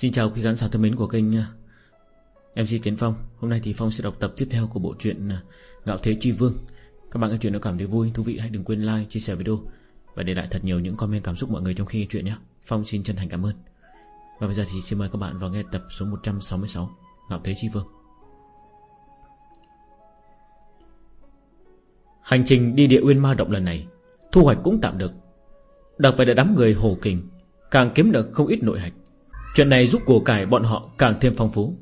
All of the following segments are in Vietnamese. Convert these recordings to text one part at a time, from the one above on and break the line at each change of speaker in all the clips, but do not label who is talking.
Xin chào quý khán giả thân mến của kênh à, MC Tiến Phong. Hôm nay thì Phong sẽ đọc tập tiếp theo của bộ truyện à, Gạo Thế Chi Vương. Các bạn nghe chuyện đã cảm thấy vui, thú vị hãy đừng quên like, chia sẻ video Và để lại thật nhiều những comment cảm xúc mọi người trong khi nghe chuyện nhé. Phong xin chân thành cảm ơn. Và bây giờ thì xin mời các bạn vào nghe tập số 166 Gạo Thế Chi Vương. Hành trình đi địa uyên ma động lần này Thu hoạch cũng tạm được. Đặc biệt là đám người hồ kình Càng kiếm được không ít nội hạch. Chuyện này giúp của cải bọn họ càng thêm phong phú.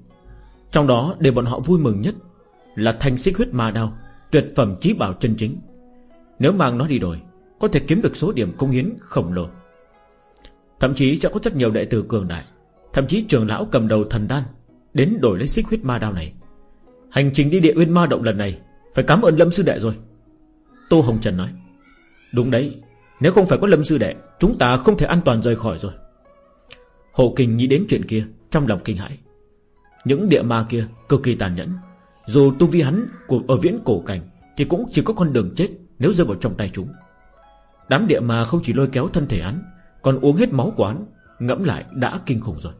Trong đó, để bọn họ vui mừng nhất Là thanh xích huyết ma đao, Tuyệt phẩm trí bảo chân chính. Nếu mang nó đi đổi Có thể kiếm được số điểm công hiến khổng lồ. Thậm chí sẽ có rất nhiều đệ tử cường đại, Thậm chí trường lão cầm đầu thần đan, Đến đổi lấy xích huyết ma đao này. Hành trình đi địa uyên ma động lần này, Phải cảm ơn Lâm Sư Đệ rồi. Tô Hồng Trần nói, Đúng đấy, Nếu không phải có Lâm Sư Đệ, Chúng ta không thể an toàn rời khỏi rồi. Hồ Kinh nghĩ đến chuyện kia, Trong lòng kinh hãi. Những địa ma kia cực kỳ tàn nhẫn. Dù tu vi hắn của ở viễn cổ cảnh Thì cũng chỉ có con đường chết Nếu rơi vào trong tay chúng. Đám địa ma không chỉ lôi kéo thân thể hắn, Còn uống hết máu của hắn, Ngẫm lại đã kinh khủng rồi.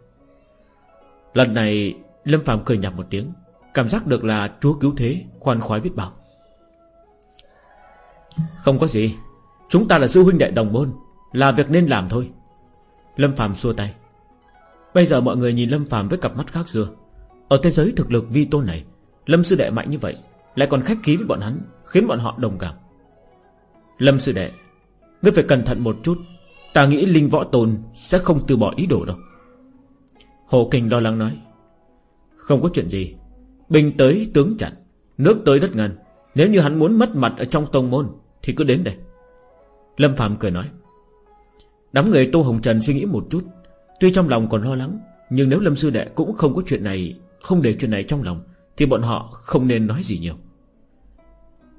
Lần này, Lâm Phạm cười nhạt một tiếng, Cảm giác được là chúa cứu thế, Khoan khoái biết bao. Không có gì, Chúng ta là sư huynh đệ đồng môn, Là việc nên làm thôi. Lâm Phạm xua tay. Bây giờ mọi người nhìn Lâm Phạm với cặp mắt khác xưa. Ở thế giới thực lực vi tôn này, Lâm Sư Đệ mạnh như vậy, Lại còn khách khí với bọn hắn, Khiến bọn họ đồng cảm. Lâm Sư Đệ, Ngươi phải cẩn thận một chút. Ta nghĩ Linh Võ Tôn sẽ không từ bỏ ý đồ đâu. Hồ Kinh lo lắng nói, Không có chuyện gì. Binh tới tướng chặn, Nước tới đất ngăn. Nếu như hắn muốn mất mặt ở trong tông môn, Thì cứ đến đây. Lâm Phạm cười nói, Đám người Tô Hồng Trần suy nghĩ một chút Tuy trong lòng còn lo lắng, Nhưng nếu Lâm Sư Đệ cũng không có chuyện này, Không để chuyện này trong lòng, Thì bọn họ không nên nói gì nhiều.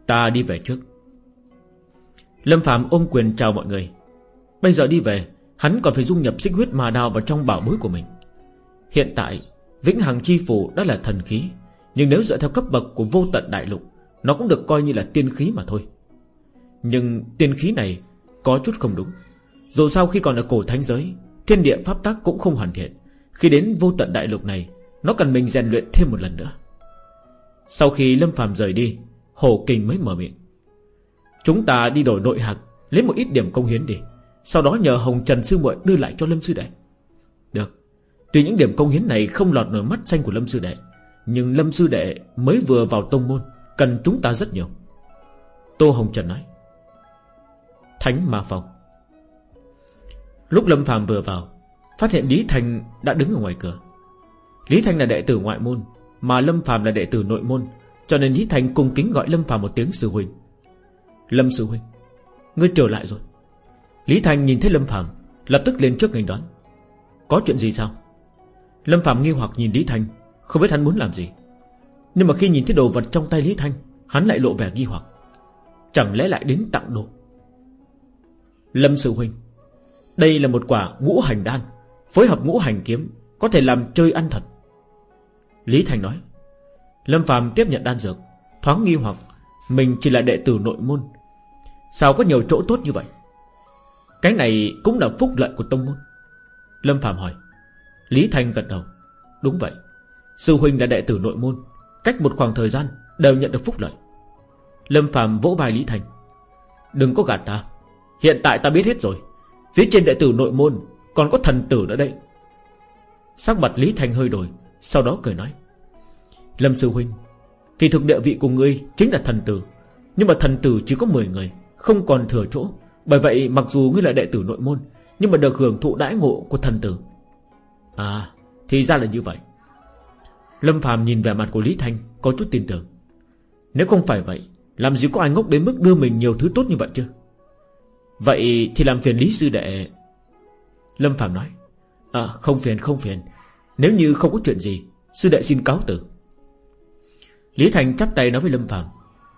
Ta đi về trước. Lâm Phạm ôm quyền chào mọi người. Bây giờ đi về, Hắn còn phải dung nhập xích huyết ma đao vào trong bảo bối của mình. Hiện tại, Vĩnh Hằng Chi Phủ đã là thần khí, Nhưng nếu dựa theo cấp bậc của vô tận đại lục, Nó cũng được coi như là tiên khí mà thôi. Nhưng tiên khí này Có chút không đúng. Dù sao khi còn ở cổ thánh giới Thiên địa pháp tác cũng không hoàn thiện. Khi đến vô tận đại lục này, Nó cần mình rèn luyện thêm một lần nữa. Sau khi Lâm phàm rời đi, Hồ Kinh mới mở miệng. Chúng ta đi đổi nội hạt Lấy một ít điểm công hiến đi. Sau đó nhờ Hồng Trần Sư muội đưa lại cho Lâm Sư Đệ. Được. Tuy những điểm công hiến này không lọt nổi mắt xanh của Lâm Sư Đệ, Nhưng Lâm Sư Đệ mới vừa vào tông môn, Cần chúng ta rất nhiều. Tô Hồng Trần nói. Thánh Ma phòng. Lúc Lâm Phạm vừa vào, Phát hiện Lý Thành đã đứng ở ngoài cửa. Lý Thành là đệ tử ngoại môn, Mà Lâm Phạm là đệ tử nội môn, Cho nên Lý Thành cung kính gọi Lâm Phạm một tiếng sư huynh. Lâm sư huynh, Ngươi trở lại rồi. Lý Thành nhìn thấy Lâm Phạm Lập tức lên trước ngành đón. Có chuyện gì sao? Lâm Phạm nghi hoặc nhìn Lý Thành, Không biết hắn muốn làm gì. Nhưng mà khi nhìn thấy đồ vật trong tay Lý Thanh Hắn lại lộ vẻ nghi hoặc. Chẳng lẽ lại đến tặng đồ? Lâm sư huynh đây là một quả ngũ hành đan, Phối hợp ngũ hành kiếm, Có thể làm chơi ăn thật. Lý Thành nói, Lâm Phạm tiếp nhận đan dược, Thoáng nghi hoặc, Mình chỉ là đệ tử nội môn. Sao có nhiều chỗ tốt như vậy? Cái này cũng là phúc lợi của tông môn. Lâm Phạm hỏi. Lý Thành gật đầu. Đúng vậy. Sư huynh là đệ tử nội môn, Cách một khoảng thời gian đều nhận được phúc lợi. Lâm Phạm vỗ vai Lý Thành. Đừng có gạt ta. Hiện tại ta biết hết rồi. Phía trên đệ tử nội môn Còn có thần tử nữa đây Sắc mặt Lý Thành hơi đổi, Sau đó cười nói. Lâm Sư Huynh, Kỳ thực địa vị của ngươi chính là thần tử, Nhưng mà thần tử chỉ có 10 người, Không còn thừa chỗ. Bởi vậy, mặc dù ngươi là đệ tử nội môn, Nhưng mà được hưởng thụ đãi ngộ của thần tử. À thì ra là như vậy. Lâm Phạm nhìn vẻ mặt của Lý Thanh Có chút tin tưởng. Nếu không phải vậy, Làm gì có ai ngốc đến mức đưa mình nhiều thứ tốt như vậy chứ? Vậy thì làm phiền Lý Sư Đệ. Lâm Phạm nói À không phiền không phiền. Nếu như không có chuyện gì, Sư Đệ xin cáo từ. Lý Thành chắp tay nói với Lâm Phạm,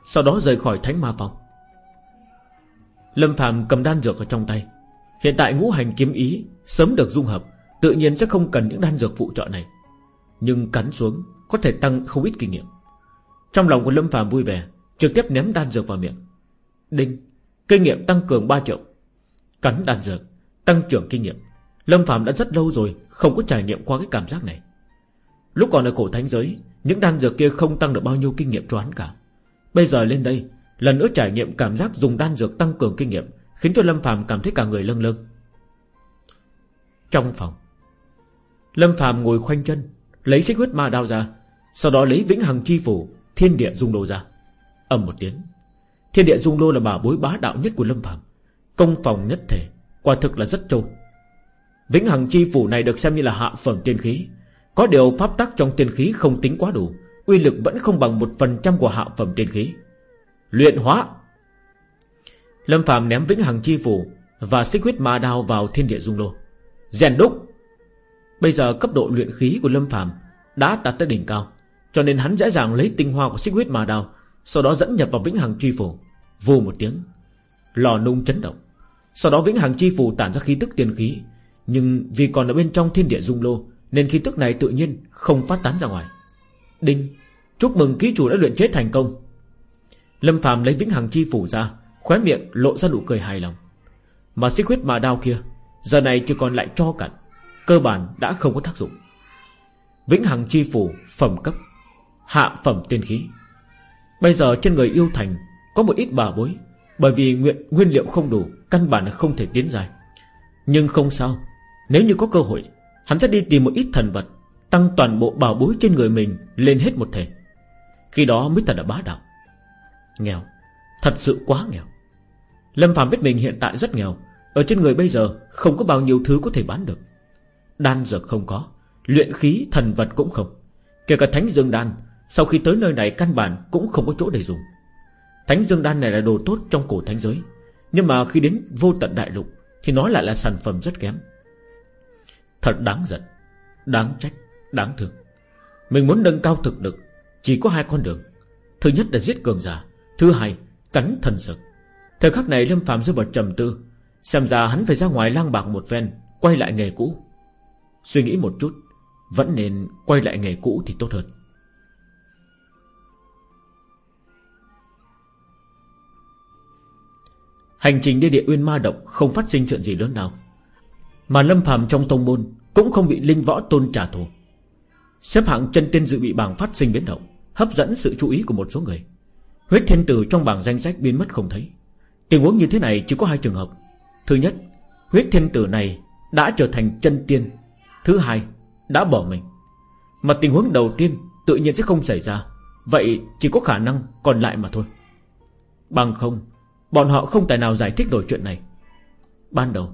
Sau đó rời khỏi Thánh Ma Phòng. Lâm Phạm cầm đan dược ở trong tay. Hiện tại ngũ hành kiếm ý Sớm được dung hợp, Tự nhiên sẽ không cần những đan dược phụ trợ này. Nhưng cắn xuống Có thể tăng không ít kinh nghiệm. Trong lòng của Lâm Phạm vui vẻ, Trực tiếp ném đan dược vào miệng. Đinh! Kinh nghiệm tăng cường 3 triệu. Cắn đan dược, Tăng trưởng kinh nghiệm. Lâm Phạm đã rất lâu rồi Không có trải nghiệm qua cái cảm giác này. Lúc còn ở cổ thánh giới, Những đan dược kia không tăng được bao nhiêu kinh nghiệm cho hắn cả. Bây giờ lên đây, Lần nữa trải nghiệm cảm giác dùng đan dược tăng cường kinh nghiệm Khiến cho Lâm Phạm cảm thấy cả người lâng lâng. Trong phòng, Lâm Phạm ngồi khoanh chân, Lấy xích huyết ma đao ra, Sau đó lấy vĩnh hằng chi phủ, Thiên địa dung đồ ra. Ầm một tiếng Thiên địa dung lô là bảo bối bá đạo nhất của Lâm Phạm Công phòng nhất thể, Quả thực là rất trâu Vĩnh hằng chi phủ này được xem như là hạ phẩm tiên khí, Có điều pháp tắc trong tiên khí không tính quá đủ, Uy lực vẫn không bằng một phần trăm của hạ phẩm tiên khí. Luyện hóa. Lâm Phạm ném vĩnh hằng chi phủ Và xích huyết ma đao vào thiên địa dung lô. Rèn đúc. Bây giờ cấp độ luyện khí của Lâm Phạm Đã đạt tới đỉnh cao, Cho nên hắn dễ dàng lấy tinh hoa của xích huyết ma đao sau đó dẫn nhập vào vĩnh hằng chi phủ. Vù một tiếng, Lò nung chấn động. Sau đó vĩnh hằng chi phủ tản ra khí tức tiên khí. Nhưng vì còn ở bên trong thiên địa dung lô, Nên khí tức này tự nhiên không phát tán ra ngoài. Đinh, Chúc mừng ký chủ đã luyện chế thành công. Lâm phàm lấy vĩnh hằng chi phủ ra, Khóe miệng lộ ra nụ cười hài lòng. Mà xích huyết mà đao kia, Giờ này chỉ còn lại cho cặn, Cơ bản đã không có tác dụng. Vĩnh hằng chi phủ phẩm cấp, Hạ phẩm tiên khí. Bây giờ trên người yêu thành Có một ít bà bối, Bởi vì nguyện, nguyên liệu không đủ, Căn bản là không thể tiến dài. Nhưng không sao, Nếu như có cơ hội, Hắn sẽ đi tìm một ít thần vật, Tăng toàn bộ bảo bối trên người mình lên hết một thể. Khi đó mới thật là bá đạo. Nghèo, Thật sự quá nghèo. Lâm Phạm biết mình hiện tại rất nghèo, Ở trên người bây giờ không có bao nhiêu thứ có thể bán được. Đan dược không có, Luyện khí, thần vật cũng không. Kể cả thánh dương đan sau khi tới nơi này căn bản cũng không có chỗ để dùng. Thánh dương đan này là đồ tốt trong cổ thánh giới, Nhưng mà khi đến vô tận đại lục Thì nó lại là sản phẩm rất kém. Thật đáng giận, Đáng trách, Đáng thương. Mình muốn nâng cao thực lực, Chỉ có hai con đường. Thứ nhất là giết cường giả, Thứ hai, cắn thần sực Thời khắc này Lâm Phạm rơi vào trầm tư, Xem ra hắn phải ra ngoài lang bạc một ven Quay lại nghề cũ. Suy nghĩ một chút, Vẫn nên quay lại nghề cũ thì tốt hơn. Hành trình đi địa uyên ma động Không phát sinh chuyện gì lớn nào. Mà Lâm phàm trong tông môn Cũng không bị linh võ tôn trả thù. Xếp hạng chân tiên dự bị bảng phát sinh biến động, Hấp dẫn sự chú ý của một số người. Huyết thiên tử trong bảng danh sách biến mất không thấy. Tình huống như thế này chỉ có hai trường hợp. Thứ nhất, Huyết thiên tử này đã trở thành chân tiên. Thứ hai, Đã bỏ mình. Mà tình huống đầu tiên tự nhiên sẽ không xảy ra. Vậy chỉ có khả năng còn lại mà thôi. Bằng không Bọn họ không tài nào giải thích nổi chuyện này. Ban đầu,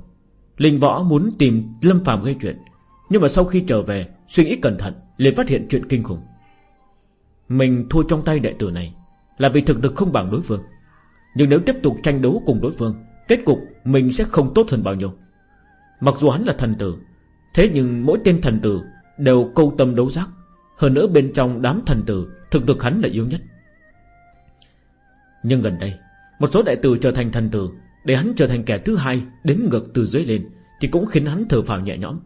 Linh Võ muốn tìm Lâm Phạm gây chuyện, Nhưng mà sau khi trở về, Suy nghĩ cẩn thận, liền phát hiện chuyện kinh khủng. Mình thua trong tay đệ tử này Là vì thực lực không bằng đối phương. Nhưng nếu tiếp tục tranh đấu cùng đối phương, Kết cục mình sẽ không tốt hơn bao nhiêu. Mặc dù hắn là thần tử, Thế nhưng mỗi tên thần tử Đều câu tâm đấu giác. Hơn nữa bên trong đám thần tử, Thực lực hắn là yếu nhất. Nhưng gần đây một số đại tử trở thành thần tử, Để hắn trở thành kẻ thứ hai Đến ngược từ dưới lên, Thì cũng khiến hắn thở phào nhẹ nhõm.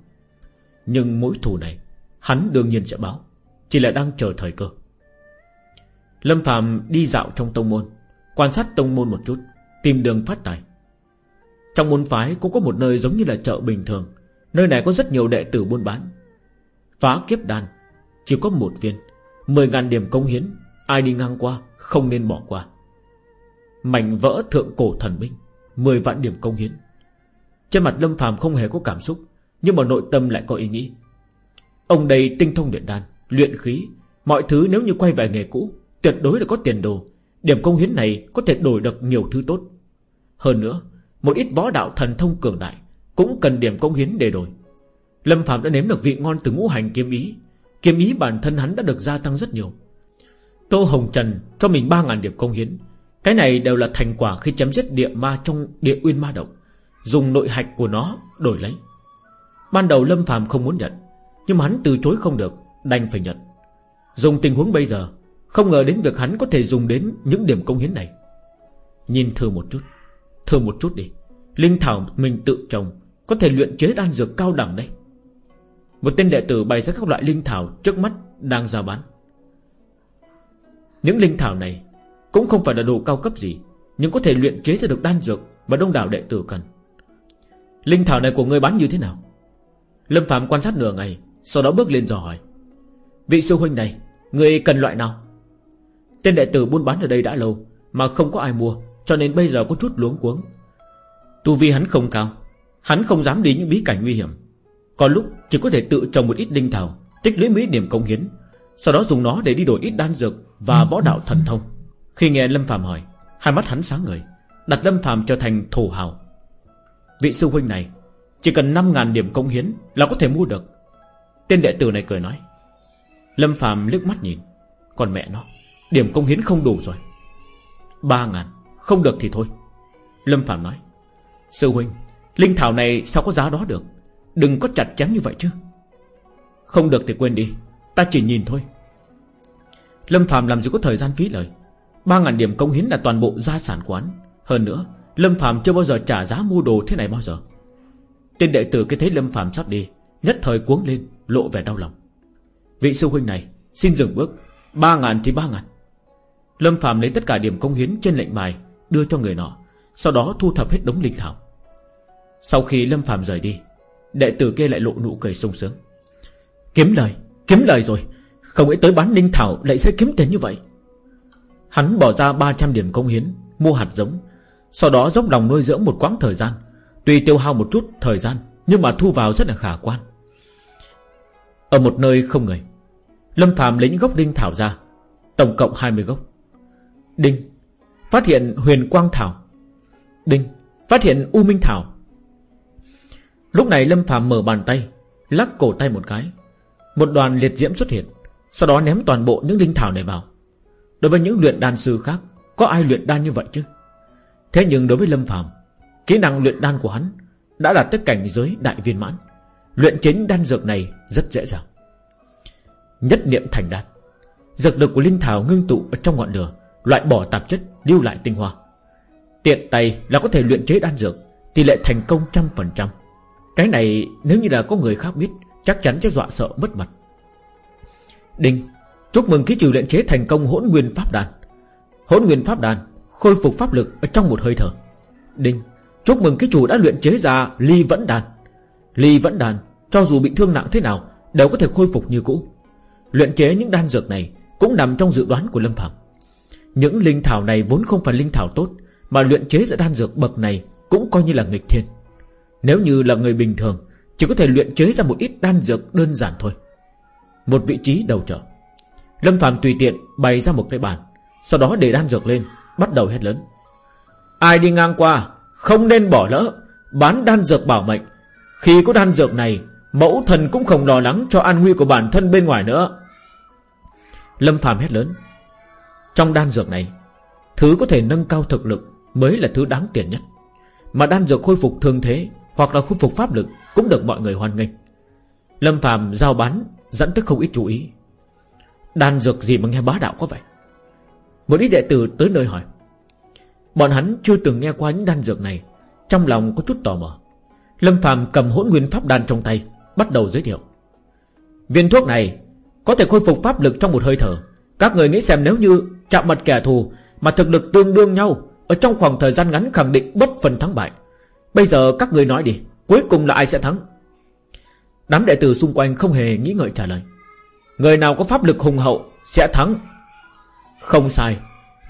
Nhưng mỗi thù này, Hắn đương nhiên sẽ báo, Chỉ là đang chờ thời cơ. Lâm Phạm đi dạo trong tông môn, Quan sát tông môn một chút, Tìm đường phát tài. Trong môn phái cũng có một nơi giống như là chợ bình thường, Nơi này có rất nhiều đệ tử buôn bán. Phá kiếp đan, Chỉ có một viên, Mười ngàn điểm công hiến, Ai đi ngang qua không nên bỏ qua. Mảnh vỡ thượng cổ thần binh Mười vạn điểm công hiến. Trên mặt Lâm phàm không hề có cảm xúc, Nhưng mà nội tâm lại có ý nghĩ. Ông đây tinh thông luyện đan, Luyện khí, Mọi thứ nếu như quay về nghề cũ, Tuyệt đối là có tiền đồ. Điểm công hiến này có thể đổi được nhiều thứ tốt. Hơn nữa, Một ít võ đạo thần thông cường đại cũng cần điểm công hiến để đổi. Lâm Phạm đã nếm được vị ngon từ ngũ hành kiếm ý. Kiếm ý bản thân hắn đã được gia tăng rất nhiều. Tô Hồng Trần cho mình 3.000 điểm công hiến cái này đều là thành quả khi chấm dứt địa ma trong địa uyên ma động. Dùng nội hạch của nó đổi lấy. Ban đầu Lâm phàm không muốn nhận, Nhưng mà hắn từ chối không được, Đành phải nhận. Dùng tình huống bây giờ, Không ngờ đến việc hắn có thể dùng đến những điểm công hiến này. Nhìn thử một chút, Thử một chút đi. Linh thảo mình tự trồng, có thể luyện chế đan dược cao đẳng đây. Một tên đệ tử bày ra các loại linh thảo Trước mắt đang ra bán. Những linh thảo này cũng không phải là đồ cao cấp gì, Nhưng có thể luyện chế ra được đan dược Mà đông đảo đệ tử cần. Linh thảo này của ngươi bán như thế nào? Lâm Phạm quan sát nửa ngày, Sau đó bước lên dò hỏi. Vị sư huynh này Người cần loại nào? Tên đệ tử buôn bán ở đây đã lâu, Mà không có ai mua, Cho nên bây giờ có chút luống cuống. Tu vi hắn không cao, Hắn không dám đi những bí cảnh nguy hiểm. Có lúc chỉ có thể tự trồng một ít đinh thảo, Tích lũy mấy điểm công hiến, Sau đó dùng nó để đi đổi ít đan dược Và võ đạo thần thông. Khi nghe Lâm Phạm hỏi, Hai mắt hắn sáng ngời, Đặt Lâm Phạm trở thành thổ hào. Vị sư huynh này, Chỉ cần 5.000 điểm công hiến là có thể mua được. Tên đệ tử này cười nói. Lâm Phạm liếc mắt nhìn, Còn mẹ nó, Điểm công hiến không đủ rồi. Ba ngàn, Không được thì thôi. Lâm Phạm nói. Sư huynh, Linh thảo này sao có giá đó được? Đừng có chặt chém như vậy chứ. Không được thì quên đi, Ta chỉ nhìn thôi. Lâm Phạm làm gì có thời gian phí lời. Ba ngàn điểm công hiến là toàn bộ gia sản quán. Hơn nữa, Lâm Phạm chưa bao giờ trả giá mua đồ thế này bao giờ. Tên đệ tử cái thấy Lâm Phạm sắp đi, Nhất thời cuống lên, Lộ vẻ đau lòng. Vị sư huynh này, Xin dừng bước. Ba ngàn thì ba ngàn. Lâm Phạm lấy tất cả điểm công hiến trên lệnh bài, Đưa cho người nọ, Sau đó thu thập hết đống linh thảo. Sau khi Lâm Phạm rời đi, Đệ tử kia lại lộ nụ cười sung sướng. Kiếm lời Kiếm lời rồi. Không nghĩ tới bán linh thảo lại sẽ kiếm tiền như vậy. Hắn bỏ ra 300 điểm công hiến, Mua hạt giống. Sau đó dốc lòng nuôi dưỡng một quãng thời gian. Tuy tiêu hao một chút thời gian, Nhưng mà thu vào rất là khả quan. Ở một nơi không người. Lâm Phạm lấy những gốc đinh thảo ra, Tổng cộng 20 gốc. Đinh, Phát hiện huyền quang thảo. Đinh, Phát hiện u minh thảo. Lúc này Lâm Phạm mở bàn tay, Lắc cổ tay một cái. Một đoàn liệt diễm xuất hiện, Sau đó ném toàn bộ những đinh thảo này vào. Đối với những luyện đan sư khác, Có ai luyện đan như vậy chứ? Thế nhưng đối với Lâm Phạm Kỹ năng luyện đan của hắn Đã đạt tới cảnh giới đại viên mãn. Luyện chính đan dược này rất dễ dàng. Nhất niệm thành đan. Dược lực của linh thảo ngưng tụ ở trong ngọn lửa, Loại bỏ tạp chất, lưu lại tinh hoa. Tiện tay là có thể luyện chế đan dược, Tỷ lệ thành công trăm phần trăm. Cái này nếu như là có người khác biết, Chắc chắn sẽ dọa sợ mất mặt. Đinh Chúc mừng ký trừ luyện chế thành công hỗn nguyên pháp đàn Hỗn nguyên pháp đàn Khôi phục pháp lực ở trong một hơi thở. Đinh, Chúc mừng ký chủ đã luyện chế ra ly vẫn đàn Ly vẫn đàn Cho dù bị thương nặng thế nào, Đều có thể khôi phục như cũ. Luyện chế những đan dược này Cũng nằm trong dự đoán của Lâm Phạm Những linh thảo này vốn không phải linh thảo tốt, Mà luyện chế ra đan dược bậc này Cũng coi như là nghịch thiên. Nếu như là người bình thường, Chỉ có thể luyện chế ra một ít đan dược đơn giản thôi. Một vị trí đầu trở Lâm Phạm tùy tiện bày ra một cái bàn, Sau đó để đan dược lên, Bắt đầu hét lớn. Ai đi ngang qua, Không nên bỏ lỡ, Bán đan dược bảo mệnh. Khi có đan dược này, Mẫu thần cũng không lo lắng cho an nguy của bản thân bên ngoài nữa. Lâm Phạm hét lớn. Trong đan dược này, Thứ có thể nâng cao thực lực Mới là thứ đáng tiền nhất. Mà đan dược khôi phục thương thế Hoặc là khôi phục pháp lực Cũng được mọi người hoan nghênh. Lâm Phạm giao bán, Dẫn tới không ít chú ý. Đan dược gì mà nghe bá đạo có vậy? Một ít đệ tử tới nơi hỏi. Bọn hắn chưa từng nghe qua những đan dược này, Trong lòng có chút tò mò. Lâm Phạm cầm hỗn nguyên pháp đan trong tay, Bắt đầu giới thiệu. Viên thuốc này Có thể khôi phục pháp lực trong một hơi thở. Các người nghĩ xem nếu như chạm mặt kẻ thù Mà thực lực tương đương nhau, Ở trong khoảng thời gian ngắn khẳng định bất phần thắng bại. Bây giờ các người nói đi, Cuối cùng là ai sẽ thắng? Đám đệ tử xung quanh không hề nghĩ ngợi trả lời. Người nào có pháp lực hùng hậu Sẽ thắng. Không sai.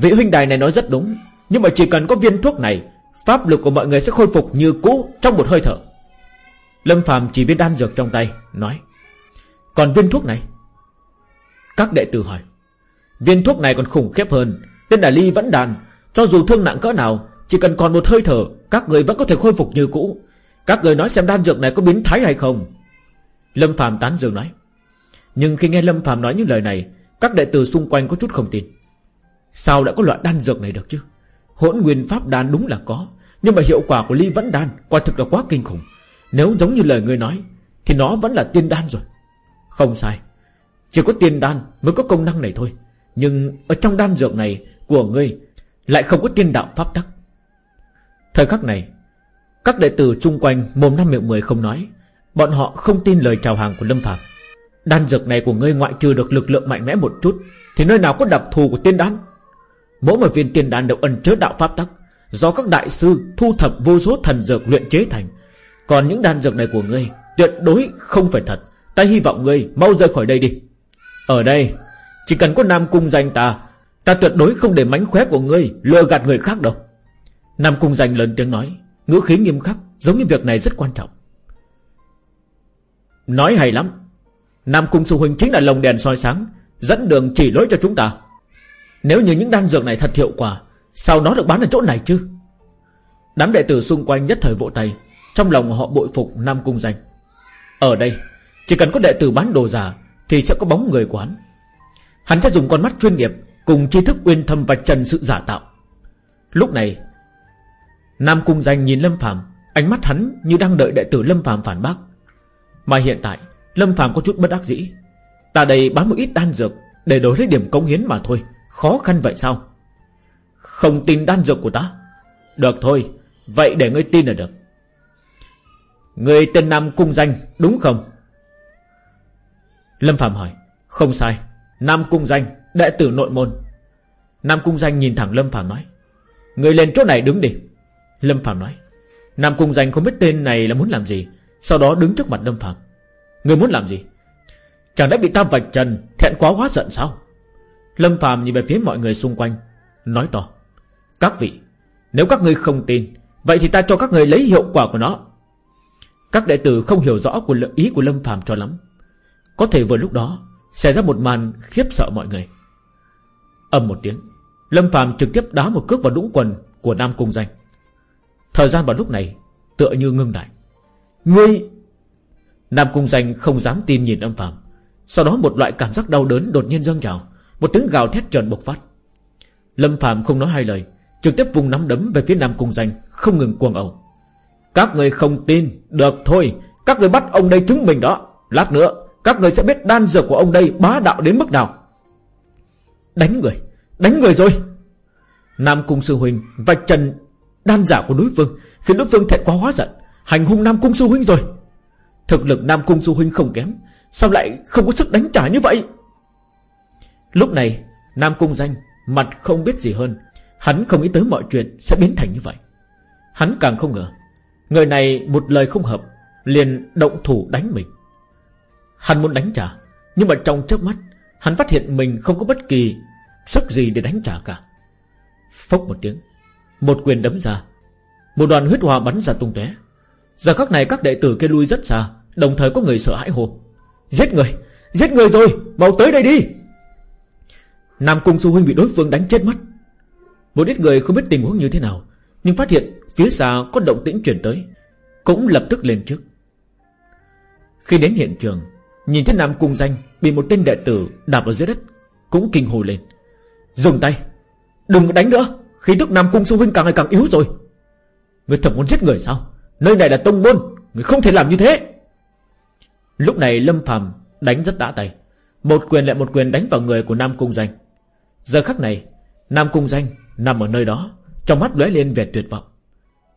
Vị huynh đài này nói rất đúng. Nhưng mà chỉ cần có viên thuốc này, Pháp lực của mọi người sẽ khôi phục như cũ Trong một hơi thở. Lâm Phạm chỉ viên đan dược trong tay, Nói, Còn viên thuốc này? Các đệ tử hỏi, Viên thuốc này còn khủng khiếp hơn. Tên là ly vẫn đàn. Cho dù thương nặng cỡ nào, Chỉ cần còn một hơi thở, Các người vẫn có thể khôi phục như cũ. Các người nói xem đan dược này có biến thái hay không. Lâm Phạm tán dương nói nhưng khi nghe Lâm Phạm nói những lời này, Các đệ tử xung quanh có chút không tin. Sao đã có loại đan dược này được chứ? Hỗn nguyên pháp đan đúng là có, Nhưng mà hiệu quả của ly vẫn đan, Quả thực là quá kinh khủng. Nếu giống như lời người nói, Thì nó vẫn là tiên đan rồi. Không sai. Chỉ có tiên đan mới có công năng này thôi. Nhưng ở trong đan dược này Của ngươi Lại không có tiên đạo pháp tắc. Thời khắc này, Các đệ tử chung quanh mồm năm miệng mười không nói, Bọn họ không tin lời chào hàng của Lâm Phạm Đan dược này của ngươi ngoại trừ được lực lượng mạnh mẽ một chút, Thì nơi nào có đặc thù của tiên đan? Mỗi một viên tiên đan đều ẩn chứa đạo pháp tắc, Do các đại sư thu thập vô số thần dược luyện chế thành. Còn những đan dược này của ngươi, Tuyệt đối không phải thật. Ta hy vọng ngươi mau rời khỏi đây đi. Ở đây, Chỉ cần có Nam Cung danh ta Ta tuyệt đối không để mánh khóe của ngươi Lừa gạt người khác đâu. Nam Cung danh lớn tiếng nói, Ngữ khí nghiêm khắc, Giống như việc này rất quan trọng. Nói hay lắm Nam Cung Sư Huynh chính là lồng đèn soi sáng, Dẫn đường chỉ lối cho chúng ta. Nếu như những đan dược này thật hiệu quả, Sao nó được bán ở chỗ này chứ? Đám đệ tử xung quanh nhất thời vỗ tay, Trong lòng họ bội phục Nam Cung Danh. Ở đây, Chỉ cần có đệ tử bán đồ giả Thì sẽ có bóng người quán. Hắn sẽ dùng con mắt chuyên nghiệp Cùng tri thức uyên thâm và trần sự giả tạo. Lúc này, Nam Cung Danh nhìn Lâm Phạm Ánh mắt hắn như đang đợi đệ tử Lâm Phạm phản bác. Mà hiện tại Lâm Phạm có chút bất đắc dĩ. Ta đây bán một ít đan dược Để đổi lấy điểm công hiến mà thôi, Khó khăn vậy sao? Không tin đan dược của ta. Được thôi, Vậy để ngươi tin là được. Người tên Nam Cung Danh, đúng không? Lâm Phạm hỏi. Không sai, Nam Cung Danh, Đệ tử nội môn. Nam Cung Danh nhìn thẳng Lâm Phạm nói. Người lên chỗ này đứng đi. Lâm Phạm nói. Nam Cung Danh không biết tên này là muốn làm gì, Sau đó đứng trước mặt Lâm Phạm Người muốn làm gì? Chẳng lẽ bị ta vạch trần, Thẹn quá hóa giận sao? Lâm Phạm nhìn về phía mọi người xung quanh, Nói to. Các vị, Nếu các người không tin, Vậy thì ta cho các người lấy hiệu quả của nó. Các đệ tử không hiểu rõ của ý của Lâm Phạm cho lắm. Có thể vừa lúc đó Xảy ra một màn khiếp sợ mọi người. Âm một tiếng, Lâm Phạm trực tiếp đá một cước vào đũng quần Của Nam Cung Danh. Thời gian vào lúc này, Tựa như ngưng lại. Ngươi Nam Cung Danh không dám tin nhìn âm Phạm. Sau đó một loại cảm giác đau đớn đột nhiên dâng trào, Một tiếng gào thét trần bộc phát. Lâm Phạm không nói hai lời, Trực tiếp vùng nắm đấm về phía Nam Cung Danh, Không ngừng cuồng ẩu. Các người không tin, Được thôi, Các người bắt ông đây chứng minh đó. Lát nữa, Các người sẽ biết đan dược của ông đây bá đạo đến mức nào. Đánh người Đánh người rồi. Nam Cung Sư Huynh Vạch trần đan giả của đối phương, Khiến đối phương thẹn quá hóa giận. Hành hung Nam Cung Sư Huynh rồi. Thực lực Nam Cung du Huynh không kém, Sao lại không có sức đánh trả như vậy? Lúc này, Nam Cung Danh Mặt không biết gì hơn. Hắn không nghĩ tới mọi chuyện sẽ biến thành như vậy. Hắn càng không ngờ, Người này một lời không hợp, Liền động thủ đánh mình. Hắn muốn đánh trả, Nhưng mà trong chớp mắt, Hắn phát hiện mình không có bất kỳ Sức gì để đánh trả cả. Phốc một tiếng, Một quyền đấm ra. Một đoàn huyết hòa bắn ra tung tóe. Giờ khắc này các đệ tử kia lui rất xa Đồng thời có người sợ hãi hồ Giết người Giết người rồi, Mau tới đây đi. Nam Cung xu Huynh bị đối phương đánh chết mất. Một ít người không biết tình huống như thế nào, Nhưng phát hiện phía xa có động tĩnh chuyển tới, Cũng lập tức lên trước. Khi đến hiện trường, Nhìn thấy Nam Cung Danh Bị một tên đệ tử đạp ở dưới đất, Cũng kinh hồ lên Dừng tay, Đừng đánh nữa Khi tức Nam Cung xu Huynh càng ngày càng yếu rồi. Người thật muốn giết người sao? Nơi này là tông môn, Người không thể làm như thế. Lúc này Lâm Phàm đánh rất đã tay. Một quyền lại một quyền đánh vào người của Nam Cung Danh Giờ khắc này, Nam Cung Danh nằm ở nơi đó, Trong mắt lóe lên vẻ tuyệt vọng.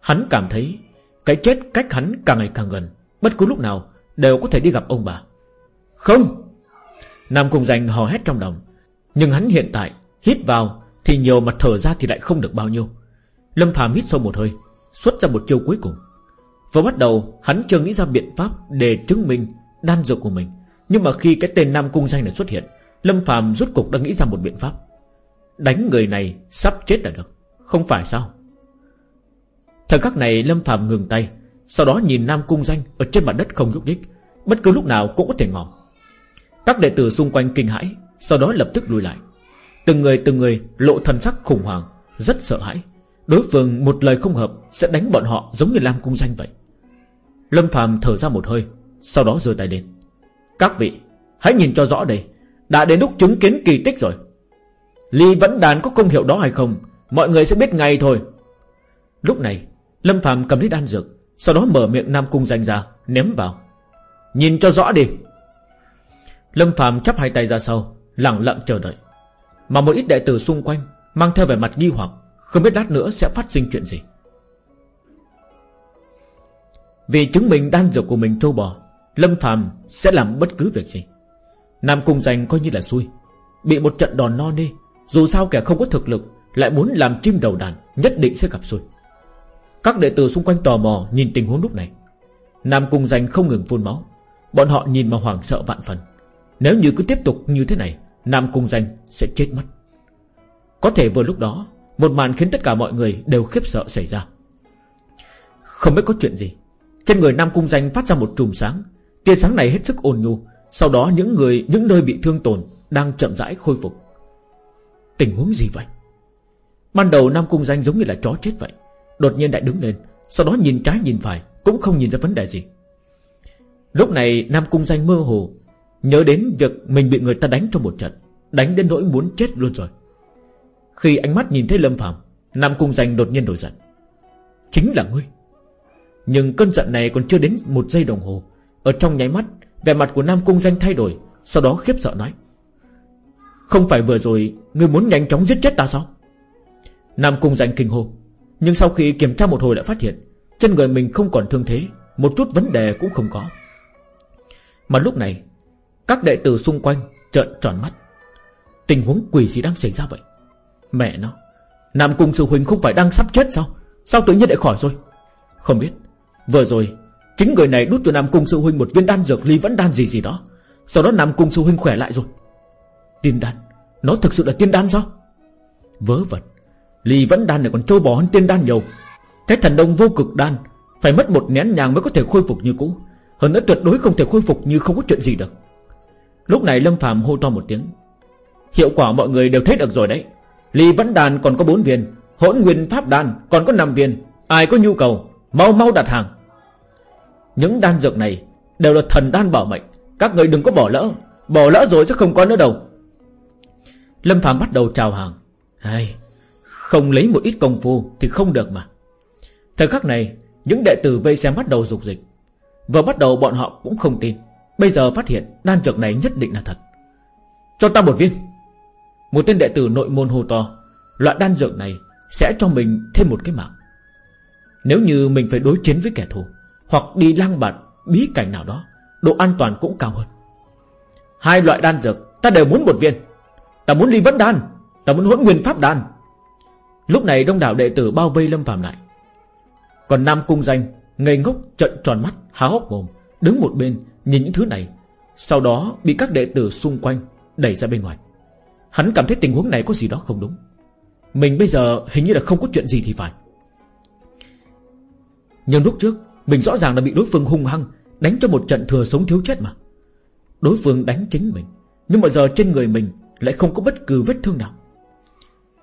Hắn cảm thấy Cái chết cách hắn càng ngày càng gần, Bất cứ lúc nào đều có thể đi gặp ông bà. Không! Nam Cung Danh hò hét trong lòng, Nhưng hắn hiện tại hít vào Thì nhiều mà thở ra thì lại không được bao nhiêu. Lâm Phàm hít sâu một hơi, Xuất ra một chiêu cuối cùng. Vừa bắt đầu, hắn chưa nghĩ ra biện pháp Để chứng minh đan dược của mình. Nhưng mà khi cái tên Nam Cung Danh này xuất hiện, Lâm Phạm rút cục đã nghĩ ra một biện pháp. Đánh người này sắp chết là được, Không phải sao? Thời khắc này Lâm Phạm ngừng tay, Sau đó nhìn Nam Cung Danh Ở trên mặt đất không nhúc đích Bất cứ lúc nào cũng có thể ngòm Các đệ tử xung quanh kinh hãi, Sau đó lập tức lùi lại. Từng người từng người lộ thần sắc khủng hoảng, Rất sợ hãi. Đối phương một lời không hợp Sẽ đánh bọn họ giống như Lam Cung Danh vậy. Lâm Phạm thở ra một hơi sau đó giơ tay lên. Các vị, hãy nhìn cho rõ đây. Đã đến lúc chứng kiến kỳ tích rồi. Ly vẫn đàn có công hiệu đó hay không, Mọi người sẽ biết ngay thôi. Lúc này, Lâm Phạm cầm lấy đan dược, Sau đó mở miệng Nam Cung danh ra, Ném vào. Nhìn cho rõ đi. Lâm Phạm chắp hai tay ra sau, Lặng lặng chờ đợi. Mà một ít đệ tử xung quanh Mang theo vẻ mặt nghi hoặc, Không biết lát nữa sẽ phát sinh chuyện gì. Vì chứng minh đan dược của mình trâu bò Lâm Phạm sẽ làm bất cứ việc gì. Nam Cung Danh coi như là xui. Bị một trận đòn no nê, Dù sao kẻ không có thực lực, Lại muốn làm chim đầu đàn, Nhất định sẽ gặp xui. Các đệ tử xung quanh tò mò nhìn tình huống lúc này. Nam Cung Danh không ngừng phun máu. Bọn họ nhìn mà hoảng sợ vạn phần. Nếu như cứ tiếp tục như thế này, Nam Cung Danh sẽ chết mất. Có thể vừa lúc đó, Một màn khiến tất cả mọi người đều khiếp sợ xảy ra. Không biết có chuyện gì, Trên người Nam Cung Danh phát ra một chùm sáng. Tia sáng này hết sức ôn nhu. Sau đó những người, những nơi bị thương tổn Đang chậm rãi khôi phục. Tình huống gì vậy? Ban đầu Nam Cung Danh giống như là chó chết vậy. Đột nhiên lại đứng lên, Sau đó nhìn trái nhìn phải, Cũng không nhìn ra vấn đề gì. Lúc này Nam Cung Danh mơ hồ, Nhớ đến việc mình bị người ta đánh trong một trận, Đánh đến nỗi muốn chết luôn rồi. Khi ánh mắt nhìn thấy Lâm Phạm Nam Cung Danh đột nhiên nổi giận. Chính là ngươi. Nhưng cơn giận này còn chưa đến một giây đồng hồ ở trong nháy mắt, Vẻ mặt của Nam Cung Danh thay đổi, Sau đó khiếp sợ nói. Không phải vừa rồi, Ngươi muốn nhanh chóng giết chết ta sao? Nam Cung Danh kinh hô, Nhưng sau khi kiểm tra một hồi lại phát hiện, Trên người mình không còn thương thế, Một chút vấn đề cũng không có. Mà lúc này, Các đệ tử xung quanh trợn tròn mắt. Tình huống quỷ gì đang xảy ra vậy. Mẹ nó, Nam Cung Sư Huynh không phải đang sắp chết sao? Sao tự nhiên lại khỏi rồi? Không biết, Vừa rồi Chính người này đút cho Nam Cung Sư Huynh một viên đan dược, ly vẫn đan gì gì đó. Sau đó Nam Cung Sư Huynh khỏe lại rồi. Tiên đan, Nó thực sự là tiên đan sao? Vớ vẩn, Ly vẫn đan này còn trâu bò hơn tiên đan nhiều. Cái thần đông vô cực đan, Phải mất một nén nhàng mới có thể khôi phục như cũ. Hơn nữa tuyệt đối không thể khôi phục như không có chuyện gì được. Lúc này Lâm Phạm hô to một tiếng. Hiệu quả mọi người đều thấy được rồi đấy. Ly vẫn đan còn có 4 viên, Hỗn nguyên pháp đan còn có 5 viên. Ai có nhu cầu, Mau mau đặt hàng. Những đan dược này Đều là thần đan bảo mệnh. Các người đừng có bỏ lỡ. Bỏ lỡ rồi sẽ không có nữa đâu. Lâm Phạm bắt đầu chào hàng. Hay không lấy một ít công phu Thì không được mà. Thời khắc này, Những đệ tử vây xem bắt đầu dục dịch. Vừa bắt đầu bọn họ cũng không tin. Bây giờ phát hiện đan dược này nhất định là thật. Cho ta một viên. Một tên đệ tử nội môn hô to, Loại đan dược này Sẽ cho mình thêm một cái mạng. Nếu như mình phải đối chiến với kẻ thù hoặc đi lang bạt bí cảnh nào đó, Độ an toàn cũng cao hơn. Hai loại đan dược, Ta đều muốn một viên. Ta muốn ly vấn đan, Ta muốn hỗn nguyên pháp đan. Lúc này đông đảo đệ tử bao vây Lâm Phạm lại. Còn Nam Cung Danh, Ngây ngốc trận tròn mắt, há hốc mồm, Đứng một bên, nhìn những thứ này. Sau đó bị các đệ tử xung quanh Đẩy ra bên ngoài. Hắn cảm thấy tình huống này có gì đó không đúng. Mình bây giờ hình như là không có chuyện gì thì phải. Nhưng lúc trước mình rõ ràng là bị đối phương hung hăng, Đánh cho một trận thừa sống thiếu chết mà. Đối phương đánh chính mình, Nhưng mà giờ trên người mình Lại không có bất cứ vết thương nào.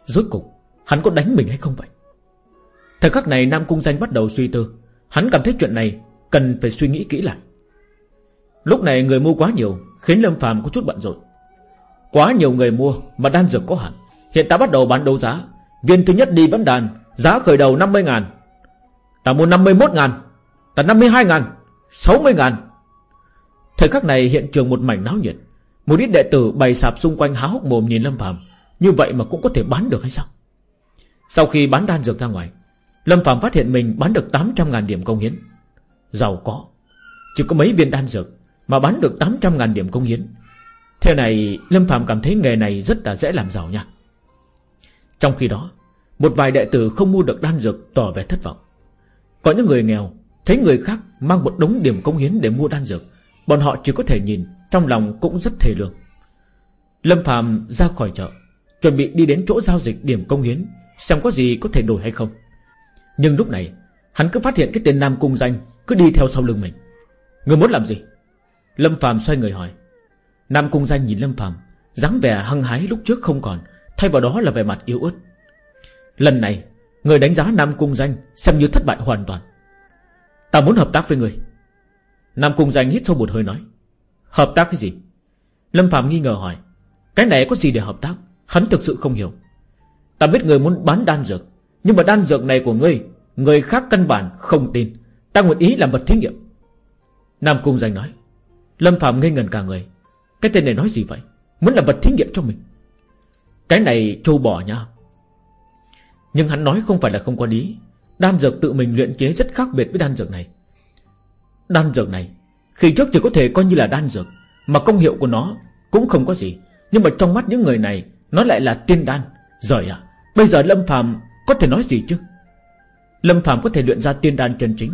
Rốt cục, Hắn có đánh mình hay không vậy? Thời khắc này Nam Cung Danh bắt đầu suy tư. Hắn cảm thấy chuyện này Cần phải suy nghĩ kỹ lại. Lúc này người mua quá nhiều, Khiến Lâm Phàm có chút bận rộn. Quá nhiều người mua mà đan dược có hạn. Hiện ta bắt đầu bán đấu giá. Viên thứ nhất đi vẫn đàn, Giá khởi đầu 50 ngàn. Ta mua 51 ngàn. Là 52 ngàn 60 ngàn. Thời khắc này hiện trường một mảnh náo nhiệt. Một ít đệ tử bày sạp xung quanh há hốc mồm nhìn Lâm Phạm Như vậy mà cũng có thể bán được hay sao? Sau khi bán đan dược ra ngoài, Lâm Phạm phát hiện mình bán được 800 ngàn điểm công hiến. Giàu có. Chỉ có mấy viên đan dược Mà bán được 800 ngàn điểm công hiến. Theo này, Lâm Phạm cảm thấy nghề này rất là dễ làm giàu nha. Trong khi đó, Một vài đệ tử không mua được đan dược Tỏ vẻ thất vọng. Có những người nghèo Thấy người khác mang một đống điểm công hiến để mua đan dược, Bọn họ chỉ có thể nhìn, Trong lòng cũng rất thề lương. Lâm Phạm ra khỏi chợ, Chuẩn bị đi đến chỗ giao dịch điểm công hiến, Xem có gì có thể đổi hay không. Nhưng lúc này, Hắn cứ phát hiện cái tên Nam Cung Danh Cứ đi theo sau lưng mình. Người muốn làm gì? Lâm Phạm xoay người hỏi. Nam Cung Danh nhìn Lâm Phạm dáng vẻ hăng hái lúc trước không còn, Thay vào đó là vẻ mặt yếu ớt. Lần này, Người đánh giá Nam Cung Danh Xem như thất bại hoàn toàn. Ta muốn hợp tác với người. Nam Cung Danh hít sâu một hơi nói. Hợp tác cái gì? Lâm Phạm nghi ngờ hỏi. Cái này có gì để hợp tác? Hắn thực sự không hiểu. Ta biết người muốn bán đan dược, Nhưng mà đan dược này của ngươi, Người khác căn bản không tin. Ta nguyện ý làm vật thí nghiệm. Nam Cung Danh nói. Lâm Phạm ngây ngần cả người. Cái tên này nói gì vậy? Muốn làm vật thí nghiệm cho mình. Cái này trâu bỏ nha. Nhưng hắn nói không phải là không có lý. Đan dược tự mình luyện chế rất khác biệt với đan dược này. Đan dược này, Khi trước chỉ có thể coi như là đan dược, Mà công hiệu của nó cũng không có gì. Nhưng mà trong mắt những người này, Nó lại là tiên đan. Rồi à Bây giờ Lâm Phạm có thể nói gì chứ? Lâm Phạm có thể luyện ra tiên đan chân chính,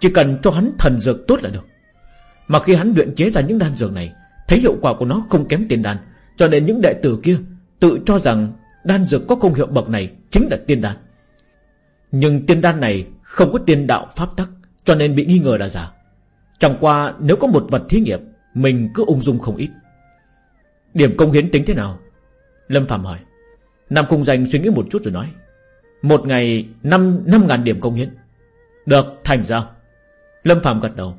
Chỉ cần cho hắn thần dược tốt là được. Mà khi hắn luyện chế ra những đan dược này, Thấy hiệu quả của nó không kém tiên đan. Cho nên những đệ tử kia Tự cho rằng đan dược có công hiệu bậc này Chính là tiên đan. Nhưng tiên đan này không có tiên đạo pháp tắc, Cho nên bị nghi ngờ là giả. Chẳng qua nếu có một vật thí nghiệm, Mình cứ ung dung không ít. Điểm công hiến tính thế nào? Lâm Phạm hỏi. Nam Cung Danh suy nghĩ một chút rồi nói. Một ngày năm năm ngàn điểm công hiến. Được, thành ra. Lâm Phạm gật đầu.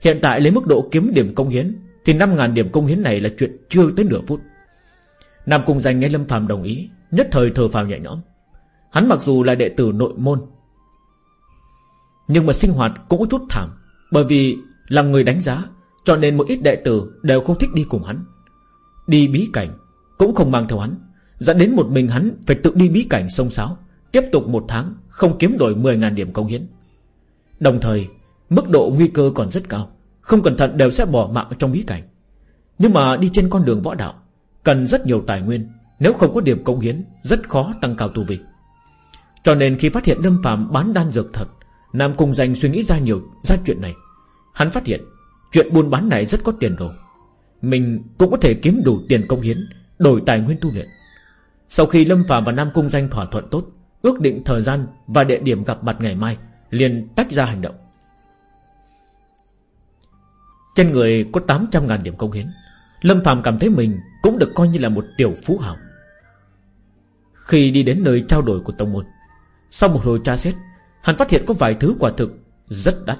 Hiện tại lấy mức độ kiếm điểm công hiến, Thì năm ngàn điểm công hiến này là chuyện chưa tới nửa phút. Nam Cung Danh nghe Lâm Phạm đồng ý, Nhất thời thờ phào nhẹ nhõm. Hắn mặc dù là đệ tử nội môn, Nhưng mà sinh hoạt cũng có chút thảm, Bởi vì là người đánh giá, Cho nên một ít đệ tử đều không thích đi cùng hắn. Đi bí cảnh Cũng không mang theo hắn. Dẫn đến một mình hắn phải tự đi bí cảnh sông sáo, Tiếp tục một tháng Không kiếm đổi 10.000 điểm công hiến. Đồng thời, Mức độ nguy cơ còn rất cao, Không cẩn thận đều sẽ bỏ mạng trong bí cảnh. Nhưng mà đi trên con đường võ đạo, Cần rất nhiều tài nguyên, Nếu không có điểm công hiến, Rất khó tăng cao tu vi. Cho nên khi phát hiện Lâm Phạm bán đan dược thật, Nam Cung Danh suy nghĩ ra nhiều, ra chuyện này. Hắn phát hiện, Chuyện buôn bán này rất có tiền đồ. Mình cũng có thể kiếm đủ tiền công hiến, Đổi tài nguyên tu luyện. Sau khi Lâm Phạm và Nam Cung Danh thỏa thuận tốt, Ước định thời gian và địa điểm gặp mặt ngày mai, liền tách ra hành động. Trên người có 800.000 điểm công hiến, Lâm Phạm cảm thấy mình Cũng được coi như là một tiểu phú hào. Khi đi đến nơi trao đổi của Tông Môn sau một hồi tra xét, Hắn phát hiện có vài thứ quả thực Rất đắt.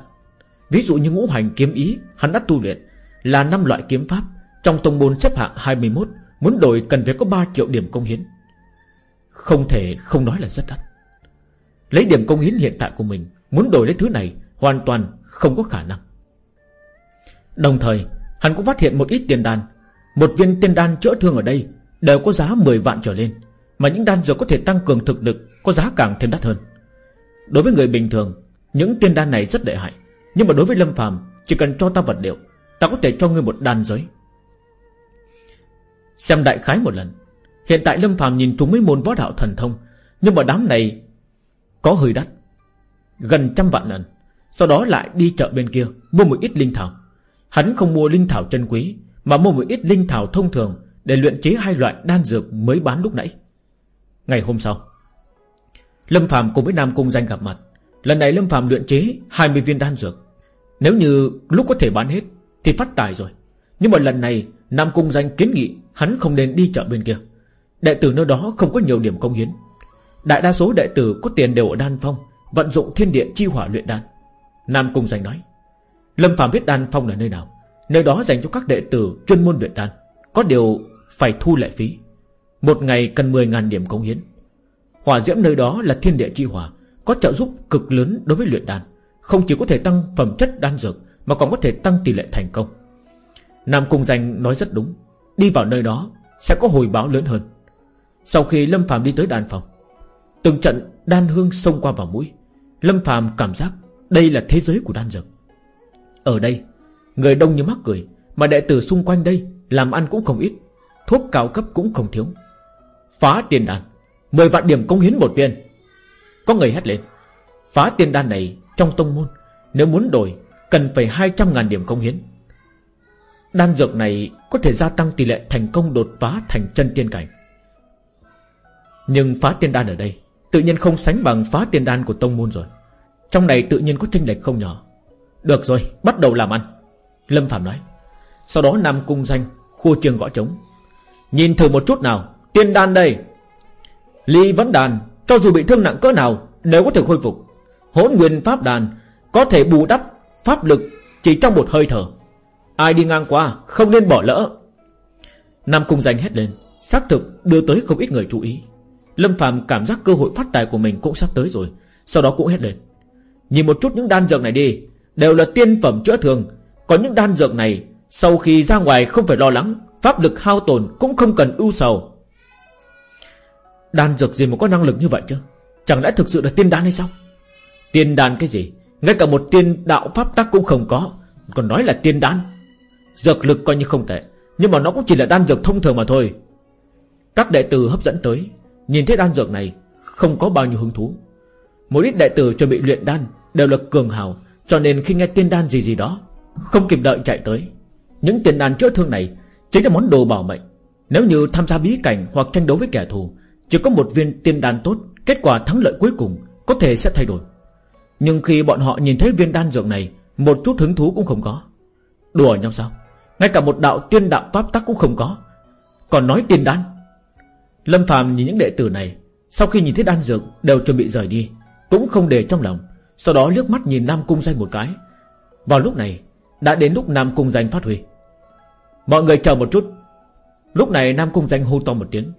Ví dụ như ngũ hành kiếm ý, Hắn đã tu luyện Là năm loại kiếm pháp, Trong Tông Môn xếp hạng 21 Muốn đổi cần phải có 3 triệu điểm công hiến. Không thể không nói là rất đắt. Lấy điểm công hiến hiện tại của mình, Muốn đổi lấy thứ này Hoàn toàn không có khả năng. Đồng thời, Hắn cũng phát hiện một ít tiền đan. Một viên tiền đan chữa thương ở đây Đều có giá 10 vạn trở lên, Mà những đan dược có thể tăng cường thực lực có giá càng thêm đắt hơn. Đối với người bình thường, Những tiên đan này rất đệ hại, Nhưng mà đối với Lâm phàm, Chỉ cần cho ta vật liệu, Ta có thể cho ngươi một đan giới. Xem đại khái một lần, Hiện tại Lâm phàm nhìn chúng mấy môn võ đạo thần thông, Nhưng mà đám này Có hơi đắt, Gần trăm vạn lần, Sau đó lại đi chợ bên kia Mua một ít linh thảo. Hắn không mua linh thảo chân quý, Mà mua một ít linh thảo thông thường Để luyện chế hai loại đan dược mới bán lúc nãy. Ngày hôm sau Lâm Phạm cùng với Nam Cung Danh gặp mặt. Lần này Lâm Phạm luyện chế 20 viên đan dược. Nếu như lúc có thể bán hết, Thì phát tài rồi. Nhưng mà lần này, Nam Cung Danh kiến nghị Hắn không nên đi chợ bên kia. Đệ tử nơi đó không có nhiều điểm công hiến. Đại đa số đệ tử có tiền đều ở đan phong, Vận dụng thiên địa chi hỏa luyện đan. Nam Cung Danh nói, Lâm Phạm biết đan phong là nơi nào? Nơi đó dành cho các đệ tử chuyên môn luyện đan. Có điều phải thu lệ phí. Một ngày cần 10.000 điểm công hiến. Hỏa diễm nơi đó là thiên địa chi hỏa, Có trợ giúp cực lớn đối với luyện đan. Không chỉ có thể tăng phẩm chất đan dược, Mà còn có thể tăng tỷ lệ thành công. Nam Cung Danh nói rất đúng, Đi vào nơi đó sẽ có hồi báo lớn hơn. Sau khi Lâm Phạm đi tới đan phòng, Từng trận đan hương xông qua vào mũi. Lâm Phạm cảm giác Đây là thế giới của đan dược. Ở đây, Người đông như mắc cười, Mà đệ tử xung quanh đây Làm ăn cũng không ít, Thuốc cao cấp cũng không thiếu. Phá tiền đan. 10 vạn điểm công hiến một viên. Có người hét lên Phá tiên đan này trong tông môn Nếu muốn đổi cần phải 200 ngàn điểm công hiến. Đan dược này có thể gia tăng tỷ lệ thành công đột phá thành chân tiên cảnh. Nhưng phá tiên đan ở đây Tự nhiên không sánh bằng phá tiên đan của tông môn rồi. Trong này tự nhiên có tranh lệch không nhỏ. Được rồi, bắt đầu làm ăn. Lâm Phạm nói. Sau đó Nam Cung Danh Khua trường gõ trống. Nhìn thử một chút nào Tiên đan đây. Ly vấn đàn, Cho dù bị thương nặng cỡ nào Đều có thể khôi phục, Hỗn nguyên pháp đàn Có thể bù đắp pháp lực Chỉ trong một hơi thở. Ai đi ngang qua không nên bỏ lỡ. Nam Cung Danh hét lên, Xác thực đưa tới không ít người chú ý. Lâm Phạm cảm giác cơ hội phát tài của mình cũng sắp tới rồi, Sau đó cũng hét lên. Nhìn một chút những đan dược này đi, Đều là tiên phẩm chữa thương. Có những đan dược này, Sau khi ra ngoài không phải lo lắng, Pháp lực hao tổn cũng không cần ưu sầu. Đan dược gì mà có năng lực như vậy chứ? Chẳng lẽ thực sự là tiên đan hay sao? Tiên đan cái gì? Ngay cả một tiên đạo pháp tắc cũng không có. Còn nói là tiên đan, Dược lực coi như không tệ, Nhưng mà nó cũng chỉ là đan dược thông thường mà thôi. Các đệ tử hấp dẫn tới, Nhìn thấy đan dược này, Không có bao nhiêu hứng thú. Một ít đệ tử chuẩn bị luyện đan Đều là cường hào, Cho nên khi nghe tiên đan gì gì đó, Không kịp đợi chạy tới. Những tiên đan chữa thương này Chính là món đồ bảo mệnh. Nếu như tham gia bí cảnh hoặc tranh đấu với kẻ thù chỉ có một viên tiên đan tốt, Kết quả thắng lợi cuối cùng Có thể sẽ thay đổi. Nhưng khi bọn họ nhìn thấy viên đan dược này, Một chút hứng thú cũng không có. Đùa nhau sao? Ngay cả một đạo tiên đạo pháp tắc cũng không có. Còn nói tiên đan? Lâm phàm nhìn những đệ tử này, Sau khi nhìn thấy đan dược đều chuẩn bị rời đi, Cũng không để trong lòng. Sau đó liếc mắt nhìn Nam Cung Danh một cái. Vào lúc này, Đã đến lúc Nam Cung Danh phát huy. Mọi người chờ một chút. Lúc này Nam Cung Danh hô to một tiếng.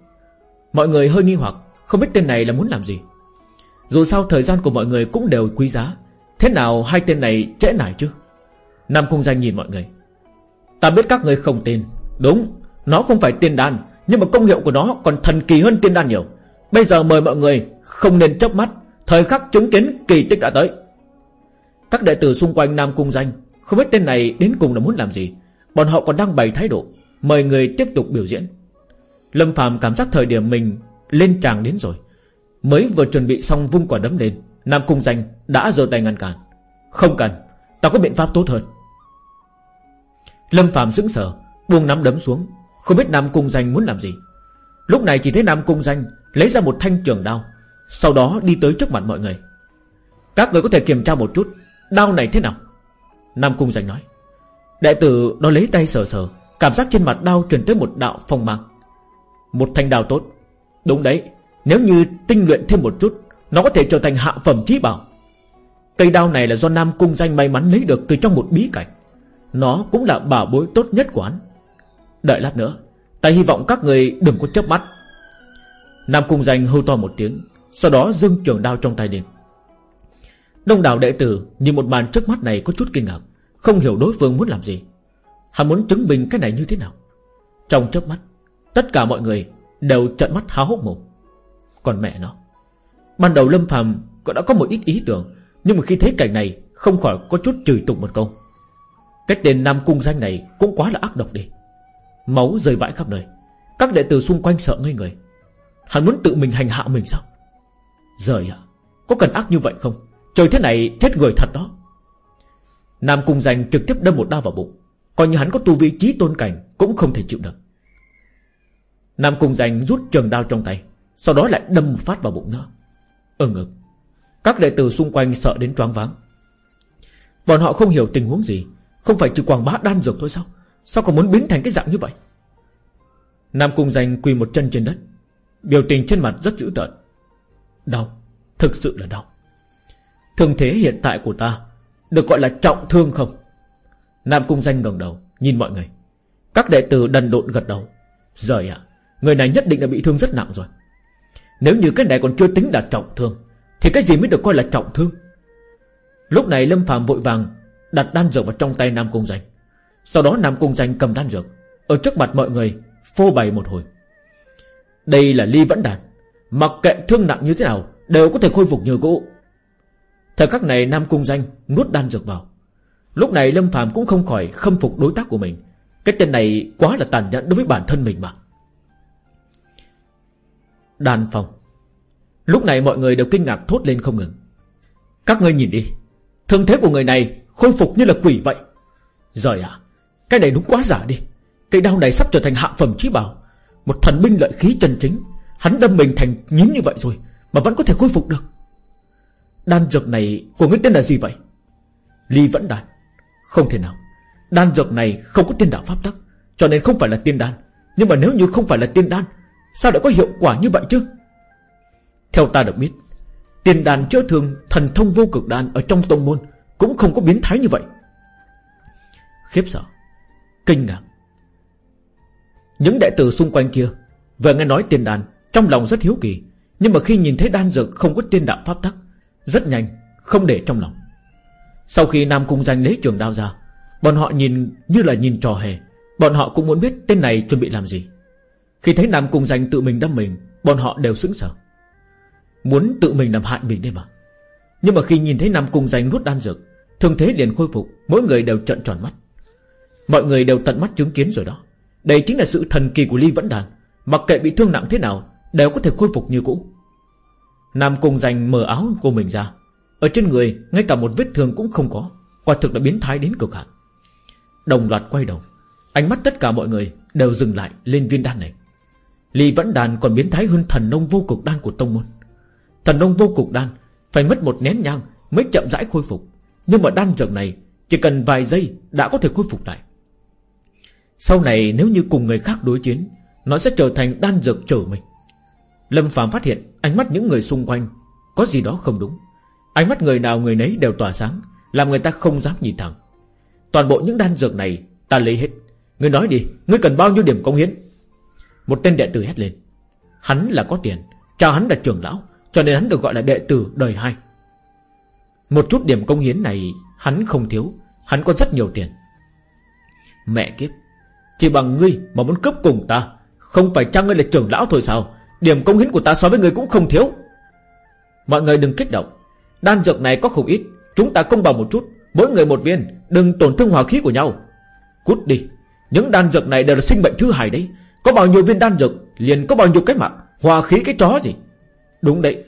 Mọi người hơi nghi hoặc, Không biết tên này là muốn làm gì. Dù sao thời gian của mọi người cũng đều quý giá, Thế nào hai tên này trễ nải chứ? Nam Cung Danh nhìn mọi người. Ta biết các người không tin. Đúng, Nó không phải tiên đan, Nhưng mà công hiệu của nó còn thần kỳ hơn tiên đan nhiều. Bây giờ mời mọi người Không nên chớp mắt, Thời khắc chứng kiến kỳ tích đã tới. Các đệ tử xung quanh Nam Cung Danh, Không biết tên này đến cùng là muốn làm gì. Bọn họ còn đang bày thái độ, Mời người tiếp tục biểu diễn. Lâm Phạm cảm giác thời điểm mình lên tràng đến rồi. Mới vừa chuẩn bị xong vung quả đấm lên, Nam Cung Danh đã giơ tay ngăn cản. Không cần, Ta có biện pháp tốt hơn. Lâm Phạm sững sờ, Buông nắm đấm xuống, Không biết Nam Cung Danh muốn làm gì. Lúc này chỉ thấy Nam Cung Danh Lấy ra một thanh trường đao, Sau đó đi tới trước mặt mọi người. Các người có thể kiểm tra một chút, Đao này thế nào? Nam Cung Danh nói. Đệ tử nó lấy tay sờ sờ, Cảm giác trên mặt đao truyền tới một đạo phong mang. Một thanh đào tốt. Đúng đấy, Nếu như tinh luyện thêm một chút, Nó có thể trở thành hạ phẩm trí bảo. Cây đao này là do Nam Cung Danh may mắn lấy được từ trong một bí cảnh. Nó cũng là bảo bối tốt nhất của hắn. Đợi lát nữa, Ta hy vọng các người đừng có chớp mắt. Nam Cung Danh hô to một tiếng, Sau đó dưng trường đao trong tay lên. Đông đảo đệ tử nhìn một màn trước mắt này có chút kinh ngạc, Không hiểu đối phương muốn làm gì. Hắn muốn chứng minh cái này như thế nào. Trong chớp mắt Tất cả mọi người đều trợn mắt há hốc mồm. Còn mẹ nó, Ban đầu Lâm Phàm cũng đã có một ít ý tưởng, Nhưng mà khi thấy cảnh này, Không khỏi có chút chửi tục một câu. Cái tên Nam Cung Danh này Cũng quá là ác độc đi. Máu rơi vãi khắp nơi. Các đệ tử xung quanh sợ ngây người. Hắn muốn tự mình hành hạ mình sao? Rời ạ, Có cần ác như vậy không? Trời thế này chết người thật đó. Nam Cung Danh trực tiếp đâm một đao vào bụng. Coi như hắn có tu vi trí tôn cảnh Cũng không thể chịu được. Nam Cung Danh rút trường đao trong tay, Sau đó lại đâm một phát vào bụng nó. Ở ngực, Các đệ tử xung quanh sợ đến choáng váng. Bọn họ không hiểu tình huống gì, Không phải chỉ quảng bá đan dược thôi sao? Sao còn muốn biến thành cái dạng như vậy? Nam Cung Danh quỳ một chân trên đất, Biểu tình trên mặt rất dữ tợn. Đau, Thực sự là đau. Thương thế hiện tại của ta Được gọi là trọng thương không? Nam Cung Danh ngẩng đầu, Nhìn mọi người. Các đệ tử đần độn gật đầu. Rời ạ Người này nhất định đã bị thương rất nặng rồi. Nếu như cái này còn chưa tính là trọng thương, Thì cái gì mới được coi là trọng thương? Lúc này Lâm Phạm vội vàng Đặt đan dược vào trong tay Nam Cung Danh. Sau đó Nam Cung Danh cầm đan dược, Ở trước mặt mọi người, Phô bày một hồi. Đây là ly vẫn đàn Mặc kệ thương nặng như thế nào, Đều có thể khôi phục như cũ. Thời khắc này Nam Cung Danh nuốt đan dược vào. Lúc này Lâm Phạm cũng không khỏi khâm phục đối tác của mình. Cái tên này quá là tàn nhẫn đối với bản thân mình mà. Đàn phòng Lúc này mọi người đều kinh ngạc thốt lên không ngừng. Các ngươi nhìn đi, Thương thế của người này khôi phục như là quỷ vậy. Rồi à Cái này đúng quá giả đi. Cây đao này sắp trở thành hạ phẩm trí bảo. Một thần binh lợi khí chân chính, Hắn đâm mình thành nhím như vậy rồi Mà vẫn có thể khôi phục được. Đan dược này của ngươi tên là gì vậy? Ly vẫn đàn Không thể nào. Đan dược này không có tiên đạo pháp tắc, Cho nên không phải là tiên đan. Nhưng mà nếu như không phải là tiên đan Sao lại có hiệu quả như vậy chứ? Theo ta được biết, Tiền đàn chữa thương thần thông vô cực đàn Ở trong tông môn Cũng không có biến thái như vậy. Khiếp sợ, Kinh ngạc. Những đệ tử xung quanh kia Vừa nghe nói tiền đàn Trong lòng rất hiếu kỳ, Nhưng mà khi nhìn thấy đan dược không có tiên đạo pháp tắc, Rất nhanh Không để trong lòng. Sau khi Nam Cung Danh lấy trường đao ra, Bọn họ nhìn như là nhìn trò hề. Bọn họ cũng muốn biết tên này chuẩn bị làm gì khi thấy Nam Cung Danh tự mình đâm mình, Bọn họ đều sững sờ. Muốn tự mình làm hại mình đấy mà. Nhưng mà khi nhìn thấy Nam Cung Danh nuốt đan dược, Thương thế liền khôi phục, Mỗi người đều trợn tròn mắt. Mọi người đều tận mắt chứng kiến rồi đó. Đây chính là sự thần kỳ của Ly Vẫn Đàn. Mặc kệ bị thương nặng thế nào, Đều có thể khôi phục như cũ. Nam Cung Danh mở áo của mình ra. Ở trên người, ngay cả một vết thương cũng không có. Quả thực đã biến thái đến cực hạn. Đồng loạt quay đầu. Ánh mắt tất cả mọi người đều dừng lại lên viên đan này. Lý vẫn đàn còn biến thái hơn thần nông vô cực đan của tông môn. Thần nông vô cực đan Phải mất một nén nhang mới chậm rãi khôi phục. Nhưng mà đan dược này Chỉ cần vài giây đã có thể khôi phục lại. Sau này nếu như cùng người khác đối chiến, Nó sẽ trở thành đan dược trở mình. Lâm Phạm phát hiện Ánh mắt những người xung quanh Có gì đó không đúng. Ánh mắt người nào người nấy đều tỏa sáng, Làm người ta không dám nhìn thẳng. Toàn bộ những đan dược này ta lấy hết. Ngươi nói đi, Ngươi cần bao nhiêu điểm công hiến? Một tên đệ tử hét lên. Hắn là có tiền, Cha hắn là trưởng lão, Cho nên hắn được gọi là đệ tử đời hai. Một chút điểm công hiến này Hắn không thiếu, Hắn có rất nhiều tiền. Mẹ kiếp, Chỉ bằng ngươi mà muốn cướp cùng ta, Không phải cha ngươi là trưởng lão thôi sao? Điểm công hiến của ta so với ngươi cũng không thiếu. Mọi người đừng kích động. Đan dược này có không ít, Chúng ta công bằng một chút, Mỗi người một viên, Đừng tổn thương hòa khí của nhau. Cút đi, Những đan dược này đều là sinh bệnh thứ hai đấy. Có bao nhiêu viên đan dược, Liền có bao nhiêu cái mạng, Hòa khí cái chó gì? Đúng đấy,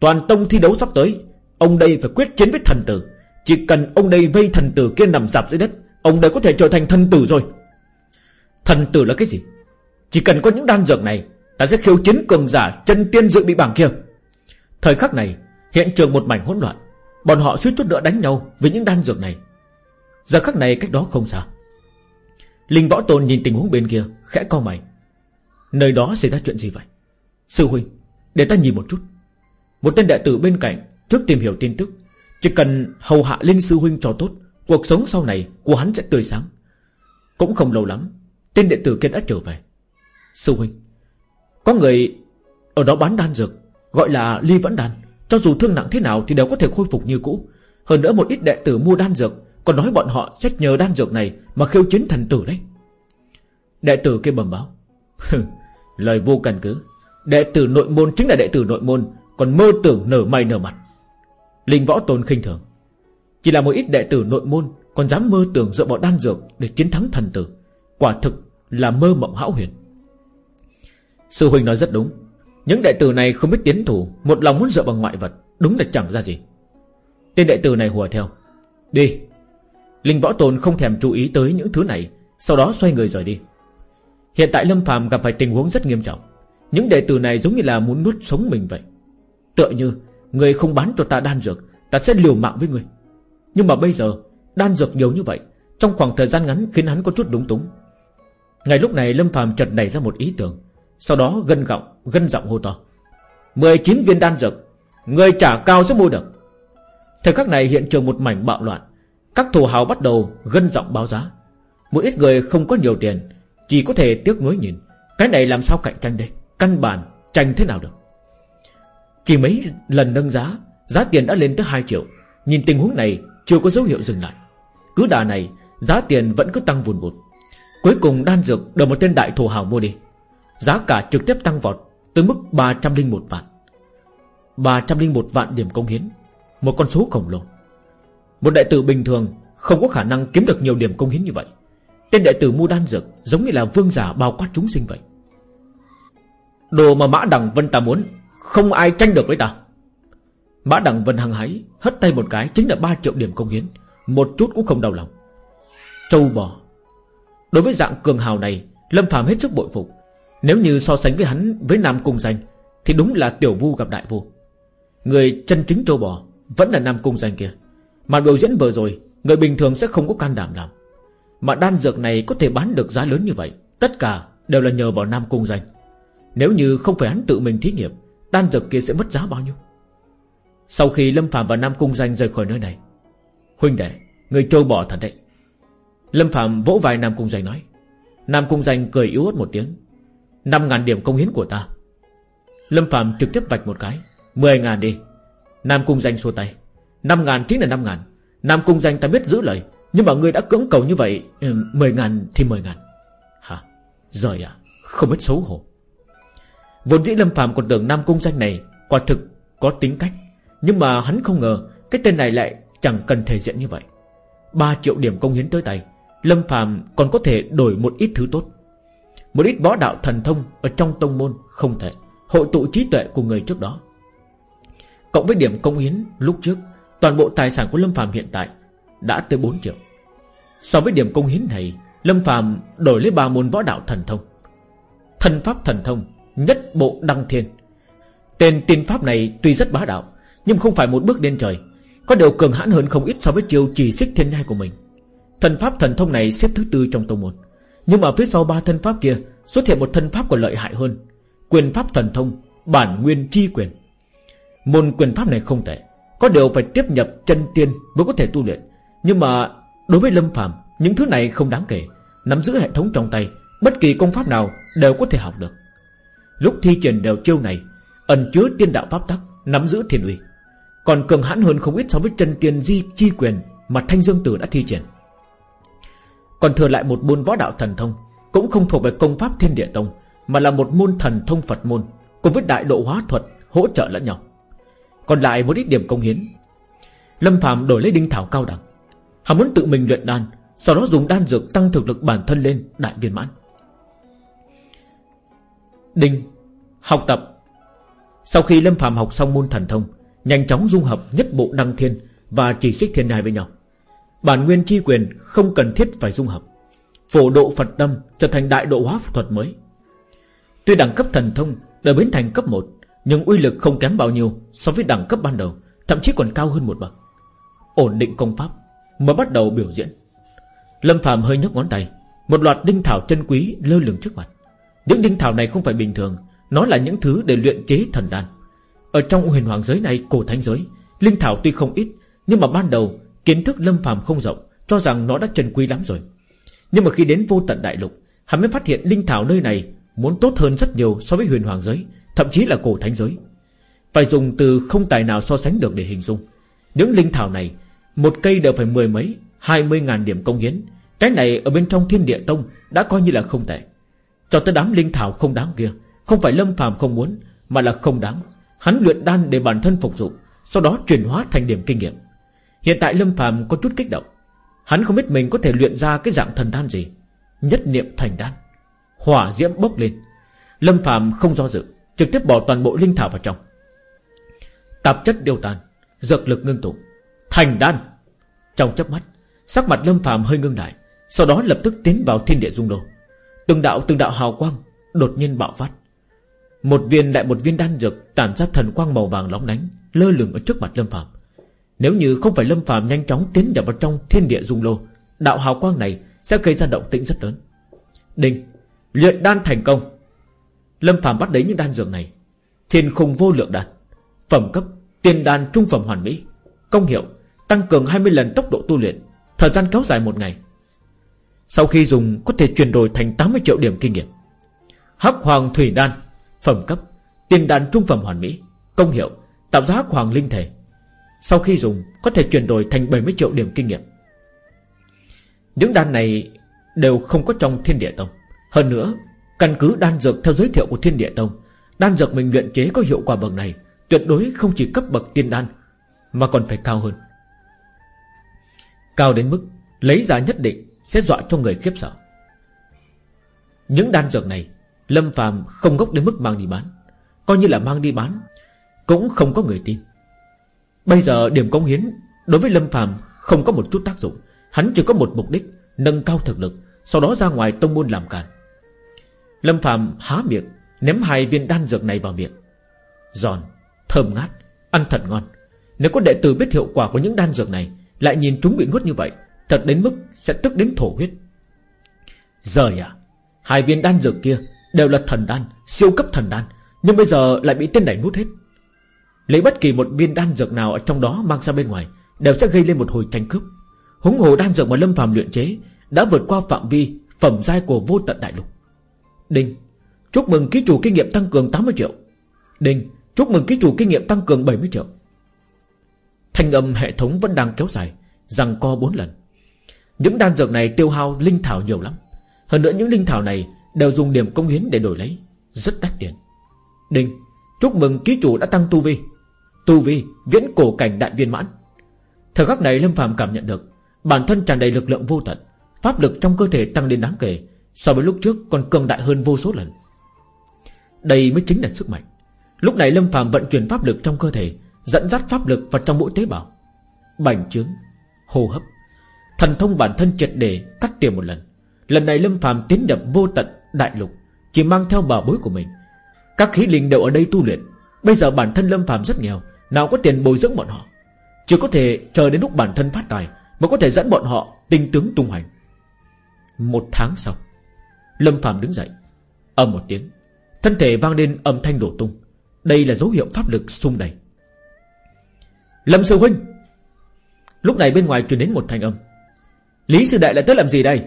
Toàn tông thi đấu sắp tới, Ông đây phải quyết chiến với thần tử. Chỉ cần ông đây vây thần tử kia nằm dạp dưới đất, Ông đây có thể trở thành thần tử rồi. Thần tử là cái gì? Chỉ cần có những đan dược này, Ta sẽ khiêu chiến cường giả chân tiên dự bị bảng kia. Thời khắc này, Hiện trường một mảnh hỗn loạn. Bọn họ suýt chút nữa đánh nhau với những đan dược này. Giờ khắc này cách đó không xa. Linh Võ Tôn nhìn tình huống bên kia, Khẽ co mày. Nơi đó xảy ra chuyện gì vậy? Sư huynh, Để ta nhìn một chút. Một tên đệ tử bên cạnh Trước tìm hiểu tin tức. Chỉ cần hầu hạ Linh Sư huynh cho tốt, Cuộc sống sau này của hắn sẽ tươi sáng. Cũng không lâu lắm, Tên đệ tử kia đã trở về. Sư huynh, Có người ở đó bán đan dược, Gọi là ly vẫn đan. Cho dù thương nặng thế nào thì đều có thể khôi phục như cũ. Hơn nữa một ít đệ tử mua đan dược, Còn nói bọn họ sẽ nhờ đan dược này Mà khiêu chiến thần tử đấy. Đệ tử kia bẩm báo Lời vô căn cứ. Đệ tử nội môn chính là đệ tử nội môn, Còn mơ tưởng nở mày nở mặt. Linh võ tôn khinh thường. Chỉ là một ít đệ tử nội môn, Còn dám mơ tưởng dựa vào đan dược Để chiến thắng thần tử. Quả thực là mơ mộng hão huyền. Sư huynh nói rất đúng. Những đệ tử này không biết tiến thủ, Một lòng muốn dựa vào ngoại vật, Đúng là chẳng ra gì. Tên đệ tử này hùa theo. Đi. Linh võ tôn không thèm chú ý tới những thứ này, Sau đó xoay người rời đi. Hiện tại Lâm Phạm gặp phải tình huống rất nghiêm trọng. Những đệ tử này giống như là muốn nuốt sống mình vậy. Tựa như, Người không bán cho ta đan dược, Ta sẽ liều mạng với người. Nhưng mà bây giờ, Đan dược nhiều như vậy, Trong khoảng thời gian ngắn khiến hắn có chút đúng túng. Ngày lúc này Lâm Phạm chợt nảy ra một ý tưởng, Sau đó gân gọng, Gân giọng hô to. 19 viên đan dược, Người trả cao sẽ mua được. Thời khắc này hiện trường một mảnh bạo loạn. Các thù hào bắt đầu gân giọng báo giá. Một ít người không có nhiều tiền chỉ có thể tiếc nuối nhìn. Cái này làm sao cạnh tranh đây? Căn bản tranh thế nào được? Chỉ mấy lần nâng giá Giá tiền đã lên tới 2 triệu. Nhìn tình huống này, chưa có dấu hiệu dừng lại. Cứ đà này, giá tiền vẫn cứ tăng vùn vụt. Cuối cùng đan dược được một tên đại thổ hào mua đi. Giá cả trực tiếp tăng vọt Tới mức 301 vạn. 301 vạn điểm công hiến. Một con số khổng lồ. Một đại tử bình thường Không có khả năng kiếm được nhiều điểm công hiến như vậy. Tên đệ tử mua đan dược Giống như là vương giả bao quát chúng sinh vậy. Đồ mà Mã Đằng Vân ta muốn, Không ai tranh được với ta. Mã Đằng Vân hăng hái, Hất tay một cái chính là 3 triệu điểm công hiến, Một chút cũng không đau lòng. Châu bò. Đối với dạng cường hào này, Lâm Phạm hết sức bội phục. Nếu như so sánh với hắn với Nam Cung Danh, Thì đúng là tiểu vu gặp đại vu. Người chân chính châu bò Vẫn là Nam Cung Danh kia. Mà biểu diễn vừa rồi, Người bình thường sẽ không có can đảm làm mà đan dược này có thể bán được giá lớn như vậy, Tất cả đều là nhờ vào Nam Cung Danh Nếu như không phải hắn tự mình thí nghiệm, Đan dược kia sẽ mất giá bao nhiêu? Sau khi Lâm Phạm và Nam Cung Danh rời khỏi nơi này, Huynh đệ, Người trâu bỏ thật đấy. Lâm Phạm vỗ vai Nam Cung Danh nói. Nam Cung Danh cười yếu ớt một tiếng. Năm ngàn điểm công hiến của ta. Lâm Phạm trực tiếp vạch một cái. Mười ngàn đi. Nam Cung Danh xua tay. Năm ngàn chính là năm ngàn. Nam Cung Danh ta biết giữ lời nhưng mà ngươi đã cưỡng cầu như vậy ừ, Mười ngàn thì mười ngàn. Hả? Rồi à Không biết xấu hổ. Vốn dĩ Lâm phàm còn tưởng Nam Cung Danh này Quả thực có tính cách, Nhưng mà hắn không ngờ Cái tên này lại chẳng cần thể diện như vậy. 3 triệu điểm công hiến tới tay, Lâm phàm còn có thể đổi một ít thứ tốt. Một ít võ đạo thần thông Ở trong tông môn không thể, Hội tụ trí tuệ của người trước đó. Cộng với điểm công hiến lúc trước, Toàn bộ tài sản của Lâm phàm hiện tại đã tới 4 triệu. So với điểm công hiến này, Lâm Phạm đổi lấy ba môn võ đạo thần thông. Thần pháp thần thông, Nhất bộ đăng thiên. Tên tiên pháp này tuy rất bá đạo, Nhưng không phải một bước lên trời, Có điều cường hãn hơn không ít so với chiêu chỉ xích thiên nhai của mình. Thần pháp thần thông này xếp thứ tư trong tông môn, Nhưng mà phía sau ba thân pháp kia Xuất hiện một thân pháp còn lợi hại hơn, Quyền pháp thần thông, Bản nguyên chi quyền. Môn quyền pháp này không tệ, Có điều phải tiếp nhập chân tiên mới có thể tu luyện. Nhưng mà đối với Lâm Phạm Những thứ này không đáng kể. Nắm giữ hệ thống trong tay, Bất kỳ công pháp nào đều có thể học được. Lúc thi triển đều chiêu này, Ẩn chứa tiên đạo pháp tắc, Nắm giữ thiên uy. Còn cường hãn hơn không ít so với chân tiên di chi quyền Mà Thanh Dương Tử đã thi triển. Còn thừa lại một môn võ đạo thần thông, Cũng không thuộc về công pháp thiên địa tông, Mà là một môn thần thông Phật môn, Cùng với đại độ hóa thuật, hỗ trợ lẫn nhau. Còn lại một ít điểm công hiến. Lâm Phạm đổi lấy đinh thảo cao đẳng Hắn muốn tự mình luyện đan, Sau đó dùng đan dược tăng thực lực bản thân lên Đại viên mãn. Đinh, Học tập. Sau khi Lâm Phạm học xong môn thần thông, Nhanh chóng dung hợp nhất bộ đăng thiên Và chỉ xích thiên đài với nhau. Bản nguyên chi quyền không cần thiết phải dung hợp. Phổ độ Phật tâm trở thành đại độ hóa thuật mới. Tuy đẳng cấp thần thông đã biến thành cấp 1 Nhưng uy lực không kém bao nhiêu So với đẳng cấp ban đầu, Thậm chí còn cao hơn một bậc. Ổn định công pháp. Mới bắt đầu biểu diễn. Lâm Phạm hơi nhấc ngón tay, Một loạt đinh thảo chân quý lơ lửng trước mặt. Những đinh thảo này không phải bình thường, Nó là những thứ để luyện chế thần đan. Ở trong huyền hoàng giới này, cổ thánh giới, Linh thảo tuy không ít, Nhưng mà ban đầu, kiến thức Lâm Phạm không rộng, Cho rằng nó đã chân quý lắm rồi. Nhưng mà khi đến vô tận đại lục, Hắn mới phát hiện linh thảo nơi này Muốn tốt hơn rất nhiều so với huyền hoàng giới, Thậm chí là cổ thánh giới. Phải dùng từ không tài nào so sánh được để hình dung. Những linh thảo này một cây đều phải mười mấy, Hai mươi ngàn điểm công hiến. Cái này ở bên trong thiên địa tông Đã coi như là không tệ. Cho tới đám linh thảo không đáng kia, Không phải lâm phàm không muốn, Mà là không đáng. Hắn luyện đan để bản thân phục dụng, Sau đó chuyển hóa thành điểm kinh nghiệm. Hiện tại lâm phàm có chút kích động. Hắn không biết mình có thể luyện ra cái dạng thần đan gì. Nhất niệm thành đan. Hỏa diễm bốc lên. Lâm phàm không do dự, Trực tiếp bỏ toàn bộ linh thảo vào trong. Tạp chất điều tàn Dược lực ngưng tụ. Thành đan. Trong chớp mắt, Sắc mặt Lâm Phạm hơi ngưng lại, Sau đó lập tức tiến vào thiên địa dung đồ Từng đạo từng đạo hào quang Đột nhiên bạo phát. Một viên lại một viên đan dược Tản ra thần quang màu vàng lóng lánh, Lơ lửng ở trước mặt Lâm Phạm Nếu như không phải Lâm Phạm nhanh chóng tiến nhập vào trong thiên địa dung lô Đạo hào quang này sẽ gây ra động tĩnh rất lớn. Đinh, Luyện đan thành công. Lâm Phạm bắt lấy những đan dược này. Thiên khung vô lượng đan, Phẩm cấp tiên đan trung phẩm hoàn mỹ, Công hiệu Tăng cường 20 lần tốc độ tu luyện, Thời gian kéo dài một ngày. Sau khi dùng, có thể chuyển đổi thành 80 triệu điểm kinh nghiệm. Hắc hoàng thủy đan, Phẩm cấp tiền đan trung phẩm hoàn mỹ, Công hiệu, Tạo ra hắc hoàng linh thể. Sau khi dùng, có thể chuyển đổi thành 70 triệu điểm kinh nghiệm. Những đan này Đều không có trong thiên địa tông. Hơn nữa, Căn cứ đan dược theo giới thiệu của thiên địa tông, Đan dược mình luyện chế có hiệu quả bậc này Tuyệt đối không chỉ cấp bậc tiên đan, Mà còn phải cao hơn. Cao đến mức Lấy giá nhất định sẽ dọa cho người khiếp sợ. Những đan dược này Lâm phàm không gốc đến mức mang đi bán. Coi như là mang đi bán Cũng không có người tin. Bây giờ điểm công hiến Đối với Lâm phàm không có một chút tác dụng. Hắn chỉ có một mục đích Nâng cao thực lực Sau đó ra ngoài tông môn làm càn. Lâm Phạm há miệng Ném hai viên đan dược này vào miệng. Giòn, thơm ngát, ăn thật ngon. Nếu có đệ tử biết hiệu quả của những đan dược này lại nhìn chúng bị nuốt như vậy, Thật đến mức sẽ tức đến thổ huyết. Rời à Hai viên đan dược kia đều là thần đan, Siêu cấp thần đan, Nhưng bây giờ lại bị tên này nuốt hết. Lấy bất kỳ một viên đan dược nào ở trong đó mang ra bên ngoài, Đều sẽ gây lên một hồi tranh cướp. Húng hồ đan dược mà Lâm Phạm luyện chế Đã vượt qua phạm vi Phẩm giai của vô tận đại lục. Đinh, Chúc mừng ký chủ kinh nghiệm tăng cường 80 triệu. Đinh, Chúc mừng ký chủ kinh nghiệm tăng cường 70 triệu. Thanh âm hệ thống vẫn đang kéo dài, Rằng co bốn lần. Những đan dược này tiêu hao linh thảo nhiều lắm. Hơn nữa những linh thảo này Đều dùng điểm công hiến để đổi lấy. Rất đắt tiền. Đinh, Chúc mừng ký chủ đã tăng tu vi. Tu vi, viễn cổ cảnh đại viên mãn. Thời khắc này Lâm phàm cảm nhận được, Bản thân tràn đầy lực lượng vô tận, Pháp lực trong cơ thể tăng lên đáng kể, So với lúc trước còn cường đại hơn vô số lần. Đây mới chính là sức mạnh. Lúc này Lâm phàm vận chuyển pháp lực trong cơ thể Dẫn dắt pháp lực vào trong mỗi tế bào. Bành trướng, Hô hấp, Thần thông bản thân triệt để cắt tiền một lần. Lần này Lâm phàm tiến nhập vô tận đại lục, Chỉ mang theo bảo bối của mình. Các khí linh đều ở đây tu luyện. Bây giờ bản thân Lâm phàm rất nghèo, Nào có tiền bồi dưỡng bọn họ. Chỉ có thể chờ đến lúc bản thân phát tài Mới có thể dẫn bọn họ tinh tướng tung hành Một tháng sau, Lâm phàm đứng dậy Âm một tiếng, Thân thể vang lên âm thanh đổ tung. Đây là dấu hiệu pháp lực sung đầy Lâm sư huynh. Lúc này bên ngoài truyền đến một thanh âm. Lý sư đại lại tới làm gì đây?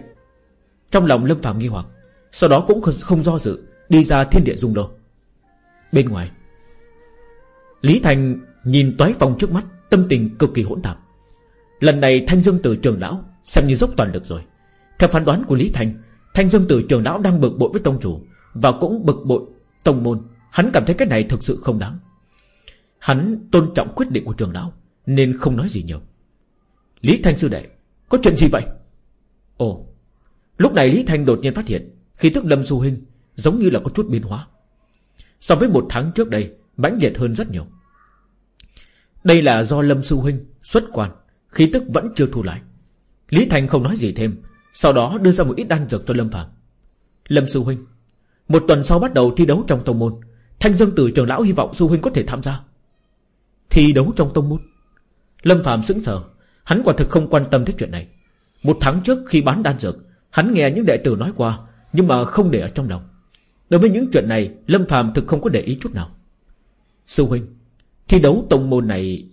Trong lòng Lâm Phạm nghi hoặc, Sau đó cũng không do dự, Đi ra thiên địa dung đô. Bên ngoài, Lý Thành nhìn toái phòng trước mắt, Tâm tình cực kỳ hỗn tạp. Lần này Thanh Dương Tử trường lão Xem như dốc toàn lực rồi. Theo phán đoán của Lý Thành, Thanh Dương Tử trường lão đang bực bội với tông chủ Và cũng bực bội tông môn. Hắn cảm thấy cái này thực sự không đáng. Hắn tôn trọng quyết định của trường lão, Nên không nói gì nhiều. Lý Thanh sư đệ, Có chuyện gì vậy? Ồ, Lúc này Lý Thanh đột nhiên phát hiện Khi tức Lâm Du Hinh Giống như là có chút biến hóa. So với một tháng trước đây, mãnh liệt hơn rất nhiều. Đây là do Lâm Sư Huynh xuất quan, Khí tức vẫn chưa thu lại. Lý Thành không nói gì thêm, Sau đó đưa ra một ít đan dược cho Lâm Phạm Lâm Sư Huynh Một tuần sau bắt đầu thi đấu trong tông môn, Thanh Dương Tử trường lão hy vọng Sư Huynh có thể tham gia. Thi đấu trong tông môn. Lâm Phạm sững sờ, Hắn quả thực không quan tâm tới chuyện này. Một tháng trước khi bán đan dược, Hắn nghe những đệ tử nói qua, Nhưng mà không để ở trong lòng. Đối với những chuyện này, Lâm Phạm thực không có để ý chút nào. Sư huynh, Thi đấu tông môn này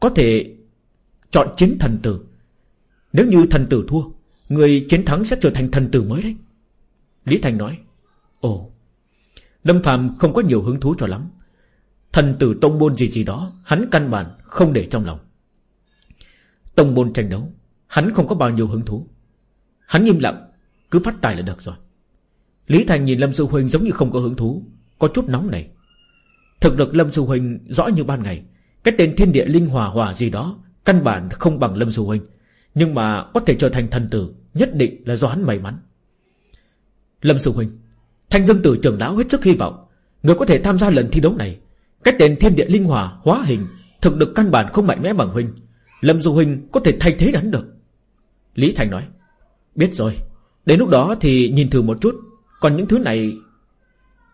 Có thể chọn chiến thần tử. Nếu như thần tử thua, Người chiến thắng sẽ trở thành thần tử mới đấy. Lý Thành nói, Ồ. Lâm Phạm không có nhiều hứng thú cho lắm. Thần tử tông môn gì gì đó, Hắn căn bản không để trong lòng. Tông môn tranh đấu, Hắn không có bao nhiêu hứng thú. Hắn im lặng, Cứ phát tài là được rồi. Lý Thành nhìn Lâm Sư Huynh giống như không có hứng thú, Có chút nóng này Thực lực Lâm Sư Huynh rõ như ban ngày, Cái tên thiên địa linh hòa hòa gì đó Căn bản không bằng Lâm Sư Huynh Nhưng mà có thể trở thành thần tử Nhất định là do hắn may mắn. Lâm Sư Huynh Thanh dân tử trưởng lão hết sức hy vọng, Người có thể tham gia lần thi đấu này cái tên thiên địa linh hòa hóa hình, Thực được căn bản không mạnh mẽ bằng Huynh. Lâm Du Huynh có thể thay thế hắn được. Lý Thành nói, Biết rồi. Đến lúc đó thì nhìn thử một chút. Còn những thứ này,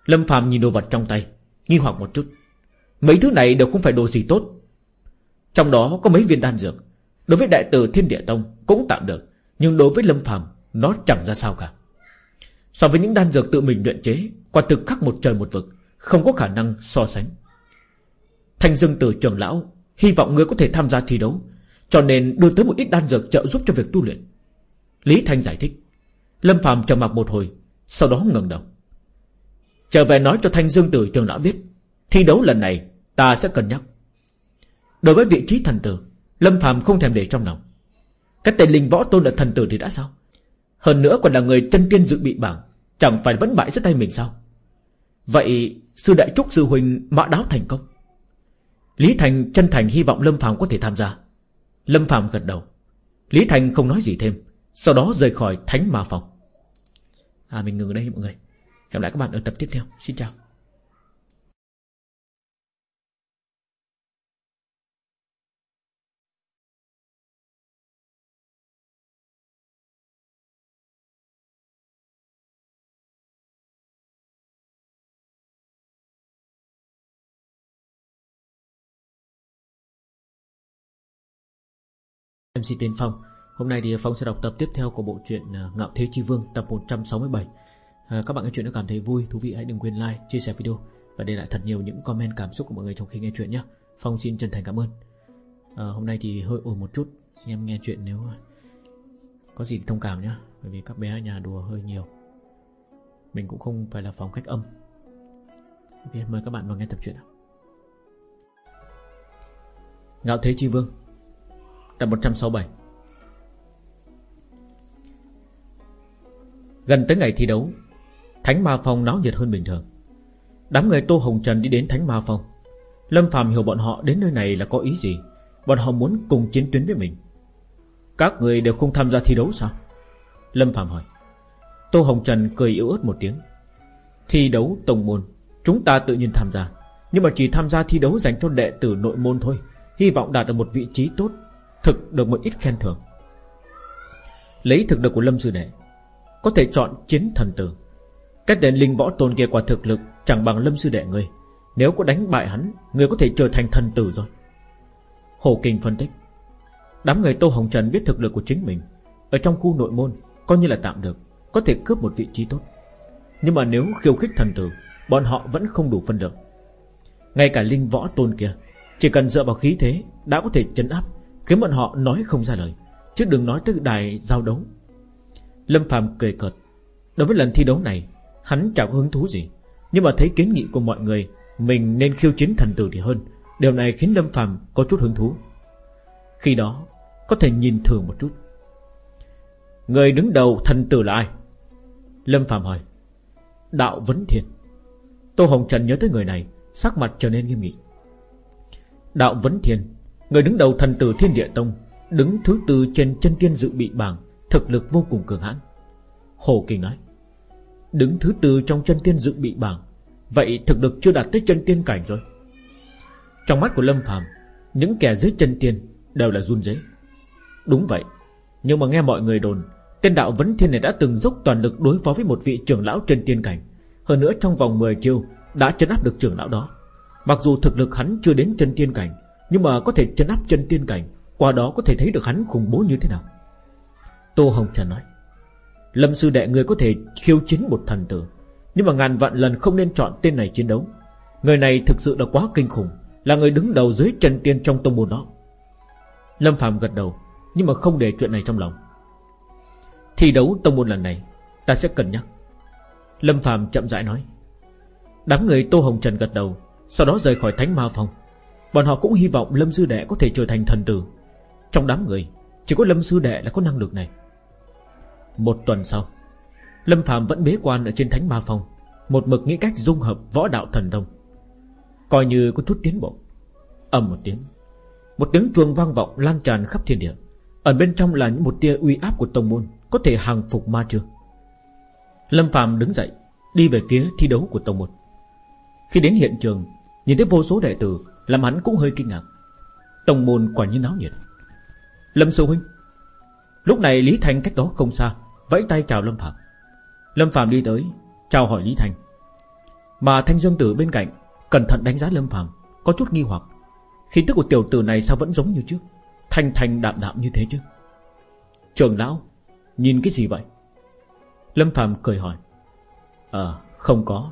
Lâm Phạm nhìn đồ vật trong tay, Nghi hoặc một chút. Mấy thứ này đều không phải đồ gì tốt. Trong đó có mấy viên đan dược. Đối với đại tử Thiên Địa Tông cũng tạm được, Nhưng đối với Lâm Phạm Nó chẳng ra sao cả. So với những đan dược tự mình luyện chế, Quả thực khắc một trời một vực, Không có khả năng so sánh. Thanh Dương Tử trưởng lão, Hy vọng người có thể tham gia thi đấu, cho nên đưa tới một ít đan dược trợ giúp cho việc tu luyện. Lý Thanh giải thích. Lâm Phạm trầm mặc một hồi, Sau đó ngẩng đầu. Trở về nói cho Thanh Dương Tử trưởng lão biết, Thi đấu lần này ta sẽ cân nhắc. Đối với vị trí thần tử, Lâm Phạm không thèm để trong lòng. Cái tên linh võ tôn là thần tử thì đã sao? Hơn nữa còn là người chân tiên dự bị bảng, Chẳng phải vẫn bại dưới tay mình sao? Vậy sư đại trúc sư huynh mã đáo thành công. Lý Thành chân thành hy vọng Lâm Phạm có thể tham gia. Lâm Phạm gật đầu. Lý Thành không nói gì thêm, Sau đó rời khỏi thánh ma phòng. À mình ngừng ở đây mọi người. Hẹn lại các bạn ở tập tiếp theo. Xin chào. MC Tiên Phong. Hôm nay thì Phong sẽ đọc tập tiếp theo của bộ truyện à, Ngạo Thế Chi Vương tập 167 à, Các bạn nghe chuyện đã cảm thấy vui, thú vị hãy đừng quên like, chia sẻ video Và để lại thật nhiều những comment cảm xúc của mọi người trong khi nghe chuyện nhé. Phong xin chân thành cảm ơn. À, Hôm nay thì hơi ồn một chút Anh em nghe chuyện nếu có gì thì thông cảm nhé Bởi vì các bé ở nhà đùa hơi nhiều. Mình cũng không phải là phòng cách âm. Ok mời các bạn vào nghe tập truyện Ngạo Thế Chi Vương. Tập 167 Gần tới ngày thi đấu, Thánh Ma Phong náo nhiệt hơn bình thường. Đám người Tô Hồng Trần đi đến Thánh Ma Phong. Lâm Phạm hiểu bọn họ đến nơi này là có ý gì. Bọn họ muốn cùng chiến tuyến với mình. Các người đều không tham gia thi đấu sao? Lâm Phạm hỏi. Tô Hồng Trần cười yếu ớt một tiếng. Thi đấu tổng môn, Chúng ta tự nhiên tham gia. Nhưng mà chỉ tham gia thi đấu dành cho đệ tử nội môn thôi. Hy vọng đạt được một vị trí tốt. Thực được một ít khen thưởng. Lấy thực lực của Lâm Sư Đệ, Có thể chọn chiến thần tử. Cái tên linh võ tôn kia quả thực lực Chẳng bằng Lâm Sư Đệ người Nếu có đánh bại hắn Người có thể trở thành thần tử rồi. Hồ Kinh phân tích. Đám người Tô Hồng Trần biết thực lực của chính mình. Ở trong khu nội môn, Coi như là tạm được, Có thể cướp một vị trí tốt. Nhưng mà nếu khiêu khích thần tử, Bọn họ vẫn không đủ phân lượng. Ngay cả linh võ tôn kia, Chỉ cần dựa vào khí thế, Đã có thể chấn áp. Khiến bọn họ nói không ra lời. Chứ đừng nói tới đài giao đấu. Lâm Phạm cười cợt. Đối với lần thi đấu này, Hắn chẳng hứng thú gì. Nhưng mà thấy kiến nghị của mọi người, Mình nên khiêu chiến thần tử thì hơn. Điều này khiến Lâm Phạm có chút hứng thú. Khi đó, Có thể nhìn thường một chút. Người đứng đầu thần tử là ai? Lâm Phạm hỏi. Đạo Vấn Thiên. Tô Hồng Trần nhớ tới người này, Sắc mặt trở nên nghiêm nghị. Đạo Vấn Thiên. Người đứng đầu thần tử Thiên Địa Tông, Đứng thứ tư trên chân tiên dự bị bảng, Thực lực vô cùng cường hãn. Hồ Kinh nói, Đứng thứ tư trong chân tiên dự bị bảng, Vậy thực lực chưa đạt tới chân tiên cảnh rồi. Trong mắt của Lâm Phàm, Những kẻ dưới chân tiên Đều là run rẩy Đúng vậy, Nhưng mà nghe mọi người đồn, Tên đạo vấn thiên này đã từng dốc toàn lực đối phó với một vị trưởng lão chân tiên cảnh. Hơn nữa trong vòng 10 chiêu Đã chấn áp được trưởng lão đó. Mặc dù thực lực hắn chưa đến chân tiên cảnh nhưng mà có thể chân áp chân tiên cảnh, Qua đó có thể thấy được hắn khủng bố như thế nào. Tô Hồng Trần nói, Lâm sư đệ người có thể khiêu chiến một thần tử, Nhưng mà ngàn vạn lần không nên chọn tên này chiến đấu. Người này thực sự là quá kinh khủng, Là người đứng đầu dưới chân tiên trong tông môn đó. Lâm Phạm gật đầu, Nhưng mà không để chuyện này trong lòng. Thi đấu tông môn lần này, Ta sẽ cân nhắc. Lâm Phạm chậm rãi nói. Đám người Tô Hồng Trần gật đầu, Sau đó rời khỏi Thánh Ma Phong Bọn họ cũng hy vọng Lâm Sư Đệ có thể trở thành thần tử. Trong đám người, Chỉ có Lâm Sư Đệ là có năng lực này. Một tuần sau, Lâm Phạm vẫn bế quan ở trên Thánh Ma Phong, Một mực nghĩ cách dung hợp võ đạo thần thông. Coi như có chút tiến bộ. Ầm một tiếng Một tiếng chuông vang vọng lan tràn khắp thiên địa. Ở bên trong là những một tia uy áp của tông môn, Có thể hàng phục ma chưa Lâm Phạm đứng dậy, Đi về phía thi đấu của tông môn. Khi đến hiện trường, Nhìn thấy vô số đệ tử làm hắn cũng hơi kinh ngạc. Tông môn quả như náo nhiệt. Lâm Sư Huynh, Lúc này Lý Thanh cách đó không xa, Vẫy tay chào Lâm Phạm. Lâm Phạm đi tới, Chào hỏi Lý Thanh Mà Thanh Dương Tử bên cạnh Cẩn thận đánh giá Lâm Phạm, Có chút nghi hoặc. Khí tức của tiểu tử này sao vẫn giống như trước? Thanh thanh đạm đạm như thế chứ? Trường lão, Nhìn cái gì vậy? Lâm Phạm cười hỏi. Ờ không có.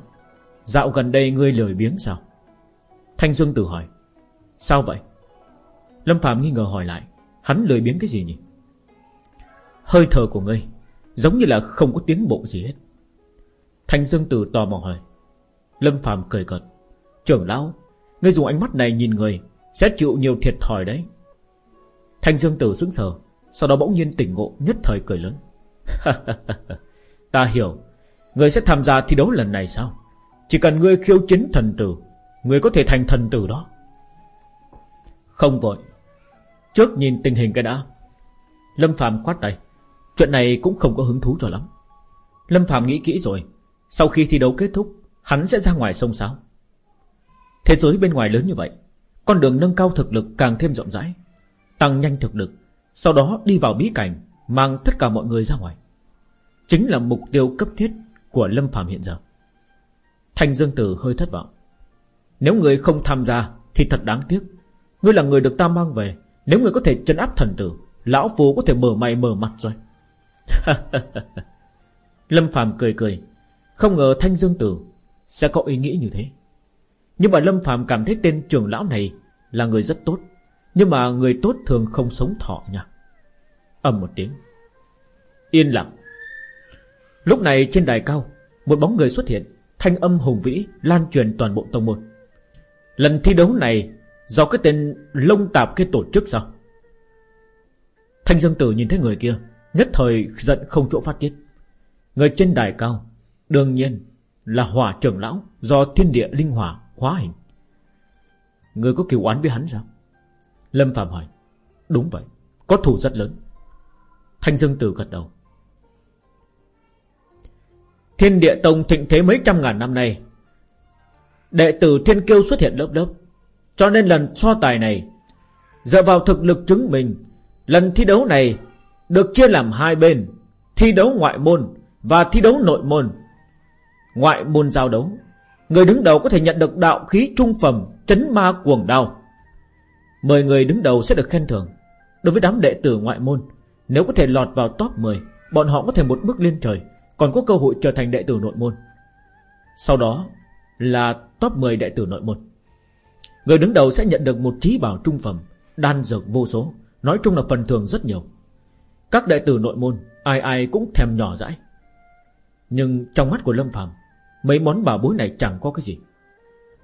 Dạo gần đây ngươi lười biếng sao? Thanh Dương Tử hỏi, Sao vậy? Lâm Phạm nghi ngờ hỏi lại, Hắn lười biếng cái gì nhỉ? Hơi thở của ngươi Giống như là không có tiến bộ gì hết. Thanh Dương Tử tò mò hỏi, Lâm Phạm cười cợt, Trưởng lão, Ngươi dùng ánh mắt này nhìn người Sẽ chịu nhiều thiệt thòi đấy. Thanh Dương Tử sững sờ, Sau đó bỗng nhiên tỉnh ngộ, nhất thời cười lớn, Ta hiểu, Ngươi sẽ tham gia thi đấu lần này sao? Chỉ cần ngươi khiêu chiến thần tử người có thể thành thần tử đó. Không vội. Trước nhìn tình hình cái đã. Lâm Phạm khoát tay. Chuyện này cũng không có hứng thú cho lắm. Lâm Phạm nghĩ kỹ rồi. Sau khi thi đấu kết thúc, Hắn sẽ ra ngoài sông sáo. Thế giới bên ngoài lớn như vậy, Con đường nâng cao thực lực càng thêm rộng rãi, Tăng nhanh thực lực, Sau đó đi vào bí cảnh, Mang tất cả mọi người ra ngoài. Chính là mục tiêu cấp thiết Của Lâm Phạm hiện giờ. Thanh Dương Tử hơi thất vọng. Nếu người không tham gia Thì thật đáng tiếc. Ngươi là người được ta mang về. Nếu người có thể chân áp thần tử, Lão Phu có thể mở mày mở mặt rồi. Lâm Phạm cười cười. Không ngờ Thanh Dương Tử Sẽ có ý nghĩ như thế. Nhưng mà Lâm Phạm cảm thấy tên trưởng lão này Là người rất tốt. Nhưng mà người tốt thường không sống thọ nha. Ầm một tiếng. Yên lặng. Lúc này trên đài cao, Một bóng người xuất hiện. Thanh âm hùng vĩ, lan truyền toàn bộ tông môn. Lần thi đấu này Do cái tên lông tạp cái tổ chức sao? Thanh Dương Tử nhìn thấy người kia, Nhất thời giận không chỗ phát tiết. Người trên đài cao, Đương nhiên là hỏa trưởng lão Do thiên địa linh hỏa hóa hình. Người có kiều oán với hắn sao? Lâm Phạm hỏi. Đúng vậy, Có thủ rất lớn. Thanh Dương Tử gật đầu. Thiên địa tông thịnh thế mấy trăm ngàn năm nay Đệ tử thiên kiêu xuất hiện lớp lớp. Cho nên lần so tài này, Dựa vào thực lực chứng minh, Lần thi đấu này Được chia làm hai bên, Thi đấu ngoại môn Và thi đấu nội môn. Ngoại môn giao đấu, Người đứng đầu có thể nhận được đạo khí trung phẩm, Chấn ma cuồng đao. Mười người đứng đầu sẽ được khen thưởng. Đối với đám đệ tử ngoại môn, Nếu có thể lọt vào top 10 Bọn họ có thể một bước lên trời, Còn có cơ hội trở thành đệ tử nội môn. Sau đó là top 10 đệ tử nội môn. Người đứng đầu sẽ nhận được một trí bảo trung phẩm, Đan dược vô số, Nói chung là phần thưởng rất nhiều. Các đệ tử nội môn, Ai ai cũng thèm nhỏ dãi. Nhưng trong mắt của Lâm Phạm Mấy món bảo bối này chẳng có cái gì.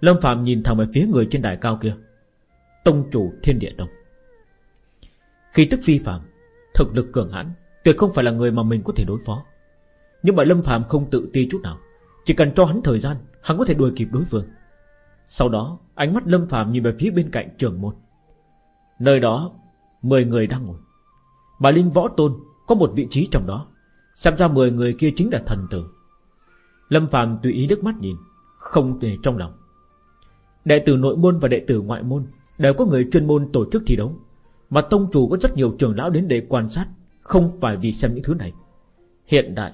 Lâm Phạm nhìn thẳng về phía người trên đài cao kia. Tông chủ thiên địa tông. Khi tức phi phạm Thực lực cường hãn, Tuyệt không phải là người mà mình có thể đối phó. Nhưng mà Lâm Phạm không tự ti chút nào, Chỉ cần cho hắn thời gian Hắn có thể đuổi kịp đối phương. Sau đó, ánh mắt Lâm Phạm nhìn về phía bên cạnh trường môn. Nơi đó, Mười người đang ngồi. Bà Linh Võ Tôn có một vị trí trong đó. Xem ra mười người kia chính là thần tử. Lâm Phạm tùy ý nước mắt nhìn, Không để trong lòng. Đệ tử nội môn và đệ tử ngoại môn Đều có người chuyên môn tổ chức thi đấu, Mà tông chủ có rất nhiều trưởng lão đến để quan sát, Không phải vì xem những thứ này. Hiện đại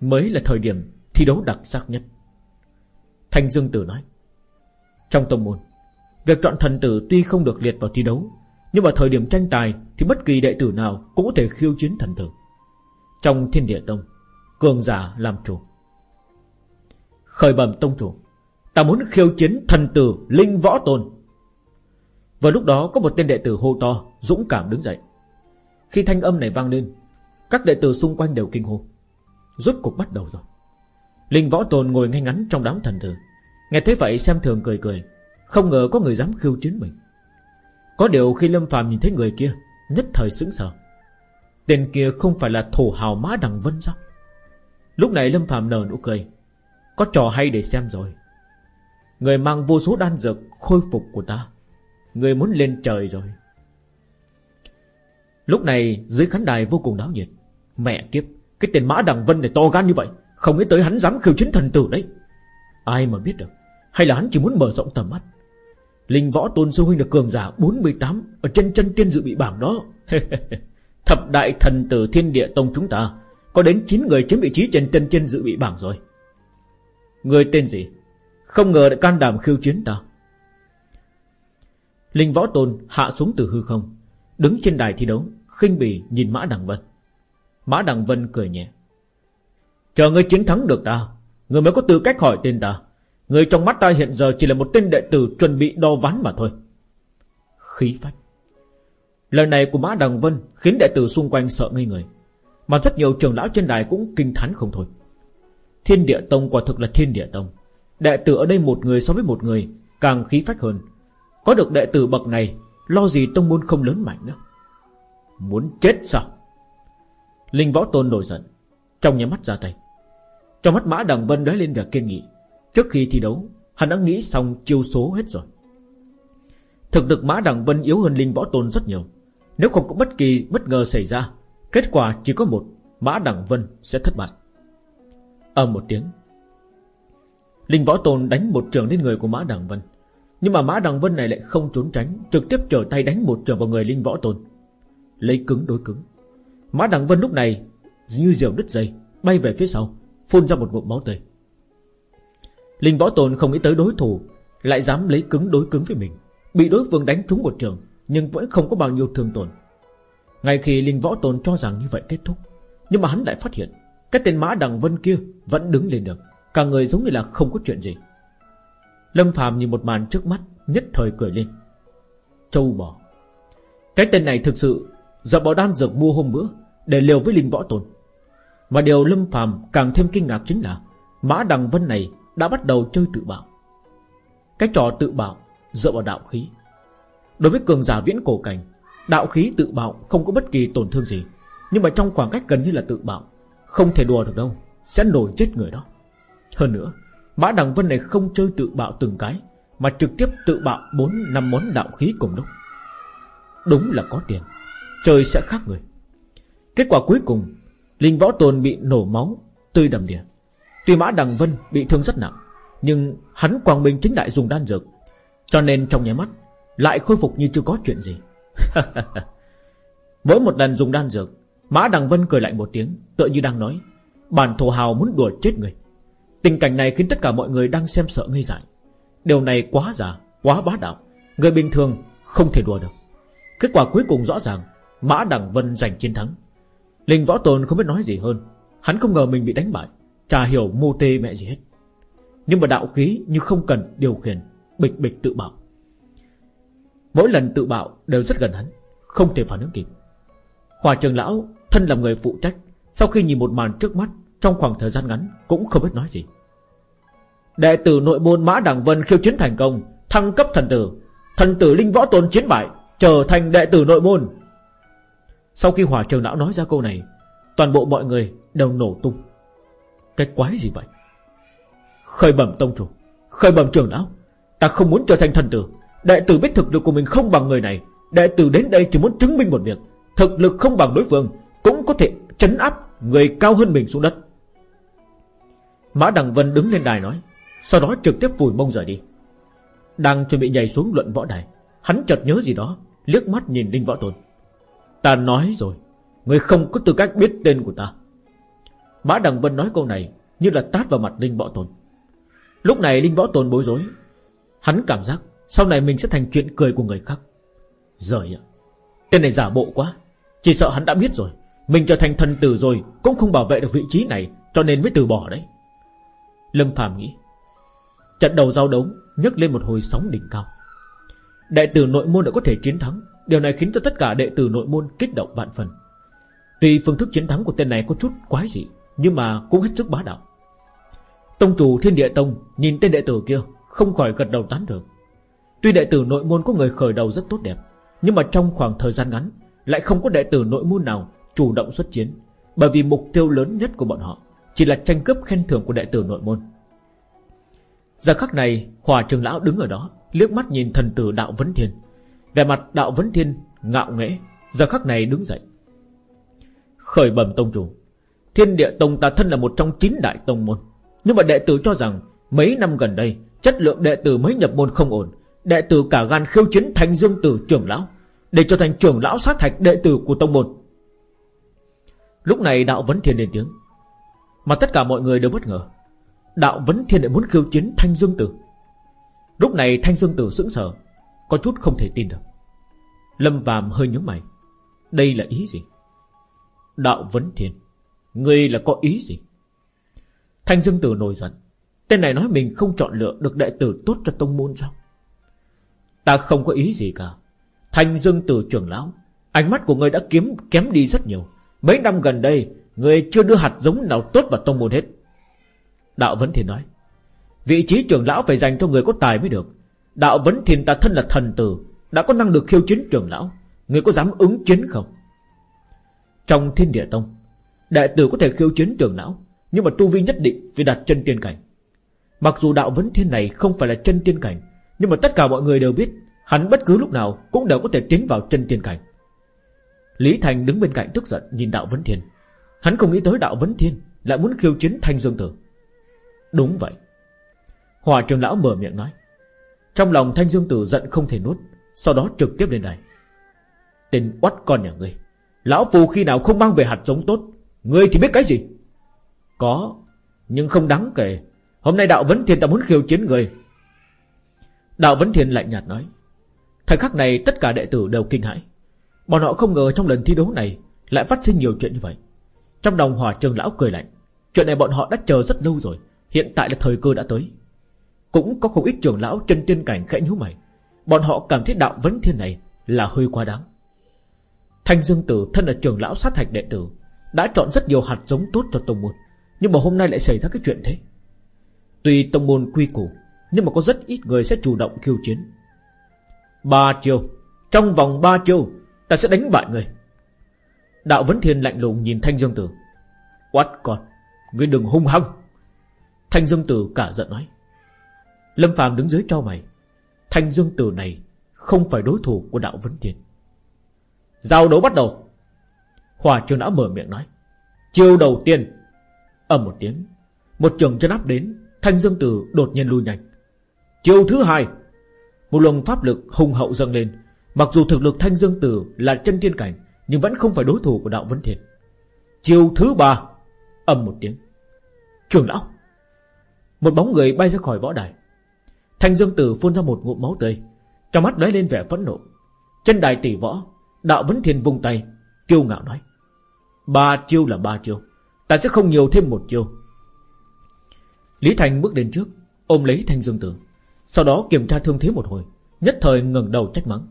Mới là thời điểm thi đấu đặc sắc nhất. Thanh Dương Tử nói. Trong tông môn, Việc chọn thần tử tuy không được liệt vào thi đấu, Nhưng mà thời điểm tranh tài Thì bất kỳ đệ tử nào cũng có thể khiêu chiến thần tử. Trong thiên địa tông, Cường giả làm chủ. Khởi bẩm tông chủ, Ta muốn khiêu chiến thần tử Linh Võ Tôn. Vào lúc đó có một tên đệ tử hô to, Dũng cảm đứng dậy. Khi thanh âm này vang lên, Các đệ tử xung quanh đều kinh hô. Rốt cuộc bắt đầu rồi. Linh Võ Tôn ngồi ngay ngắn trong đám thần tử Nghe thế vậy, xem thường cười cười. Không ngờ có người dám khiêu chiến mình. Có điều khi Lâm phàm nhìn thấy người kia, Nhất thời sững sờ. Tên kia không phải là thổ hào mã đằng vân sao? Lúc này Lâm phàm nở nụ cười. Có trò hay để xem rồi. Người mang vô số đan dược Khôi phục của ta. Người muốn lên trời rồi. Lúc này, dưới khán đài vô cùng náo nhiệt. Mẹ kiếp, Cái tên mã đằng vân này to gan như vậy. Không nghĩ tới hắn dám khiêu chiến thần tử đấy. Ai mà biết được, Hay là hắn chỉ muốn mở rộng tầm mắt. Linh võ tôn sư huynh được cường giả 48 Ở chân chân tiên dự bị bảng đó. Thập đại thần tử thiên địa tông chúng ta, Có đến 9 người chiếm vị trí trên chân chân dự bị bảng rồi. Người tên gì? Không ngờ lại can đảm khiêu chiến ta. Linh võ tôn hạ xuống từ hư không, Đứng trên đài thi đấu, khinh bỉ nhìn Mã Đằng Vân. Mã Đằng Vân cười nhẹ. Chờ ngươi chiến thắng được ta Người mới có tư cách hỏi tên ta. Người trong mắt ta hiện giờ chỉ là một tên đệ tử Chuẩn bị đo ván mà thôi. Khí phách. Lời này của Mã Đằng Vân Khiến đệ tử xung quanh sợ ngây người. Mà rất nhiều trường lão trên đài cũng kinh thán không thôi. Thiên địa tông quả thực là thiên địa tông. Đệ tử ở đây một người so với một người, Càng khí phách hơn. Có được đệ tử bậc này, Lo gì tông môn không lớn mạnh nữa? Muốn chết sao? Linh võ tôn nổi giận, Trong nhà mắt ra tay. Trong mắt Mã Đằng Vân nói lên vẻ kiên nghị. Trước khi thi đấu, Hắn đã nghĩ xong chiêu số hết rồi. Thực lực Mã Đằng Vân yếu hơn Linh Võ Tôn rất nhiều. Nếu không có bất kỳ bất ngờ xảy ra, Kết quả chỉ có một, Mã Đằng Vân sẽ thất bại. Âm một tiếng. Linh Võ Tôn đánh một trường lên người của Mã Đằng Vân. Nhưng mà Mã Đằng Vân này lại không trốn tránh, Trực tiếp trở tay đánh một trường vào người Linh Võ Tôn. Lấy cứng đối cứng. Mã Đằng Vân lúc này Như diều đứt dây, Bay về phía sau. Phun ra một ngụm máu tươi. Linh Võ Tôn không nghĩ tới đối thủ, Lại dám lấy cứng đối cứng với mình, Bị đối phương đánh trúng một trường, Nhưng vẫn không có bao nhiêu thương tổn. Ngay khi Linh Võ Tôn cho rằng như vậy kết thúc, Nhưng mà hắn lại phát hiện, Cái tên Mã Đằng Vân kia vẫn đứng lên được, Cả người giống như là không có chuyện gì. Lâm phàm nhìn một màn trước mắt, Nhất thời cười lên. Châu bò. Cái tên này thực sự, Giờ bỏ đan dược mua hôm bữa, Để liều với Linh Võ Tôn. Mà điều Lâm Phạm càng thêm kinh ngạc chính là Mã Đằng Vân này đã bắt đầu chơi tự bạo. Cái trò tự bạo Dựa vào đạo khí. Đối với cường giả viễn cổ cảnh, Đạo khí tự bạo không có bất kỳ tổn thương gì. Nhưng mà trong khoảng cách gần như là tự bạo, Không thể đùa được đâu, Sẽ nổi chết người đó. Hơn nữa, Mã Đằng Vân này không chơi tự bạo từng cái, Mà trực tiếp tự bạo 4 năm món đạo khí cùng lúc. Đúng là có tiền, trời sẽ khác người. Kết quả cuối cùng Linh Võ Tôn bị nổ máu, Tươi đầm đìa. Tuy Mã Đằng Vân bị thương rất nặng, Nhưng hắn quang minh chính đại dùng đan dược, Cho nên trong nháy mắt Lại khôi phục như chưa có chuyện gì. Mỗi một lần dùng đan dược, Mã Đằng Vân cười lạnh một tiếng, Tựa như đang nói, Bản thổ hào muốn đùa chết người. Tình cảnh này khiến tất cả mọi người đang xem sợ ngây dại. Điều này quá giả Quá bá đạo, Người bình thường không thể đùa được. Kết quả cuối cùng rõ ràng, Mã Đằng Vân giành chiến thắng. Linh Võ Tồn không biết nói gì hơn. Hắn không ngờ mình bị đánh bại. Chả hiểu mô tê mẹ gì hết. Nhưng mà đạo khí như không cần điều khiển, Bịch bịch tự bạo. Mỗi lần tự bạo đều rất gần hắn, Không thể phản ứng kịp. Hòa trường lão thân làm người phụ trách, Sau khi nhìn một màn trước mắt, Trong khoảng thời gian ngắn cũng không biết nói gì. Đệ tử nội môn Mã Đảng Vân khiêu chiến thành công, Thăng cấp thần tử. Thần tử Linh Võ Tôn chiến bại, Trở thành đệ tử nội môn. Sau khi hỏa trường lão nói ra câu này, Toàn bộ mọi người đều nổ tung. Cái quái gì vậy? Khởi bẩm tông chủ, Khởi bẩm trường lão, Ta không muốn trở thành thần tử. Đệ tử biết thực lực của mình không bằng người này. Đệ tử đến đây chỉ muốn chứng minh một việc, Thực lực không bằng đối phương, Cũng có thể chấn áp người cao hơn mình xuống đất. Mã Đằng Vân đứng lên đài nói, Sau đó trực tiếp vùi mông rời đi. Đang chuẩn bị nhảy xuống luận võ đài, Hắn chợt nhớ gì đó, Liếc mắt nhìn Đinh Võ Tôn. Ta nói rồi, Người không có tư cách biết tên của ta. Mã Đằng Vân nói câu này Như là tát vào mặt Linh Võ Tôn. Lúc này Linh Võ Tôn bối rối. Hắn cảm giác Sau này mình sẽ thành chuyện cười của người khác. Rời ạ, Tên này giả bộ quá. Chỉ sợ hắn đã biết rồi, Mình trở thành thần tử rồi Cũng không bảo vệ được vị trí này, Cho nên mới từ bỏ đấy. Lâm Phạm nghĩ, Trận đầu giao đấu nhấc lên một hồi sóng đỉnh cao. Đại tử nội môn đã có thể chiến thắng Điều này khiến cho tất cả đệ tử nội môn kích động vạn phần. Tuy phương thức chiến thắng của tên này có chút quái dị, Nhưng mà cũng hết sức bá đạo. Tông chủ thiên địa tông Nhìn tên đệ tử kia, Không khỏi gật đầu tán thưởng. Tuy đệ tử nội môn có người khởi đầu rất tốt đẹp, Nhưng mà trong khoảng thời gian ngắn, Lại không có đệ tử nội môn nào Chủ động xuất chiến, Bởi vì mục tiêu lớn nhất của bọn họ Chỉ là tranh cướp khen thưởng của đệ tử nội môn. Giờ khắc này, Hòa trường lão đứng ở đó, liếc mắt nhìn thần tử đạo vấn thiên. Về mặt đạo vấn thiên, ngạo nghễ, Giờ khắc này đứng dậy. Khởi bẩm tông chủ, Thiên địa tông ta thân là một trong chín đại tông môn. Nhưng mà đệ tử cho rằng, Mấy năm gần đây, Chất lượng đệ tử mới nhập môn không ổn. Đệ tử cả gan khiêu chiến thành dương tử trưởng lão, Để trở thành trưởng lão sát thạch đệ tử của tông môn. Lúc này đạo vấn thiên lên tiếng. Mà tất cả mọi người đều bất ngờ. Đạo vấn thiên lại muốn khiêu chiến thanh dương tử. Lúc này thanh dương tử sững sờ có chút không thể tin được. Lâm Vàm hơi nhớ mày. Đây là ý gì? Đạo vấn thiên, Ngươi là có ý gì? Thanh dương tử nổi giận. Tên này nói mình không chọn lựa được đệ tử tốt cho tông môn sao? Ta không có ý gì cả. Thanh dương tử trưởng lão, Ánh mắt của ngươi đã kiếm, kém đi rất nhiều. Mấy năm gần đây, Ngươi chưa đưa hạt giống nào tốt vào tông môn hết. Đạo Vấn Thiên nói. Vị trí trưởng lão phải dành cho người có tài mới được. Đạo Vấn Thiên ta thân là thần tử, Đã có năng lực khiêu chiến trưởng lão. Người có dám ứng chiến không? Trong thiên địa tông Đại tử có thể khiêu chiến trưởng lão, Nhưng mà tu vi nhất định phải đặt chân tiên cảnh. Mặc dù đạo vấn thiên này không phải là chân tiên cảnh, Nhưng mà tất cả mọi người đều biết, Hắn bất cứ lúc nào cũng đều có thể tiến vào chân tiên cảnh. Lý Thành đứng bên cạnh tức giận Nhìn đạo vấn thiên. Hắn không nghĩ tới đạo vấn thiên Lại muốn khiêu chiến thanh dương tử. Đúng vậy. Hòa trường lão mở miệng nói. Trong lòng thanh dương tử giận không thể nuốt, Sau đó trực tiếp lên đài Tên oắt con nhà ngươi, Lão phù khi nào không mang về hạt giống tốt, Ngươi thì biết cái gì? Có, Nhưng không đáng kể. Hôm nay đạo vấn thiên ta muốn khiêu chiến người Đạo vấn thiên lạnh nhạt nói, Thời khắc này tất cả đệ tử đều kinh hãi. Bọn họ không ngờ trong lần thi đấu này Lại phát sinh nhiều chuyện như vậy. Trong đồng hòa trường lão cười lạnh, Chuyện này bọn họ đã chờ rất lâu rồi, Hiện tại là thời cơ đã tới. Cũng có không ít trưởng lão chân tiên cảnh khẽ nhíu mày. Bọn họ cảm thấy đạo vấn thiên này Là hơi quá đáng. Thanh Dương Tử thân là trưởng lão sát hạch đệ tử, Đã chọn rất nhiều hạt giống tốt cho tông môn, Nhưng mà hôm nay lại xảy ra cái chuyện thế. Tuy tông môn quy củ, Nhưng mà có rất ít người sẽ chủ động khiêu chiến. Ba chiêu, Trong vòng ba chiêu, Ta sẽ đánh bại người. Đạo Vấn Thiên lạnh lùng nhìn Thanh Dương Tử. Quát con, Ngươi đừng hung hăng. Thanh Dương Tử cả giận nói. Lâm Phàm đứng dưới trao mày. Thanh Dương Tử này Không phải đối thủ của đạo Vấn Thiên. Giao đấu bắt đầu. Hòa trường đã mở miệng nói. Chiêu đầu tiên. Ầm một tiếng. Một trường chân áp đến, Thanh Dương Tử đột nhiên lui nhanh. Chiêu thứ hai. Một luồng pháp lực hùng hậu dâng lên. Mặc dù thực lực Thanh Dương Tử là chân tiên cảnh, Nhưng vẫn không phải đối thủ của đạo Vấn Thiên. Chiêu thứ ba. Ầm một tiếng. Trường lão. Một bóng người bay ra khỏi võ đài. Thanh Dương Tử phun ra một ngụm máu tươi, Trong mắt lóe lên vẻ phẫn nộ. Chân đài tỷ võ, Đạo Vấn Thiên vung tay, Kiêu ngạo nói, Ba chiêu là ba chiêu, Ta sẽ không nhiều thêm một chiêu. Lý Thành bước đến trước, Ôm lấy Thanh Dương Tử, Sau đó kiểm tra thương thế một hồi, Nhất thời ngẩng đầu trách mắng,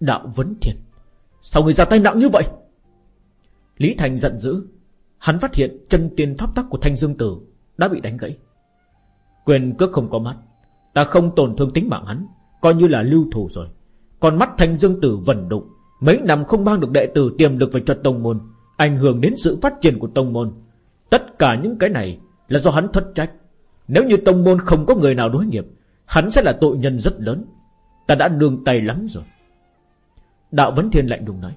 Đạo Vấn Thiên, Sao người ra tay nặng như vậy? Lý Thành giận dữ, Hắn phát hiện chân tiên pháp tắc của Thanh Dương Tử Đã bị đánh gãy. Quyền cước không có mắt Ta không tổn thương tính mạng hắn, Coi như là lưu thủ rồi. Còn mắt Thanh Dương Tử vẩn đụng, Mấy năm không mang được đệ tử tiềm lực về cho tông môn, Ảnh hưởng đến sự phát triển của tông môn. Tất cả những cái này Là do hắn thất trách. Nếu như tông môn không có người nào đối nghiệp, Hắn sẽ là tội nhân rất lớn. Ta đã nương tay lắm rồi. Đạo Vấn Thiên lạnh đùng nói.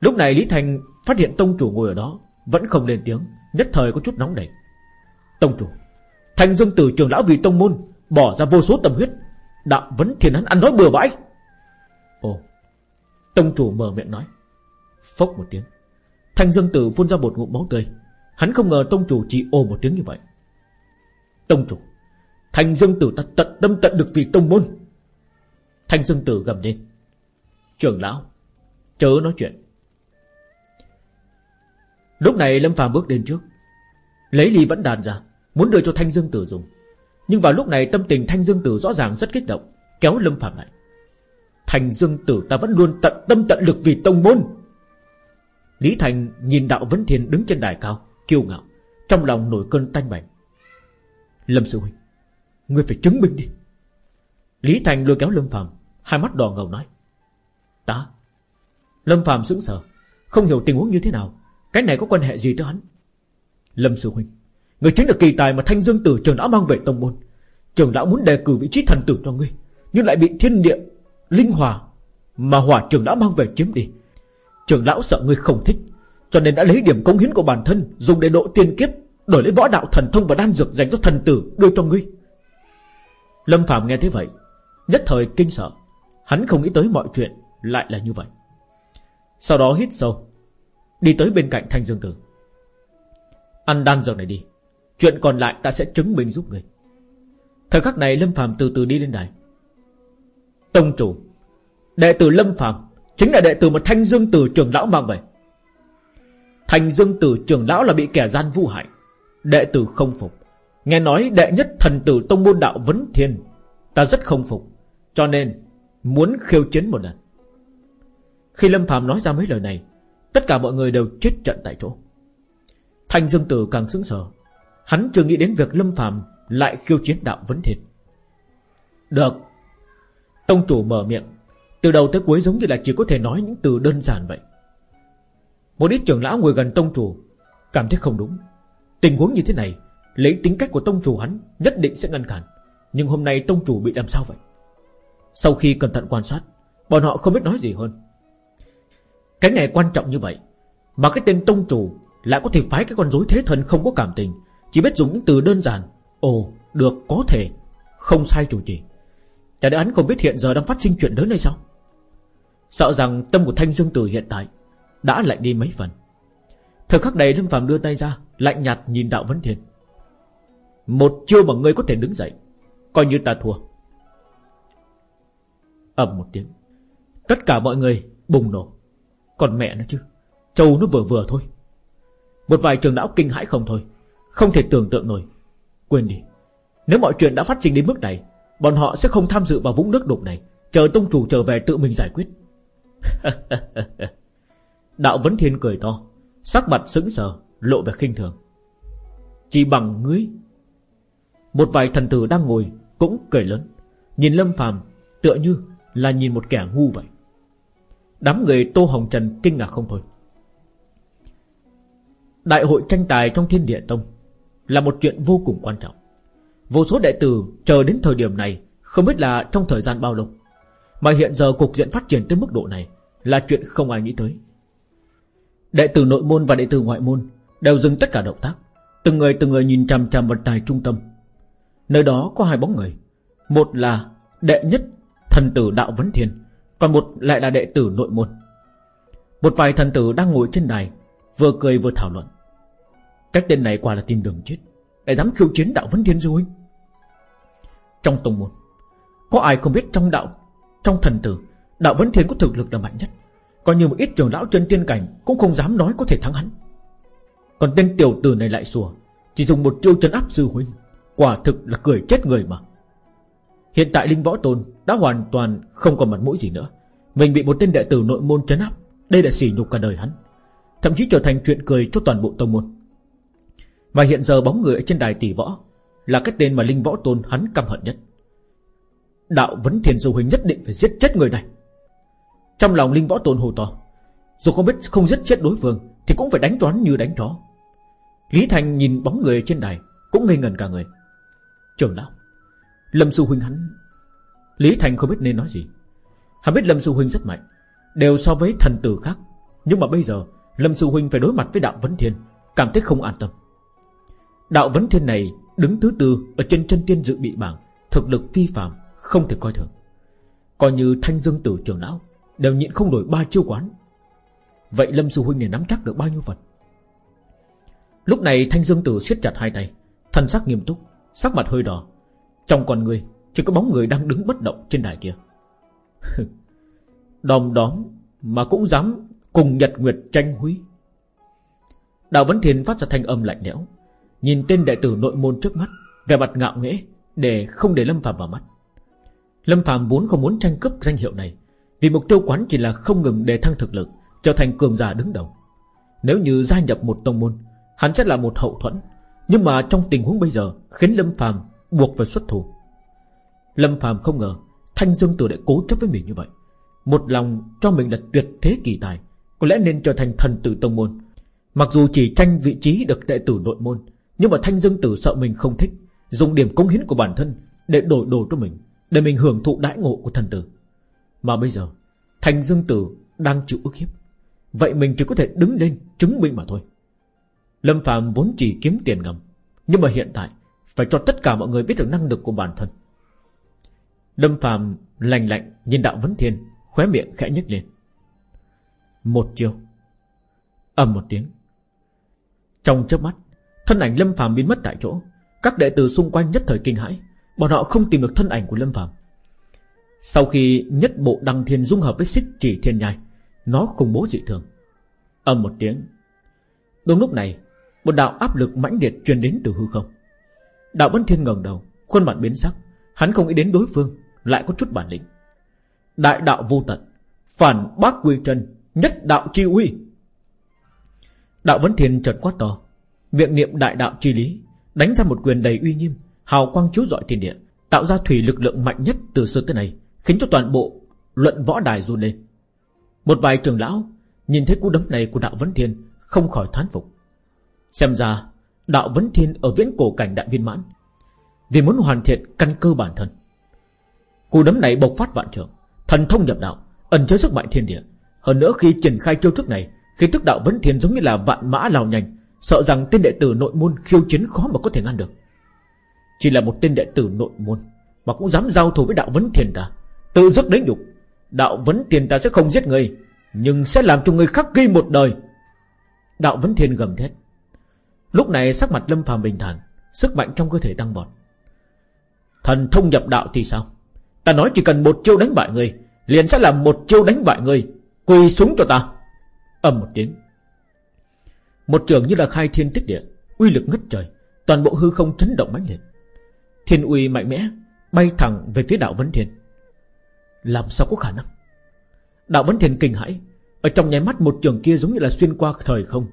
Lúc này Lý Thành phát hiện tông chủ ngồi ở đó, Vẫn không lên tiếng, Nhất thời có chút nóng nảy. Tông chủ Thành Dương Tử trường lão vì tông môn Bỏ ra vô số tâm huyết Đạo Vấn Thiên hắn ăn nói bừa bãi. Ồ, Tông chủ mở miệng nói, Phốc một tiếng. Thanh Dương Tử phun ra một ngụm máu tươi. Hắn không ngờ tông chủ chỉ ồ một tiếng như vậy. Tông chủ, Thanh Dương Tử ta tận tâm tận được vì tông môn. Thanh Dương Tử gầm lên, Trưởng lão, Chớ nói chuyện. Lúc này Lâm phàm bước đến trước, Lấy ly vẫn đàn ra, Muốn đưa cho Thanh Dương Tử dùng. Nhưng vào lúc này tâm tình Thanh Dương Tử rõ ràng rất kích động, Kéo Lâm phạm lại. Thanh Dương Tử ta vẫn luôn tận tâm tận lực vì tông môn. Lý Thành nhìn đạo Vấn Thiên đứng trên đài cao, Kiêu ngạo, Trong lòng nổi cơn tanh bành. Lâm Sư Huynh, Ngươi phải chứng minh đi. Lý Thành lôi kéo Lâm Phạm, Hai mắt đỏ ngầu nói, Ta? Lâm Phạm sững sờ, Không hiểu tình huống như thế nào, Cái này có quan hệ gì tới hắn? Lâm Sư Huynh Người chính là kỳ tài mà Thanh Dương Tử trường đã mang về tông môn. Trường lão muốn đề cử vị trí thần tử cho ngươi, Nhưng lại bị thiên địa, Linh hòa Mà hỏa trường đã mang về chiếm đi. Trường lão sợ ngươi không thích, Cho nên đã lấy điểm công hiến của bản thân Dùng để độ tiên kiếp, Đổi lấy võ đạo thần thông và đan dược dành cho thần tử Đưa cho ngươi. Lâm Phạm nghe thế vậy, Nhất thời kinh sợ. Hắn không nghĩ tới mọi chuyện lại là như vậy. Sau đó hít sâu, Đi tới bên cạnh Thanh Dương Tử. Ăn đan dược này đi. Chuyện còn lại ta sẽ chứng minh giúp người. Thời khắc này Lâm Phạm từ từ đi lên đài. Tông chủ, Đệ tử Lâm Phạm Chính là đệ tử một Thanh Dương Tử trưởng lão mang về. Thanh Dương Tử trưởng lão là bị kẻ gian vu hại, Đệ tử không phục. Nghe nói đệ nhất thần tử tông môn đạo vấn thiên, Ta rất không phục, Cho nên muốn khiêu chiến một lần. Khi Lâm Phạm nói ra mấy lời này, Tất cả mọi người đều chết trận tại chỗ. Thanh Dương Tử càng sững sờ. Hắn chưa nghĩ đến việc Lâm Phạm Lại khiêu chiến đạo vấn thiệt Được. Tông chủ mở miệng. Từ đầu tới cuối giống như là chỉ có thể nói những từ đơn giản vậy. Một ít trưởng lão ngồi gần tông chủ, Cảm thấy không đúng. Tình huống như thế này, Lấy tính cách của tông chủ hắn Nhất định sẽ ngăn cản. Nhưng hôm nay tông chủ bị làm sao vậy? Sau khi cẩn thận quan sát, Bọn họ không biết nói gì hơn. Cái này quan trọng như vậy, Mà cái tên tông chủ Lại có thể phái cái con rối thế thần không có cảm tình chỉ biết dùng những từ đơn giản, Ồ, được, có thể, Không sai chủ trì. Chả để hắn không biết hiện giờ đang phát sinh chuyện lớn hay sao? Sợ rằng tâm của Thanh Dương Tử hiện tại Đã lạnh đi mấy phần. Thời khắc này Lâm Phạm đưa tay ra, Lạnh nhạt nhìn Đạo Vấn Thiên. Một chiêu mà ngươi có thể đứng dậy, Coi như ta thua. Ầm một tiếng. Tất cả mọi người bùng nổ. Còn mẹ nó chứ Châu nó vừa vừa thôi. Một vài trường lão kinh hãi không thôi. Không thể tưởng tượng nổi. Quên đi. Nếu mọi chuyện đã phát sinh đến mức này, Bọn họ sẽ không tham dự vào vũng nước đục này. Chờ tông chủ trở về tự mình giải quyết. Đạo Vấn Thiên cười to, Sắc mặt sững sờ, Lộ vẻ khinh thường. Chỉ bằng ngươi, Một vài thần tử đang ngồi Cũng cười lớn. Nhìn Lâm phàm tựa như là nhìn một kẻ ngu vậy. Đám người Tô Hồng Trần kinh ngạc không thôi. Đại hội tranh tài trong thiên địa tông là một chuyện vô cùng quan trọng. Vô số đệ tử chờ đến thời điểm này, Không biết là trong thời gian bao lâu. Mà hiện giờ cục diện phát triển tới mức độ này Là chuyện không ai nghĩ tới. Đệ tử nội môn và đệ tử ngoại môn Đều dừng tất cả động tác, Từng người từng người nhìn chằm chằm vật tài trung tâm. Nơi đó có hai bóng người, Một là đệ nhất thần tử đạo vấn thiên, Còn một lại là đệ tử nội môn. Một vài thần tử đang ngồi trên đài, Vừa cười vừa thảo luận. Cách tên này quả là tìm đường chết. Lại dám khiêu chiến đạo vấn thiên rồi Trong tông môn, Có ai không biết trong đạo, Trong thần tử, Đạo vấn thiên có thực lực là mạnh nhất. Còn như một ít trường lão chân tiên cảnh Cũng không dám nói có thể thắng hắn. Còn tên tiểu tử này lại xùa Chỉ dùng một chiêu chân áp sư huynh. Quả thực là cười chết người mà. Hiện tại Linh Võ Tôn đã hoàn toàn không còn mặt mũi gì nữa. Mình bị một tên đệ tử nội môn trấn áp, Đây là sỉ nhục cả đời hắn. Thậm chí trở thành chuyện cười cho toàn bộ tông môn. Và hiện giờ bóng người ở trên đài tỷ võ Là cái tên mà Linh Võ Tôn hắn căm hận nhất. Đạo Vấn Thiền Dụ Huỳnh nhất định phải giết chết người này. Trong lòng Linh Võ Tôn hồ to, Dù không biết không giết chết đối phương Thì cũng phải đánh choán như đánh chó. Lý Thành nhìn bóng người trên đài Cũng ngây ngần cả người. Trường lão, Lâm Sư Huynh hắn, Lý Thành không biết nên nói gì. Hắn biết Lâm Sư Huynh rất mạnh, Đều so với thần tử khác. Nhưng mà bây giờ, Lâm Sư Huynh phải đối mặt với Đạo Vấn Thiên, Cảm thấy không an tâm. Đạo Vấn Thiên này đứng thứ tư Ở trên chân tiên dự bị bảng, Thực lực phi phạm không thể coi thường. Coi như thanh dương tử trường lão, Đều nhịn không nổi ba chiêu quán. Vậy Lâm Sư Huynh này nắm chắc được bao nhiêu vật Lúc này thanh dương tử siết chặt hai tay, Thần sắc nghiêm túc, Sắc mặt hơi đỏ. Trong con người, Chỉ có bóng người đang đứng bất động trên đài kia. Đòm đóm Mà cũng dám cùng Nhật Nguyệt tranh huy. Đạo Vấn Thiên phát ra thanh âm lạnh lẽo. Nhìn tên đệ tử nội môn trước mắt Về mặt ngạo nghễ Để không để Lâm Phạm vào mắt. Lâm Phạm vốn không muốn tranh cướp danh hiệu này, Vì mục tiêu quán chỉ là không ngừng đề thăng thực lực, Trở thành cường giả đứng đầu. Nếu như gia nhập một tông môn, Hắn sẽ là một hậu thuẫn, Nhưng mà trong tình huống bây giờ Khiến Lâm Phạm buộc phải xuất thủ. Lâm Phạm không ngờ Thanh Dương Tử lại cố chấp với mình như vậy. Một lòng cho mình là tuyệt thế kỳ tài, Có lẽ nên trở thành thần tử tông môn. Mặc dù chỉ tranh vị trí được đệ tử nội môn nhưng mà Thanh Dương Tử sợ mình không thích, Dùng điểm cống hiến của bản thân Để đổi đồ cho mình, Để mình hưởng thụ đãi ngộ của thần tử. Mà bây giờ, Thanh Dương Tử đang chịu ức hiếp. Vậy mình chỉ có thể đứng lên chứng minh mà thôi. Lâm Phạm vốn chỉ kiếm tiền ngầm, Nhưng mà hiện tại Phải cho tất cả mọi người biết được năng lực của bản thân. Lâm Phạm lành lạnh nhìn đạo vấn thiên, Khóe miệng khẽ nhếch lên. Một chiều ầm một tiếng. Trong chớp mắt Thân ảnh Lâm phàm biến mất tại chỗ. Các đệ tử xung quanh nhất thời kinh hãi, Bọn họ không tìm được thân ảnh của Lâm phàm. Sau khi nhất bộ đăng thiên dung hợp với xích chỉ thiên nhai, Nó khủng bố dị thường. Ầm một tiếng. Đúng lúc này, Một đạo áp lực mãnh liệt truyền đến từ hư không. Đạo Vân Thiên ngẩng đầu, Khuôn mặt biến sắc, Hắn không nghĩ đến đối phương, Lại có chút bản lĩnh. Đại đạo vô tận, Phản bác quy chân, Nhất đạo chi uy. Đạo Vân Thiên chợt quát to Miệng niệm đại đạo chi lý, Đánh ra một quyền đầy uy nghiêm, Hào quang chiếu rọi thiên địa, Tạo ra thủy lực lượng mạnh nhất từ xưa tới nay, Khiến cho toàn bộ luận võ đài run lên. Một vài trường lão Nhìn thấy cú đấm này của đạo Vấn Thiên Không khỏi thán phục. Xem ra, đạo Vấn Thiên ở viễn cổ cảnh đại viên mãn, Vì muốn hoàn thiện căn cơ bản thân. Cú đấm này bộc phát vạn trường Thần thông nhập đạo, Ẩn chứa sức mạnh thiên địa. Hơn nữa khi triển khai chiêu thức này, Khi thức đạo Vấn Thiên giống như là vạn mã lao nhanh Sợ rằng tên đệ tử nội môn khiêu chiến khó mà có thể ngăn được. Chỉ là một tên đệ tử nội môn Mà cũng dám giao thủ với đạo Vấn Thiên ta Tự dứt đấy nhục, Đạo Vấn Thiên ta sẽ không giết người, Nhưng sẽ làm cho người khắc ghi một đời. Đạo Vấn Thiên gầm thét. Lúc này sắc mặt Lâm phàm bình thản, Sức mạnh trong cơ thể tăng vọt. Thần thông nhập đạo thì sao? Ta nói chỉ cần một chiêu đánh bại người, Liền sẽ làm một chiêu đánh bại người, Quỳ xuống cho ta. Ầm một tiếng. Một trường như là khai thiên tích địa, Uy lực ngất trời, Toàn bộ hư không chấn động mãnh liệt. Thiên uy mạnh mẽ, Bay thẳng về phía đạo Vấn Thiên. Làm sao có khả năng? Đạo Vấn Thiên kinh hãi, Ở trong nháy mắt một trường kia giống như là xuyên qua thời không.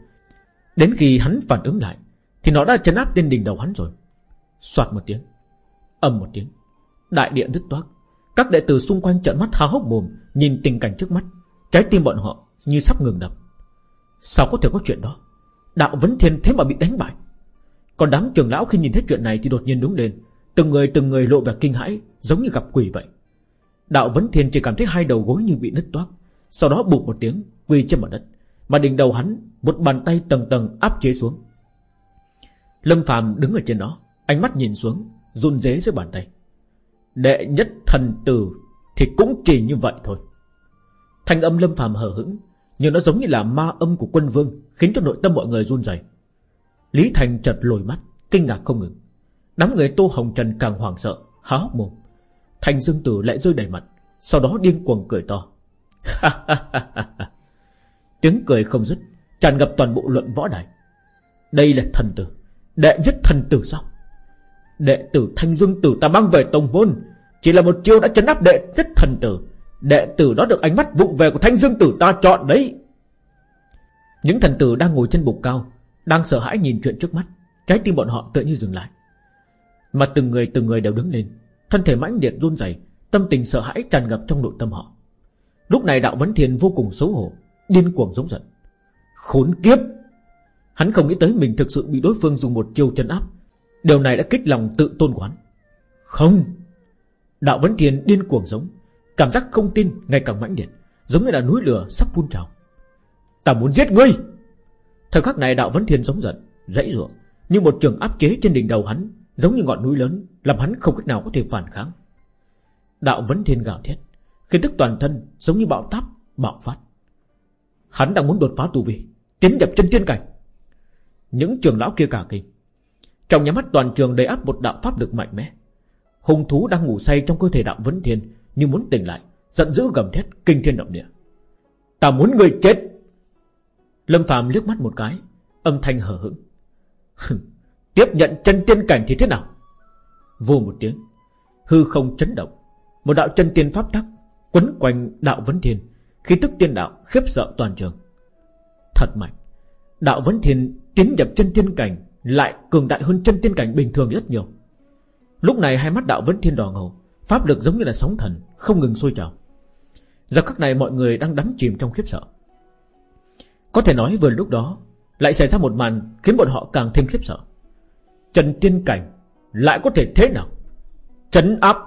Đến khi hắn phản ứng lại, Thì nó đã chấn áp trên đỉnh đầu hắn rồi. Xoạt một tiếng, ầm một tiếng, Đại điện đứt toác. Các đệ tử xung quanh trợn mắt há hốc mồm, Nhìn tình cảnh trước mắt. Trái tim bọn họ như sắp ngừng đập. Sao có thể có chuyện đó? Đạo vấn thiên thế mà bị đánh bại. Còn đám trưởng lão khi nhìn thấy chuyện này Thì đột nhiên đứng lên, Từng người từng người lộ vẻ kinh hãi, Giống như gặp quỷ vậy. Đạo vấn thiên chỉ cảm thấy hai đầu gối như bị nứt toác, Sau đó bụt một tiếng, quỳ trên mặt đất, Mà đỉnh đầu hắn, Một bàn tay tầng tầng áp chế xuống. Lâm phàm đứng ở trên đó, Ánh mắt nhìn xuống, Run rế dưới bàn tay. Đệ nhất thần tử Thì cũng chỉ như vậy thôi. Thành âm lâm phàm hờ hững nhưng nó giống như là ma âm của quân vương, Khiến cho nội tâm mọi người run rẩy. Lý Thành chợt lồi mắt, Kinh ngạc không ngừng. Đám người Tô Hồng Trần càng hoảng sợ, Há hốc mồm. Thành Dương Tử lại rơi đầy mặt, Sau đó điên cuồng cười to. Tiếng cười không dứt, Tràn ngập toàn bộ luận võ đài. Đây là thần tử, Đệ nhất thần tử sao? Đệ tử Thanh Dương Tử ta mang về tông môn, Chỉ là một chiêu đã chấn áp đệ nhất thần tử. Đệ tử đó được ánh mắt vụng về của Thanh Dương Tử ta chọn đấy. Những thần tử đang ngồi trên bục cao Đang sợ hãi nhìn chuyện trước mắt. Trái tim bọn họ tự như dừng lại. Mà từng người từng người đều đứng lên. Thân thể mãnh liệt run rẩy, Tâm tình sợ hãi tràn ngập trong nội tâm họ. Lúc này đạo vấn thiền vô cùng xấu hổ Điên cuồng giống giận. Khốn kiếp! Hắn không nghĩ tới mình thực sự bị đối phương dùng một chiêu chân áp. Điều này đã kích lòng tự tôn quán Không! Đạo vấn thiền điên cuồng giống. Cảm giác không tin ngày càng mãnh liệt, Giống như là núi lửa sắp phun trào. Ta muốn giết ngươi! Thời khắc này đạo vấn thiên giống giận, Dãy ruộng, Như một trường áp chế trên đỉnh đầu hắn, Giống như ngọn núi lớn, Làm hắn không cách nào có thể phản kháng. Đạo vấn thiên gào thét Khi tức toàn thân giống như bão táp, Bạo phát. Hắn đang muốn đột phá tu vi, Tiến nhập chân tiên cảnh. Những trường lão kia cả kinh, Trong nhà mắt toàn trường đầy áp một đạo pháp lực mạnh mẽ. Hùng thú đang ngủ say trong cơ thể đạo vấn thiên như muốn tỉnh lại, Giận dữ gầm thét, kinh thiên động địa. Ta muốn người chết. Lâm Phạm liếc mắt một cái, Âm thanh hờ hững. Tiếp nhận chân tiên cảnh thì thế nào? Vô một tiếng, Hư không chấn động. Một đạo chân tiên pháp tắc Quấn quanh đạo vấn thiên Khi tức tiên đạo khiếp sợ toàn trường. Thật mạnh, Đạo vấn thiên tiến nhập chân tiên cảnh Lại cường đại hơn chân tiên cảnh bình thường rất nhiều. Lúc này hai mắt đạo vấn thiên đỏ ngầu Pháp lực giống như là sóng thần, Không ngừng sôi trào. Giờ khắc này mọi người đang đắm chìm trong khiếp sợ. Có thể nói vừa lúc đó, Lại xảy ra một màn khiến bọn họ càng thêm khiếp sợ. Trần tiên cảnh Lại có thể thế nào? Trấn áp!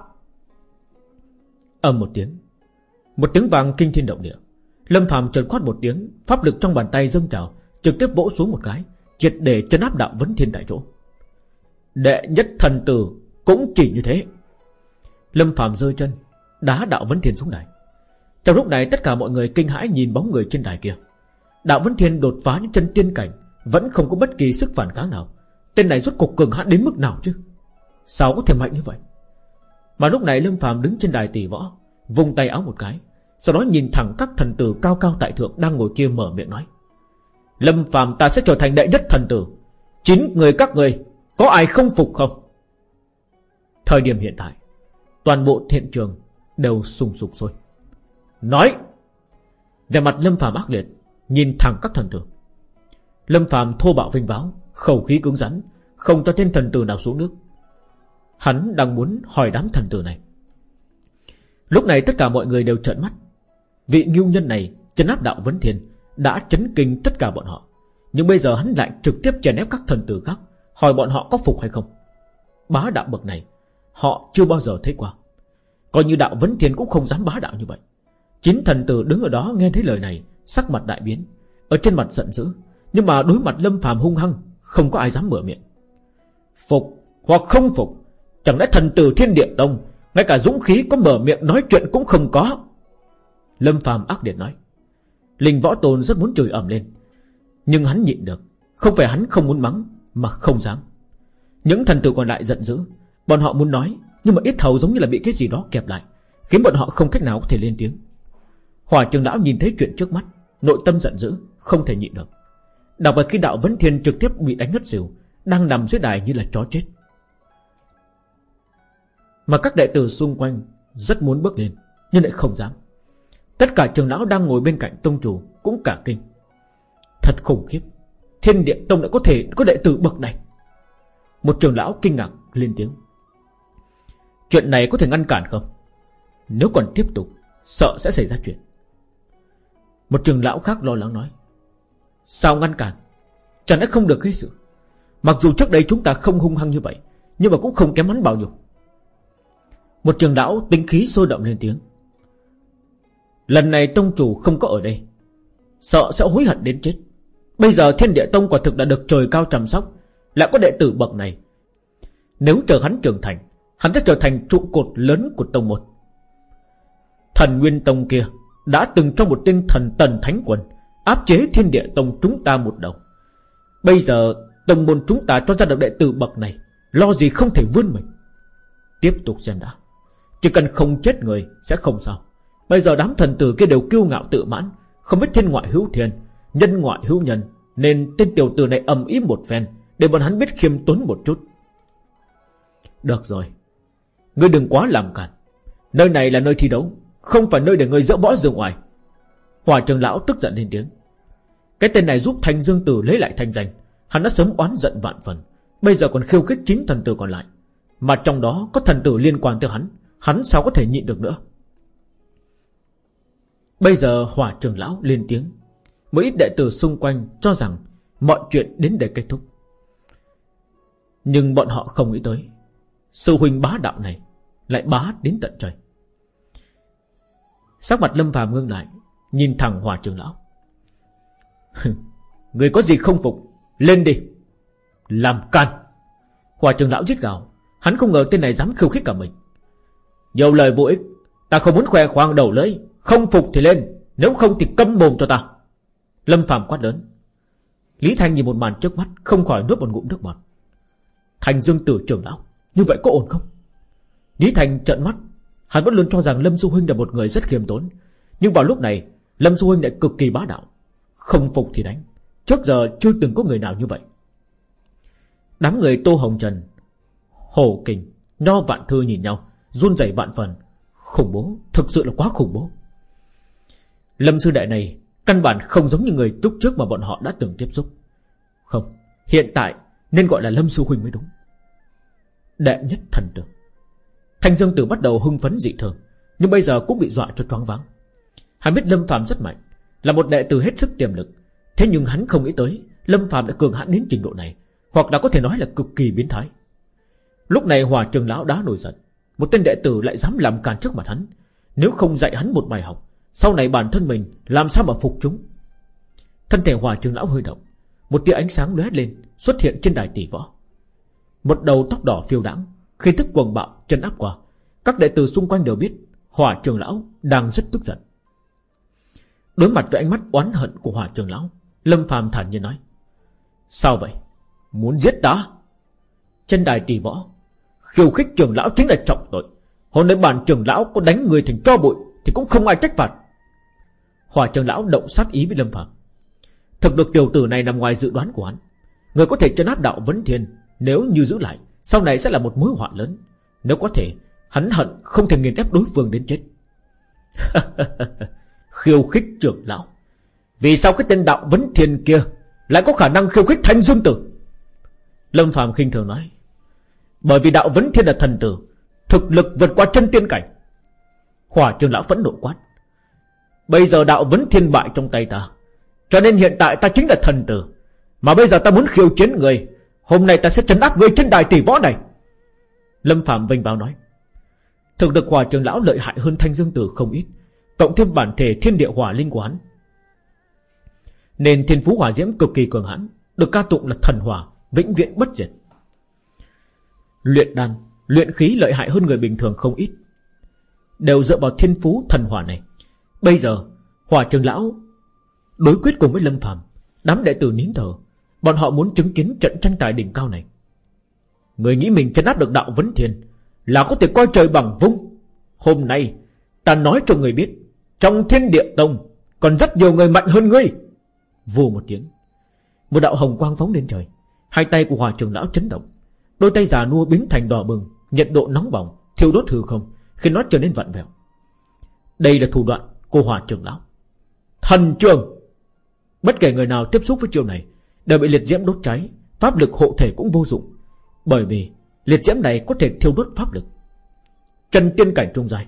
Âm một tiếng. Một tiếng vàng kinh thiên động địa. Lâm phàm chợt quát một tiếng, Pháp lực trong bàn tay dâng trào, Trực tiếp vỗ xuống một cái, Triệt để chấn áp đạo vấn thiên tại chỗ. Đệ nhất thần tử Cũng chỉ như thế. Lâm Phạm rơi chân, Đá đạo vấn thiên xuống đài. Trong lúc này, tất cả mọi người kinh hãi nhìn bóng người trên đài kia. Đạo vấn thiên đột phá những chân tiên cảnh, Vẫn không có bất kỳ sức phản kháng nào. Tên này rốt cục cường hãn đến mức nào chứ? Sao có thể mạnh như vậy? Mà lúc này Lâm Phạm đứng trên đài tỷ võ Vùng tay áo một cái, Sau đó nhìn thẳng các thần tử cao cao tại thượng Đang ngồi kia mở miệng nói. Lâm Phạm, ta sẽ trở thành đệ nhất thần tử. Chín người các người, Có ai không phục không? Thời điểm hiện tại Toàn bộ thiện trường Đều sùng sục sôi Nói Về mặt Lâm phàm ác liệt, Nhìn thẳng các thần tử. Lâm phàm thô bạo vinh báo Khẩu khí cứng rắn, Không cho tên thần tử nào xuống nước. Hắn đang muốn hỏi đám thần tử này. Lúc này tất cả mọi người đều trợn mắt. Vị ngưu nhân này Chấn áp đạo vấn thiên, Đã chấn kinh tất cả bọn họ. Nhưng bây giờ hắn lại trực tiếp chèn ép các thần tử khác, Hỏi bọn họ có phục hay không. Bá đạo bậc này, Họ chưa bao giờ thấy qua. Coi như đạo vấn thiên cũng không dám bá đạo như vậy. Chín thần tử đứng ở đó nghe thấy lời này, Sắc mặt đại biến, Ở trên mặt giận dữ, Nhưng mà đối mặt lâm phàm hung hăng, Không có ai dám mở miệng. Phục hoặc không phục, Chẳng lẽ thần tử thiên địa tông, Ngay cả dũng khí có mở miệng nói chuyện cũng không có? Lâm phàm ác liệt nói. Linh võ tôn rất muốn chửi ẩm lên, Nhưng hắn nhịn được, Không phải hắn không muốn mắng, Mà không dám. Những thần tử còn lại giận dữ, Bọn họ muốn nói nhưng mà ít hầu giống như là bị cái gì đó kẹp lại, Khiến bọn họ không cách nào có thể lên tiếng. Hỏa trường lão nhìn thấy chuyện trước mắt, Nội tâm giận dữ, Không thể nhịn được. Đặc biệt khi đạo vấn thiên trực tiếp bị đánh ngất xỉu, Đang nằm dưới đài như là chó chết. Mà các đệ tử xung quanh Rất muốn bước lên, Nhưng lại không dám. Tất cả trường lão đang ngồi bên cạnh tông chủ Cũng cả kinh. Thật khủng khiếp, Thiên địa tông đã có thể có đệ tử bậc này. Một trường lão kinh ngạc, lên tiếng. Chuyện này có thể ngăn cản không? Nếu còn tiếp tục, Sợ sẽ xảy ra chuyện. Một trường lão khác lo lắng nói, Sao ngăn cản? Chẳng lẽ không được gây sự? Mặc dù trước đây chúng ta không hung hăng như vậy, Nhưng mà cũng không kém hắn bao nhiêu. Một trường lão tính khí sôi động lên tiếng, Lần này tông chủ không có ở đây, Sợ sẽ hối hận đến chết. Bây giờ thiên địa tông quả thực đã được trời cao chăm sóc, Lại có đệ tử bậc này. Nếu chờ hắn trưởng thành Hắn sẽ trở thành trụ cột lớn của tông một Thần Nguyên Tông kia Đã từng trong một tên thần tần thánh quần Áp chế thiên địa tông chúng ta một đầu. Bây giờ tông môn chúng ta cho ra được đệ tử bậc này, Lo gì không thể vươn mình? Tiếp tục xem đã. Chỉ cần không chết người sẽ không sao. Bây giờ đám thần tử kia đều kiêu ngạo tự mãn, Không biết thiên ngoại hữu thiên, Nhân ngoại hữu nhân, Nên tên tiểu tử này ầm ý một phen Để bọn hắn biết khiêm tốn một chút. Được rồi Ngươi đừng quá làm cản Nơi này là nơi thi đấu, Không phải nơi để ngươi dỡ bỏ dương ngoài. Hòa trường lão tức giận lên tiếng. Cái tên này giúp Thành Dương Tử lấy lại thanh danh. Hắn đã sớm oán giận vạn phần, Bây giờ còn khiêu khích chính thần tử còn lại. Mà trong đó có thần tử liên quan tới hắn Hắn sao có thể nhịn được nữa? Bây giờ hỏa trường lão lên tiếng. Một ít đệ tử xung quanh cho rằng Mọi chuyện đến để kết thúc. Nhưng bọn họ không nghĩ tới Sư huynh bá đạo này lại bá đến tận trời. Sắc mặt lâm phàm ngưng lại, Nhìn thẳng hòa trường lão. Người có gì không phục, Lên đi, Làm can. Hòa trường lão giết gào, Hắn không ngờ tên này dám khiêu khích cả mình. Nhiều lời vô ích, Ta không muốn khoe khoang đầu lưỡi, Không phục thì lên, Nếu không thì câm mồm cho ta. Lâm phàm quát lớn. Lý Thanh nhìn một màn trước mắt, Không khỏi nuốt một ngụm nước bọt. Thành dương tử trưởng lão, Như vậy có ổn không? Lý Thành trợn mắt. Hắn vẫn luôn cho rằng Lâm Du Huynh là một người rất khiêm tốn. Nhưng vào lúc này, Lâm Du Huynh lại cực kỳ bá đạo. Không phục thì đánh. Trước giờ chưa từng có người nào như vậy. Đám người Tô Hồng Trần, Hồ Kình, Nho Vạn Thư nhìn nhau, Run rẩy vạn phần. Khủng bố, Thực sự là quá khủng bố. Lâm sư đại này Căn bản không giống như người lúc trước mà bọn họ đã từng tiếp xúc. Không, Hiện tại nên gọi là Lâm Sư Huynh mới đúng. Đệ nhất thần tượng. Thanh Dương Tử bắt đầu hưng phấn dị thường, Nhưng bây giờ cũng bị dọa cho choáng váng. Hắn biết Lâm Phạm rất mạnh, Là một đệ tử hết sức tiềm lực. Thế nhưng hắn không nghĩ tới Lâm Phạm đã cường hãn đến trình độ này, Hoặc là có thể nói là cực kỳ biến thái. Lúc này hòa trường lão đã nổi giận, Một tên đệ tử lại dám làm càn trước mặt hắn. Nếu không dạy hắn một bài học, Sau này bản thân mình làm sao mà phục chúng? Thân thể hòa trường lão hơi động, Một tia ánh sáng lóe lên, Xuất hiện trên đài tỷ võ. Một đầu tóc đỏ phiêu đãng khi thức quần bạo, chân áp qua Các đệ tử xung quanh đều biết Hỏa trường lão đang rất tức giận. Đối mặt với ánh mắt oán hận của hỏa trường lão, Lâm phàm thản nhiên nói, Sao vậy? Muốn giết ta? Chân đài tỷ võ, Khiêu khích trường lão chính là trọng tội. Hôm nay bản trường lão có đánh người thành cho bụi Thì cũng không ai trách phạt. Hỏa trường lão động sát ý với Lâm phàm. Thực lực tiểu tử này nằm ngoài dự đoán của hắn. Người có thể chân áp đạo vấn thiên Nếu như giữ lại sau này sẽ là một mối họa lớn. Nếu có thể, Hắn hận không thể nghiền ép đối phương đến chết. Khiêu khích trưởng lão. Vì sao cái tên đạo vấn thiên kia Lại có khả năng khiêu khích thanh dương tử? Lâm phàm khinh thường nói. Bởi vì đạo vấn thiên là thần tử, Thực lực vượt qua chân tiên cảnh. Hỏa trường lão phẫn nộ quát. Bây giờ đạo vấn thiên bại trong tay ta, Cho nên hiện tại ta chính là thần tử. Mà bây giờ ta muốn khiêu chiến người Hôm nay ta sẽ chấn áp ngươi trên đài tỷ võ này. Lâm Phạm vinh vào nói. Thực lực hòa trường lão lợi hại hơn thanh dương tử không ít, Cộng thêm bản thể thiên địa hỏa linh quán. Nên thiên phú hỏa diễm cực kỳ cường hãn, Được ca tụng là thần hỏa, Vĩnh viễn bất diệt. Luyện đan, Luyện khí lợi hại hơn người bình thường không ít. Đều dựa vào thiên phú thần hỏa này. Bây giờ, Hỏa trường lão Đối quyết cùng với Lâm Phạm Đám đệ tử nín thở. Bọn họ muốn chứng kiến trận tranh tài đỉnh cao này. Người nghĩ mình chấn áp được đạo vấn thiên Là có thể coi trời bằng vung. Hôm nay, Ta nói cho người biết, Trong thiên địa tông Còn rất nhiều người mạnh hơn ngươi. Vù một tiếng, Một đạo hồng quang phóng lên trời. Hai tay của hòa trường lão chấn động. Đôi tay già nua biến thành đỏ bừng, Nhiệt độ nóng bỏng, Thiêu đốt hư không, Khiến nó trở nên vặn vẹo. Đây là thủ đoạn của hòa trường lão. Thần trường! Bất kể người nào tiếp xúc với chiêu này Đều bị liệt diễm đốt cháy, Pháp lực hộ thể cũng vô dụng. Bởi vì liệt diễm này có thể thiêu đốt pháp lực. Trần tiên cảnh trung dài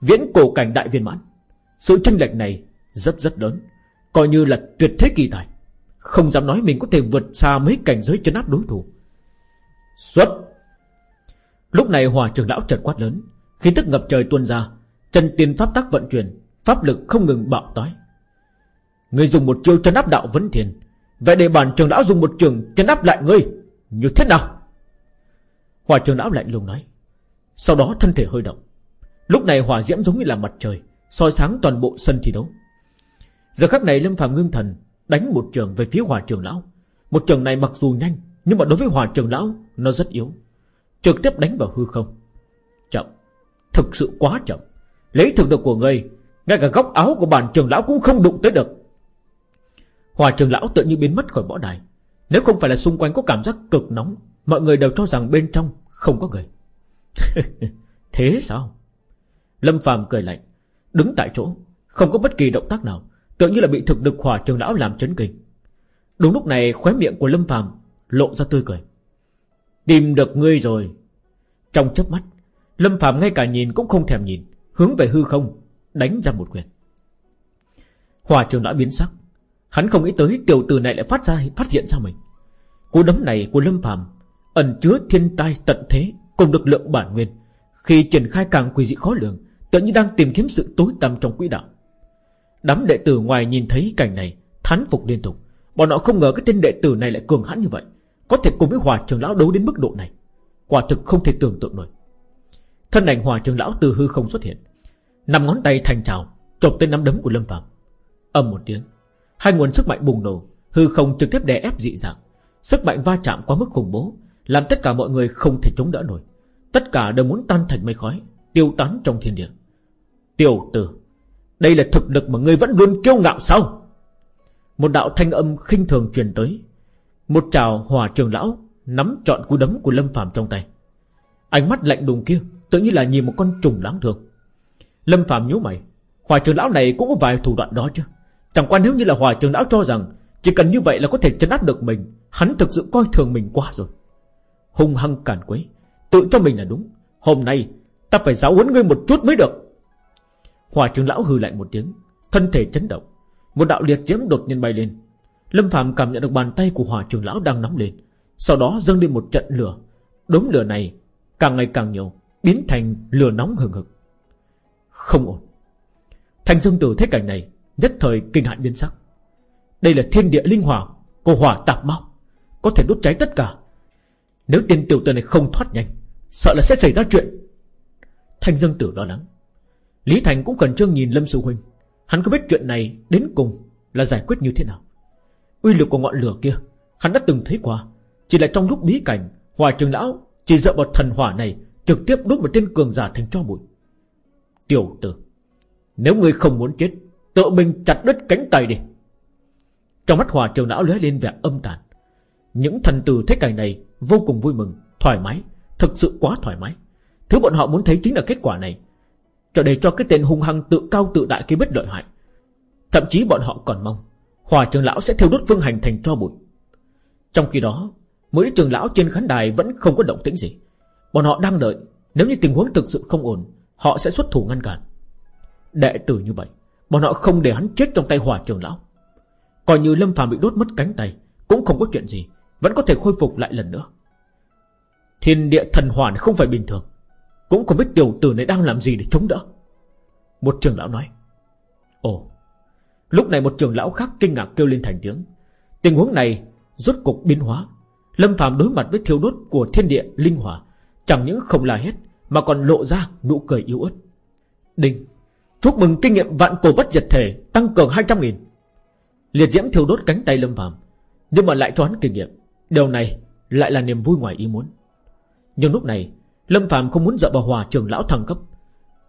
Viễn cổ cảnh đại viên mãn, Sự tranh lệch này rất rất lớn, Coi như là tuyệt thế kỳ tài. Không dám nói mình có thể vượt xa mấy cảnh giới chấn áp đối thủ. Xuất. Lúc này hòa trường lão chợt quát lớn khí tức ngập trời tuôn ra, Chân tiên pháp tắc vận chuyển, Pháp lực không ngừng bạo tói Người dùng một chiêu chân áp đạo vấn thiền Vậy để bản trường lão dùng một trường chân áp lại ngươi, Như thế nào? Hòa trường lão lạnh lùng nói. Sau đó thân thể hơi động. Lúc này hỏa diễm giống như là mặt trời, soi sáng toàn bộ sân thi đấu. Giờ khắc này Lâm Phạm ngưng thần Đánh một trường về phía hòa trường lão. Một trường này mặc dù nhanh, Nhưng mà đối với hòa trường lão, Nó rất yếu. Trực tiếp đánh vào hư không. Chậm. Thực sự quá chậm. Lấy thực lực của ngươi, Ngay cả góc áo của bản trường lão cũng không đụng tới được. Hòa trường lão tự như biến mất khỏi võ đài. Nếu không phải là xung quanh có cảm giác cực nóng, Mọi người đều cho rằng bên trong không có người. Thế sao? Lâm phàm cười lạnh, Đứng tại chỗ, Không có bất kỳ động tác nào, Tự như là bị thực lực hòa trường lão làm chấn kinh. Đúng lúc này, khóe miệng của Lâm phàm Lộ ra tươi cười. Tìm được ngươi rồi. Trong chớp mắt, Lâm phàm ngay cả nhìn cũng không thèm nhìn, Hướng về hư không, Đánh ra một quyền. Hòa trường lão biến sắc. Hắn không nghĩ tới tiểu tử này lại phát ra, phát hiện ra mình. Cú đấm này của Lâm phàm Ẩn chứa thiên tai tận thế, Cùng lực lượng bản nguyên. Khi triển khai càng quỷ dị khó lường Tự như đang tìm kiếm sự tối tăm trong quỹ đạo. Đám đệ tử ngoài nhìn thấy cảnh này, Thán phục liên tục. Bọn họ không ngờ cái tên đệ tử này lại cường hãn như vậy. Có thể cùng với hòa trường lão đấu đến mức độ này, Quả thực không thể tưởng tượng nổi. Thân ảnh hòa trường lão từ hư không xuất hiện, năm ngón tay thành trào, Chộp tên nắm đấm của Lâm phàm. Âm một tiếng Hai nguồn sức mạnh bùng nổ, Hư không trực tiếp đè ép dị dạng. Sức mạnh va chạm quá mức khủng bố, Làm tất cả mọi người không thể chống đỡ nổi. Tất cả đều muốn tan thành mây khói, Tiêu tán trong thiên địa. Tiểu tử, Đây là thực lực mà ngươi vẫn luôn kiêu ngạo sao? Một đạo thanh âm khinh thường truyền tới. Một trào hòa trường lão Nắm trọn cú đấm của Lâm Phạm trong tay. Ánh mắt lạnh đùng kia Tự như là nhìn một con trùng đáng thương. Lâm Phạm nhíu mày Hòa trường lão này cũng có vài thủ đoạn đó chứ? Chẳng qua nếu như là hòa trường lão cho rằng Chỉ cần như vậy là có thể chấn áp được mình, Hắn thực sự coi thường mình quá rồi. Hung hăng cản quấy, Tự cho mình là đúng. Hôm nay, ta phải giáo huấn ngươi một chút mới được. Hòa trường lão hư lại một tiếng, Thân thể chấn động. Một đạo liệt diễm đột nhiên bay lên. Lâm Phạm cảm nhận được bàn tay của hòa trường lão đang nắm lên. Sau đó dâng lên một trận lửa. Đống lửa này càng ngày càng nhiều, Biến thành lửa nóng hừng hực. Không ổn. Thành dương tử thấy cảnh này Nhất thời kinh hạn biến sắc. Đây là thiên địa linh hỏa cô hỏa tạp mau Có thể đốt cháy tất cả. Nếu tên tiểu tử này không thoát nhanh, Sợ là sẽ xảy ra chuyện. Thanh dương tử lo lắng. Lý Thành cũng cần trương nhìn Lâm Sư Huynh. Hắn có biết chuyện này đến cùng Là giải quyết như thế nào? Uy lực của ngọn lửa kia, Hắn đã từng thấy qua. Chỉ là trong lúc bí cảnh Hòa trường lão chỉ dựa vào thần hỏa này Trực tiếp đốt một tên cường giả thành cho bụi. Tiểu tử, Nếu ngươi không muốn chết Tự mình chặt đứt cánh tay đi. Trong mắt hòa trường lão lóe lên vẻ âm tàn. Những thần tử thấy cảnh này Vô cùng vui mừng, thoải mái Thực sự quá thoải mái. Thứ bọn họ muốn thấy chính là kết quả này. Cho để cho cái tên hung hăng tự cao tự đại kia biết lợi hại. Thậm chí bọn họ còn mong Hòa trường lão sẽ theo đốt phương hành thành cho bụi. Trong khi đó Mỗi trường lão trên khán đài vẫn không có động tĩnh gì. Bọn họ đang đợi Nếu như tình huống thực sự không ổn Họ sẽ xuất thủ ngăn cản. Đệ tử như vậy. Bọn họ không để hắn chết trong tay hỏa trường lão. Coi như Lâm phàm bị đốt mất cánh tay, Cũng không có chuyện gì, Vẫn có thể khôi phục lại lần nữa. Thiên địa thần hoàn không phải bình thường, Cũng không biết tiểu tử này đang làm gì để chống đỡ. Một trường lão nói, Ồ, Lúc này một trường lão khác kinh ngạc kêu lên thành tiếng. Tình huống này rốt cục biến hóa. Lâm phàm đối mặt với thiêu đốt của thiên địa linh hỏa, Chẳng những không là hết Mà còn lộ ra nụ cười yếu ớt. Đinh Chúc mừng kinh nghiệm vạn cổ bất diệt thể, Tăng cường 200 nghìn. Liệt diễm thiêu đốt cánh tay Lâm phàm, Nhưng mà lại cho hắn kinh nghiệm. Điều này lại là niềm vui ngoài ý muốn. Nhưng lúc này, Lâm phàm không muốn dựa vào hòa trường lão thăng cấp.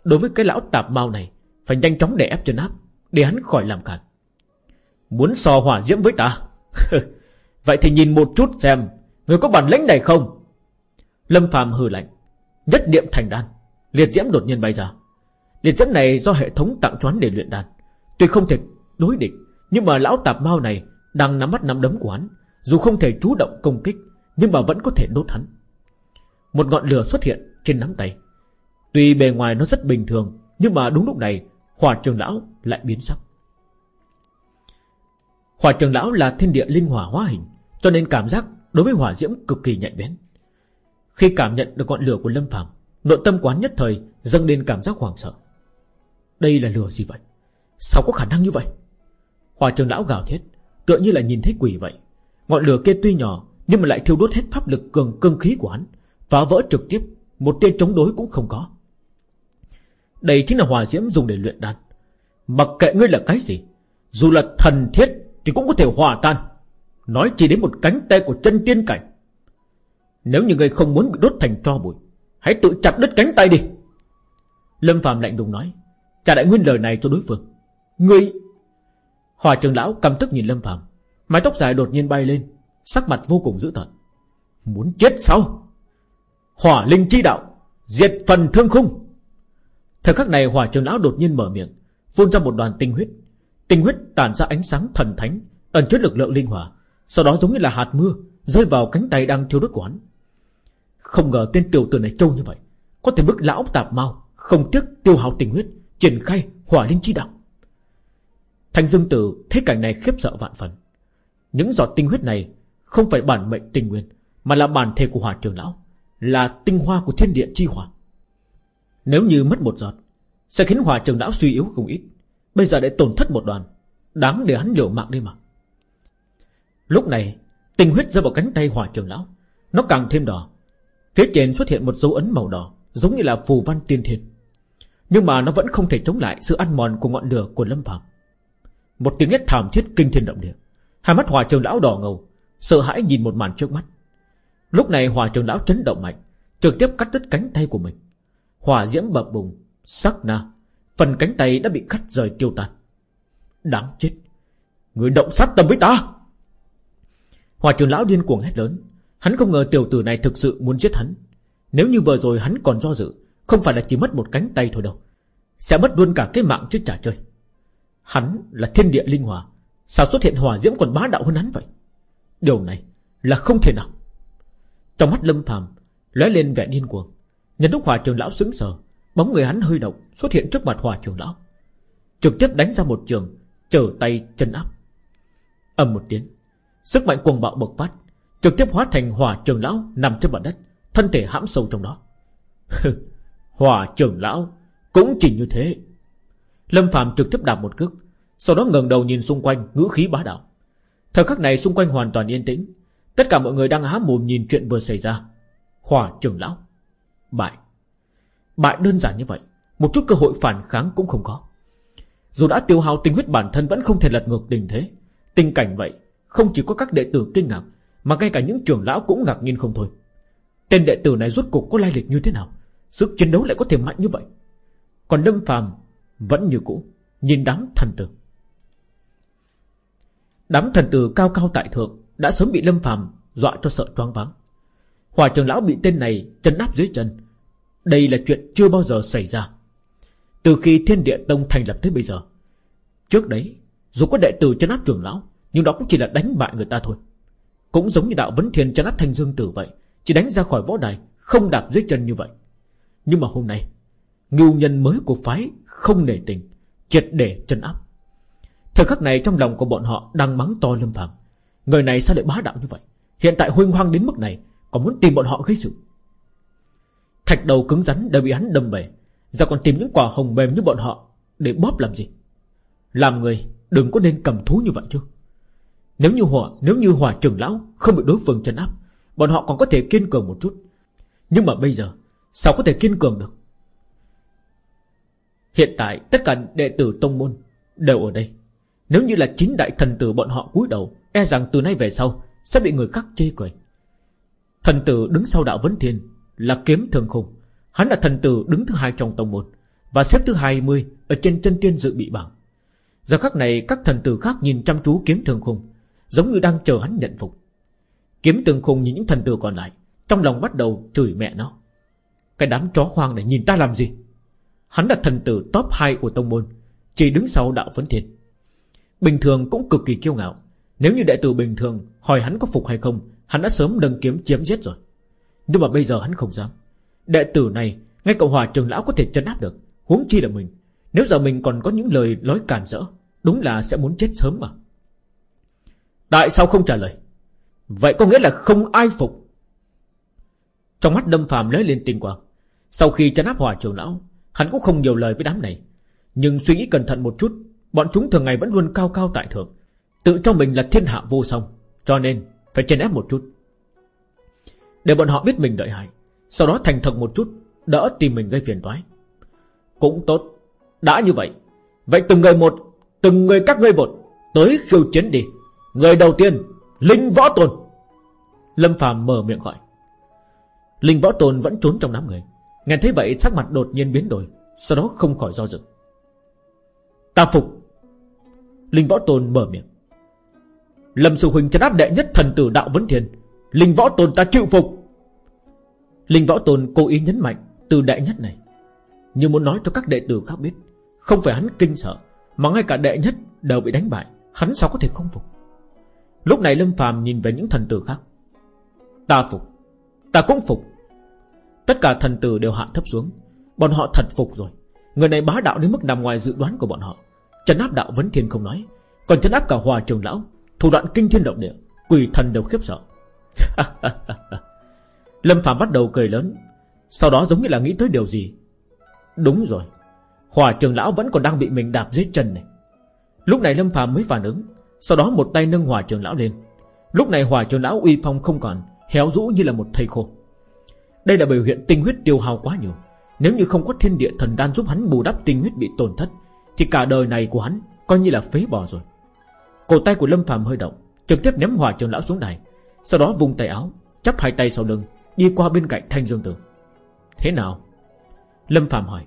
Đối với cái lão tạp mau này, Phải nhanh chóng để ép chân áp, Để hắn khỏi làm cản Muốn so hỏa diễm với ta? Vậy thì nhìn một chút xem, Người có bản lĩnh này không? Lâm phàm hừ lạnh, Nhất niệm thành đan, Liệt diễm đột nhiên bay ra. Liệt dẫn này do hệ thống tặng choán để luyện đan Tuy không thể đối địch, Nhưng mà lão tạp mau này Đang nắm bắt nắm đấm của hắn Dù không thể chủ động công kích, Nhưng mà vẫn có thể đốt hắn. Một ngọn lửa xuất hiện trên nắm tay. Tuy bề ngoài nó rất bình thường, Nhưng mà đúng lúc này, Hỏa trường lão lại biến sắc. Hỏa trường lão là thiên địa linh hỏa hóa hình, Cho nên cảm giác đối với hỏa diễm cực kỳ nhạy bén. Khi cảm nhận được ngọn lửa của Lâm Phạm Nội tâm quán nhất thời dâng lên cảm giác hoảng sợ. Đây là lửa gì vậy? Sao có khả năng như vậy? Hòa trường lão gào thét, Tựa như là nhìn thấy quỷ vậy. Ngọn lửa kia tuy nhỏ, Nhưng mà lại thiêu đốt hết pháp lực cường, cương khí của hắn. Phá vỡ trực tiếp, Một tên chống đối cũng không có. Đây chính là hòa diễm dùng để luyện đan. Mặc kệ ngươi là cái gì, Dù là thần thiết Thì cũng có thể hòa tan. Nói chỉ đến một cánh tay của chân tiên cảnh. Nếu như ngươi không muốn bị đốt thành tro bụi, Hãy tự chặt đứt cánh tay đi. Lâm Phạm lạnh lùng nói Trả lại nguyên lời này cho đối phương. Ngươi. Hòa trường lão cầm tức nhìn Lâm Phạm Mái tóc dài đột nhiên bay lên, Sắc mặt vô cùng dữ tợn. Muốn chết sao? Hỏa linh chi đạo, Diệt phần thương khung. Thời khắc này hỏa trường lão đột nhiên mở miệng, Phun ra một đoàn tinh huyết. Tinh huyết tản ra ánh sáng thần thánh, Ẩn chứa lực lượng linh hỏa, Sau đó giống như là hạt mưa, Rơi vào cánh tay đang thiêu đốt quán Không ngờ tên tiểu tử này trâu như vậy, Có thể bức lão tạp mau, Không tiếc tiêu hao tình huyết. Triển khai hỏa linh chi đạo. Thành dương tử thấy cảnh này khiếp sợ vạn phần. Những giọt tinh huyết này Không phải bản mệnh tình nguyên, Mà là bản thể của hỏa trường lão, Là tinh hoa của thiên địa chi hỏa. Nếu như mất một giọt, Sẽ khiến hỏa trường lão suy yếu không ít. Bây giờ để tổn thất một đoàn, Đáng để hắn liều mạng đi mà. Lúc này, Tinh huyết rơi vào cánh tay hỏa trường lão, Nó càng thêm đỏ. Phía trên xuất hiện một dấu ấn màu đỏ, Giống như là phù văn tiên thiên. Nhưng mà nó vẫn không thể chống lại Sự ăn mòn của ngọn lửa của Lâm Phạm Một tiếng hét thảm thiết kinh thiên động địa. Hai mắt hòa trường lão đỏ ngầu, Sợ hãi nhìn một màn trước mắt. Lúc này hòa trường lão chấn động mạnh, Trực tiếp cắt đứt cánh tay của mình. Hỏa diễm bập bùng, Sắc na, Phần cánh tay đã bị cắt rời tiêu tan. Đáng chết, Người động sát tâm với ta! Hòa trường lão điên cuồng hét lớn. Hắn không ngờ tiểu tử này thực sự muốn giết hắn. Nếu như vừa rồi hắn còn do dự không phải là chỉ mất một cánh tay thôi đâu. Sẽ mất luôn cả cái mạng chứ trả chơi. Hắn là thiên địa linh hòa Sao xuất hiện hòa diễm còn bá đạo hơn hắn vậy? Điều này là không thể nào. Trong mắt lâm phàm lóe lên vẻ điên cuồng. Nhân lúc hòa trường lão sững sờ, Bóng người hắn hơi động, xuất hiện trước mặt hòa trường lão. Trực tiếp đánh ra một trường, Trở tay chân áp. Ầm một tiếng, Sức mạnh cuồng bạo bộc phát, Trực tiếp hóa thành hỏa trường lão nằm trên mặt đất, Thân thể hãm sâu trong đó. Hòa trưởng lão, Cũng chỉ như thế. Lâm Phạm trực tiếp đạp một cước, Sau đó ngẩng đầu nhìn xung quanh ngữ khí bá đạo. Thời khắc này xung quanh hoàn toàn yên tĩnh, Tất cả mọi người đang há mồm nhìn chuyện vừa xảy ra. Hòa trưởng lão, Bại. Bại đơn giản như vậy, Một chút cơ hội phản kháng cũng không có. Dù đã tiêu hao tinh huyết bản thân Vẫn không thể lật ngược tình thế, Tình cảnh vậy Không chỉ có các đệ tử kinh ngạc, Mà ngay cả những trưởng lão cũng ngạc nhiên không thôi. Tên đệ tử này rốt cuộc có lai lịch như thế nào? Sức chiến đấu lại có thể mạnh như vậy. Còn Lâm Phàm Vẫn như cũ, Nhìn đám thần tử. Đám thần tử cao cao tại thượng Đã sớm bị Lâm Phàm dọa cho sợ choáng váng. Hòa trưởng lão bị tên này chân áp dưới chân. Đây là chuyện chưa bao giờ xảy ra. Từ khi thiên địa tông thành lập tới bây giờ, Trước đấy, Dù có đệ tử chân áp trưởng lão, Nhưng đó cũng chỉ là đánh bại người ta thôi. Cũng giống như đạo vấn thiên chân áp thanh dương tử vậy, Chỉ đánh ra khỏi võ đài, Không đạp dưới chân như vậy. Nhưng mà hôm nay, Ngưu nhân mới của phái không nể tình, Triệt để chân áp. Thời khắc này trong lòng của bọn họ đang mắng to lâm phạm Người này sao lại bá đạo như vậy? Hiện tại huynh hoang đến mức này, Còn muốn tìm bọn họ gây sự? Thạch đầu cứng rắn đều bị hắn đâm về Giờ còn tìm những quả hồng mềm như bọn họ Để bóp làm gì? Làm người đừng có nên cầm thú như vậy chứ. Nếu như họ Nếu như hòa trưởng lão không bị đối phương chân áp, Bọn họ còn có thể kiên cường một chút. Nhưng mà bây giờ Sao có thể kiên cường được? Hiện tại tất cả đệ tử tông môn Đều ở đây. Nếu như là chính đại thần tử bọn họ cúi đầu E rằng từ nay về sau Sẽ bị người khác chê cười. Thần tử đứng sau đạo vấn thiên là kiếm thường khùng, Hắn là thần tử đứng thứ hai trong tông môn Và xếp thứ 20 Ở trên chân tiên dự bị bảng. Giờ khắc này các thần tử khác nhìn chăm chú kiếm thường khùng, Giống như đang chờ hắn nhận phục. Kiếm thường khùng nhìn những thần tử còn lại Trong lòng bắt đầu chửi mẹ nó. Cái đám chó hoang này nhìn ta làm gì? Hắn là thần tử top 2 của tông môn, Chỉ đứng sau đạo vấn thiên. Bình thường cũng cực kỳ kiêu ngạo. Nếu như đệ tử bình thường hỏi hắn có phục hay không, Hắn đã sớm nâng kiếm chiếm giết rồi. Nhưng mà bây giờ hắn không dám. Đệ tử này, Ngay Cộng hòa trường lão có thể chân áp được, Huống chi là mình. Nếu giờ mình còn có những lời nói cản rỡ, Đúng là sẽ muốn chết sớm mà. Tại sao không trả lời? Vậy có nghĩa là không ai phục. Trong mắt đâm phàm lấy lên tinh quang. Sau khi chấn áp hòa triều lão Hắn cũng không nhiều lời với đám này. Nhưng suy nghĩ cẩn thận một chút, Bọn chúng thường ngày vẫn luôn cao cao tại thượng. Tự cho mình là thiên hạ vô song, Cho nên phải chèn ép một chút. Để bọn họ biết mình đợi hại, Sau đó thành thật một chút, Đỡ tìm mình gây phiền toái. Cũng tốt, Đã như vậy. Vậy từng người một, Từng người các ngươi một, Tới khiêu chiến đi. Người đầu tiên, Linh Võ Tôn. Lâm phàm mở miệng gọi. Linh Võ Tôn vẫn trốn trong đám người. Nghe thấy vậy, sắc mặt đột nhiên biến đổi, Sau đó không khỏi do dự. Ta phục. Linh Võ Tôn mở miệng. Lâm Sư Huynh trấn áp đệ nhất thần tử đạo vấn thiên Linh Võ Tôn ta chịu phục. Linh Võ Tôn cố ý nhấn mạnh Từ đệ nhất này, như muốn nói cho các đệ tử khác biết. Không phải hắn kinh sợ, Mà ngay cả đệ nhất đều bị đánh bại. Hắn sao có thể không phục? Lúc này Lâm phàm nhìn về những thần tử khác. Ta phục. Ta cũng phục. Tất cả thần tử đều hạ thấp xuống. Bọn họ thật phục rồi. Người này bá đạo đến mức nằm ngoài dự đoán của bọn họ. Trấn áp đạo vấn thiên không nói. Còn trấn áp cả hòa trường lão, Thủ đoạn kinh thiên động địa, Quỷ thần đều khiếp sợ. Lâm Phạm bắt đầu cười lớn. Sau đó giống như là nghĩ tới điều gì. Đúng rồi. Hòa trường lão vẫn còn đang bị mình đạp dưới chân này. Lúc này Lâm Phạm mới phản ứng. Sau đó một tay nâng hòa trường lão lên. Lúc này hòa trường lão uy phong không còn, Héo rũ như là một thây khô. Đây là biểu hiện tinh huyết tiêu hao quá nhiều. Nếu như không có thiên địa thần đan giúp hắn bù đắp tinh huyết bị tổn thất, Thì cả đời này của hắn Coi như là phế bỏ rồi. Cổ tay của Lâm phàm hơi động, Trực tiếp ném hỏa trường lão xuống đài. Sau đó vùng tay áo, Chắp hai tay sau lưng, Đi qua bên cạnh Thanh Dương Tử. Thế nào? Lâm Phạm hỏi.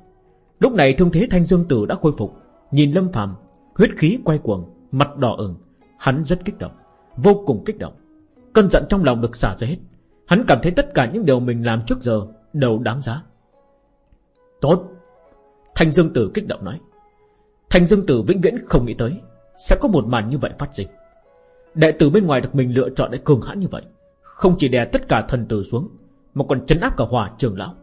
Lúc này thương thế Thanh Dương Tử đã khôi phục. Nhìn Lâm Phạm Huyết khí quay cuồng, Mặt đỏ ửng, Hắn rất kích động, Vô cùng kích động. Cơn giận trong lòng được xả ra hết. Hắn cảm thấy tất cả những điều mình làm trước giờ Đều đáng giá. Tốt. Thanh Dương Tử kích động nói. Thanh Dương Tử vĩnh viễn không nghĩ tới Sẽ có một màn như vậy phát sinh. Đệ tử bên ngoài được mình lựa chọn để cường hãn như vậy, Không chỉ đè tất cả thần tử xuống, Mà còn chấn áp cả hòa trường lão.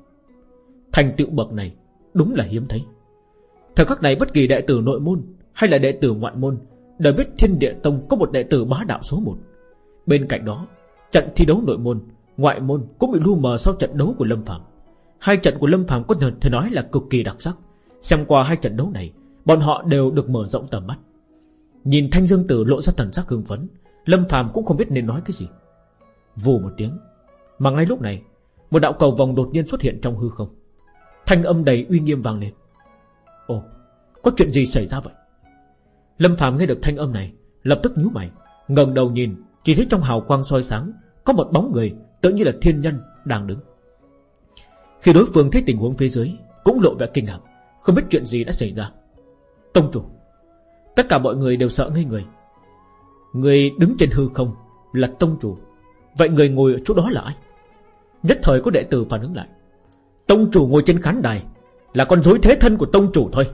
Thành tựu bậc này Đúng là hiếm thấy. Thời khắc này bất kỳ đệ tử nội môn Hay là đệ tử ngoại môn Đều biết thiên địa tông có một đệ tử bá đạo số 1 Bên cạnh đó, Trận thi đấu nội môn Ngoại môn cũng bị lu mờ sau trận đấu của Lâm Phạm Hai trận của Lâm Phạm có thể nói là cực kỳ đặc sắc. Xem qua hai trận đấu này, Bọn họ đều được mở rộng tầm mắt. Nhìn Thanh Dương Tử lộ ra thần sắc hưng phấn, Lâm Phạm cũng không biết nên nói cái gì. Vù một tiếng, Mà ngay lúc này, Một đạo cầu vòng đột nhiên xuất hiện trong hư không. Thanh âm đầy uy nghiêm vang lên. Ồ, Có chuyện gì xảy ra vậy? Lâm Phạm nghe được thanh âm này, Lập tức nhíu mày, ngẩng đầu nhìn, Chỉ thấy trong hào quang soi sáng, Có một bóng người tự như là thiên nhân đang đứng. Khi đối phương thấy tình huống phía dưới, Cũng lộ vẻ kinh ngạc, Không biết chuyện gì đã xảy ra. Tông chủ, Tất cả mọi người đều sợ ngây người. Người đứng trên hư không Là tông chủ. Vậy người ngồi ở chỗ đó là ai? Nhất thời có đệ tử phản ứng lại. Tông chủ ngồi trên khán đài Là con rối thế thân của tông chủ thôi.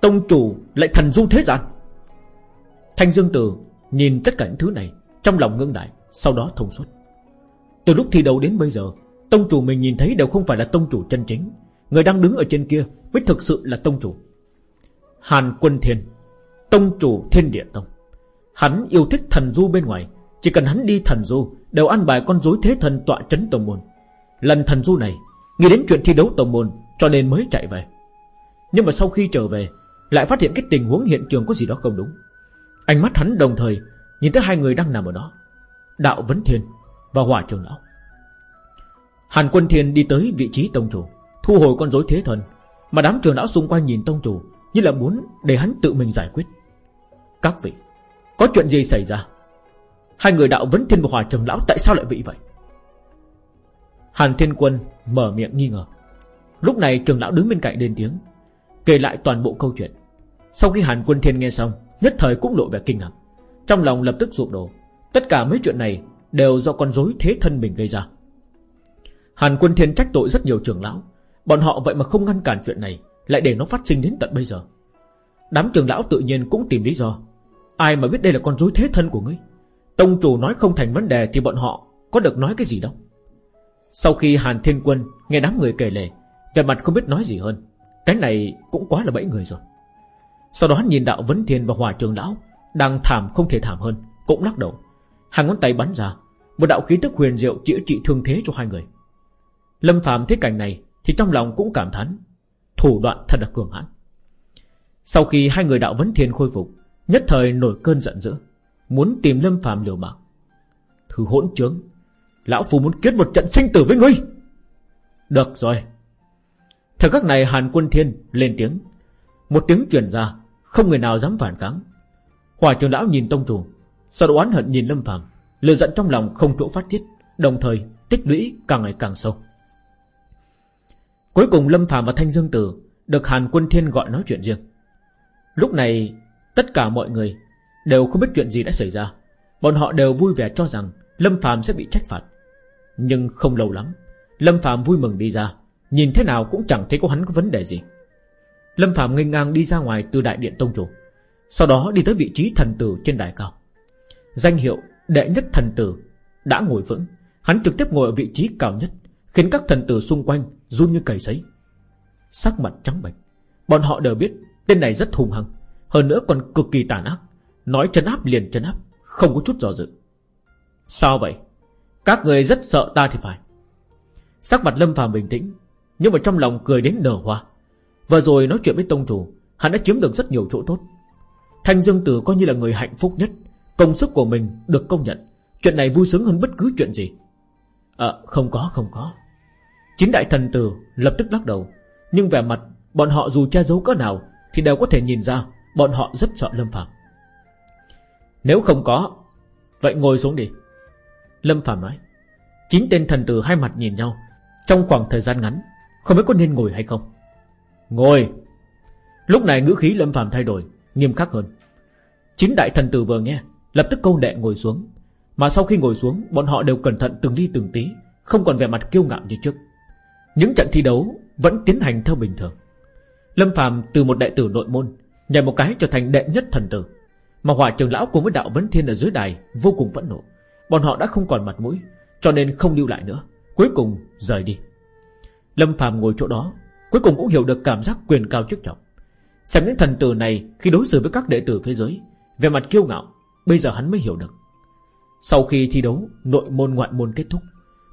Tông chủ lại thần du thế gian. Thanh Dương Tử Nhìn tất cả những thứ này Trong lòng ngưng đại Sau đó thông suốt. Từ lúc thi đấu đến bây giờ, Tông chủ mình nhìn thấy đều không phải là tông chủ chân chính. Người đang đứng ở trên kia Mới thực sự là tông chủ. Hàn Quân Thiên, Tông chủ Thiên Địa Tông. Hắn yêu thích thần du bên ngoài, Chỉ cần hắn đi thần du, Đều ăn bài con rối thế thần tọa chấn tông môn. Lần thần du này, Nghĩ đến chuyện thi đấu tổng môn, Cho nên mới chạy về. Nhưng mà sau khi trở về, Lại phát hiện cái tình huống hiện trường có gì đó không đúng. Ánh mắt hắn đồng thời Nhìn thấy hai người đang nằm ở đó. Đạo Vấn Thiên và Hỏa Trường Lão. Hàn Quân Thiên đi tới vị trí tông chủ, Thu hồi con rối thế thần, Mà đám trường lão xung quanh nhìn tông chủ Như là muốn để hắn tự mình giải quyết. Các vị, Có chuyện gì xảy ra? Hai người đạo Vấn Thiên và Hỏa Trường Lão tại sao lại vị vậy? Hàn Thiên Quân mở miệng nghi ngờ. Lúc này trường lão đứng bên cạnh lên tiếng, Kể lại toàn bộ câu chuyện. Sau khi Hàn Quân Thiên nghe xong, Nhất thời cũng lộ vẻ kinh ngạc. Trong lòng lập tức sụp đổ. Tất cả mấy chuyện này đều do con rối thế thân mình gây ra. Hàn Quân Thiên trách tội rất nhiều trường lão, Bọn họ vậy mà không ngăn cản chuyện này, Lại để nó phát sinh đến tận bây giờ. Đám trường lão tự nhiên cũng tìm lý do. Ai mà biết đây là con rối thế thân của ngươi? Tông chủ nói không thành vấn đề Thì bọn họ có được nói cái gì đâu. Sau khi Hàn Thiên Quân nghe đám người kể lể Về mặt không biết nói gì hơn. Cái này cũng quá là bẫy người rồi. Sau đó nhìn đạo Vấn Thiên và Hòa Trường Lão Đang thảm không thể thảm hơn, Cũng lắc đầu. Hàng ngón tay bắn ra, Một đạo khí tức huyền diệu chữa trị thương thế cho hai người. Lâm Phạm thấy cảnh này Thì trong lòng cũng cảm thán, Thủ đoạn thật là cường hãn. Sau khi hai người đạo Vấn Thiên khôi phục, Nhất thời nổi cơn giận dữ, Muốn tìm Lâm Phạm liều mạng. Thứ hỗn trướng, Lão Phu muốn kết một trận sinh tử với ngươi. Được rồi. Thời khắc này Hàn Quân Thiên lên tiếng, Một tiếng truyền ra, Không người nào dám phản kháng. Hòa trường lão nhìn tông trùng. Sau đó oán hận nhìn Lâm Phạm Lừa giận trong lòng không chỗ phát tiết, Đồng thời tích lũy càng ngày càng sâu. Cuối cùng Lâm Phạm và Thanh Dương Tử Được Hàn Quân Thiên gọi nói chuyện riêng. Lúc này, Tất cả mọi người Đều không biết chuyện gì đã xảy ra. Bọn họ đều vui vẻ cho rằng Lâm Phạm sẽ bị trách phạt. Nhưng không lâu lắm, Lâm Phạm vui mừng đi ra, Nhìn thế nào cũng chẳng thấy có hắn có vấn đề gì. Lâm Phạm nghênh ngang đi ra ngoài từ đại điện tông chủ, Sau đó đi tới vị trí thần tử trên đài cao. Danh hiệu đệ nhất thần tử Đã ngồi vững. Hắn trực tiếp ngồi ở vị trí cao nhất, Khiến các thần tử xung quanh run như cầy sấy. Sắc mặt trắng bệch. Bọn họ đều biết tên này rất hung hăng, Hơn nữa còn cực kỳ tàn ác. Nói chân áp liền chân áp, Không có chút do dự. Sao vậy? Các người rất sợ ta thì phải. Sắc mặt Lâm phàm bình tĩnh, Nhưng mà trong lòng cười đến nở hoa. Vừa rồi nói chuyện với tông chủ, Hắn đã chiếm được rất nhiều chỗ tốt. Thanh Dương Tử coi như là người hạnh phúc nhất Công sức của mình được công nhận. Chuyện này vui sướng hơn bất cứ chuyện gì. À không có không có. Chính đại thần tử lập tức lắc đầu. Nhưng vẻ mặt bọn họ dù che giấu cỡ nào Thì đều có thể nhìn ra Bọn họ rất sợ Lâm Phạm Nếu không có, Vậy ngồi xuống đi. Lâm Phạm nói. Chín tên thần tử hai mặt nhìn nhau. Trong khoảng thời gian ngắn, Không biết có nên ngồi hay không. Ngồi. Lúc này ngữ khí Lâm Phạm thay đổi, Nghiêm khắc hơn. Chín đại thần tử vừa nghe Lập tức câu đệ ngồi xuống. Mà sau khi ngồi xuống, Bọn họ đều cẩn thận từng ly từng tí, Không còn vẻ mặt kiêu ngạo như trước. Những trận thi đấu vẫn tiến hành theo bình thường. Lâm Phạm từ một đệ tử nội môn, Nhảy một cái trở thành đệ nhất thần tử. Mà hỏa trường lão cùng với đạo vấn thiên ở dưới đài Vô cùng phẫn nộ. Bọn họ đã không còn mặt mũi, Cho nên không lưu lại nữa. Cuối cùng, rời đi. Lâm Phạm ngồi chỗ đó, Cuối cùng cũng hiểu được cảm giác quyền cao chức trọng. Xem những thần tử này khi đối xử với các đệ tử phía dưới Về mặt kiêu ngạo Bây giờ hắn mới hiểu được. Sau khi thi đấu, nội môn ngoại môn kết thúc,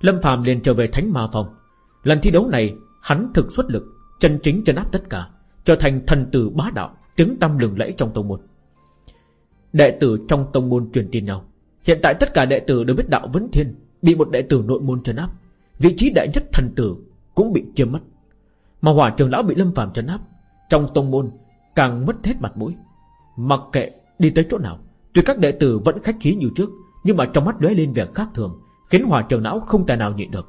Lâm Phạm liền trở về Thánh Ma Phòng. Lần thi đấu này, hắn thực xuất lực, Chân chính chân áp tất cả, Trở thành thần tử bá đạo, Tiếng tâm lừng lẫy trong tông môn. Đệ tử trong tông môn truyền tin nhau. Hiện tại tất cả đệ tử đều biết đạo vấn thiên, Bị một đệ tử nội môn trấn áp. Vị trí đại nhất thần tử cũng bị chiếm mất. Mà hỏa trường lão bị lâm phàm trấn áp, Trong tông môn càng mất hết mặt mũi. Mặc kệ đi tới chỗ nào Tuy các đệ tử vẫn khách khí như trước, Nhưng mà trong mắt lóe lên vẻ khác thường, Khiến hỏa trường lão không thể nào nhịn được.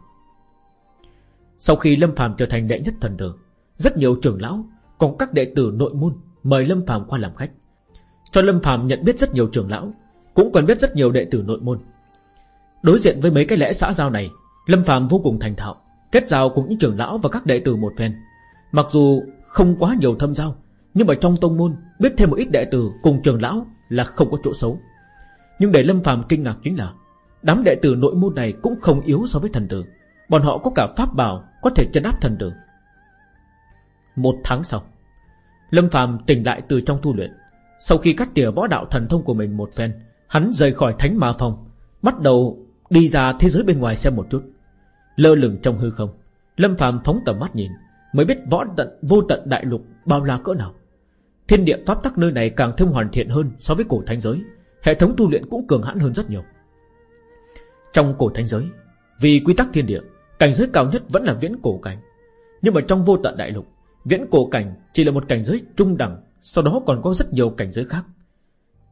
Sau khi Lâm phàm trở thành đệ nhất thần tử, Rất nhiều trưởng lão Còn các đệ tử nội môn Mời Lâm phàm qua làm khách. Cho Lâm phàm nhận biết rất nhiều trưởng lão, Cũng còn biết rất nhiều đệ tử nội môn. Đối diện với mấy cái lẽ xã giao này, Lâm phàm vô cùng thành thạo, Kết giao cùng những trưởng lão và các đệ tử một phen. Mặc dù không quá nhiều thâm giao, Nhưng mà trong tông môn, Biết thêm một ít đệ tử cùng trưởng lão là không có chỗ xấu. Nhưng để Lâm phàm kinh ngạc chính là, Đám đệ tử nội môn này cũng không yếu so với thần tử. Bọn họ có cả pháp bảo, Có thể chân áp thần tử. Một tháng sau, Lâm phàm tỉnh lại từ trong tu luyện. Sau khi cắt tỉa võ đạo thần thông của mình một phen, Hắn rời khỏi thánh ma phòng Bắt đầu đi ra thế giới bên ngoài xem một chút. Lơ lửng trong hư không, Lâm phàm phóng tầm mắt nhìn, Mới biết võ tận, vô tận đại lục bao la cỡ nào. Thiên địa pháp tắc nơi này càng thêm hoàn thiện hơn So với cổ thánh giới. Hệ thống tu luyện cũng cường hãn hơn rất nhiều. Trong cổ thánh giới, Vì quy tắc thiên địa, Cảnh giới cao nhất vẫn là viễn cổ cảnh. Nhưng mà trong vô tận đại lục, Viễn cổ cảnh chỉ là một cảnh giới trung đẳng, Sau đó còn có rất nhiều cảnh giới khác.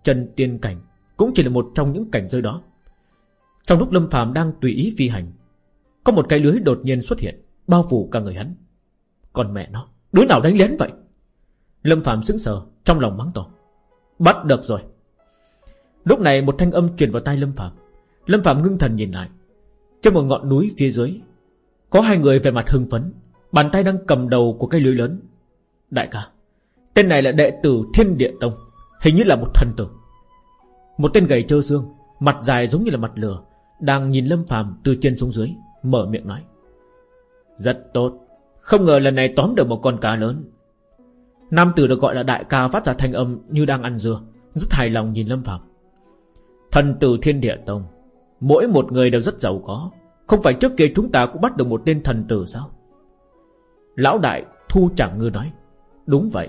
Trần tiên cảnh Cũng chỉ là một trong những cảnh giới đó. Trong lúc Lâm phàm đang tùy ý phi hành, Có một cái lưới đột nhiên xuất hiện, Bao phủ cả người hắn. Còn mẹ nó, Đứa nào đánh lén vậy? Lâm Phạm sững sờ, Trong lòng mắng to. Bắt được rồi. Lúc này một thanh âm truyền vào tai Lâm Phạm. Lâm Phạm ngưng thần nhìn lại. Trên một ngọn núi phía dưới, Có hai người về mặt hưng phấn, Bàn tay đang cầm đầu của cây lưới lớn. Đại ca, Tên này là đệ tử Thiên Địa Tông, Hình như là một thần tử. Một tên gầy trơ xương, Mặt dài giống như là mặt lửa, Đang nhìn Lâm Phạm từ trên xuống dưới, Mở miệng nói. Rất tốt, Không ngờ lần này tóm được một con cá lớn. Nam tử được gọi là đại ca phát ra thanh âm Như đang ăn dưa, Rất hài lòng nhìn Lâm Phạm Thần tử Thiên Địa Tông, Mỗi một người đều rất giàu có, Không phải trước kia chúng ta cũng bắt được một tên thần tử sao? Lão đại Thu Chẳng Ngư nói, Đúng vậy,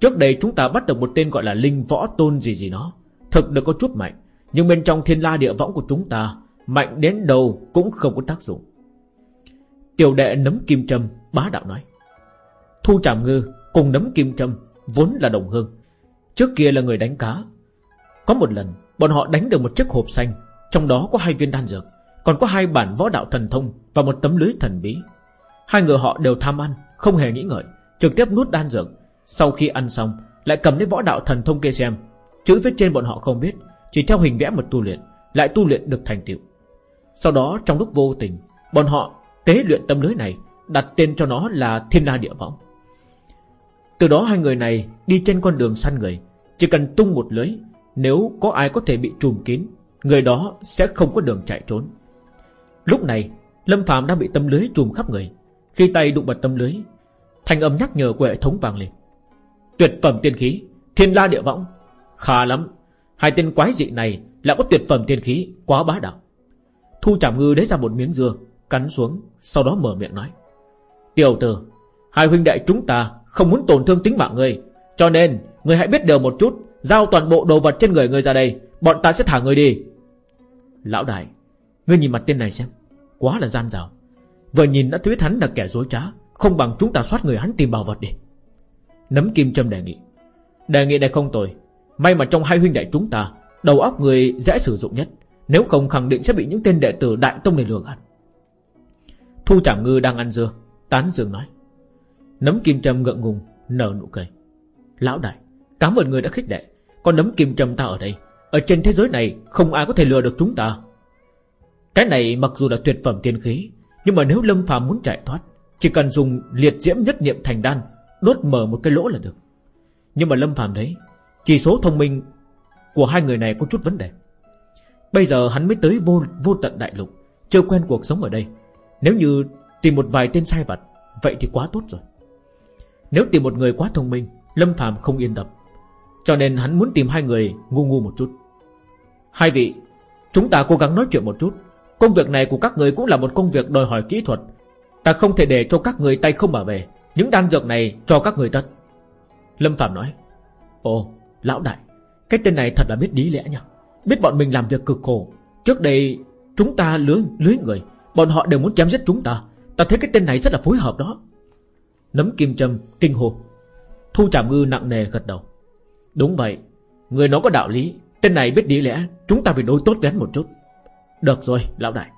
Trước đây chúng ta bắt được một tên gọi là Linh Võ Tôn gì gì đó, Thực được có chút mạnh, Nhưng bên trong thiên la địa võng của chúng ta, Mạnh đến đâu cũng không có tác dụng. Tiểu đệ nấm kim châm Bá đạo nói, Thu Trảm Ngư cùng đấm kim châm, Vốn là đồng hương. Trước kia là người đánh cá. Có một lần, Bọn họ đánh được một chiếc hộp xanh, Trong đó có hai viên đan dược, Còn có hai bản võ đạo thần thông Và một tấm lưới thần bí. Hai người họ đều tham ăn, Không hề nghĩ ngợi, Trực tiếp nuốt đan dược. Sau khi ăn xong, Lại cầm lấy võ đạo thần thông kia xem. Chữ viết trên bọn họ không biết Chỉ theo hình vẽ mà tu luyện, Lại tu luyện được thành tựu. Sau đó, trong lúc vô tình, Bọn họ tế luyện tấm lưới này, Đặt tên cho nó là Thiên La Địa Võng. Từ đó hai người này Đi trên con đường săn người. Chỉ cần tung một lưới, Nếu có ai có thể bị trùm kín, Người đó sẽ không có đường chạy trốn. Lúc này, Lâm Phạm đang bị tấm lưới trùm khắp người. Khi tay đụng vào tấm lưới Thành âm nhắc nhở của hệ thống vang lên. Tuyệt phẩm tiên khí, Thiên la địa võng. Khá lắm, Hai tên quái dị này lại có tuyệt phẩm tiên khí Quá bá đạo. Thu Trảm Ngư lấy ra một miếng dưa, Cắn xuống, Sau đó mở miệng nói. Tiểu tử Hai huynh đệ chúng ta không muốn tổn thương tính mạng người, Cho nên người hãy biết điều một chút Giao toàn bộ đồ vật trên người người ra đây Bọn ta sẽ thả người đi. Lão đại Ngươi nhìn mặt tên này xem Quá là gian dảo. Vừa nhìn đã thấy hắn là kẻ dối trá Không bằng chúng ta soát người hắn tìm bảo vật đi. Nấm kim châm đề nghị Đề nghị này không tồi May mà trong hai huynh đệ chúng ta Đầu óc người dễ sử dụng nhất Nếu không khẳng định sẽ bị những tên đệ tử đại tông này lừa gạt. Thu Trảm Ngư đang ăn dưa Tán dương nói Nấm kim châm ngượng ngùng nở nụ cười. Lão đại Cảm ơn người đã khích đệ con nấm kim châm ta ở đây Ở trên thế giới này không ai có thể lừa được chúng ta. Cái này mặc dù là tuyệt phẩm tiên khí Nhưng mà nếu Lâm phàm muốn chạy thoát Chỉ cần dùng liệt diễm nhất niệm thành đan Đốt mở một cái lỗ là được. Nhưng mà Lâm phàm thấy Chỉ số thông minh của hai người này có chút vấn đề. Bây giờ hắn mới tới vô, vô tận đại lục Chưa quen cuộc sống ở đây. Nếu như tìm một vài tên sai vặt Vậy thì quá tốt rồi. Nếu tìm một người quá thông minh Lâm Phạm không yên tâm. Cho nên hắn muốn tìm hai người ngu ngu một chút. Hai vị Chúng ta cố gắng nói chuyện một chút. Công việc này của các người cũng là một công việc đòi hỏi kỹ thuật. Ta không thể để cho các người tay không mà về. Những đan dược này cho các người tất. Lâm Phạm nói Ồ lão đại Cái tên này thật là biết lý lẽ nhỉ. Biết bọn mình làm việc cực khổ. Trước đây chúng ta lưới, lưới người Bọn họ đều muốn chém giết chúng ta. Ta thấy cái tên này rất là phối hợp đó. Nấm kim châm kinh hồ Thu trảm ngư nặng nề gật đầu. Đúng vậy Người nó có đạo lý Tên này biết đi lẽ Chúng ta phải đối tốt với hắn một chút. Được rồi lão đại.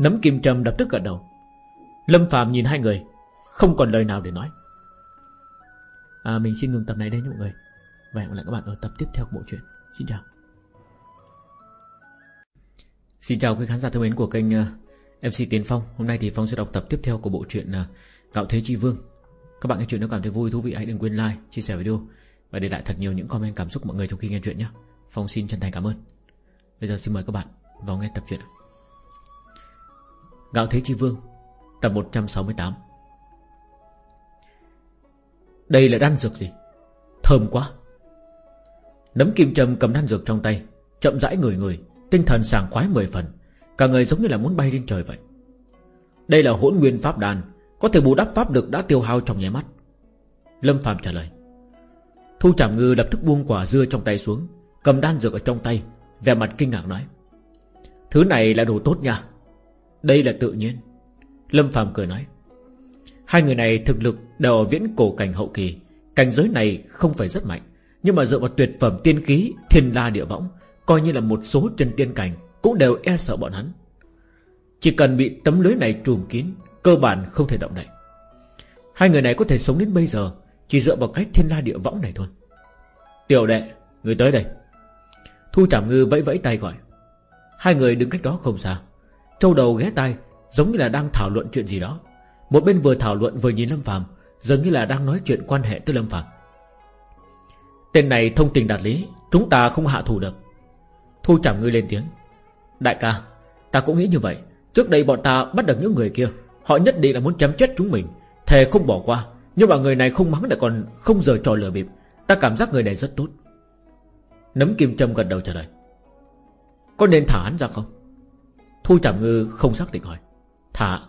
Nấm kim châm đập tức gật đầu. Lâm Phạm nhìn hai người Không còn lời nào để nói. À, Mình xin ngừng tập này đây nhé mọi người. Và hẹn gặp lại các bạn ở tập tiếp theo của bộ truyện. Xin chào. Xin chào quý khán giả thân mến của kênh ờ, MC Tiến Phong. Hôm nay thì Phong sẽ đọc tập tiếp theo của bộ truyện ờ, Gạo Thế Chi Vương. Các bạn nghe chuyện nếu cảm thấy vui, thú vị hãy đừng quên like, chia sẻ video Và để lại thật nhiều những comment cảm xúc của mọi người trong khi nghe chuyện nhé. Phong xin chân thành cảm ơn. Bây giờ xin mời các bạn vào nghe tập truyện Gạo Thế Chi Vương Tập 168 Đây là đan dược gì? Thơm quá. Nấm kim trầm cầm đan dược trong tay Chậm rãi người người Tinh thần sảng khoái mười phần Cả người giống như là muốn bay lên trời vậy. Đây là hỗn nguyên pháp đan có thể bù đắp pháp lực đã tiêu hao trong nháy mắt. Lâm Phạm trả lời. Thu Trảm Ngư lập tức buông quả dưa trong tay xuống, Cầm đan dược ở trong tay, Vẻ mặt kinh ngạc nói. Thứ này là đồ tốt nha. Đây là tự nhiên. Lâm Phạm cười nói. Hai người này thực lực đều ở viễn cổ cảnh hậu kỳ. Cảnh giới này không phải rất mạnh, Nhưng mà dựa vào tuyệt phẩm tiên khí, Thiên la địa võng, Coi như là một số chân tiên cảnh Cũng đều e sợ bọn hắn. Chỉ cần bị tấm lưới này trùm kín Cơ bản không thể động đậy. Hai người này có thể sống đến bây giờ, Chỉ dựa vào cái thiên la địa võng này thôi. Tiểu đệ, Người tới đây. Thu Trảm Ngư vẫy vẫy tay gọi. Hai người đứng cách đó không xa. Châu đầu ghé tay Giống như là đang thảo luận chuyện gì đó. Một bên vừa thảo luận vừa nhìn Lâm Phạm Dường như là đang nói chuyện quan hệ tới Lâm Phạm Tên này thông tình đạt lý, Chúng ta không hạ thủ được. Thu Trảm Ngư lên tiếng. Đại ca, Ta cũng nghĩ như vậy. Trước đây bọn ta bắt được những người kia Họ nhất định là muốn chém chết chúng mình. Thề không bỏ qua, Nhưng mà người này không mắng lại còn không giờ trò lừa bịp. Ta cảm giác người này rất tốt. Nấm kim châm gật đầu trả lời. Có nên thả hắn ra không? Thu Trảm Ngư không xác định hỏi. Thả?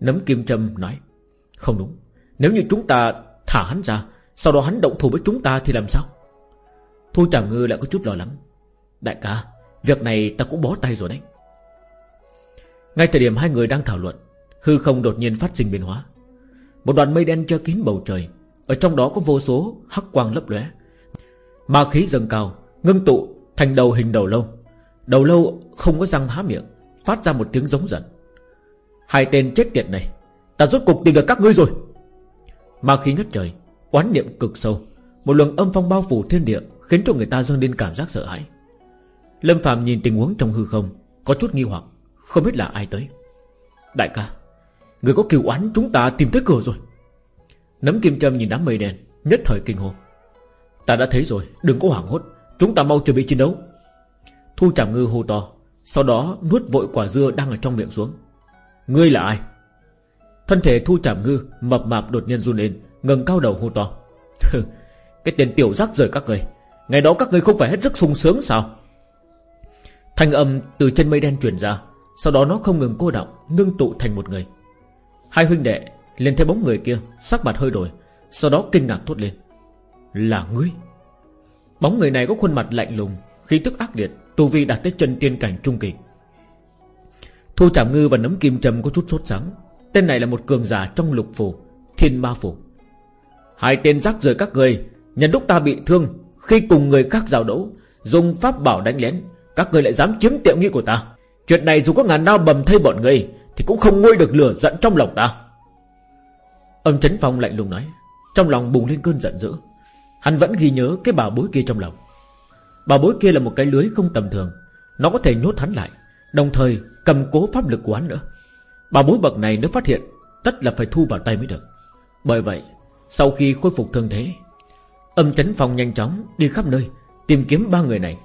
Nấm kim châm nói. Không đúng. Nếu như chúng ta thả hắn ra, Sau đó hắn động thủ với chúng ta thì làm sao? Thu Trảm Ngư lại có chút lo lắng. Đại ca, Việc này ta cũng bó tay rồi đấy. Ngay thời điểm hai người đang thảo luận Hư không đột nhiên phát sinh biến hóa. Một đoàn mây đen che kín bầu trời. Ở trong đó có vô số hắc quang lấp lóe. Ma khí dâng cao, Ngưng tụ Thành đầu hình đầu lâu. Đầu lâu không có răng há miệng, Phát ra một tiếng giống giận. Hai tên chết tiệt này, Ta rốt cục tìm được các ngươi rồi. Ma khí ngất trời, Oán niệm cực sâu. Một luồng âm phong bao phủ thiên địa, Khiến cho người ta dâng lên cảm giác sợ hãi. Lâm Phạm nhìn tình huống trong hư không, Có chút nghi hoặc, Không biết là ai tới. Đại ca Người có kiều oán chúng ta tìm tới cửa rồi. Nấm kim châm nhìn đám mây đen, Nhất thời kinh hồn Ta đã thấy rồi, Đừng có hoảng hốt, Chúng ta mau chuẩn bị chiến đấu. Thu chạm ngư hô to, Sau đó nuốt vội quả dưa đang ở trong miệng xuống. Ngươi là ai? Thân thể thu chạm ngư Mập mạp đột nhiên run lên, ngẩng cao đầu hô to. Cái tên tiểu rắc rời các người, Ngày đó các người không phải hết sức sung sướng sao? Thanh âm từ chân mây đen truyền ra, Sau đó nó không ngừng cô động Ngưng tụ thành một người. Hai huynh đệ lên thấy bóng người kia Sắc mặt hơi đổi, Sau đó kinh ngạc thốt lên. Là ngươi? Bóng người này có khuôn mặt lạnh lùng, Khí tức ác liệt, Tu vi đạt tới chân tiên cảnh trung kỳ. Thu Trảm Ngư và nấm kim trầm có chút sốt sáng Tên này là một cường giả trong lục phủ, Thiên ma phủ. Hai tên rác rời các người Nhân lúc ta bị thương, Khi cùng người khác giao đấu, Dùng pháp bảo đánh lén, Các người lại dám chiếm tiệm nghi của ta. Chuyện này dù có ngàn đao bầm thây bọn người thì cũng không nguôi được lửa giận trong lòng ta. Âm Chấn Phong lạnh lùng nói, Trong lòng bùng lên cơn giận dữ. Hắn vẫn ghi nhớ cái bà bối kia trong lòng. Bà bối kia là một cái lưới không tầm thường, Nó có thể nhốt hắn lại, Đồng thời cầm cố pháp lực của hắn nữa. Bà bối bậc này nếu phát hiện, Tất là phải thu vào tay mới được. Bởi vậy, sau khi khôi phục thương thế, Âm chấn phong nhanh chóng đi khắp nơi Tìm kiếm ba người này.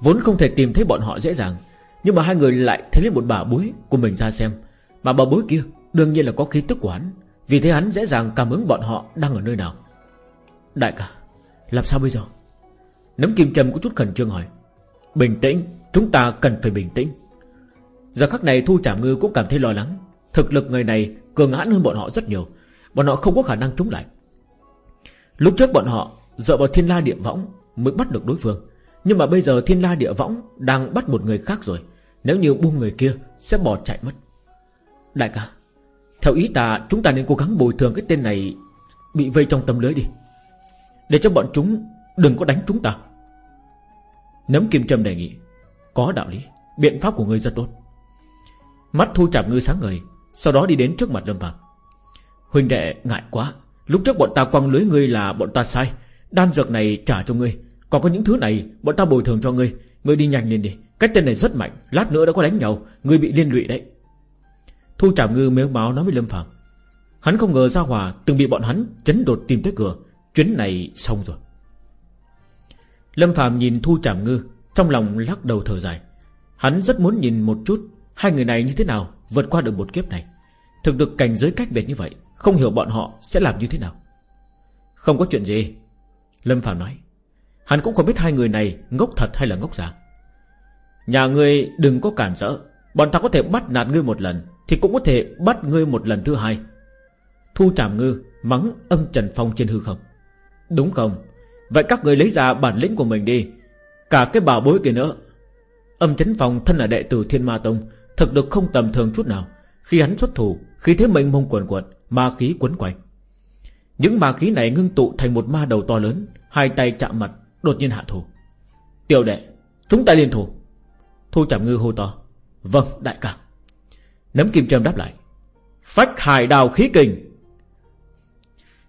Vốn không thể tìm thấy bọn họ dễ dàng nhưng mà hai người lại thấy lên một bà bối của mình ra xem. Mà bà bối kia Đương nhiên là có khí tức của hắn, Vì thế hắn dễ dàng cảm ứng bọn họ đang ở nơi nào. Đại ca, Làm sao bây giờ? Nấm kim châm có chút khẩn trương hỏi. Bình tĩnh, Chúng ta cần phải bình tĩnh. Giờ khắc này Thu Trảm Ngư cũng cảm thấy lo lắng. Thực lực người này cường hãn hơn bọn họ rất nhiều. Bọn họ không có khả năng chống lại. Lúc trước bọn họ Dựa vào thiên la địa võng Mới bắt được đối phương. Nhưng mà bây giờ thiên la địa võng Đang bắt một người khác rồi. Nếu như buông người kia, sẽ bỏ chạy mất. Đại ca, Theo ý ta, chúng ta nên cố gắng bồi thường cái tên này Bị vây trong tấm lưới đi. Để cho bọn chúng đừng có đánh chúng ta. Nấm kim châm đề nghị, Có đạo lý, Biện pháp của ngươi rất tốt. Mắt thu chạm ngư sáng ngời, Sau đó đi đến trước mặt Lâm Phạm Huynh đệ ngại quá, Lúc trước bọn ta quăng lưới ngươi là bọn ta sai, Đan dược này trả cho ngươi. Còn có những thứ này, bọn ta bồi thường cho ngươi Ngươi đi nhanh lên đi. Cái tên này rất mạnh. Lát nữa đã có đánh nhau. Ngươi bị liên lụy đấy. Thu Trảo Ngư méo máu nói với Lâm Phạm. Hắn không ngờ Gia Hòa từng bị bọn hắn chấn đột tìm tới cửa. Chuyến này xong rồi. Lâm Phạm nhìn Thu Trảm Ngư, Trong lòng lắc đầu thở dài. Hắn rất muốn nhìn một chút Hai người này như thế nào, vượt qua được một kiếp này. Thực được cảnh giới cách biệt như vậy, Không hiểu bọn họ sẽ làm như thế nào. Không có chuyện gì, Lâm Phạm nói. Hắn cũng không biết hai người này ngốc thật hay là ngốc giả. Nhà ngươi đừng có cản trở. Bọn ta có thể bắt nạt ngươi một lần, Thì cũng có thể bắt ngươi một lần thứ hai. Thu trảm ngư Mắng âm Trần Phong trên hư không. Đúng không? Vậy các người lấy ra bản lĩnh của mình đi. Cả cái bảo bối kia nữa. Âm Trấn Phong thân là đệ tử Thiên Ma Tông, Thực được không tầm thường chút nào. Khi hắn xuất thủ Khi thế mệnh mông quần quật Ma khí quấn quanh. Những ma khí này ngưng tụ thành một ma đầu to lớn, Hai tay chạm mặt Đột nhiên hạ thủ. Tiểu đệ, Chúng ta liên thủ. Thu chạm ngư hô to. Vâng đại ca. Nấm kim châm đáp lại. Phách hải đào khí kình.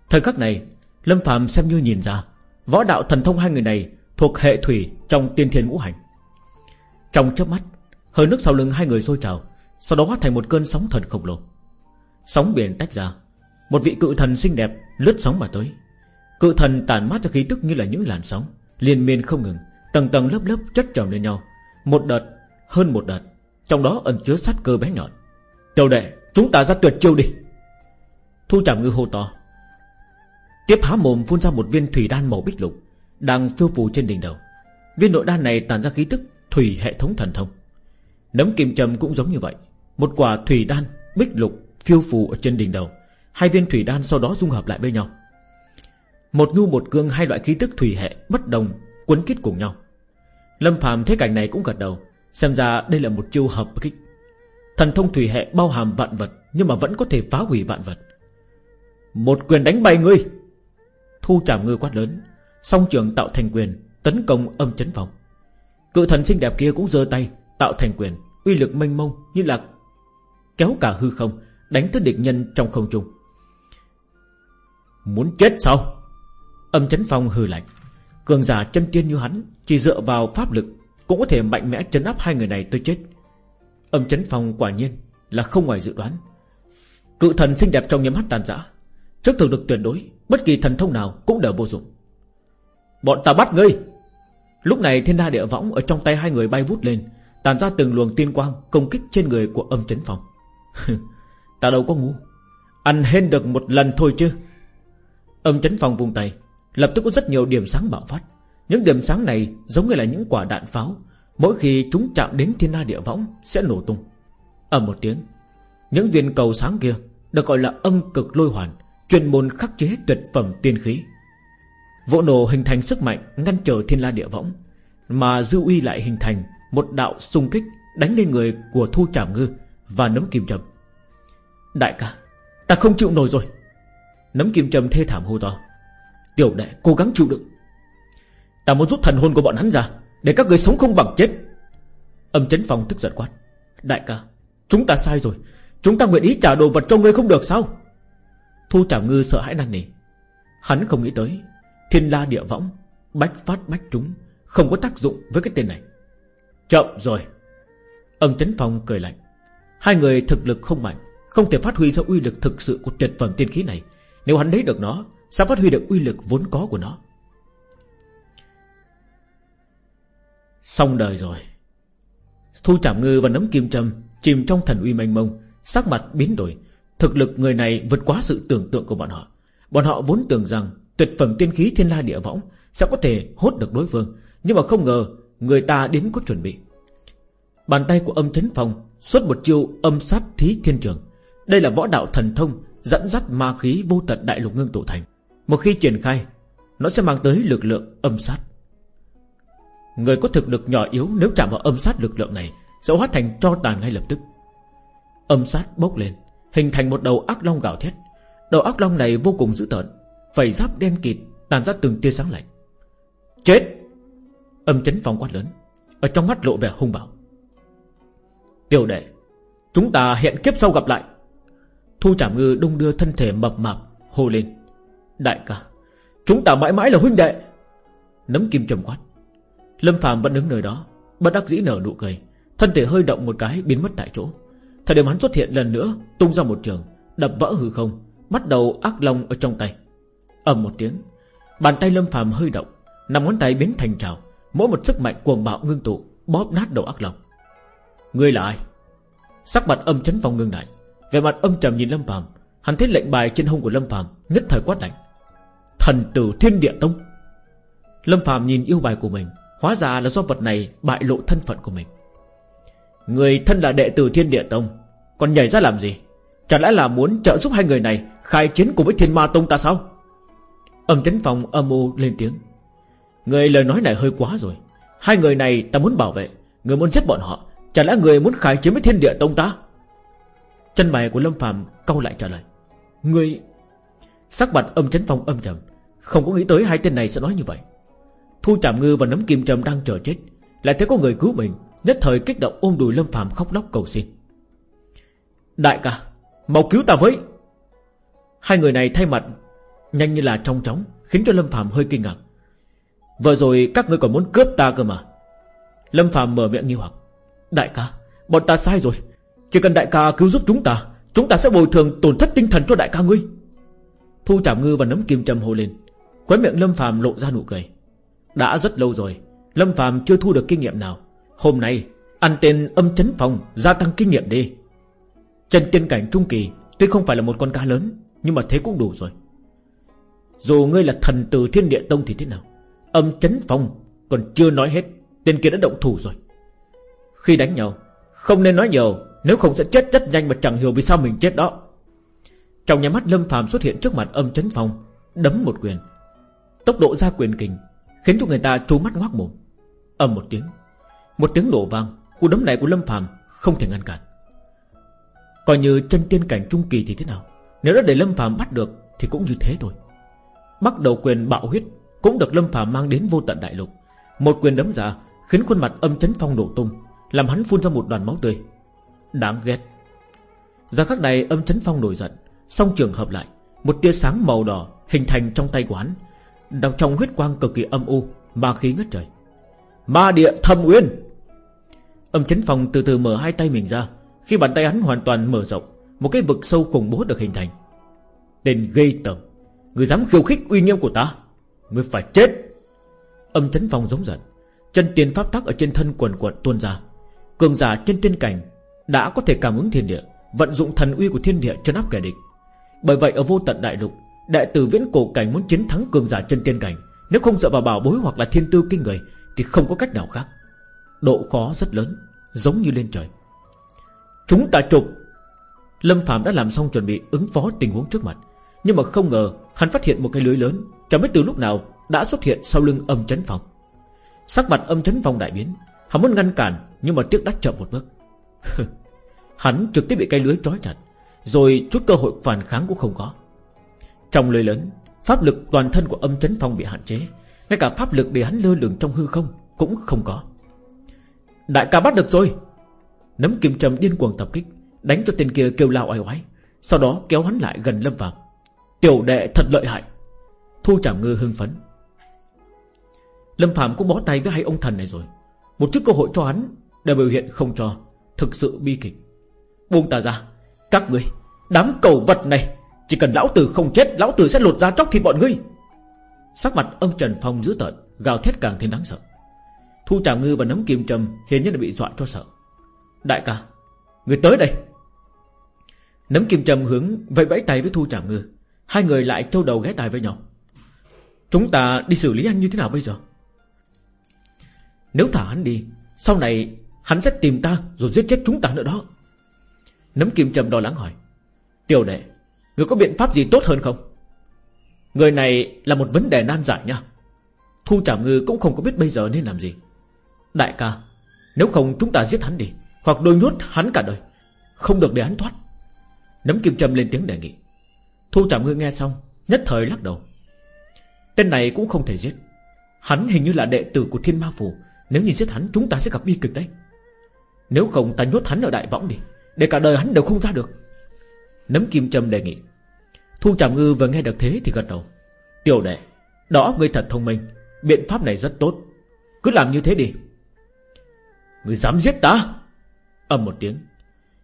Thời khắc này, Lâm Phạm xem như nhìn ra, Võ đạo thần thông hai người này Thuộc hệ thủy trong tiên thiên ngũ hành. Trong chớp mắt, Hơi nước sau lưng hai người sôi trào, Sau đó hóa thành một cơn sóng thần khổng lồ. Sóng biển tách ra, Một vị cự thần xinh đẹp lướt sóng mà tới. Cự thần tàn mát ra khí tức như là những làn sóng. Liên miên không ngừng, Tầng tầng lớp lớp chất chồng lên nhau. Một đợt, hơn một đợt, Trong đó ẩn chứa sát cơ bé nhọn. Tiểu đệ, chúng ta ra tuyệt chiêu đi. Thu chạm ngư hô to. Tiếp há mồm phun ra một viên thủy đan màu bích lục, Đang phiêu phù trên đỉnh đầu. Viên nội đan này tàn ra khí tức Thủy hệ thống thần thông. Nấm kim châm cũng giống như vậy. Một quả thủy đan bích lục phiêu phù ở trên đỉnh đầu. Hai viên thủy đan sau đó dung hợp lại với nhau. Một nhu một cương, hai loại khí tức thủy hệ, bất đồng, Quấn kết cùng nhau. Lâm phàm thấy cảnh này cũng gật đầu, Xem ra đây là một chiêu hợp kích. Thần thông thủy hệ bao hàm vạn vật, Nhưng mà vẫn có thể phá hủy vạn vật. Một quyền đánh bay ngươi! Thu trảm ngư quát lớn, Song trường tạo thành quyền, Tấn công âm chấn phòng. Cự thần xinh đẹp kia cũng giơ tay, Tạo thành quyền, Uy lực mênh mông như là Kéo cả hư không, Đánh tới địch nhân trong không trung. Muốn chết sao? Âm chấn phong hừ lạnh. Cường giả chân tiên như hắn, Chỉ dựa vào pháp lực, Cũng có thể mạnh mẽ chấn áp hai người này tới chết. Âm chấn phong quả nhiên Là không ngoài dự đoán. Cự thần xinh đẹp trong nhắm mắt tàn dã, Trước thực lực tuyệt đối, Bất kỳ thần thông nào cũng đều vô dụng. Bọn ta bắt ngươi! Lúc này thiên đa địa võng Ở trong tay hai người bay vút lên, Tàn ra từng luồng tiên quang Công kích trên người của âm chấn phong. Ta đâu có ngu. Ăn hên được một lần thôi chứ. Âm chấn phong vùng tay Lập tức có rất nhiều điểm sáng bạo phát. Những điểm sáng này giống như là những quả đạn pháo. Mỗi khi chúng chạm đến thiên la địa võng, Sẽ nổ tung. Ở một tiếng, Những viên cầu sáng kia Được gọi là âm cực lôi hoàn, Chuyên môn khắc chế tuyệt phẩm tiên khí. Vụ nổ hình thành sức mạnh Ngăn trở thiên la địa võng, Mà dư uy lại hình thành Một đạo xung kích đánh lên người của Thu Trảm Ngư Và nấm kim trầm. Đại ca, Ta không chịu nổi rồi. Nấm kim trầm thê thảm hô to. Tiểu đệ, cố gắng chịu đựng. Ta muốn rút thần hồn của bọn hắn ra, Để các người sống không bằng chết. Âm chấn phong tức giận quát. Đại ca, Chúng ta sai rồi. Chúng ta nguyện ý trả đồ vật cho ngươi không được sao? Thu Trảm Ngư sợ hãi năn nỉ. Hắn không nghĩ tới, Thiên la địa võng, Bách phát bách trúng, Không có tác dụng với cái tên này. Chậm rồi. Âm chấn phong cười lạnh. Hai người thực lực không mạnh, Không thể phát huy ra uy lực thực sự của tuyệt phẩm tiên khí này. Nếu hắn lấy được nó Sao phát huy được uy lực vốn có của nó? Xong đời rồi. Thu Trảm Ngư và Nấm Kim Trâm Chìm trong thần uy mênh mông, Sắc mặt biến đổi. Thực lực người này vượt quá sự tưởng tượng của bọn họ. Bọn họ vốn tưởng rằng Tuyệt phẩm tiên khí thiên la địa võng Sẽ có thể hốt được đối phương, Nhưng mà không ngờ Người ta đến có chuẩn bị. Bàn tay của âm chấn phong Xuất một chiêu âm sát thí thiên trường. Đây là võ đạo thần thông Dẫn dắt ma khí vô tận đại lục ngưng tụ thành. Một khi triển khai, Nó sẽ mang tới lực lượng âm sát. Người có thực lực nhỏ yếu Nếu chạm vào âm sát lực lượng này Sẽ hóa thành cho tàn ngay lập tức. Âm sát bốc lên, Hình thành một đầu ác long gào thét. Đầu ác long này vô cùng dữ tợn, Vảy giáp đen kịt, Tàn ra từng tia sáng lạnh. Chết! Âm chấn phong quát lớn, Ở trong mắt lộ vẻ hung bạo. Tiểu đệ, Chúng ta hẹn kiếp sau gặp lại. Thu Trảm Ngư đung đưa thân thể mập mạp, Hô lên. Đại ca, Chúng ta mãi mãi là huynh đệ. Nấm kim trầm quát. Lâm phàm vẫn đứng nơi đó, Bất đắc dĩ nở nụ cười. Thân thể hơi động một cái, biến mất tại chỗ. Thời điểm hắn xuất hiện lần nữa, Tung ra một trường, Đập vỡ hư không, Bắt đầu ác long ở trong tay. Ầm một tiếng, Bàn tay Lâm phàm hơi động Nằm ngón tay biến thành trào, Mỗi một sức mạnh cuồng bạo ngưng tụ, Bóp nát đầu ác long. Ngươi là ai? Sắc mặt âm chấn phong ngưng lại Về mặt âm trầm nhìn Lâm phàm. Hắn thấy lệnh bài trên hông của Lâm phàm, Nhất thời quát lạnh. Thần tử thiên địa tông. Lâm Phạm nhìn yêu bài của mình, Hóa ra là do vật này bại lộ thân phận của mình. Người thân là đệ tử thiên địa tông, Còn nhảy ra làm gì? Chẳng lẽ là muốn trợ giúp hai người này Khai chiến cùng với thiên ma tông ta sao? Âm chấn phòng âm u lên tiếng. Người lời nói này hơi quá rồi. Hai người này ta muốn bảo vệ, Người muốn giết bọn họ Chẳng lẽ người muốn khai chiến với thiên địa tông ta? Chân mày của Lâm Phạm câu lại trả lời. Người Sắc mặt âm chấn phong âm trầm không có nghĩ tới hai tên này sẽ nói như vậy. Thu Trạm Ngư và Nấm Kim Trầm đang chờ chết. Lại thấy có người cứu mình, Nhất thời kích động ôm đùi Lâm Phạm khóc lóc cầu xin. Đại ca, Mau cứu ta với. Hai người này thay mặt Nhanh như là trong chóng, Khiến cho Lâm Phạm hơi kinh ngạc. Vừa rồi các ngươi còn muốn cướp ta cơ mà. Lâm Phạm mở miệng nghi hoặc. Đại ca, Bọn ta sai rồi. Chỉ cần đại ca cứu giúp chúng ta Chúng ta sẽ bồi thường tổn thất tinh thần cho đại ca ngươi. Thu chạm Ngư và nấm kim châm hô lên. Khóe miệng Lâm Phạm lộ ra nụ cười. Đã rất lâu rồi, Lâm Phạm chưa thu được kinh nghiệm nào. Hôm nay, Ăn tên âm chấn phòng Gia tăng kinh nghiệm đi. Trần tiên cảnh trung kỳ, Tuy không phải là một con cá lớn, Nhưng mà thế cũng đủ rồi. Dù ngươi là thần từ thiên địa tông thì thế nào? Âm chấn phong Còn chưa nói hết, Tên kia đã động thủ rồi. Khi đánh nhau, Không nên nói nhiều, Nếu không sẽ chết rất nhanh mà chẳng hiểu vì sao mình chết đó. Trong nhà mắt Lâm phàm xuất hiện trước mặt âm chấn phong Đấm một quyền. Tốc độ ra quyền kình Khiến cho người ta trố mắt ngoác mồm. Ầm một tiếng Một tiếng nổ vang, Cú đấm này của Lâm phàm không thể ngăn cản. Coi như chân tiên cảnh trung kỳ thì thế nào? Nếu đã để Lâm phàm bắt được Thì cũng như thế thôi. Bắt đầu quyền bạo huyết Cũng được Lâm phàm mang đến vô tận đại lục. Một quyền đấm ra Khiến khuôn mặt âm chấn phong nổ tung, Làm hắn phun ra một đoàn máu tươi. Đáng ghét. Ra khắc này âm chấn phong nổi giận, Song trường hợp lại, Một tia sáng màu đỏ hình thành trong tay của hắn đang trong huyết quang cực kỳ âm u, Ma khí ngất trời. Ma địa thâm uyên. Âm chấn phòng từ từ mở hai tay mình ra, Khi bàn tay hắn hoàn toàn mở rộng, Một cái vực sâu khủng bố được hình thành. Tên gây tầm Người dám khiêu khích uy nghiêm của ta, Người phải chết. Âm chấn phòng giống giận, Chân tiền pháp tắc ở trên thân quần quần tuôn ra. Cường giả trên tiên cảnh Đã có thể cảm ứng thiên địa, Vận dụng thần uy của thiên địa chân áp kẻ địch. Bởi vậy ở vô tận đại lục Đại tử viễn cổ cảnh muốn chiến thắng cường giả chân tiên cảnh. Nếu không dựa vào bảo bối hoặc là thiên tư kinh người, Thì không có cách nào khác. Độ khó rất lớn, Giống như lên trời. Chúng ta trục. Lâm Phạm đã làm xong chuẩn bị ứng phó tình huống trước mặt. Nhưng mà không ngờ, Hắn phát hiện một cái lưới lớn, Chẳng biết từ lúc nào đã xuất hiện sau lưng âm chấn phòng. Sắc mặt âm chấn phòng đại biến, Hắn muốn ngăn cản, Nhưng mà tiếc đắt chậm một bước. Hắn trực tiếp bị cây lưới trói chặt, Rồi chút cơ hội phản kháng cũng không có. Trong lời lớn, Pháp lực toàn thân của âm chấn phong bị hạn chế, Ngay cả pháp lực để hắn lơ lửng trong hư không Cũng không có. Đại ca bắt được rồi! Nấm kim trầm điên cuồng tập kích, Đánh cho tên kia kêu lao oai oái, Sau đó kéo hắn lại gần lâm vào. Tiểu đệ thật lợi hại! Thu trảm ngư hưng phấn. Lâm Phạm cũng bó tay với hai ông thần này rồi. Một chút cơ hội cho hắn đã biểu hiện không cho, Thực sự bi kịch. Buông ta ra, Các ngươi, Đám cầu vật này! Chỉ cần lão tử không chết, Lão tử sẽ lột ra chóc thịt bọn ngươi. Sắc mặt ông Trần Phong dữ tợn, Gào thét càng thêm đáng sợ. Thu Trà Ngư và Nấm Kim Trầm Hiển nhiên là bị dọa cho sợ. Đại ca, Người tới đây. Nấm Kim Trầm hướng vẫy bẫy tay với Thu Trà Ngư. Hai người lại trâu đầu ghé tai với nhau. Chúng ta đi xử lý anh như thế nào bây giờ? Nếu thả hắn đi, Sau này hắn sẽ tìm ta Rồi giết chết chúng ta nữa đó. Nấm kim trầm lo lắng hỏi. Tiểu đệ Người có biện pháp gì tốt hơn không? Người này là một vấn đề nan giải nha. Thu Trảm Ngư cũng không có biết bây giờ nên làm gì. Đại ca Nếu không chúng ta giết hắn đi Hoặc đôi nhốt hắn cả đời Không được để hắn thoát. Nấm kim Trâm lên tiếng đề nghị. Thu Trảm Ngư nghe xong Nhất thời lắc đầu. Tên này cũng không thể giết. Hắn hình như là đệ tử của thiên ma phủ, Nếu như giết hắn chúng ta sẽ gặp bi kịch đấy. Nếu không ta nhốt hắn ở đại võng đi Để cả đời hắn đều không ra được. Nấm kim châm đề nghị. Thu Tràm Ngư vừa nghe được thế thì gật đầu. Tiểu đệ, Đó ngươi thật thông minh. Biện pháp này rất tốt. Cứ làm như thế đi. Ngươi dám giết ta? Âm một tiếng.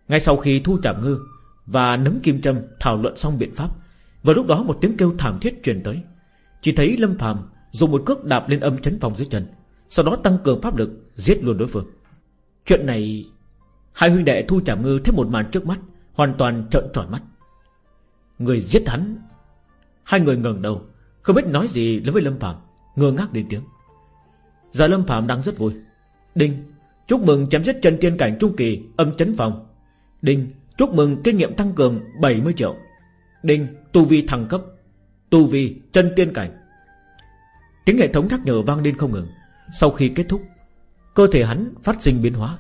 Ngay sau khi Thu Tràm Ngư Và Nấm Kim châm thảo luận xong biện pháp, Vào lúc đó một tiếng kêu thảm thiết truyền tới. Chỉ thấy Lâm Phàm dùng một cước đạp lên âm chấn phòng dưới chân, Sau đó tăng cường pháp lực Giết luôn đối phương. Chuyện này, Hai huynh đệ thu trảm ngư thấy một màn trước mắt Hoàn toàn trợn tròn mắt. Người giết hắn. Hai người ngẩng đầu, Không biết nói gì đối với Lâm Phạm Ngơ ngác đến tiếng. Giờ Lâm Phạm đang rất vui. Đinh, Chúc mừng chém giết chân tiên cảnh trung kỳ, Âm chấn phòng. Đinh, Chúc mừng kinh nghiệm tăng cường 70 triệu. Đinh, Tu vi thăng cấp. Tu vi chân tiên cảnh. Tiếng hệ thống nhắc nhở vang lên không ngừng. Sau khi kết thúc, Cơ thể hắn phát sinh biến hóa.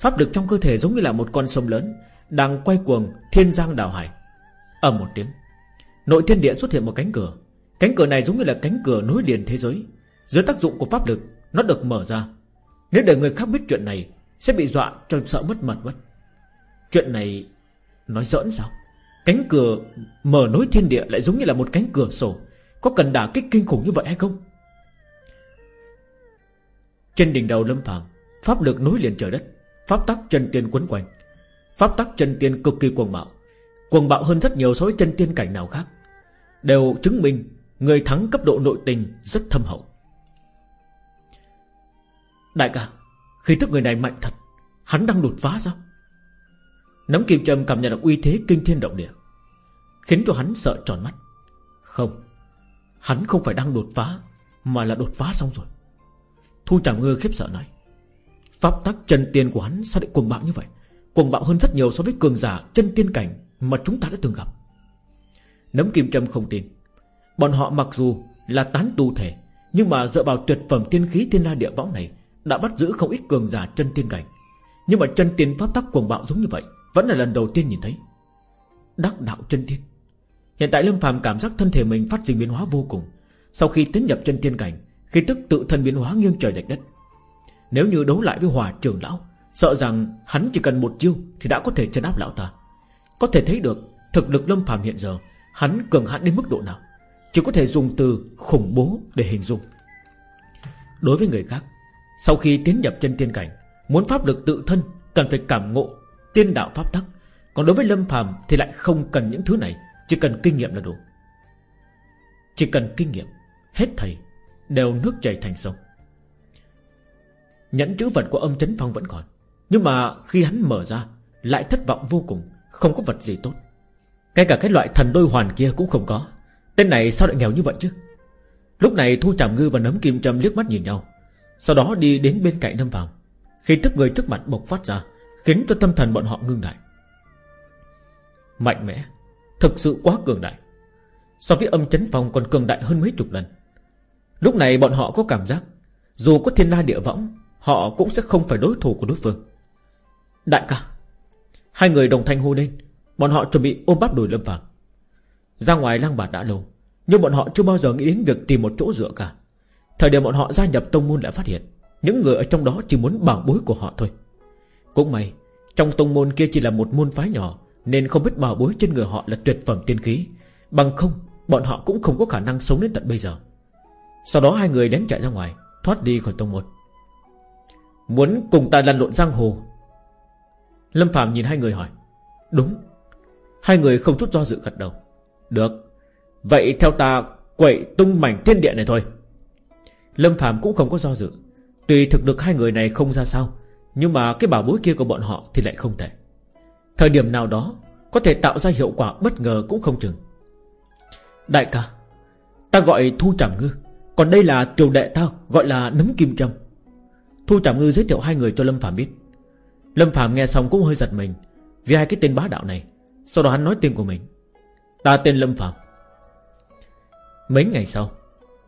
Pháp lực trong cơ thể giống như là một con sông lớn đang quay cuồng thiên giang đảo hải. Ầm một tiếng, Nội thiên địa xuất hiện một cánh cửa. Cánh cửa này giống như là cánh cửa nối liền thế giới. Dưới tác dụng của pháp lực, Nó được mở ra. Nếu để người khác biết chuyện này, Sẽ bị dọa cho sợ mất mật mất. Chuyện này Nói giỡn sao? Cánh cửa mở nối thiên địa lại giống như là một cánh cửa sổ. Có cần đả kích kinh khủng như vậy hay không? Trên đỉnh đầu lâm phàm, Pháp lực nối liền trời đất. Pháp tắc chân tiên quấn quanh. Pháp tắc chân tiên cực kỳ cuồng bạo. Cuồng bạo hơn rất nhiều so với chân tiên cảnh nào khác. Đều chứng minh Người thắng cấp độ nội tình rất thâm hậu. Đại ca, Khi thức người này mạnh thật, Hắn đang đột phá sao? Nắm kim châm cảm nhận được uy thế kinh thiên động địa, Khiến cho hắn sợ tròn mắt. Không, Hắn không phải đang đột phá, Mà là đột phá xong rồi. Thu Trảm Ngư khiếp sợ nói, Pháp tắc chân tiên của hắn sao lại cuồng bạo như vậy? Cuồng bạo hơn rất nhiều so với cường giả Chân tiên cảnh mà chúng ta đã từng gặp. Nấm kim châm không tin. Bọn họ mặc dù là tán tu thể, Nhưng mà dựa vào tuyệt phẩm tiên khí thiên la địa võng này Đã bắt giữ không ít cường giả chân tiên cảnh. Nhưng mà chân tiên pháp tắc cuồng bạo giống như vậy vẫn là lần đầu tiên nhìn thấy. Đắc đạo chân tiên. Hiện tại Lâm phàm cảm giác thân thể mình phát sinh biến hóa vô cùng. Sau khi tiến nhập chân tiên cảnh Khi tức tự thân biến hóa nghiêng trời lệch đất. Nếu như đấu lại với hòa trường lão Sợ rằng hắn chỉ cần một chiêu Thì đã có thể chân áp lão ta. Có thể thấy được, thực lực lâm phàm hiện giờ, Hắn cường hãn đến mức độ nào, Chỉ có thể dùng từ khủng bố để hình dung. Đối với người khác, Sau khi tiến nhập chân tiên cảnh, Muốn pháp lực tự thân Cần phải cảm ngộ tiên đạo pháp tắc, Còn đối với lâm phàm thì lại không cần những thứ này, Chỉ cần kinh nghiệm là đủ. Chỉ cần kinh nghiệm, Hết thầy Đều nước chảy thành sông. Nhẫn chữ vật của âm chấn Phong vẫn còn. Nhưng mà khi hắn mở ra, Lại thất vọng vô cùng, Không có vật gì tốt. Ngay cả cái loại thần đôi hoàn kia cũng không có. Tên này sao lại nghèo như vậy chứ? Lúc này Thu Tràm Ngư và Nấm Kim Trâm liếc mắt nhìn nhau, Sau đó đi đến bên cạnh Lâm Phạm Khi thức người trước mặt bộc phát ra, Khiến cho tâm thần bọn họ ngưng lại. Mạnh mẽ, Thực sự quá cường đại. So với âm chấn phong còn cường đại hơn mấy chục lần. Lúc này bọn họ có cảm giác, Dù có thiên la địa võng, Họ cũng sẽ không phải đối thủ của đối phương. Đại ca, Hai người đồng thanh hô lên. Bọn họ chuẩn bị ôm bắt đuổi Lâm vàng. Ra ngoài lang bạt đã lâu, Nhưng bọn họ chưa bao giờ nghĩ đến việc tìm một chỗ dựa cả. Thời điểm bọn họ gia nhập tông môn lại phát hiện, Những người ở trong đó chỉ muốn bảo bối của họ thôi. Cũng may, Trong tông môn kia chỉ là một môn phái nhỏ, Nên không biết bảo bối trên người họ là tuyệt phẩm tiên khí. Bằng không, Bọn họ cũng không có khả năng sống đến tận bây giờ. Sau đó hai người đánh chạy ra ngoài, Thoát đi khỏi tông môn. Muốn cùng ta lăn lộn giang hồ Lâm Phạm nhìn hai người hỏi, Đúng. Hai người không chút do dự gật đầu, Được. Vậy theo ta, quậy tung mảnh thiên địa này thôi. Lâm Phạm cũng không có do dự. Tùy thực được hai người này không ra sao, Nhưng mà cái bảo bối kia của bọn họ Thì lại không thể. Thời điểm nào đó, Có thể tạo ra hiệu quả bất ngờ cũng không chừng. Đại ca, Ta gọi Thu Trảm Ngư, Còn đây là tiểu đệ tao, Gọi là Nấm Kim Trâm. Thu Trảm Ngư giới thiệu hai người cho Lâm Phạm biết. Lâm Phạm nghe xong cũng hơi giật mình Vì hai cái tên bá đạo này. Sau đó hắn nói tên của mình. Ta tên Lâm Phạm Mấy ngày sau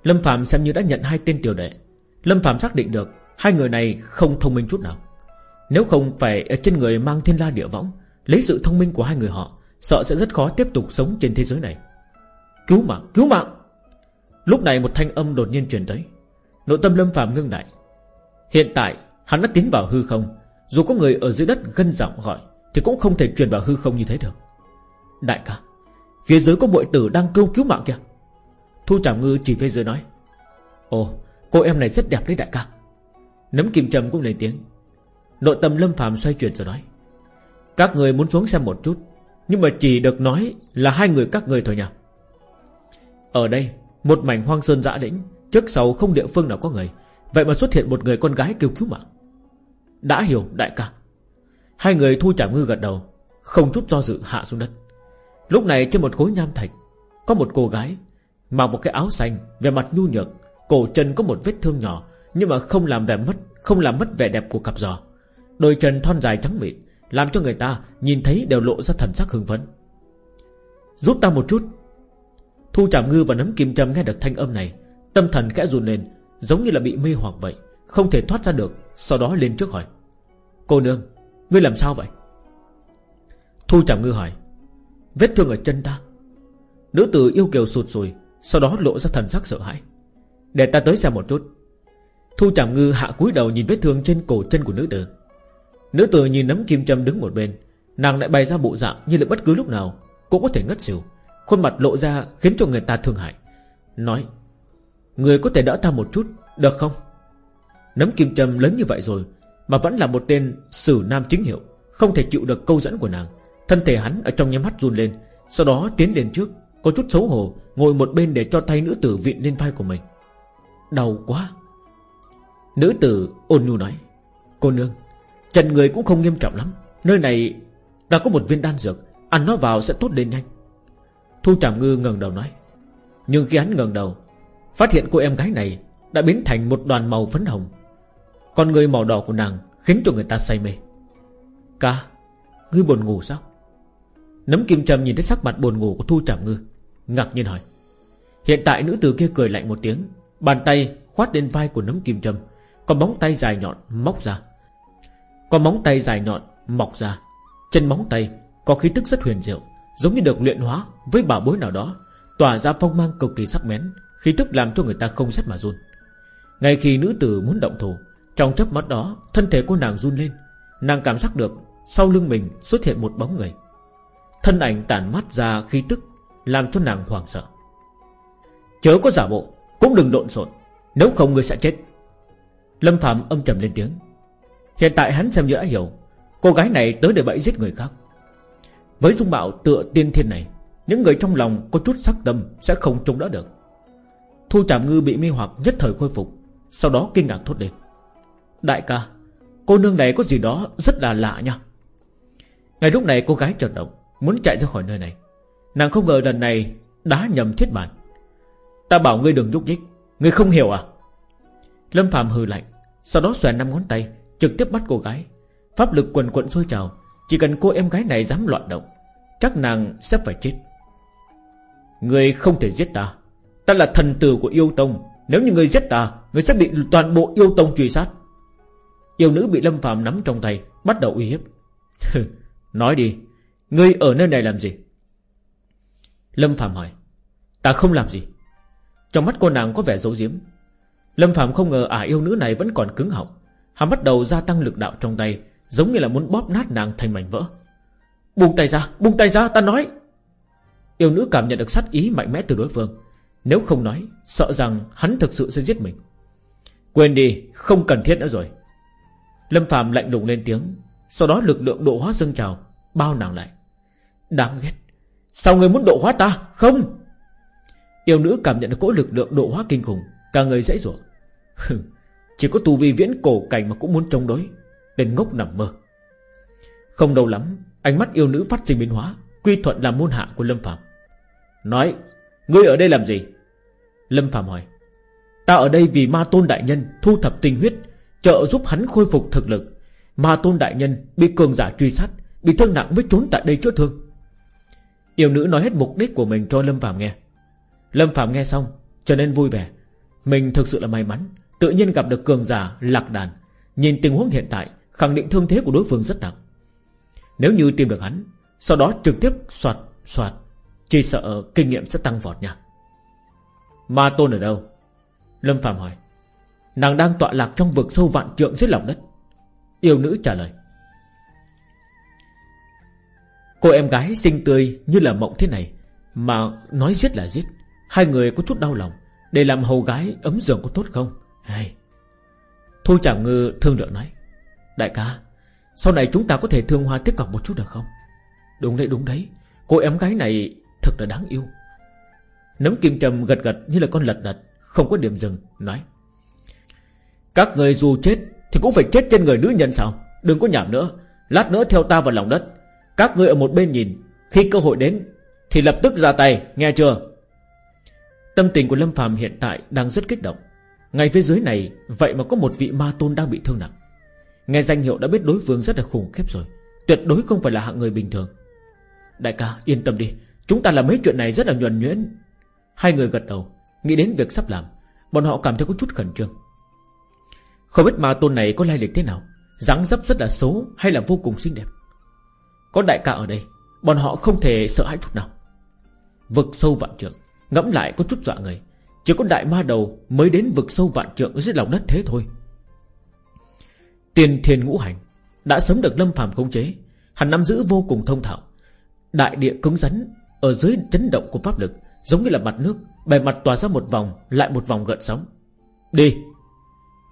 Lâm Phạm xem như đã nhận hai tên tiểu đệ. Lâm Phạm xác định được Hai người này không thông minh chút nào. Nếu không phải ở trên người mang thiên la địa võng Lấy sự thông minh của hai người họ Sợ sẽ rất khó tiếp tục sống trên thế giới này. Cứu mạng, cứu mạng! Lúc này một thanh âm đột nhiên truyền tới. Nội tâm Lâm Phạm ngưng lại. Hiện tại hắn đã tiến vào hư không dù có người ở dưới đất gân giọng gọi, Thì cũng không thể truyền vào hư không như thế được. Đại ca, Phía dưới có muội tử đang cứu cứu mạng kìa. Thu Trảm Ngư chỉ phía dưới nói, Ồ, cô em này rất đẹp đấy đại ca. Nấm kim trầm cũng lên tiếng, Nội tâm lâm phàm xoay chuyển rồi nói, Các người muốn xuống xem một chút, Nhưng mà chỉ được nói là hai người các người thôi nhỉ. Ở đây, Một mảnh hoang sơn dã đĩnh Trước sau không địa phương nào có người, Vậy mà xuất hiện một người con gái kêu cứu mạng. Đã hiểu đại ca. Hai người thu chảm ngư gật đầu, Không chút do dự hạ xuống đất. Lúc này trên một khối nham thạch, Có một cô gái Mặc một cái áo xanh Về mặt nhu nhược, Cổ chân có một vết thương nhỏ, Nhưng mà không làm vẻ mất, Không làm mất vẻ đẹp của cặp giò. Đôi chân thon dài trắng mịn, Làm cho người ta nhìn thấy đều lộ ra thần sắc hưng phấn. Giúp ta một chút. Thu Trảm Ngư và Nấm Kim châm nghe được thanh âm này, Tâm thần khẽ run lên, Giống như là bị mê hoặc vậy, Không thể thoát ra được, Sau đó lên trước hỏi. Cô nương, Ngươi làm sao vậy? Thu chạm Ngư hỏi. Vết thương ở chân ta. Nữ tử yêu kiều sụt sùi, Sau đó lộ ra thần sắc sợ hãi. Để ta tới xem một chút. Thu chạm Ngư hạ cúi đầu nhìn vết thương trên cổ chân của nữ tử. Nữ tử nhìn nấm kim châm đứng một bên, Nàng lại bày ra bộ dạng như là bất cứ lúc nào Cũng có thể ngất xỉu. Khuôn mặt lộ ra khiến cho người ta thương hại. Nói, Người có thể đỡ ta một chút, Được không? Nấm kim châm lớn như vậy rồi mà vẫn là một tên sử nam chính hiệu, Không thể chịu được câu dẫn của nàng. Thân thể hắn ở trong nhắm mắt run lên, Sau đó tiến đến trước, Có chút xấu hổ, Ngồi một bên để cho tay nữ tử viện lên vai của mình. Đau quá. Nữ tử ôn nhu nói, Cô nương Trần người cũng không nghiêm trọng lắm, Nơi này ta có một viên đan dược, Ăn nó vào sẽ tốt lên nhanh. Thu Trảm Ngư ngẩng đầu nói, Nhưng khi hắn ngẩng đầu, Phát hiện cô em gái này Đã biến thành một đoàn màu phấn hồng con người màu đỏ của nàng Khiến cho người ta say mê. Ca, Ngươi buồn ngủ sao? Nấm kim trầm nhìn thấy sắc mặt buồn ngủ của Thu Trảm Ngư, Ngạc nhiên hỏi. Hiện tại nữ tử kia cười lạnh một tiếng, Bàn tay khoát lên vai của nấm kim trầm Còn móng tay dài nhọn móc ra. Còn móng tay dài nhọn mọc ra. Chân móng tay có khí tức rất huyền diệu, Giống như được luyện hóa với bảo bối nào đó, Tỏa ra phong mang cực kỳ sắc bén, Khí tức làm cho người ta không rét mà run. Ngay khi nữ tử muốn động thủ trong chớp mắt đó, Thân thể của nàng run lên. Nàng cảm giác được Sau lưng mình xuất hiện một bóng người. Thân ảnh tản mắt ra khí tức, Làm cho nàng hoảng sợ. Chớ có giả bộ, Cũng đừng lộn xộn, Nếu không người sẽ chết. Lâm Phạm âm trầm lên tiếng. Hiện tại hắn xem như đã hiểu, Cô gái này tới để bẫy giết người khác. Với dung mạo tựa tiên thiên này, Những người trong lòng có chút sắc tâm Sẽ không trông đỡ được. Thu Trạm Ngư bị mê hoặc nhất thời khôi phục, Sau đó kinh ngạc thốt lên. Đại ca, Cô nương này có gì đó rất là lạ nha. Ngay lúc này cô gái chợt động, Muốn chạy ra khỏi nơi này. Nàng không ngờ lần này đá nhầm thiết bản Ta bảo ngươi đừng nhúc nhích, Ngươi không hiểu à? Lâm Phạm hừ lạnh, Sau đó xòe năm ngón tay, Trực tiếp bắt cô gái. Pháp lực quần quận sôi trào, Chỉ cần cô em gái này dám loạn động, Chắc nàng sẽ phải chết. Ngươi không thể giết ta. Ta là thần tử của yêu tông, Nếu như ngươi giết ta, Ngươi sẽ bị toàn bộ yêu tông truy sát. Yêu nữ bị Lâm Phạm nắm trong tay Bắt đầu uy hiếp. Nói đi Ngươi ở nơi này làm gì? Lâm Phạm hỏi. Ta không làm gì. Trong mắt cô nàng có vẻ dấu diếm Lâm Phạm không ngờ ả yêu nữ này vẫn còn cứng họng. Hắn bắt đầu gia tăng lực đạo trong tay Giống như là muốn bóp nát nàng thành mảnh vỡ. Buông tay ra, buông tay ra, ta nói. Yêu nữ cảm nhận được sát ý mạnh mẽ từ đối phương. Nếu không nói Sợ rằng hắn thực sự sẽ giết mình. Quên đi, không cần thiết nữa rồi. Lâm Phạm lạnh lùng lên tiếng. Sau đó lực lượng độ hóa dâng trào, Bao nàng lại. Đáng ghét. Sao người muốn độ hóa ta? Không. Yêu nữ cảm nhận được cỗ lực lượng độ hóa kinh khủng, Cả người dễ dụa Chỉ có tù vi viễn cổ cảnh mà cũng muốn chống đối. Đền ngốc nằm mơ. Không đâu lắm, Ánh mắt yêu nữ phát sinh biến hóa, Quy thuận làm môn hạ của Lâm Phạm. Nói, Ngươi ở đây làm gì? Lâm Phạm hỏi. Ta ở đây vì ma tôn đại nhân Thu thập tinh huyết Trợ giúp hắn khôi phục thực lực. Ma tôn đại nhân bị cường giả truy sát, Bị thương nặng mới trốn tại đây chữa thương. Yêu nữ nói hết mục đích của mình cho Lâm Phạm nghe. Lâm Phạm nghe xong, Trở nên vui vẻ. Mình thực sự là may mắn, Tự nhiên gặp được cường giả lạc đàn. Nhìn tình huống hiện tại, Khẳng định thương thế của đối phương rất nặng. Nếu như tìm được hắn, Sau đó trực tiếp soạt soạt, Chỉ sợ kinh nghiệm sẽ tăng vọt nha. Ma tôn ở đâu? Lâm Phạm hỏi. Nàng đang tọa lạc trong vực sâu vạn trượng dưới lòng đất. Yêu nữ trả lời. Cô em gái xinh tươi như là mộng thế này, Mà nói giết là giết. Hai người có chút đau lòng, Để làm hầu gái ấm giường có tốt không? Hay. Thôi chàng ngư thương lượng nói. Đại ca, Sau này chúng ta có thể thương hoa tiếp cận một chút được không? Đúng đấy đúng đấy. Cô em gái này thật là đáng yêu. Nấm kim trầm gật gật như là con lật đật, Không có điểm dừng, Nói. Các người dù chết Thì cũng phải chết trên người nữ nhân sao? Đừng có nhảm nữa. Lát nữa theo ta vào lòng đất. Các người ở một bên nhìn. Khi cơ hội đến, Thì lập tức ra tay. Nghe chưa? Tâm tình của Lâm phàm hiện tại đang rất kích động. Ngay phía dưới này, Vậy mà có một vị ma tôn đang bị thương nặng. Nghe danh hiệu đã biết đối phương rất là khủng khiếp rồi. Tuyệt đối không phải là hạng người bình thường. Đại ca, yên tâm đi. Chúng ta làm mấy chuyện này rất là nhuần nhuyễn. Hai người gật đầu, Nghĩ đến việc sắp làm. Bọn họ cảm thấy có chút khẩn trương. Không biết ma tôn này có lai lịch thế nào, dáng dấp rất là xấu hay là vô cùng xinh đẹp. Có đại ca ở đây, Bọn họ không thể sợ hãi chút nào. Vực sâu vạn trượng, Ngẫm lại có chút dọa người. Chỉ có đại ma đầu mới đến vực sâu vạn trượng dưới lòng đất thế thôi. Tiền thiền ngũ hành, Đã sớm được lâm phàm khống chế, Hắn nắm giữ vô cùng thông thạo. Đại địa cứng rắn, Ở dưới chấn động của pháp lực, Giống như là mặt nước, Bề mặt tỏa ra một vòng, Lại một vòng gợn sóng. Đi!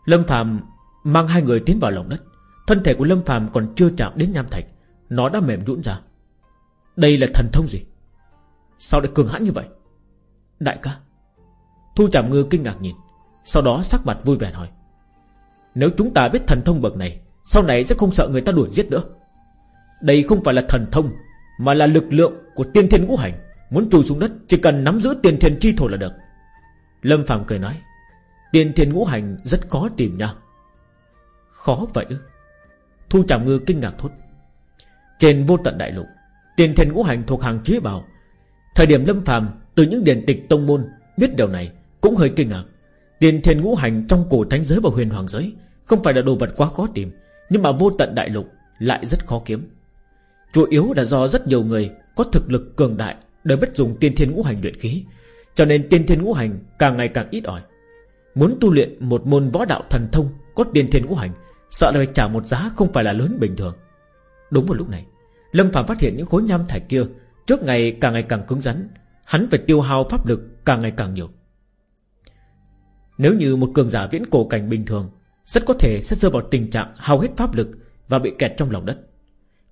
Lâm Phạm mang hai người tiến vào lòng đất. Thân thể của Lâm Phạm còn chưa chạm đến nham thạch, Nó đã mềm nhũn ra. Đây là thần thông gì? Sao lại cường hãn như vậy? Đại ca. Thu Trạm Ngư kinh ngạc nhìn, Sau đó sắc mặt vui vẻ hỏi Nếu chúng ta biết thần thông bậc này, Sau này sẽ không sợ người ta đuổi giết nữa. Đây không phải là thần thông, Mà là lực lượng của tiên thiên ngũ hành. Muốn trùi xuống đất, Chỉ cần nắm giữ tiên thiên chi thổ là được. Lâm Phạm cười nói Tiên thiên ngũ hành rất khó tìm nha. Khó vậy Thu Trảm Ngư kinh ngạc thốt. Trên vô tận đại lục, Tiên thiên ngũ hành thuộc hàng trí bảo. Thời điểm Lâm phàm từ những điển tịch tông môn Biết điều này cũng hơi kinh ngạc. Tiền thiên ngũ hành trong cổ thánh giới và huyền hoàng giới Không phải là đồ vật quá khó tìm, Nhưng mà vô tận đại lục lại rất khó kiếm. Chủ yếu là do rất nhiều người Có thực lực cường đại Đời biết dùng tiên thiên ngũ hành luyện khí, Cho nên tiên thiên ngũ hành càng ngày càng ít ỏi. Muốn tu luyện một môn võ đạo thần thông Có điền thiên ngũ hành, Sợ là phải trả một giá không phải là lớn bình thường. Đúng vào lúc này, Lâm Phạm phát hiện những khối nham thạch kia Trước ngày càng ngày càng cứng rắn, Hắn phải tiêu hao pháp lực càng ngày càng nhiều. Nếu như một cường giả viễn cổ cảnh bình thường, Rất có thể sẽ rơi vào tình trạng hao hết pháp lực Và bị kẹt trong lòng đất.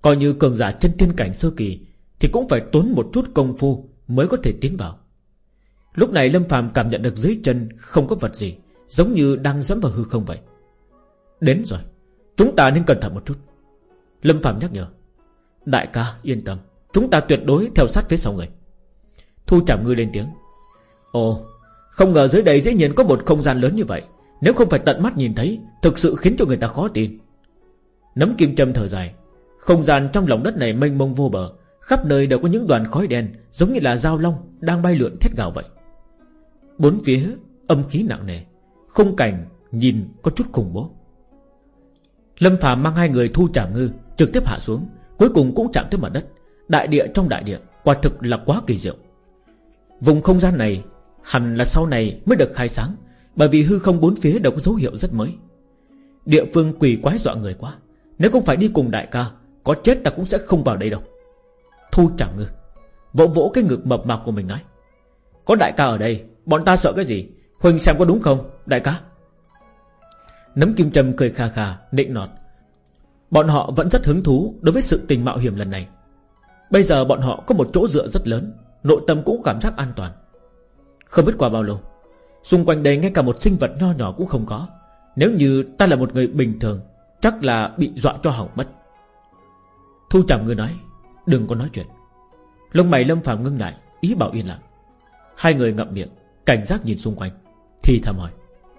Coi như cường giả chân tiên cảnh sơ kỳ Thì cũng phải tốn một chút công phu Mới có thể tiến vào. Lúc này Lâm Phạm cảm nhận được dưới chân Không có vật gì, Giống như đang dẫm vào hư không vậy. Đến rồi, Chúng ta nên cẩn thận một chút. Lâm Phạm nhắc nhở, Đại ca, yên tâm, Chúng ta tuyệt đối theo sát phía sau người. Thu chạm ngư lên tiếng, Ồ, Không ngờ dưới đây dễ nhiên có một không gian lớn như vậy, Nếu không phải tận mắt nhìn thấy, Thực sự khiến cho người ta khó tin. Nấm kim châm thở dài, Không gian trong lòng đất này mênh mông vô bờ, Khắp nơi đều có những đoàn khói đen, Giống như là dao long Đang bay lượn thét gào vậy. Bốn phía âm khí nặng nề, Khung cảnh nhìn có chút khủng bố. Lâm Phạm mang hai người thu trảm ngư, Trực tiếp hạ xuống, Cuối cùng cũng chạm tới mặt đất. Đại địa trong đại địa, Quả thực là quá kỳ diệu. Vùng không gian này Hẳn là sau này mới được khai sáng, Bởi vì hư không bốn phía đều có dấu hiệu rất mới. Địa phương quỷ quái dọa người quá, Nếu không phải đi cùng đại ca, Có chết ta cũng sẽ không vào đây đâu. Thu trảm ngư, Vỗ vỗ cái ngực mập mạp của mình nói, Có đại ca ở đây Bọn ta sợ cái gì? Huỳnh xem có đúng không, đại ca? Nấm kim châm cười khà khà Nịnh nọt. Bọn họ vẫn rất hứng thú đối với sự tình mạo hiểm lần này. Bây giờ bọn họ có một chỗ dựa rất lớn, Nội tâm cũng cảm giác an toàn. Không biết qua bao lâu, Xung quanh đây ngay cả một sinh vật nho nhỏ cũng không có. Nếu như ta là một người bình thường, Chắc là bị dọa cho hỏng mất. Thu chạm người nói, Đừng có nói chuyện. Lông mày lâm phàm ngưng lại, Ý bảo yên lặng. Hai người ngậm miệng. Cảnh giác nhìn xung quanh, Thì thầm hỏi,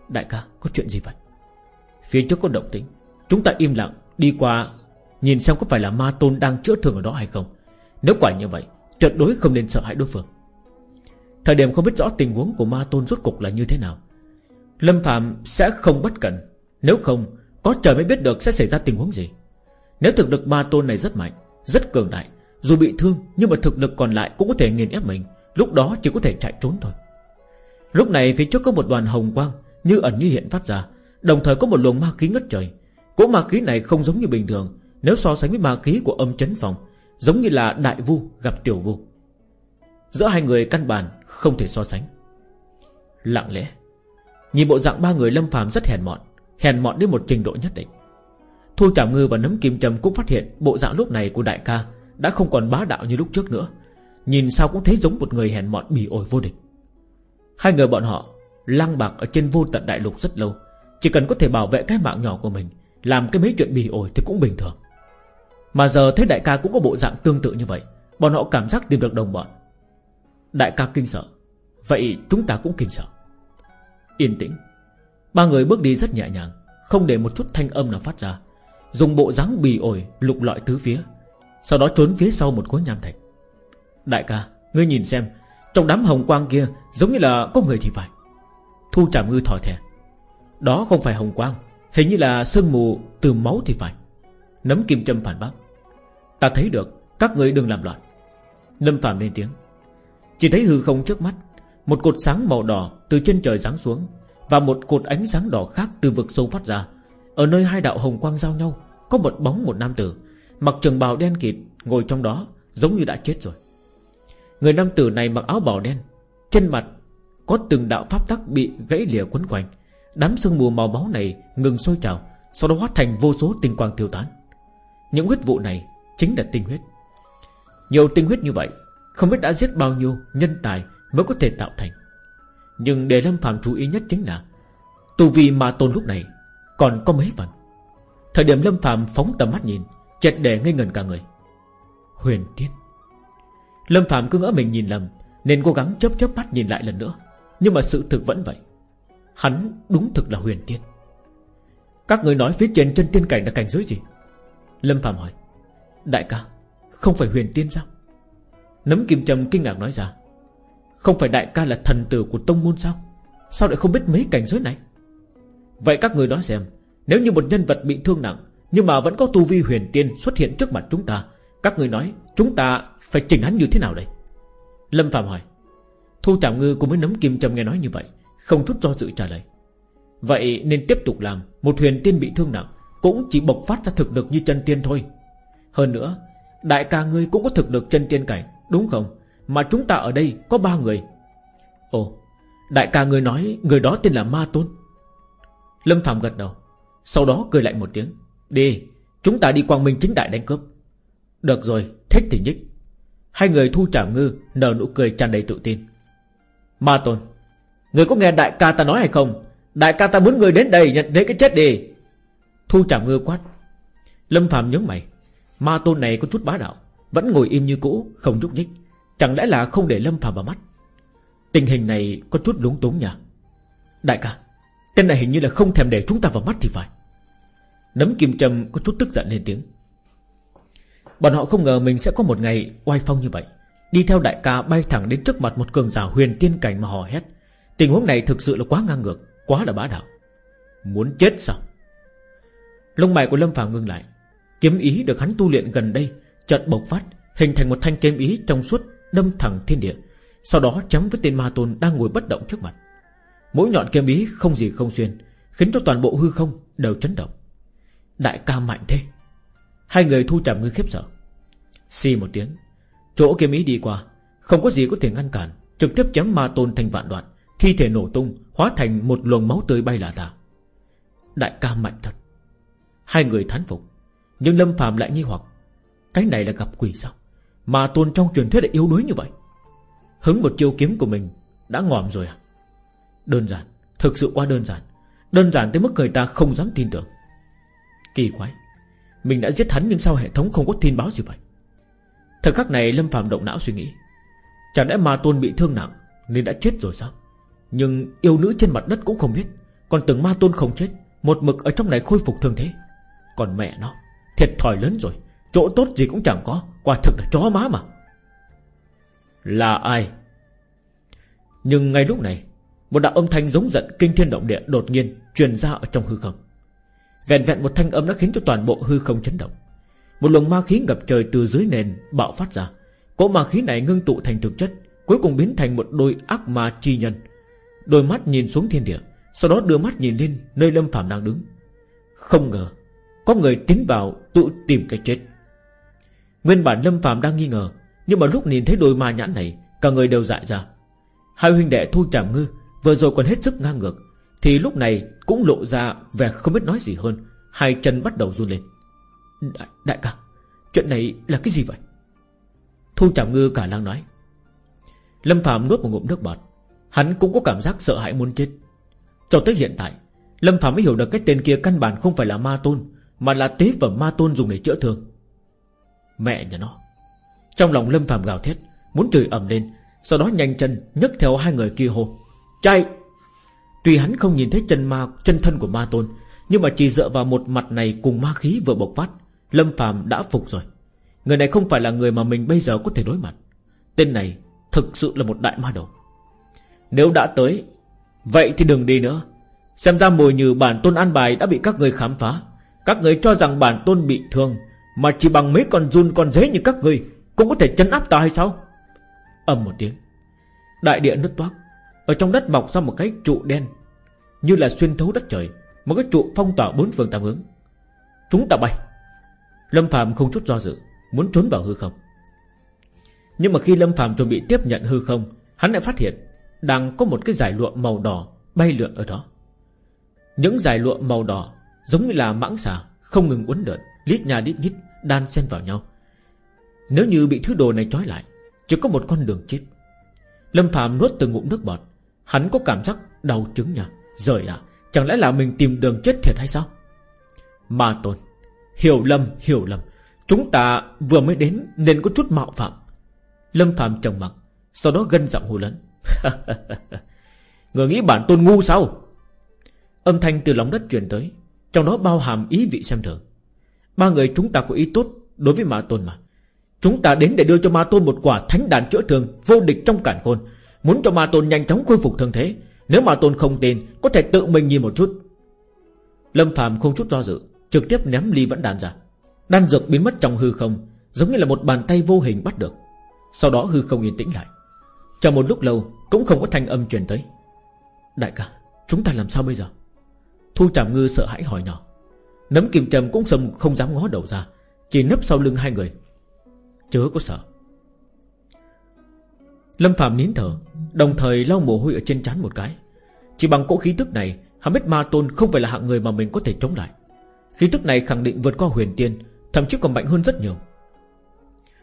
Đại ca, có chuyện gì vậy? Phía trước có động tĩnh, Chúng ta im lặng, Đi qua, Nhìn xem có phải là ma tôn đang chữa thương ở đó hay không. Nếu quả như vậy, Tuyệt đối không nên sợ hãi đối phương. Thời điểm không biết rõ tình huống của ma tôn rốt cục là như thế nào, Lâm Phạm sẽ không bất cẩn, Nếu không, Có trời mới biết được sẽ xảy ra tình huống gì. Nếu thực lực ma tôn này rất mạnh, Rất cường đại, Dù bị thương, nhưng mà thực lực còn lại cũng có thể nghiền ép mình, Lúc đó chỉ có thể chạy trốn thôi. Lúc này phía trước có một đoàn hồng quang, Như ẩn như hiện phát ra, Đồng thời có một luồng ma khí ngất trời. Cỗ ma khí này không giống như bình thường, Nếu so sánh với ma khí của âm chấn phòng, Giống như là đại vu gặp tiểu vu. Giữa hai người căn bản Không thể so sánh. Lặng lẽ, Nhìn bộ dạng ba người lâm phàm rất hèn mọn Hèn mọn đến một trình độ nhất định. Thu Trảm Ngư và Nấm Kim Trầm cũng phát hiện Bộ dạng lúc này của đại ca Đã không còn bá đạo như lúc trước nữa. Nhìn sao cũng thấy giống một người hèn mọn bỉ ổi vô địch. Hai người bọn họ Lăng bạc ở trên vô tận đại lục rất lâu, Chỉ cần có thể bảo vệ cái mạng nhỏ của mình, Làm cái mấy chuyện bì ổi thì cũng bình thường. Mà giờ thấy đại ca cũng có bộ dạng tương tự như vậy, Bọn họ cảm giác tìm được đồng bọn. Đại ca kinh sợ. Vậy chúng ta cũng kinh sợ. Yên tĩnh. Ba người bước đi rất nhẹ nhàng, Không để một chút thanh âm nào phát ra. Dùng bộ dáng bì ổi lục lọi tứ phía, Sau đó trốn phía sau một khối nham thạch. Đại ca, Ngươi nhìn xem trong đám hồng quang kia, Giống như là có người thì phải. Thu trảm ngư thỏi thẻ Đó không phải hồng quang, Hình như là sương mù từ máu thì phải. Nấm kim châm phản bác, Ta thấy được, Các người đừng làm loạn. Lâm Phạm lên tiếng, Chỉ thấy hư không trước mắt, Một cột sáng màu đỏ từ trên trời giáng xuống Và một cột ánh sáng đỏ khác từ vực sâu phát ra. Ở nơi hai đạo hồng quang giao nhau, Có một bóng một nam tử, Mặc trường bào đen kịt Ngồi trong đó, giống như đã chết rồi. Người nam tử này mặc áo bào đen, Trên mặt có từng đạo pháp tắc bị gãy lìa quấn quanh. Đám sương mù màu máu này ngừng sôi trào, Sau đó hóa thành vô số tinh quang tiêu tán. Những huyết vụ này Chính là tinh huyết. Nhiều tinh huyết như vậy, Không biết đã giết bao nhiêu nhân tài Mới có thể tạo thành. Nhưng để Lâm Phạm chú ý nhất chính là Tu vi mà tôn lúc này Còn có mấy phần. Thời điểm Lâm Phạm phóng tầm mắt nhìn Chẹt để ngây ngần cả người. Huyền tiên Lâm Phạm cứ ngỡ mình nhìn lầm, Nên cố gắng chớp chớp mắt nhìn lại lần nữa. Nhưng mà sự thực vẫn vậy. Hắn đúng thực là huyền tiên. Các người nói phía trên chân tiên cảnh là cảnh giới gì? Lâm Phạm hỏi. Đại ca, Không phải huyền tiên sao? Nấm kim trầm kinh ngạc nói ra. Không phải đại ca là thần tử của tông môn sao? Sao lại không biết mấy cảnh giới này? Vậy các người nói xem, Nếu như một nhân vật bị thương nặng, Nhưng mà vẫn có tu vi huyền tiên xuất hiện trước mặt chúng ta, Các người nói Chúng ta phải chỉnh hắn như thế nào đây? Lâm Phạm hỏi. Thu Tạm Ngư cùng với nấm kim châm nghe nói như vậy, Không chút do dự trả lời. Vậy nên tiếp tục làm, Một huyền tiên bị thương nặng, Cũng chỉ bộc phát ra thực lực như chân tiên thôi. Hơn nữa, Đại ca ngươi cũng có thực lực chân tiên cảnh, Đúng không? Mà chúng ta ở đây có ba người. Ồ, Đại ca ngươi nói Người đó tên là Ma Tôn. Lâm Phạm gật đầu, Sau đó cười lại một tiếng. Đi, Chúng ta đi quang minh chính đại đánh cướp. Được rồi, Thích thì nhích. Hai người thu trảm ngư, Nở nụ cười tràn đầy tự tin. Ma Tôn, Người có nghe đại ca ta nói hay không? Đại ca ta muốn người đến đây nhận lấy cái chết đi. Thu trảm ngư quát. Lâm Phạm nhớ mày. Ma Tôn này có chút bá đạo, Vẫn ngồi im như cũ, Không nhúc nhích. Chẳng lẽ là không để Lâm Phạm vào mắt? Tình hình này có chút lúng túng nhỉ? Đại ca, Tên này hình như là không thèm để chúng ta vào mắt thì phải. Nấm kim châm có chút tức giận lên tiếng. Bọn họ không ngờ mình sẽ có một ngày oai phong như vậy. Đi theo đại ca bay thẳng đến trước mặt một cường giả huyền tiên cảnh mà hò hét. Tình huống này thực sự là quá ngang ngược, Quá là bá đạo. Muốn chết sao? Lông mày của Lâm Phàm ngưng lại. Kiếm ý được hắn tu luyện gần đây, Chợt bộc phát, Hình thành một thanh kiếm ý trong suốt, Đâm thẳng thiên địa. Sau đó chấm với tên ma tôn đang ngồi bất động trước mặt. Mỗi nhọn kiếm ý không gì không xuyên, Khiến cho toàn bộ hư không đều chấn động. Đại ca mạnh thế. Hai người thu trầm ngươi khiếp sợ. Xì một tiếng, Chỗ kiếm ý đi qua, Không có gì có thể ngăn cản. Trực tiếp chém ma tôn thành vạn đoạn, Thi thể nổ tung, Hóa thành một luồng máu tươi bay lả tả. Đại ca mạnh thật. Hai người thán phục, Nhưng Lâm phàm lại nghi hoặc. Cái này là gặp quỷ sao? Mà tôn trong truyền thuyết lại yếu đuối như vậy. Hứng một chiêu kiếm của mình Đã ngòm rồi à? Đơn giản, Thực sự quá đơn giản. Đơn giản tới mức người ta không dám tin tưởng. Kỳ quái. Mình đã giết hắn nhưng sao hệ thống không có tin báo gì vậy? Thời khắc này Lâm Phạm động não suy nghĩ. Chẳng lẽ ma tôn bị thương nặng Nên đã chết rồi sao? Nhưng yêu nữ trên mặt đất cũng không biết. Còn từng ma tôn không chết, Một mực ở trong này khôi phục thương thế. Còn mẹ nó, Thiệt thòi lớn rồi. Chỗ tốt gì cũng chẳng có, Quả thực là chó má mà. Là ai? Nhưng ngay lúc này, Một đạo âm thanh giống giận kinh thiên động địa Đột nhiên truyền ra ở trong hư không. Vẹn vẹn một thanh âm đã khiến cho toàn bộ hư không chấn động. Một luồng ma khí ngập trời từ dưới nền bạo phát ra. Cỗ ma khí này ngưng tụ thành thực chất, Cuối cùng biến thành một đôi ác ma chi nhân. Đôi mắt nhìn xuống thiên địa, Sau đó đưa mắt nhìn lên nơi Lâm Phạm đang đứng. Không ngờ, Có người tiến vào tự tìm cái chết. Nguyên bản Lâm Phạm đang nghi ngờ, Nhưng mà lúc nhìn thấy đôi ma nhãn này, Cả người đều dại ra. Hai huynh đệ thu trảm ngư Vừa rồi còn hết sức ngang ngược thì lúc này cũng lộ ra vẻ không biết nói gì hơn. Hai chân bắt đầu run lên. Đại, đại ca Chuyện này là cái gì vậy? Thu Trảm Ngư cả lang nói. Lâm Phạm nuốt một ngụm nước bọt. Hắn cũng có cảm giác sợ hãi muốn chết. Cho tới hiện tại Lâm Phạm mới hiểu được cái tên kia căn bản không phải là ma tôn Mà là tế phẩm ma tôn dùng để chữa thương. Mẹ nhà nó. Trong lòng Lâm Phạm gào thét Muốn chửi ẩm lên Sau đó nhanh chân nhấc theo hai người kia hô. Chạy! Tuy hắn không nhìn thấy chân ma, chân thân của ma tôn, Nhưng mà chỉ dựa vào một mặt này cùng ma khí vừa bộc phát, Lâm phàm đã phục rồi. Người này không phải là người mà mình bây giờ có thể đối mặt. Tên này thực sự là một đại ma đầu. Nếu đã tới, Vậy thì đừng đi nữa. Xem ra mùi như bản tôn an bài đã bị các người khám phá. Các người cho rằng bản tôn bị thương, Mà chỉ bằng mấy con run con dế như các người Cũng có thể chấn áp ta hay sao? Ầm một tiếng. Đại địa nứt toác ở trong đất mọc ra một cái trụ đen, Như là xuyên thấu đất trời, Một cái trụ phong tỏa bốn phương tám hướng. Chúng ta bay. Lâm Phạm không chút do dự, Muốn trốn vào hư không. Nhưng mà khi Lâm Phạm chuẩn bị tiếp nhận hư không, Hắn lại phát hiện Đang có một cái giải lụa màu đỏ Bay lượn ở đó. Những giải lụa màu đỏ Giống như là mãng xà, Không ngừng uốn lượn, Lít nhà lít nhít, Đan xen vào nhau. Nếu như bị thứ đồ này trói lại, Chỉ có một con đường chết. Lâm Phạm nuốt từng ngụm nước bọt Hắn có cảm giác đau trứng nhỉ? Rời à Chẳng lẽ là mình tìm đường chết thiệt hay sao? Ma tôn, Hiểu lầm hiểu lầm. Chúng ta vừa mới đến nên có chút mạo phạm. Lâm Phạm trầm mặc, Sau đó gân giọng hù lớn. Người nghĩ bản tôn ngu sao? Âm thanh từ lòng đất truyền tới, Trong đó bao hàm ý vị xem thường. Ba người chúng ta có ý tốt Đối với ma tôn mà. Chúng ta đến để đưa cho ma tôn một quả thánh đàn chữa thương Vô địch trong cản khôn. Muốn cho ma tôn nhanh chóng khôi phục thân thế, Nếu ma tôn không tin, Có thể tự mình nhìn một chút. Lâm phàm không chút do dự, Trực tiếp ném ly vẫn đàn ra. Đan dược biến mất trong hư không, Giống như là một bàn tay vô hình bắt được. Sau đó hư không yên tĩnh lại. Chờ một lúc lâu, Cũng không có thanh âm truyền tới. Đại ca, Chúng ta làm sao bây giờ? Thu Trảm Ngư sợ hãi hỏi nhỏ. Nấm kim trầm cũng sầm không dám ngó đầu ra, Chỉ nấp sau lưng hai người. Chớ có sợ Lâm Phạm nín thở, Đồng thời lau mồ hôi ở trên trán một cái. Chỉ bằng cỗ khí tức này Hắn biết ma tôn không phải là hạng người mà mình có thể chống lại. Khí tức này khẳng định vượt qua huyền tiên, Thậm chí còn mạnh hơn rất nhiều.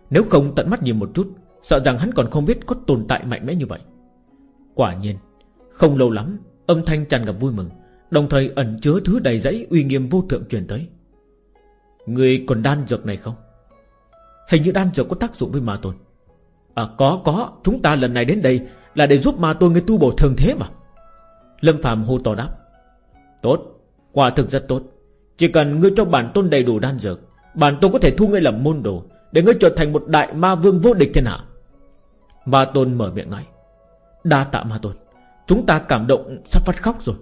Nếu không tận mắt nhìn một chút, Sợ rằng hắn còn không biết có tồn tại mạnh mẽ như vậy. Quả nhiên, Không lâu lắm, Âm thanh tràn ngập vui mừng, Đồng thời ẩn chứa thứ đầy dãy uy nghiêm vô thượng truyền tới. Người còn đan dược này không? Hình như đan dược có tác dụng với ma tôn À có có. Chúng ta lần này đến đây Là để giúp ma tôi người tu bổ thường thế mà. Lâm Phạm hô to đáp. Tốt. Quả thực rất tốt. Chỉ cần ngươi cho bản tôn đầy đủ đan dược, Bản tôn có thể thu ngươi làm môn đồ, Để ngươi trở thành một đại ma vương vô địch thiên hạ. Ma tôn mở miệng nói. Đa tạ ma tôn. Chúng ta cảm động sắp phát khóc rồi.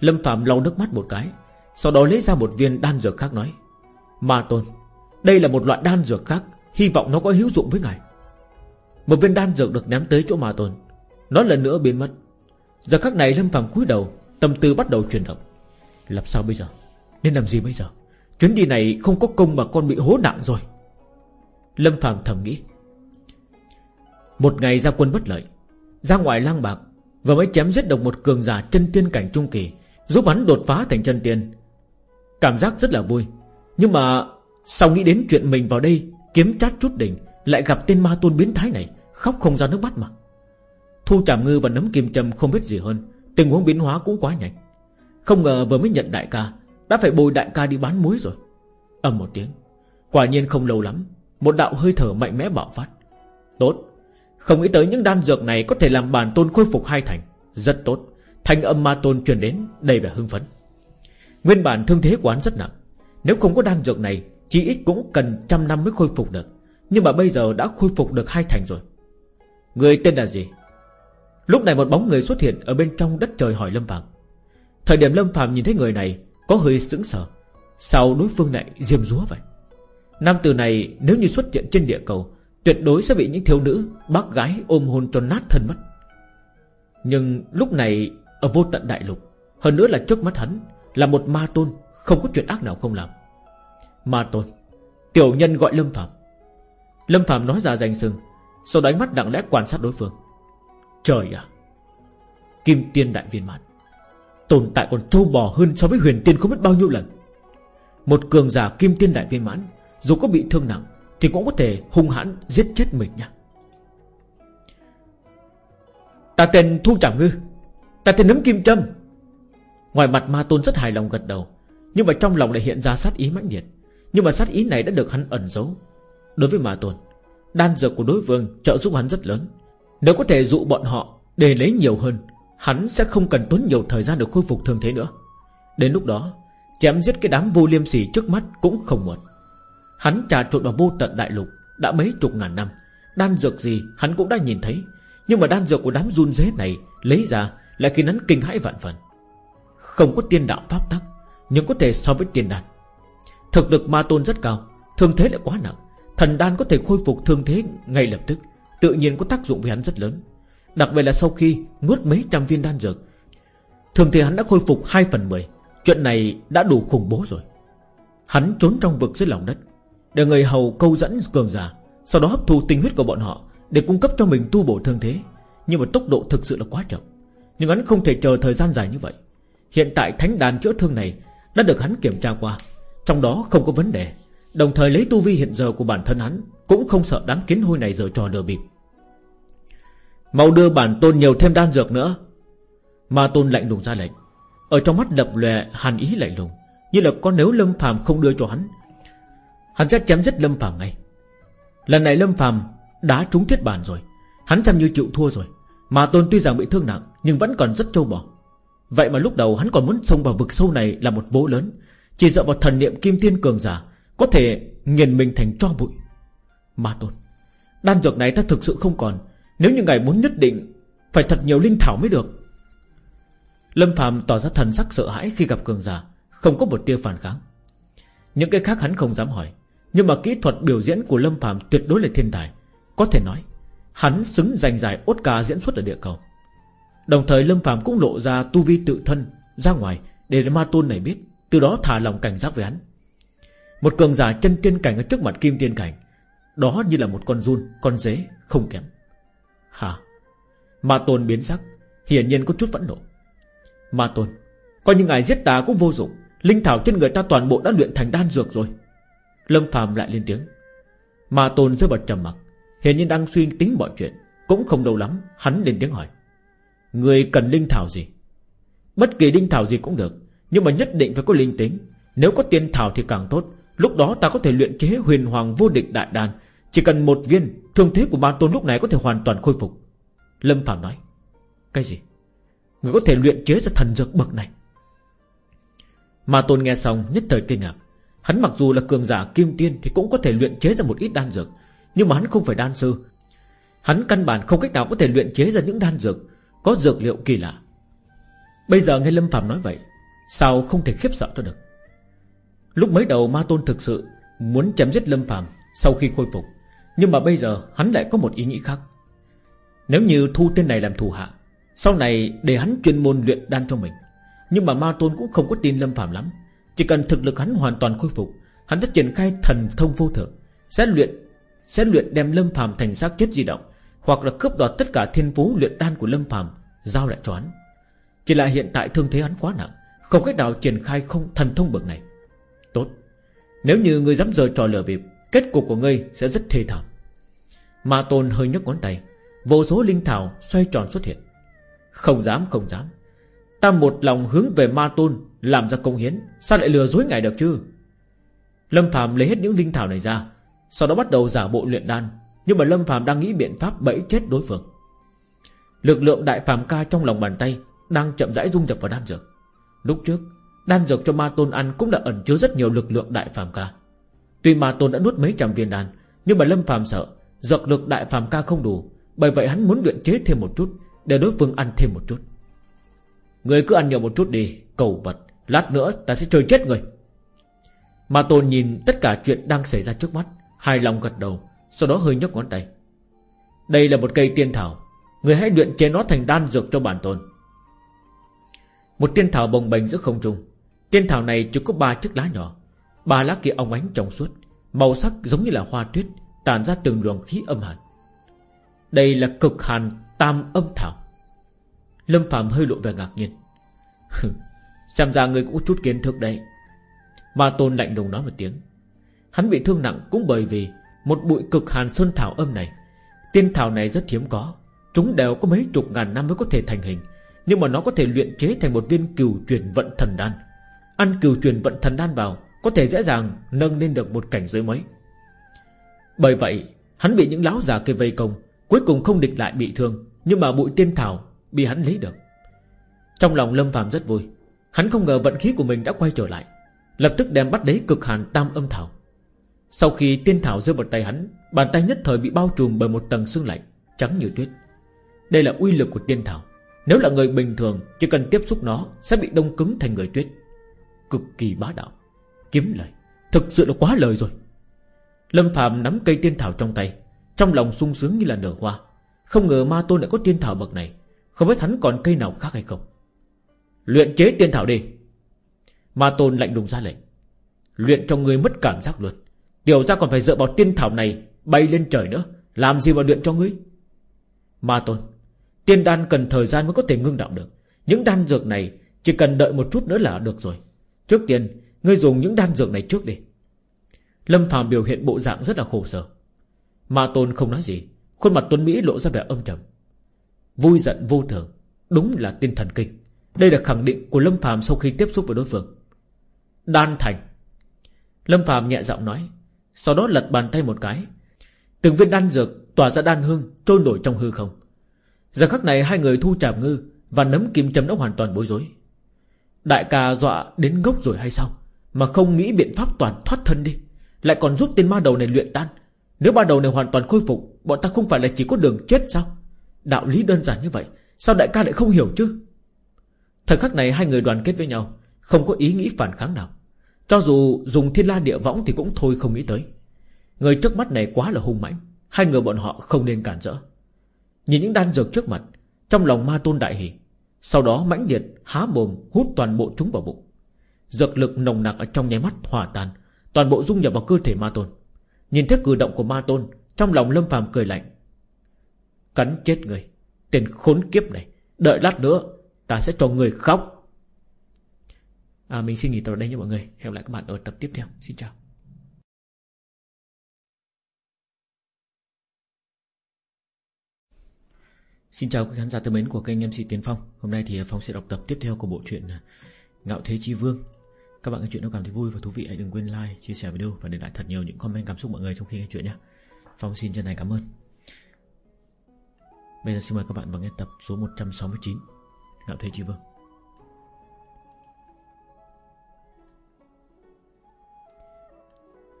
Lâm Phạm lau nước mắt một cái, Sau đó lấy ra một viên đan dược khác nói. Ma tôn, Đây là một loại đan dược khác, Hy vọng nó có hữu dụng với ngài. Một viên đan dược được ném tới chỗ ma tôn. Nó lần nữa biến mất. Giờ khắc này Lâm Phạm cúi đầu, Tâm tư bắt đầu chuyển động. Làm sao bây giờ? Nên làm gì bây giờ? Chuyến đi này không có công mà con bị hố nặng rồi. Lâm Phạm thầm nghĩ. Một ngày ra quân bất lợi, Ra ngoài lang bạc Và mới chém giết được một cường giả chân tiên cảnh trung kỳ, Giúp hắn đột phá thành chân tiên. Cảm giác rất là vui. Nhưng mà Sau nghĩ đến chuyện mình vào đây Kiếm chát chút đỉnh lại gặp tên ma tôn biến thái này, Khóc không ra nước mắt mà. Thu Trảm Ngư và nấm kim châm không biết gì hơn, Tình huống biến hóa cũng quá nhanh. Không ngờ vừa mới nhận đại ca, Đã phải bồi đại ca đi bán muối rồi. Ầm một tiếng, Quả nhiên không lâu lắm, Một đạo hơi thở mạnh mẽ bạo phát. Tốt, Không nghĩ tới những đan dược này Có thể làm bản tôn khôi phục hai thành. Rất tốt, Thanh âm ma tôn truyền đến đầy vẻ hưng phấn. Nguyên bản thương thế của hắn rất nặng, Nếu không có đan dược này Chỉ ít cũng cần trăm năm mới khôi phục được. Nhưng mà bây giờ đã khôi phục được hai thành rồi. Người tên là gì? Lúc này một bóng người xuất hiện Ở bên trong đất trời hỏi Lâm Phạm Thời điểm Lâm Phạm nhìn thấy người này, Có hơi sững sờ. Sao đối phương lại diêm rúa vậy? Nam tử này nếu như xuất hiện trên địa cầu, Tuyệt đối sẽ bị những thiếu nữ, Bác gái ôm hôn cho nát thân mất. Nhưng lúc này, Ở vô tận đại lục, Hơn nữa là trước mắt hắn, Là một ma tôn, Không có chuyện ác nào không làm. Ma tôn, Tiểu nhân gọi Lâm Phạm Lâm Phạm nói ra danh sừng Sau đó ánh mắt đặng lẽ quan sát đối phương. Trời ạ! Kim tiên đại viên mãn, Tồn tại còn trâu bò hơn so với huyền tiên không biết bao nhiêu lần. Một cường giả kim tiên đại viên mãn, Dù có bị thương nặng, Thì cũng có thể hung hãn giết chết mình nha. Ta tên Thu Trảm Ngư, Ta tên Nấm Kim Trâm. Ngoài mặt ma tôn rất hài lòng gật đầu, Nhưng mà trong lòng lại hiện ra sát ý mãnh liệt. Nhưng mà sát ý này đã được hắn ẩn giấu. Đối với ma tôn, Đan dược của đối phương trợ giúp hắn rất lớn. Nếu có thể dụ bọn họ Để lấy nhiều hơn, Hắn sẽ không cần tốn nhiều thời gian được khôi phục thương thế nữa. Đến lúc đó, Chém giết cái đám vô liêm sỉ trước mắt cũng không muộn. Hắn trà trộn vào vô tận đại lục Đã mấy chục ngàn năm. Đan dược gì hắn cũng đã nhìn thấy, Nhưng mà đan dược của đám run dế này Lấy ra lại khiến hắn kinh hãi vạn phần. Không có tiên đạo pháp tắc, Nhưng có thể so với tiên đan Thực lực ma tôn rất cao, Thương thế lại quá nặng. Thần đan có thể khôi phục thương thế ngay lập tức, Tự nhiên có tác dụng với hắn rất lớn. Đặc biệt là sau khi nuốt mấy trăm viên đan dược Thường thì hắn đã khôi phục 2 phần 10 Chuyện này đã đủ khủng bố rồi. Hắn trốn trong vực dưới lòng đất, Để người hầu câu dẫn cường giả, Sau đó hấp thu tinh huyết của bọn họ Để cung cấp cho mình tu bổ thương thế. Nhưng mà tốc độ thực sự là quá chậm, Nhưng hắn không thể chờ thời gian dài như vậy. Hiện tại thánh đàn chữa thương này Đã được hắn kiểm tra qua, Trong đó không có vấn đề. Đồng thời lấy tu vi hiện giờ của bản thân hắn, Cũng không sợ đám kiến hôi này giờ trò lừa bịp. Mau đưa bản tôn nhiều thêm đan dược nữa. Ma tôn lạnh lùng ra lệnh. Ở trong mắt lập lòe hàn ý lạnh lùng, Như là có nếu Lâm phàm không đưa cho hắn. Hắn sẽ chém giết Lâm phàm ngay. Lần này Lâm phàm đã trúng thiết bản rồi. Hắn xem như chịu thua rồi. Ma tôn tuy rằng bị thương nặng, Nhưng vẫn còn rất trâu bò. Vậy mà lúc đầu hắn còn muốn xông vào vực sâu này Là một vố lớn. Chỉ dựa vào thần niệm kim thiên cường giả có thể nghiền mình thành cho bụi. Ma tôn, Đan dược này ta thực sự không còn. Nếu như ngài muốn nhất định, Phải thật nhiều linh thảo mới được. Lâm Phạm tỏ ra thần sắc sợ hãi khi gặp cường giả, Không có một tia phản kháng. Những cái khác hắn không dám hỏi, Nhưng mà kỹ thuật biểu diễn của Lâm Phạm tuyệt đối là thiên tài. Có thể nói, Hắn xứng giành giải Oscar diễn xuất ở địa cầu. Đồng thời Lâm Phạm cũng lộ ra tu vi tự thân Ra ngoài Để ma tôn này biết, Từ đó thả lòng cảnh giác với hắn. Một cường giả chân tiên cảnh ở trước mặt kim tiên cảnh. Đó như là một con run, Con dế, không kém. Hả? Ma tôn biến sắc, Hiển nhiên có chút phẫn nộ. Ma tôn, Coi như ngài giết ta cũng vô dụng. Linh thảo trên người ta toàn bộ đã luyện thành đan dược rồi. Lâm phàm lại lên tiếng. Ma tôn rơi bật trầm mặc, Hiển nhiên đang suy tính mọi chuyện, Cũng không đâu lắm, Hắn lên tiếng hỏi. Người cần linh thảo gì? Bất kỳ linh thảo gì cũng được, Nhưng mà nhất định phải có linh tính. Nếu có tiên thảo thì càng tốt Lúc đó ta có thể luyện chế huyền hoàng vô địch đại đan. Chỉ cần một viên, Thương thế của ma tôn lúc này có thể hoàn toàn khôi phục. Lâm Phạm nói, Cái gì? Người có thể luyện chế ra thần dược bậc này? Ma tôn nghe xong nhất thời kinh ngạc. Hắn mặc dù là cường giả kim tiên Thì cũng có thể luyện chế ra một ít đan dược, Nhưng mà hắn không phải đan sư. Hắn căn bản không cách nào có thể luyện chế ra những đan dược Có dược liệu kỳ lạ. Bây giờ nghe Lâm Phạm nói vậy, Sao không thể khiếp sợ cho được? Lúc mới đầu Ma Tôn thực sự Muốn chém giết Lâm Phạm Sau khi khôi phục, Nhưng mà bây giờ hắn lại có một ý nghĩ khác. Nếu như thu tên này làm thù hạ, Sau này để hắn chuyên môn luyện đan cho mình. Nhưng mà Ma Tôn cũng không có tin Lâm Phạm lắm. Chỉ cần thực lực hắn hoàn toàn khôi phục, Hắn sẽ triển khai thần thông vô thượng, Sẽ luyện Sẽ luyện đem Lâm Phạm thành xác chết di động, Hoặc là cướp đoạt tất cả thiên phú luyện đan của Lâm Phạm Giao lại cho hắn. Chỉ là hiện tại thương thế hắn quá nặng, Không cách nào triển khai không thần thông bậc này. Tốt. Nếu như ngươi dám rời trò lừa bịp, Kết cục của ngươi sẽ rất thê thảm. Ma Tôn hơi nhấc ngón tay, Vô số linh thảo xoay tròn xuất hiện. Không dám không dám. Ta một lòng hướng về Ma Tôn, Làm ra công hiến, Sao lại lừa dối ngài được chứ? Lâm Phạm lấy hết những linh thảo này ra, Sau đó bắt đầu giả bộ luyện đan. Nhưng mà Lâm Phạm đang nghĩ biện pháp bẫy chết đối phương. Lực lượng đại phàm ca trong lòng bàn tay Đang chậm rãi dung nhập vào đan dược. Lúc trước Đan dược cho ma tôn ăn cũng đã ẩn chứa rất nhiều lực lượng đại phàm ca. Tuy ma tôn đã nuốt mấy trăm viên đan, Nhưng mà Lâm phàm sợ, Dược lực đại phàm ca không đủ, Bởi vậy hắn muốn luyện chế thêm một chút, Để đối phương ăn thêm một chút. Người cứ ăn nhiều một chút đi, Cầu vật, Lát nữa ta sẽ chơi chết người. Ma tôn nhìn tất cả chuyện đang xảy ra trước mắt, Hài lòng gật đầu, Sau đó hơi nhấc ngón tay. Đây là một cây tiên thảo, Người hãy luyện chế nó thành đan dược cho bản tôn. Một tiên thảo bồng bềnh giữa không trung Tiên thảo này chỉ có ba chiếc lá nhỏ. Ba lá kia ông ánh trong suốt, Màu sắc giống như là hoa tuyết Tàn ra từng luồng khí âm hàn. Đây là cực hàn tam âm thảo. Lâm Phạm hơi lộ vẻ ngạc nhiên. Xem ra người cũng chút kiến thức đấy. Ma Tôn lạnh lùng nói một tiếng. Hắn bị thương nặng cũng bởi vì Một bụi cực hàn sơn thảo âm này. Tiên thảo này rất hiếm có. Chúng đều có mấy chục ngàn năm mới có thể thành hình, Nhưng mà nó có thể luyện chế thành một viên cửu truyền vận thần đan. Ăn cửu truyền vận thần đan vào, Có thể dễ dàng nâng lên được một cảnh giới mới. Bởi vậy, Hắn bị những láo già kia vây công, Cuối cùng không địch lại bị thương, Nhưng mà bụi tiên thảo bị hắn lấy được. Trong lòng Lâm phàm rất vui, Hắn không ngờ vận khí của mình đã quay trở lại, Lập tức đem bắt đấy cực hàn tam âm thảo. Sau khi tiên thảo rơi vào tay hắn, Bàn tay nhất thời bị bao trùm bởi một tầng xương lạnh, Trắng như tuyết. Đây là uy lực của tiên thảo, Nếu là người bình thường, Chỉ cần tiếp xúc nó Sẽ bị đông cứng thành người tuyết. Cực kỳ bá đạo. Kiếm lời, Thực sự là quá lời rồi. Lâm Phạm nắm cây tiên thảo trong tay, Trong lòng sung sướng như là nở hoa. Không ngờ ma tôn lại có tiên thảo bậc này, Không biết hắn còn cây nào khác hay không. Luyện chế tiên thảo đi. Ma tôn lạnh lùng ra lệnh. Luyện cho người mất cảm giác luôn. Tiểu ra còn phải dựa vào tiên thảo này Bay lên trời nữa. Làm gì mà luyện cho ngươi? Ma tôn, Tiên đan cần thời gian mới có thể ngưng đạo được. Những đan dược này Chỉ cần đợi một chút nữa là được rồi. Trước tiên, Ngươi dùng những đan dược này trước đi. Lâm phàm biểu hiện bộ dạng rất là khổ sở. Ma tôn không nói gì, Khuôn mặt Tuấn Mỹ lộ ra vẻ âm trầm. Vui giận vô thường, Đúng là tinh thần kinh. Đây là khẳng định của Lâm phàm sau khi tiếp xúc với đối phương. Đan thành. Lâm phàm nhẹ giọng nói, Sau đó lật bàn tay một cái. Từng viên đan dược tỏa ra đan hương, Trôi nổi trong hư không. Giờ khắc này hai người thu chạm ngư Và nấm kim châm đã hoàn toàn bối rối. Đại ca dọa đến gốc rồi hay sao? Mà không nghĩ biện pháp toàn thoát thân đi. Lại còn giúp tên ma đầu này luyện đan Nếu ma đầu này hoàn toàn khôi phục, Bọn ta không phải là chỉ có đường chết sao? Đạo lý đơn giản như vậy, Sao đại ca lại không hiểu chứ? Thời khắc này hai người đoàn kết với nhau, Không có ý nghĩ phản kháng nào. Cho dù dùng thiên la địa võng thì cũng thôi không nghĩ tới. Người trước mắt này quá là hung mãnh, Hai người bọn họ không nên cản rỡ Nhìn những đan dược trước mặt, Trong lòng ma tôn đại hỉ. Sau đó mãnh liệt há mồm hút toàn bộ chúng vào bụng. Dược lực nồng nặc ở trong nháy mắt hòa tan Toàn bộ dung nhập vào cơ thể ma tôn. Nhìn thấy cử động của ma tôn Trong lòng lâm phàm cười lạnh. Cắn chết người Tên khốn kiếp này Đợi lát nữa Ta sẽ cho người khóc. À, Mình xin nghỉ tập ở đây nha mọi người. Hẹn lại các bạn ở tập tiếp theo. Xin chào. Xin chào các khán giả thân mến của kênh MC Tiến Phong. Hôm nay thì à, Phong sẽ đọc tập tiếp theo của bộ truyện à, Ngạo Thế Chi Vương. Các bạn nghe chuyện nếu cảm thấy vui và thú vị hãy đừng quên like, chia sẻ video Và để lại thật nhiều những comment cảm xúc mọi người trong khi nghe chuyện nhé. Phong xin chân thành cảm ơn. Bây giờ xin mời các bạn vào nghe tập số 169 Ngạo Thế Chi Vương.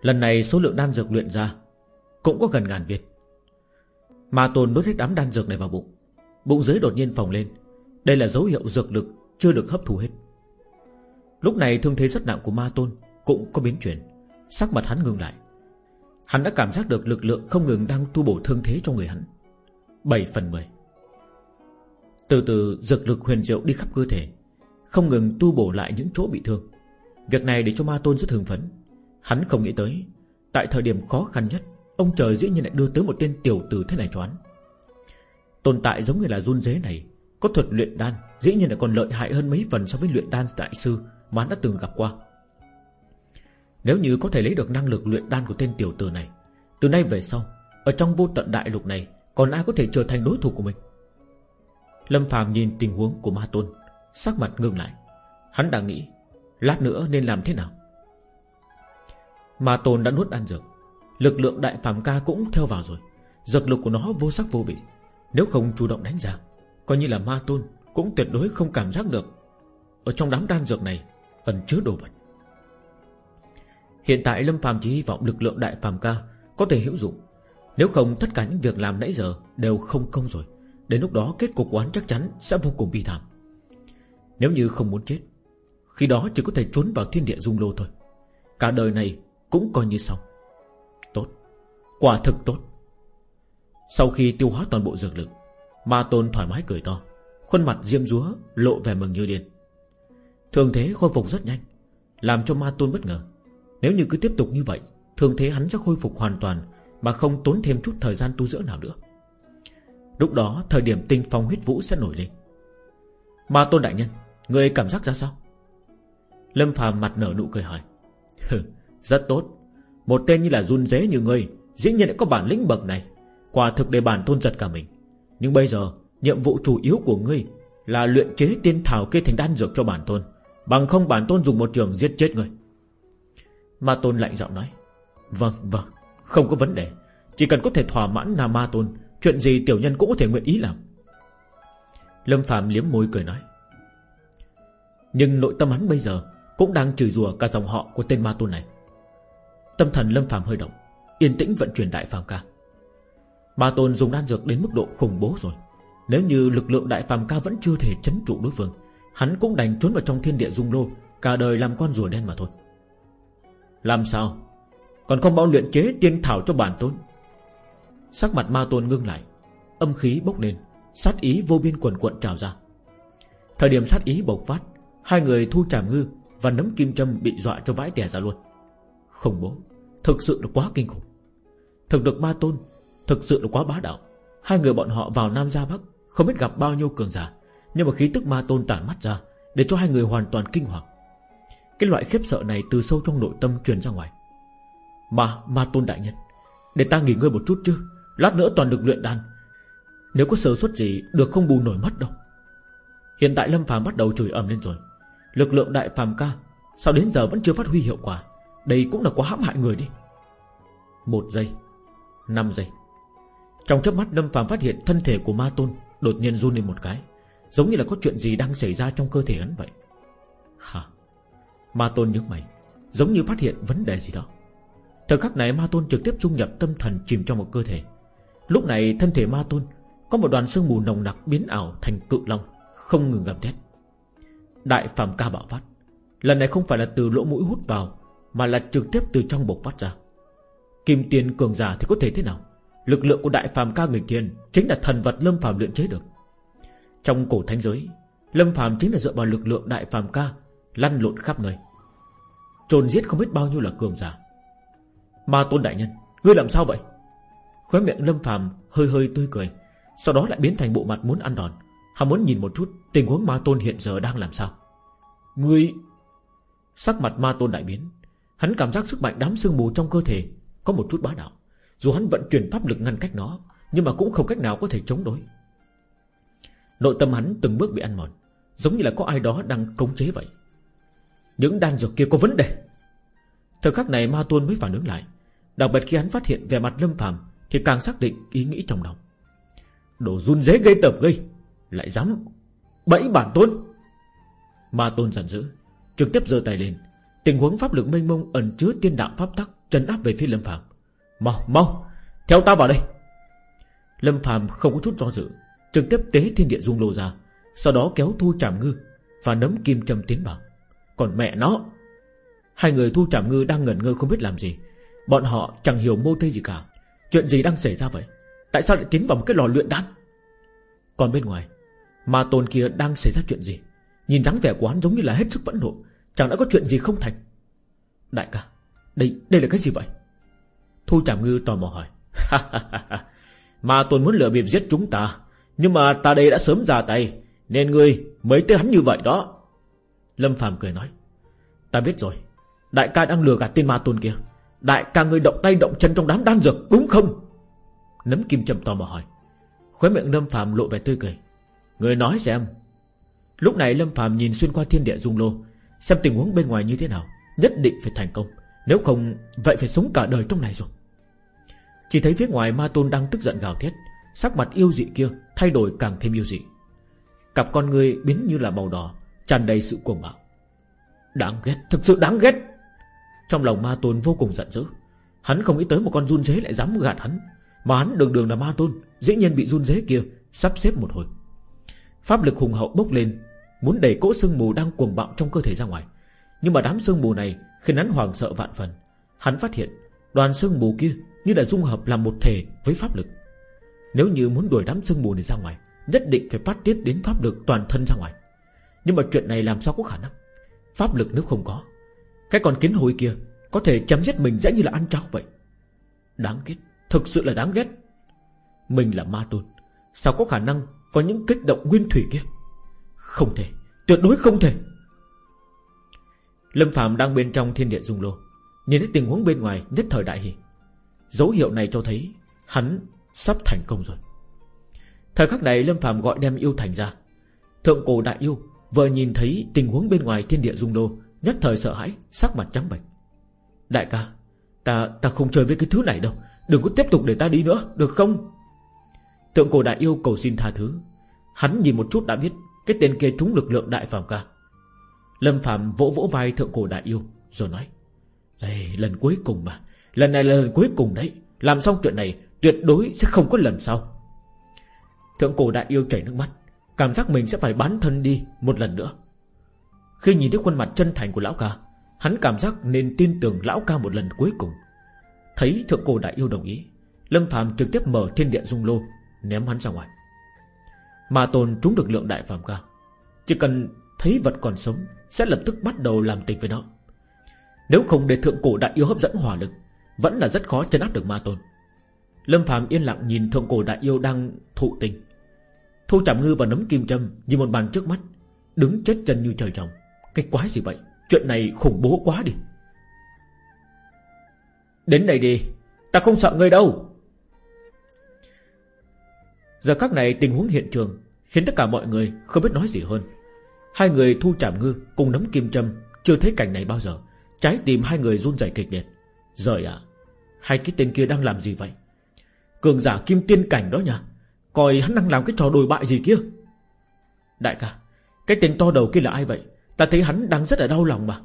Lần này số lượng đan dược luyện ra Cũng có gần ngàn viên. Mà Tôn đốt hết đám đan dược này vào bụng. Bụng dưới đột nhiên phồng lên. Đây là dấu hiệu dược lực chưa được hấp thu hết. Lúc này thương thế rất nặng của Ma Tôn Cũng có biến chuyển. Sắc mặt hắn ngừng lại. Hắn đã cảm giác được lực lượng không ngừng đang tu bổ thương thế trong người hắn. 7 phần 10 Từ từ, dược lực huyền diệu đi khắp cơ thể, Không ngừng tu bổ lại những chỗ bị thương. Việc này để cho Ma Tôn rất hưng phấn. Hắn không nghĩ tới, Tại thời điểm khó khăn nhất, Ông trời dĩ nhiên lại đưa tới một tên tiểu tử thế này cho hắn. Tồn tại giống như là run dế này. Có thuật luyện đan, Dĩ nhiên là còn lợi hại hơn mấy phần so với luyện đan đại sư Mà hắn đã từng gặp qua. Nếu như có thể lấy được năng lực luyện đan của tên tiểu tử này, Từ nay về sau, Ở trong vô tận đại lục này, Còn ai có thể trở thành đối thủ của mình? Lâm phàm nhìn tình huống của Ma Tôn, Sắc mặt ngưng lại. Hắn đang nghĩ, Lát nữa nên làm thế nào? Ma Tôn đã nuốt ăn dược. Lực lượng đại phàm ca cũng theo vào rồi. Dược lực của nó vô sắc vô vị nếu không chủ động đánh ra Coi như là ma tôn Cũng tuyệt đối không cảm giác được. Ở trong đám đan dược này, Ẩn chứa đồ vật. Hiện tại Lâm phàm chỉ hy vọng lực lượng đại phàm ca Có thể hữu dụng. Nếu không, tất cả những việc làm nãy giờ Đều không công rồi. Đến lúc đó, kết cục quán chắc chắn sẽ vô cùng bi thảm. Nếu như không muốn chết, Khi đó chỉ có thể trốn vào thiên địa dung lô thôi. Cả đời này cũng coi như xong. Tốt. Quả thực tốt sau khi tiêu hóa toàn bộ dược lực, Ma Tôn thoải mái cười to, Khuôn mặt diêm rúa lộ vẻ mừng như điên. Thường thế khôi phục rất nhanh, Làm cho Ma Tôn bất ngờ. Nếu như cứ tiếp tục như vậy Thường thế hắn sẽ khôi phục hoàn toàn Mà không tốn thêm chút thời gian tu dưỡng nào nữa. Lúc đó, thời điểm tinh phong huyết vũ sẽ nổi lên. Ma Tôn Đại Nhân, Người cảm giác ra sao? Lâm phàm mặt nở nụ cười hỏi. Rất tốt. Một tên như là run dế như ngươi, Dĩ nhiên đã có bản lĩnh bậc này. Quả thực để bản tôn giật cả mình. Nhưng bây giờ, nhiệm vụ chủ yếu của ngươi Là luyện chế tiên thảo kê thành đan dược cho bản tôn. Bằng không bản tôn dùng một trường giết chết ngươi. Ma tôn lạnh giọng nói. Vâng vâng Không có vấn đề. Chỉ cần có thể thỏa mãn Nam Ma tôn, Chuyện gì tiểu nhân cũng có thể nguyện ý làm. Lâm Phạm liếm môi cười nói. Nhưng nội tâm hắn bây giờ Cũng đang chửi rủa cả dòng họ của tên ma tôn này. Tâm thần Lâm Phạm hơi động, Yên tĩnh vận chuyển đại phàm ca. Ma Tôn dùng đan dược đến mức độ khủng bố rồi. Nếu như lực lượng đại phàm ca vẫn chưa thể chấn trụ đối phương, Hắn cũng đành trốn vào trong thiên địa dung lô, Cả đời làm con rùa đen mà thôi. Làm sao? Còn không bao luyện chế tiên thảo cho bản tôn. Sắc mặt ma tôn ngưng lại, Âm khí bốc lên, Sát ý vô biên quần cuộn trào ra. Thời điểm sát ý bộc phát, Hai người thu trảm ngư Và nấm kim châm bị dọa cho vãi tè ra luôn. Khủng bố, Thực sự là quá kinh khủng. Thực lực ma tôn Thực sự là quá bá đạo. Hai người bọn họ vào Nam ra Bắc, Không biết gặp bao nhiêu cường giả, Nhưng mà khí tức ma tôn tản mắt ra, Để cho hai người hoàn toàn kinh hoàng. Cái loại khiếp sợ này từ sâu trong nội tâm truyền ra ngoài. Mà ma tôn đại nhân, Để ta nghỉ ngơi một chút chứ, Lát nữa toàn được luyện đan. Nếu có sơ suất gì, được không bù nổi mất đâu. Hiện tại Lâm phàm bắt đầu chửi ầm lên rồi. Lực lượng đại phàm ca, Sao đến giờ vẫn chưa phát huy hiệu quả? Đây cũng là quá hãm hại người đi. Một giây, Năm giây trong chớp mắt, Lâm Phạm phát hiện thân thể của Ma Tôn Đột nhiên run lên một cái, Giống như là có chuyện gì đang xảy ra trong cơ thể hắn vậy. Hả? Ma Tôn nhớ mày, Giống như phát hiện vấn đề gì đó. Thời khắc này, Ma Tôn trực tiếp dung nhập tâm thần chìm trong một cơ thể. Lúc này, thân thể Ma Tôn Có một đoàn sương mù nồng nặc biến ảo thành cự long, Không ngừng gầm thét. Đại phàm ca bạo phát. Lần này không phải là từ lỗ mũi hút vào, Mà là trực tiếp từ trong bộc phát ra. Kim tiền cường giả thì có thể thế nào? Lực lượng của đại phàm ca nghịch thiên Chính là thần vật lâm phàm luyện chế được. Trong cổ thánh giới, Lâm phàm chính là dựa vào lực lượng đại phàm ca Lăn lộn khắp nơi. Trồn giết không biết bao nhiêu là cường giả. Ma tôn đại nhân, Ngươi làm sao vậy? Khóe miệng Lâm phàm hơi hơi tươi cười, Sau đó lại biến thành bộ mặt muốn ăn đòn. Hắn muốn nhìn một chút tình huống ma tôn hiện giờ đang làm sao. Ngươi! Sắc mặt ma tôn đại biến, Hắn cảm giác sức mạnh đám sương mù trong cơ thể Có một chút bá đạo. Dù hắn vận chuyển pháp lực ngăn cách nó, Nhưng mà cũng không cách nào có thể chống đối. Nội tâm hắn từng bước bị ăn mòn, Giống như là có ai đó đang cống chế vậy. Những đan dược kia có vấn đề. Thời khắc này ma tôn mới phản ứng lại. Đặc biệt khi hắn phát hiện về mặt lâm phàm Thì càng xác định ý nghĩ trong lòng. Đồ run dế gây tởm gây Lại dám bẫy bản tôn. Ma tôn giận dữ, Trực tiếp giơ tay lên. Tình huống pháp lực mênh mông ẩn chứa tiên đạo pháp tắc Trấn áp về phía Lâm phàm. Mau mau, Theo ta vào đây. Lâm Phạm không có chút do dự, Trực tiếp tế thiên địa dung lô ra, Sau đó kéo thu trảm ngư Và nấm kim châm tiến vào. Còn mẹ nó, Hai người thu trảm ngư đang ngẩn ngơ không biết làm gì. Bọn họ chẳng hiểu mô tê gì cả. Chuyện gì đang xảy ra vậy? Tại sao lại tiến vào một cái lò luyện đan? Còn bên ngoài, Ma tôn kia đang xảy ra chuyện gì? Nhìn dáng vẻ của hắn giống như là hết sức vẫn nộ, Chẳng đã có chuyện gì không thành? Đại ca, Đây đây là cái gì vậy? Thu Trảm Ngư tò mò hỏi. Mà tôn muốn lừa bịp giết chúng ta, Nhưng mà ta đây đã sớm ra tay, Nên ngươi mới tới hắn như vậy đó. Lâm Phạm cười nói. Ta biết rồi, Đại ca đang lừa gạt tên ma tôn kia. Đại ca ngươi động tay động chân trong đám đan dược, đúng không? Nấm kim châm tò mò hỏi. Khóe miệng Lâm Phạm lộ vẻ tươi cười. Người nói xem. Lúc này Lâm Phạm nhìn xuyên qua thiên địa dung lô, Xem tình huống bên ngoài như thế nào, Nhất định phải thành công. Nếu không, vậy phải sống cả đời trong này rồi. Chỉ thấy phía ngoài ma tôn đang tức giận gào thét Sắc mặt yêu dị kia Thay đổi càng thêm yêu dị. Cặp con người biến như là màu đỏ tràn đầy sự cuồng bạo. Đáng ghét, thực sự đáng ghét. Trong lòng ma tôn vô cùng giận dữ. Hắn không nghĩ tới một con run dế lại dám gạt hắn Mà hắn đường đường là ma tôn Dĩ nhiên bị run dế kia sắp xếp một hồi. Pháp lực hùng hậu bốc lên Muốn đẩy cỗ sương mù đang cuồng bạo trong cơ thể ra ngoài. Nhưng mà đám sương mù này Khiến hắn hoàng sợ vạn phần. Hắn phát hiện đoàn sương mù kia như là dung hợp làm một thể với pháp lực. Nếu như muốn đuổi đám sương mù này ra ngoài, Nhất định phải phát tiết đến pháp lực toàn thân ra ngoài. Nhưng mà chuyện này làm sao có khả năng? Pháp lực nếu không có, Cái con kiến hồi kia Có thể chấm dứt mình dễ như là ăn cháo vậy. Đáng ghét, Thực sự là đáng ghét. Mình là ma tôn, Sao có khả năng có những kích động nguyên thủy kia? Không thể, Tuyệt đối không thể. Lâm Phạm đang bên trong thiên địa dung lô, Nhìn thấy tình huống bên ngoài nhất thời đại hỉ. Dấu hiệu này cho thấy Hắn sắp thành công rồi. Thời khắc này Lâm Phạm gọi đem yêu thành ra. Thượng cổ đại yêu Vừa nhìn thấy tình huống bên ngoài thiên địa dung đô Nhất thời sợ hãi Sắc mặt trắng bệch. Đại ca Ta ta không chơi với cái thứ này đâu Đừng có tiếp tục để ta đi nữa Được không? Thượng cổ đại yêu cầu xin tha thứ. Hắn nhìn một chút đã biết Cái tên kia trúng lực lượng đại phàm ca. Lâm Phạm vỗ vỗ vai thượng cổ đại yêu Rồi nói Ê, Lần cuối cùng mà Lần này là lần cuối cùng đấy. Làm xong chuyện này, tuyệt đối sẽ không có lần sau. Thượng cổ đại yêu chảy nước mắt. Cảm giác mình sẽ phải bán thân đi Một lần nữa. Khi nhìn thấy khuôn mặt chân thành của lão ca, Hắn cảm giác nên tin tưởng lão ca một lần cuối cùng. Thấy thượng cổ đại yêu đồng ý, Lâm phàm trực tiếp mở thiên địa dung lô, Ném hắn ra ngoài. Mà tồn trúng được lượng đại phàm ca. Chỉ cần thấy vật còn sống, Sẽ lập tức bắt đầu làm tình với nó. Nếu không để thượng cổ đại yêu hấp dẫn hỏa lực vẫn là rất khó chân áp được ma tôn. Lâm Phạm yên lặng nhìn thượng cổ đại yêu đang thụ tình. Thu chạm ngư và nấm kim châm như một bàn trước mắt, Đứng chết chân như trời trồng. Cái quái gì vậy? Chuyện này khủng bố quá đi. Đến đây đi, Ta không sợ ngươi đâu. Giờ các này tình huống hiện trường Khiến tất cả mọi người không biết nói gì hơn. Hai người thu chạm ngư cùng nấm kim châm Chưa thấy cảnh này bao giờ. Trái tim hai người run rẩy kịch liệt. Rời ạ Hai cái tên kia đang làm gì vậy? Cường giả kim tiên cảnh đó nhỉ? Coi hắn đang làm cái trò đồi bại gì kia? Đại ca Cái tên to đầu kia là ai vậy? Ta thấy hắn đang rất là đau lòng mà.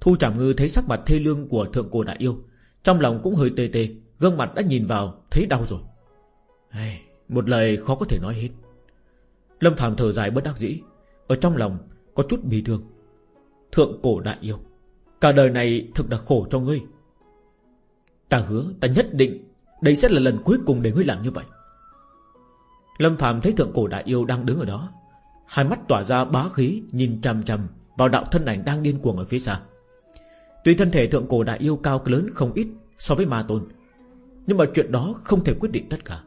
Thu Trảm Ngư thấy sắc mặt thê lương của thượng cổ đại yêu Trong lòng cũng hơi tê tê Gương mặt đã nhìn vào thấy đau rồi. Hey, Một lời khó có thể nói hết. Lâm Phạm thở dài bất đắc dĩ Ở trong lòng có chút bị thương. Thượng cổ đại yêu Cả đời này thực là khổ cho ngươi. Ta hứa ta nhất định Đây sẽ là lần cuối cùng để ngươi làm như vậy. Lâm Phạm thấy thượng cổ đại yêu đang đứng ở đó, Hai mắt tỏa ra bá khí, Nhìn chằm chằm vào đạo thân ảnh đang điên cuồng ở phía xa. Tuy thân thể thượng cổ đại yêu cao lớn không ít So với ma tôn, Nhưng mà chuyện đó không thể quyết định tất cả.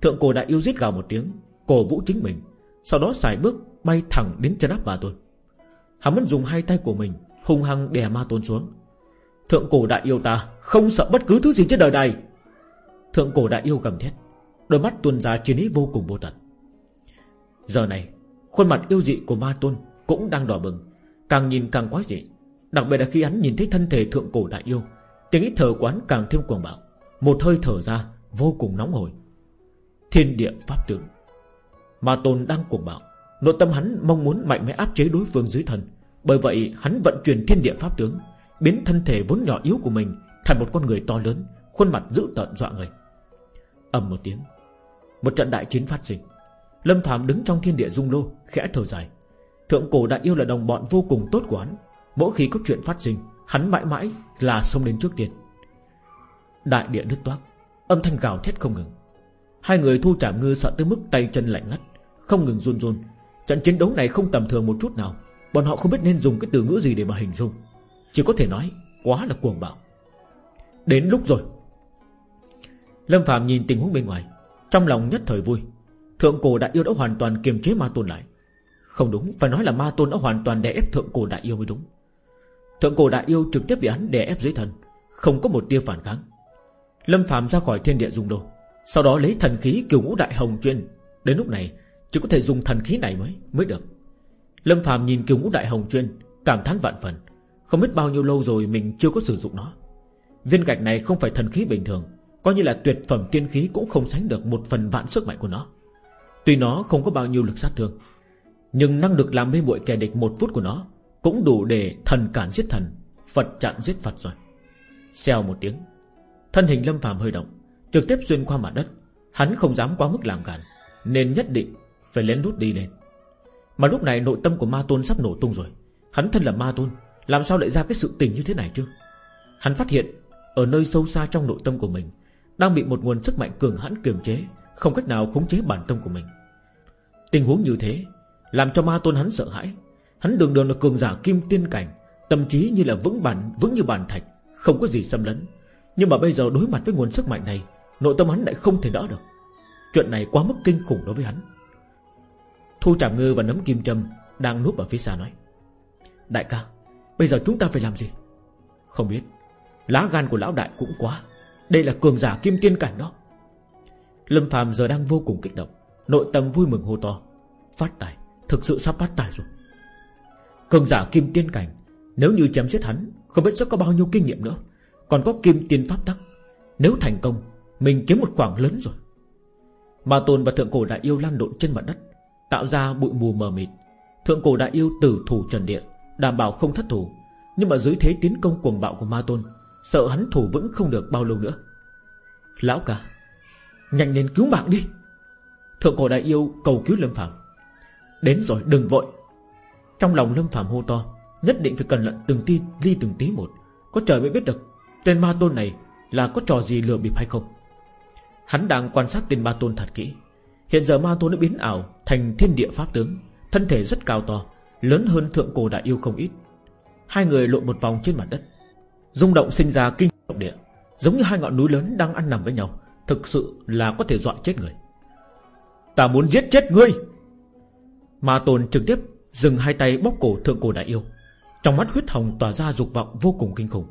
Thượng cổ đại yêu giết gào một tiếng, Cổ vũ chính mình, Sau đó xài bước bay thẳng đến chân áp ma tôn. Hắn muốn dùng hai tay của mình Hung hăng đè ma tôn xuống. Thượng cổ đại yêu ta Không sợ bất cứ thứ gì trên đời này. Thượng cổ đại yêu gầm thét Đôi mắt tuôn ra chiến ý vô cùng vô tận. Giờ này Khuôn mặt yêu dị của ma tôn Cũng đang đỏ bừng Càng nhìn càng quái dị. Đặc biệt là khi hắn nhìn thấy thân thể thượng cổ đại yêu Tiếng ít thở quán càng thêm cuồng bạo Một hơi thở ra vô cùng nóng hổi. Thiên địa pháp tướng Ma tôn đang cuồng bạo Nội tâm hắn mong muốn mạnh mẽ áp chế đối phương dưới thần, Bởi vậy hắn vận chuyển thiên địa pháp tướng Biến thân thể vốn nhỏ yếu của mình Thành một con người to lớn, Khuôn mặt dữ tợn dọa người. Ầm một tiếng, Một trận đại chiến phát sinh. Lâm Phạm đứng trong thiên địa dung lô, Khẽ thở dài. Thượng cổ đại yêu là đồng bọn vô cùng tốt của hắn. Mỗi khi có chuyện phát sinh, Hắn mãi mãi là xông đến trước tiên. Đại địa đứt toác, Âm thanh gào thét không ngừng. Hai người thu trảm ngư sợ tới mức tay chân lạnh ngắt, Không ngừng run run. Trận chiến đấu này không tầm thường một chút nào. Bọn họ không biết nên dùng cái từ ngữ gì để mà hình dung. Chỉ có thể nói quá là cuồng bạo. Đến lúc rồi, Lâm Phạm nhìn tình huống bên ngoài, Trong lòng nhất thời vui. Thượng cổ đại yêu đã hoàn toàn kiềm chế ma tôn lại. Không đúng, Phải nói là ma tôn đã hoàn toàn đè ép thượng cổ đại yêu mới đúng. Thượng cổ đại yêu trực tiếp bị hắn đè ép dưới thân, Không có một tia phản kháng. Lâm Phạm ra khỏi thiên địa dung đô Sau đó lấy thần khí kiều ngũ đại hồng chuyên. Đến lúc này, chỉ có thể dùng thần khí này mới mới được. Lâm Phạm nhìn kiều ngũ đại hồng chuyên, Cảm thán vạn phần. Không biết bao nhiêu lâu rồi mình chưa có sử dụng nó. Viên gạch này không phải thần khí bình thường, Coi như là tuyệt phẩm tiên khí Cũng không sánh được một phần vạn sức mạnh của nó. Tuy nó không có bao nhiêu lực sát thương, Nhưng năng lực làm mê muội kẻ địch một phút của nó Cũng đủ để thần cản giết thần, Phật chặn giết Phật rồi. Xèo một tiếng, Thân hình lâm phàm hơi động, Trực tiếp xuyên qua mặt đất. Hắn không dám quá mức làm cản, Nên nhất định phải lén lút đi lên. Mà lúc này nội tâm của ma tôn sắp nổ tung rồi. Hắn thân là ma tôn làm sao lại ra cái sự tình như thế này chứ? Hắn phát hiện, Ở nơi sâu xa trong nội tâm của mình, Đang bị một nguồn sức mạnh cường hãn kiềm chế, Không cách nào khống chế bản tâm của mình. Tình huống như thế, Làm cho ma tôn hắn sợ hãi. Hắn đường đường là cường giả kim tiên cảnh, Tâm trí như là vững bản, vững như bàn thạch, Không có gì xâm lấn. Nhưng mà bây giờ đối mặt với nguồn sức mạnh này, Nội tâm hắn lại không thể đỡ được. Chuyện này quá mức kinh khủng đối với hắn. Thu Trạm Ngư và nấm kim châm Đang núp ở phía xa nói, Đại ca Bây giờ chúng ta phải làm gì? Không biết. Lá gan của lão đại cũng quá. Đây là cường giả kim tiên cảnh đó. Lâm Phạm giờ đang vô cùng kích động. Nội tâm vui mừng hô to. Phát tài. Thực sự sắp phát tài rồi. Cường giả kim tiên cảnh, Nếu như chém giết hắn, Không biết sẽ có bao nhiêu kinh nghiệm nữa. Còn có kim tiên pháp tắc. Nếu thành công, Mình kiếm một khoảng lớn rồi. Ma Tôn và Thượng Cổ Đại Yêu lan lộn trên mặt đất, Tạo ra bụi mù mờ mịt. Thượng Cổ Đại Yêu tử thủ trần địa. Đảm bảo không thất thủ. Nhưng mà dưới thế tiến công cuồng bạo của Ma Tôn, Sợ hắn thủ vững không được bao lâu nữa. Lão ca, Nhanh lên cứu mạng đi. Thượng cổ đại yêu cầu cứu Lâm Phạm Đến rồi, đừng vội. Trong lòng Lâm Phạm hô to, Nhất định phải cẩn lận từng tí ly từng tí một. Có trời mới biết được, Tên ma tôn này là có trò gì lừa bịp hay không. Hắn đang quan sát tên ma tôn thật kỹ. Hiện giờ ma tôn đã biến ảo Thành thiên địa pháp tướng, Thân thể rất cao to Lớn hơn thượng cổ đại yêu không ít. Hai người lộn một vòng trên mặt đất, rung động sinh ra kinh động địa, Giống như hai ngọn núi lớn đang ăn nằm với nhau, Thực sự là có thể dọa chết người. Ta muốn giết chết ngươi! Ma tôn trực tiếp Dừng hai tay bóc cổ thượng cổ đại yêu, Trong mắt huyết hồng tỏa ra dục vọng vô cùng kinh khủng.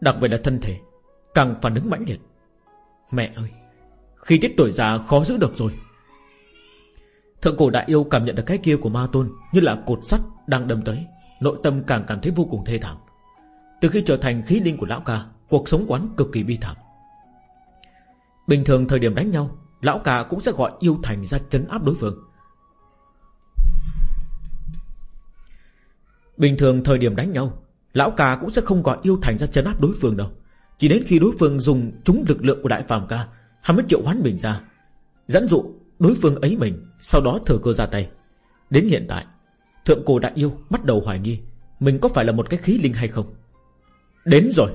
Đặc biệt là thân thể, Càng phản ứng mãnh liệt. Mẹ ơi, Khi tiết tuổi già khó giữ được rồi Thượng cổ đại yêu cảm nhận được cái kia của ma tôn Như là cột sắt đang đâm tới. Nội tâm càng cảm thấy vô cùng thê thảm. Từ khi trở thành khí linh của lão ca, Cuộc sống quán cực kỳ bi thảm. Bình thường thời điểm đánh nhau, Lão ca cũng sẽ gọi yêu thành ra chấn áp đối phương. Bình thường thời điểm đánh nhau, Lão ca cũng sẽ không gọi yêu thành ra chấn áp đối phương đâu. Chỉ đến khi đối phương dùng trúng lực lượng của đại phàm ca, Hắn mới triệu hoán mình ra. Dẫn dụ đối phương ấy mình, Sau đó thừa cơ ra tay. Đến hiện tại, Thượng cổ đại yêu bắt đầu hoài nghi Mình có phải là một cái khí linh hay không. Đến rồi.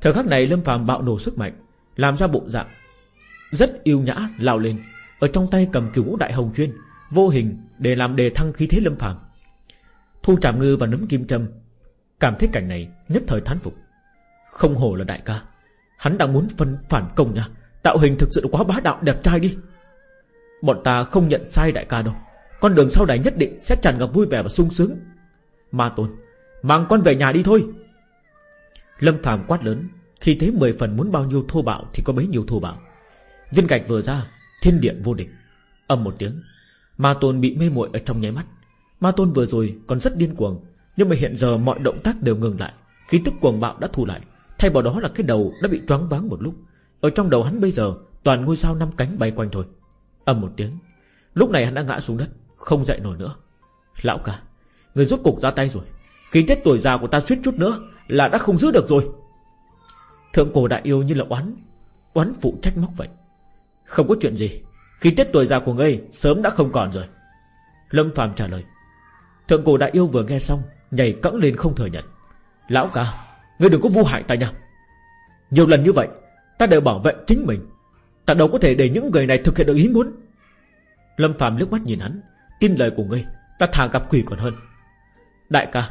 Thời khắc này Lâm phàm bạo nổ sức mạnh, Làm ra bộ dạng Rất yêu nhã lao lên, Ở trong tay cầm cửu ngũ đại hồng chuyên Vô hình để làm đề thăng khí thế lâm phàm. Thu Trạm Ngư và nấm kim châm Cảm thấy cảnh này nhất thời thán phục. Không hổ là đại ca, Hắn đang muốn phân phản công nha. Tạo hình thực sự quá bá đạo, đẹp trai đi. Bọn ta không nhận sai đại ca đâu. Con đường sau này nhất định sẽ tràn ngập vui vẻ và sung sướng. Ma Tôn, Mang con về nhà đi thôi. Lâm Phàm quát lớn, Khi thấy mười phần muốn bao nhiêu thô bạo Thì có bấy nhiêu thô bạo. Viên gạch vừa ra, Thiên địa vô địch. Âm một tiếng, Ma Tôn bị mê muội ở trong nháy mắt. Ma Tôn vừa rồi còn rất điên cuồng, Nhưng mà hiện giờ mọi động tác đều ngừng lại. Khí tức cuồng bạo đã thu lại, Thay vào đó là cái đầu đã bị choáng váng một lúc. Ở trong đầu hắn bây giờ Toàn ngôi sao năm cánh bay quanh thôi. Âm một tiếng. Lúc này hắn đã ngã xuống đất, Không dậy nổi nữa. Lão ca, Người rốt cục ra tay rồi. Khi chết tuổi già của ta suýt chút nữa Là đã không giữ được rồi. Thượng cổ đại yêu như là oán Oán phụ trách móc vậy. Không có chuyện gì. Khi chết tuổi già của ngươi, sớm đã không còn rồi. Lâm phàm trả lời. Thượng cổ đại yêu vừa nghe xong, Nhảy cẫng lên không thừa nhận. Lão ca, Ngươi đừng có vu hại ta nha. Nhiều lần như vậy, Ta đều bảo vệ chính mình. Ta đâu có thể để những người này thực hiện được ý muốn. Lâm Phạm liếc mắt nhìn hắn, Tin lời của ngươi, Ta thà gặp quỷ còn hơn. Đại ca,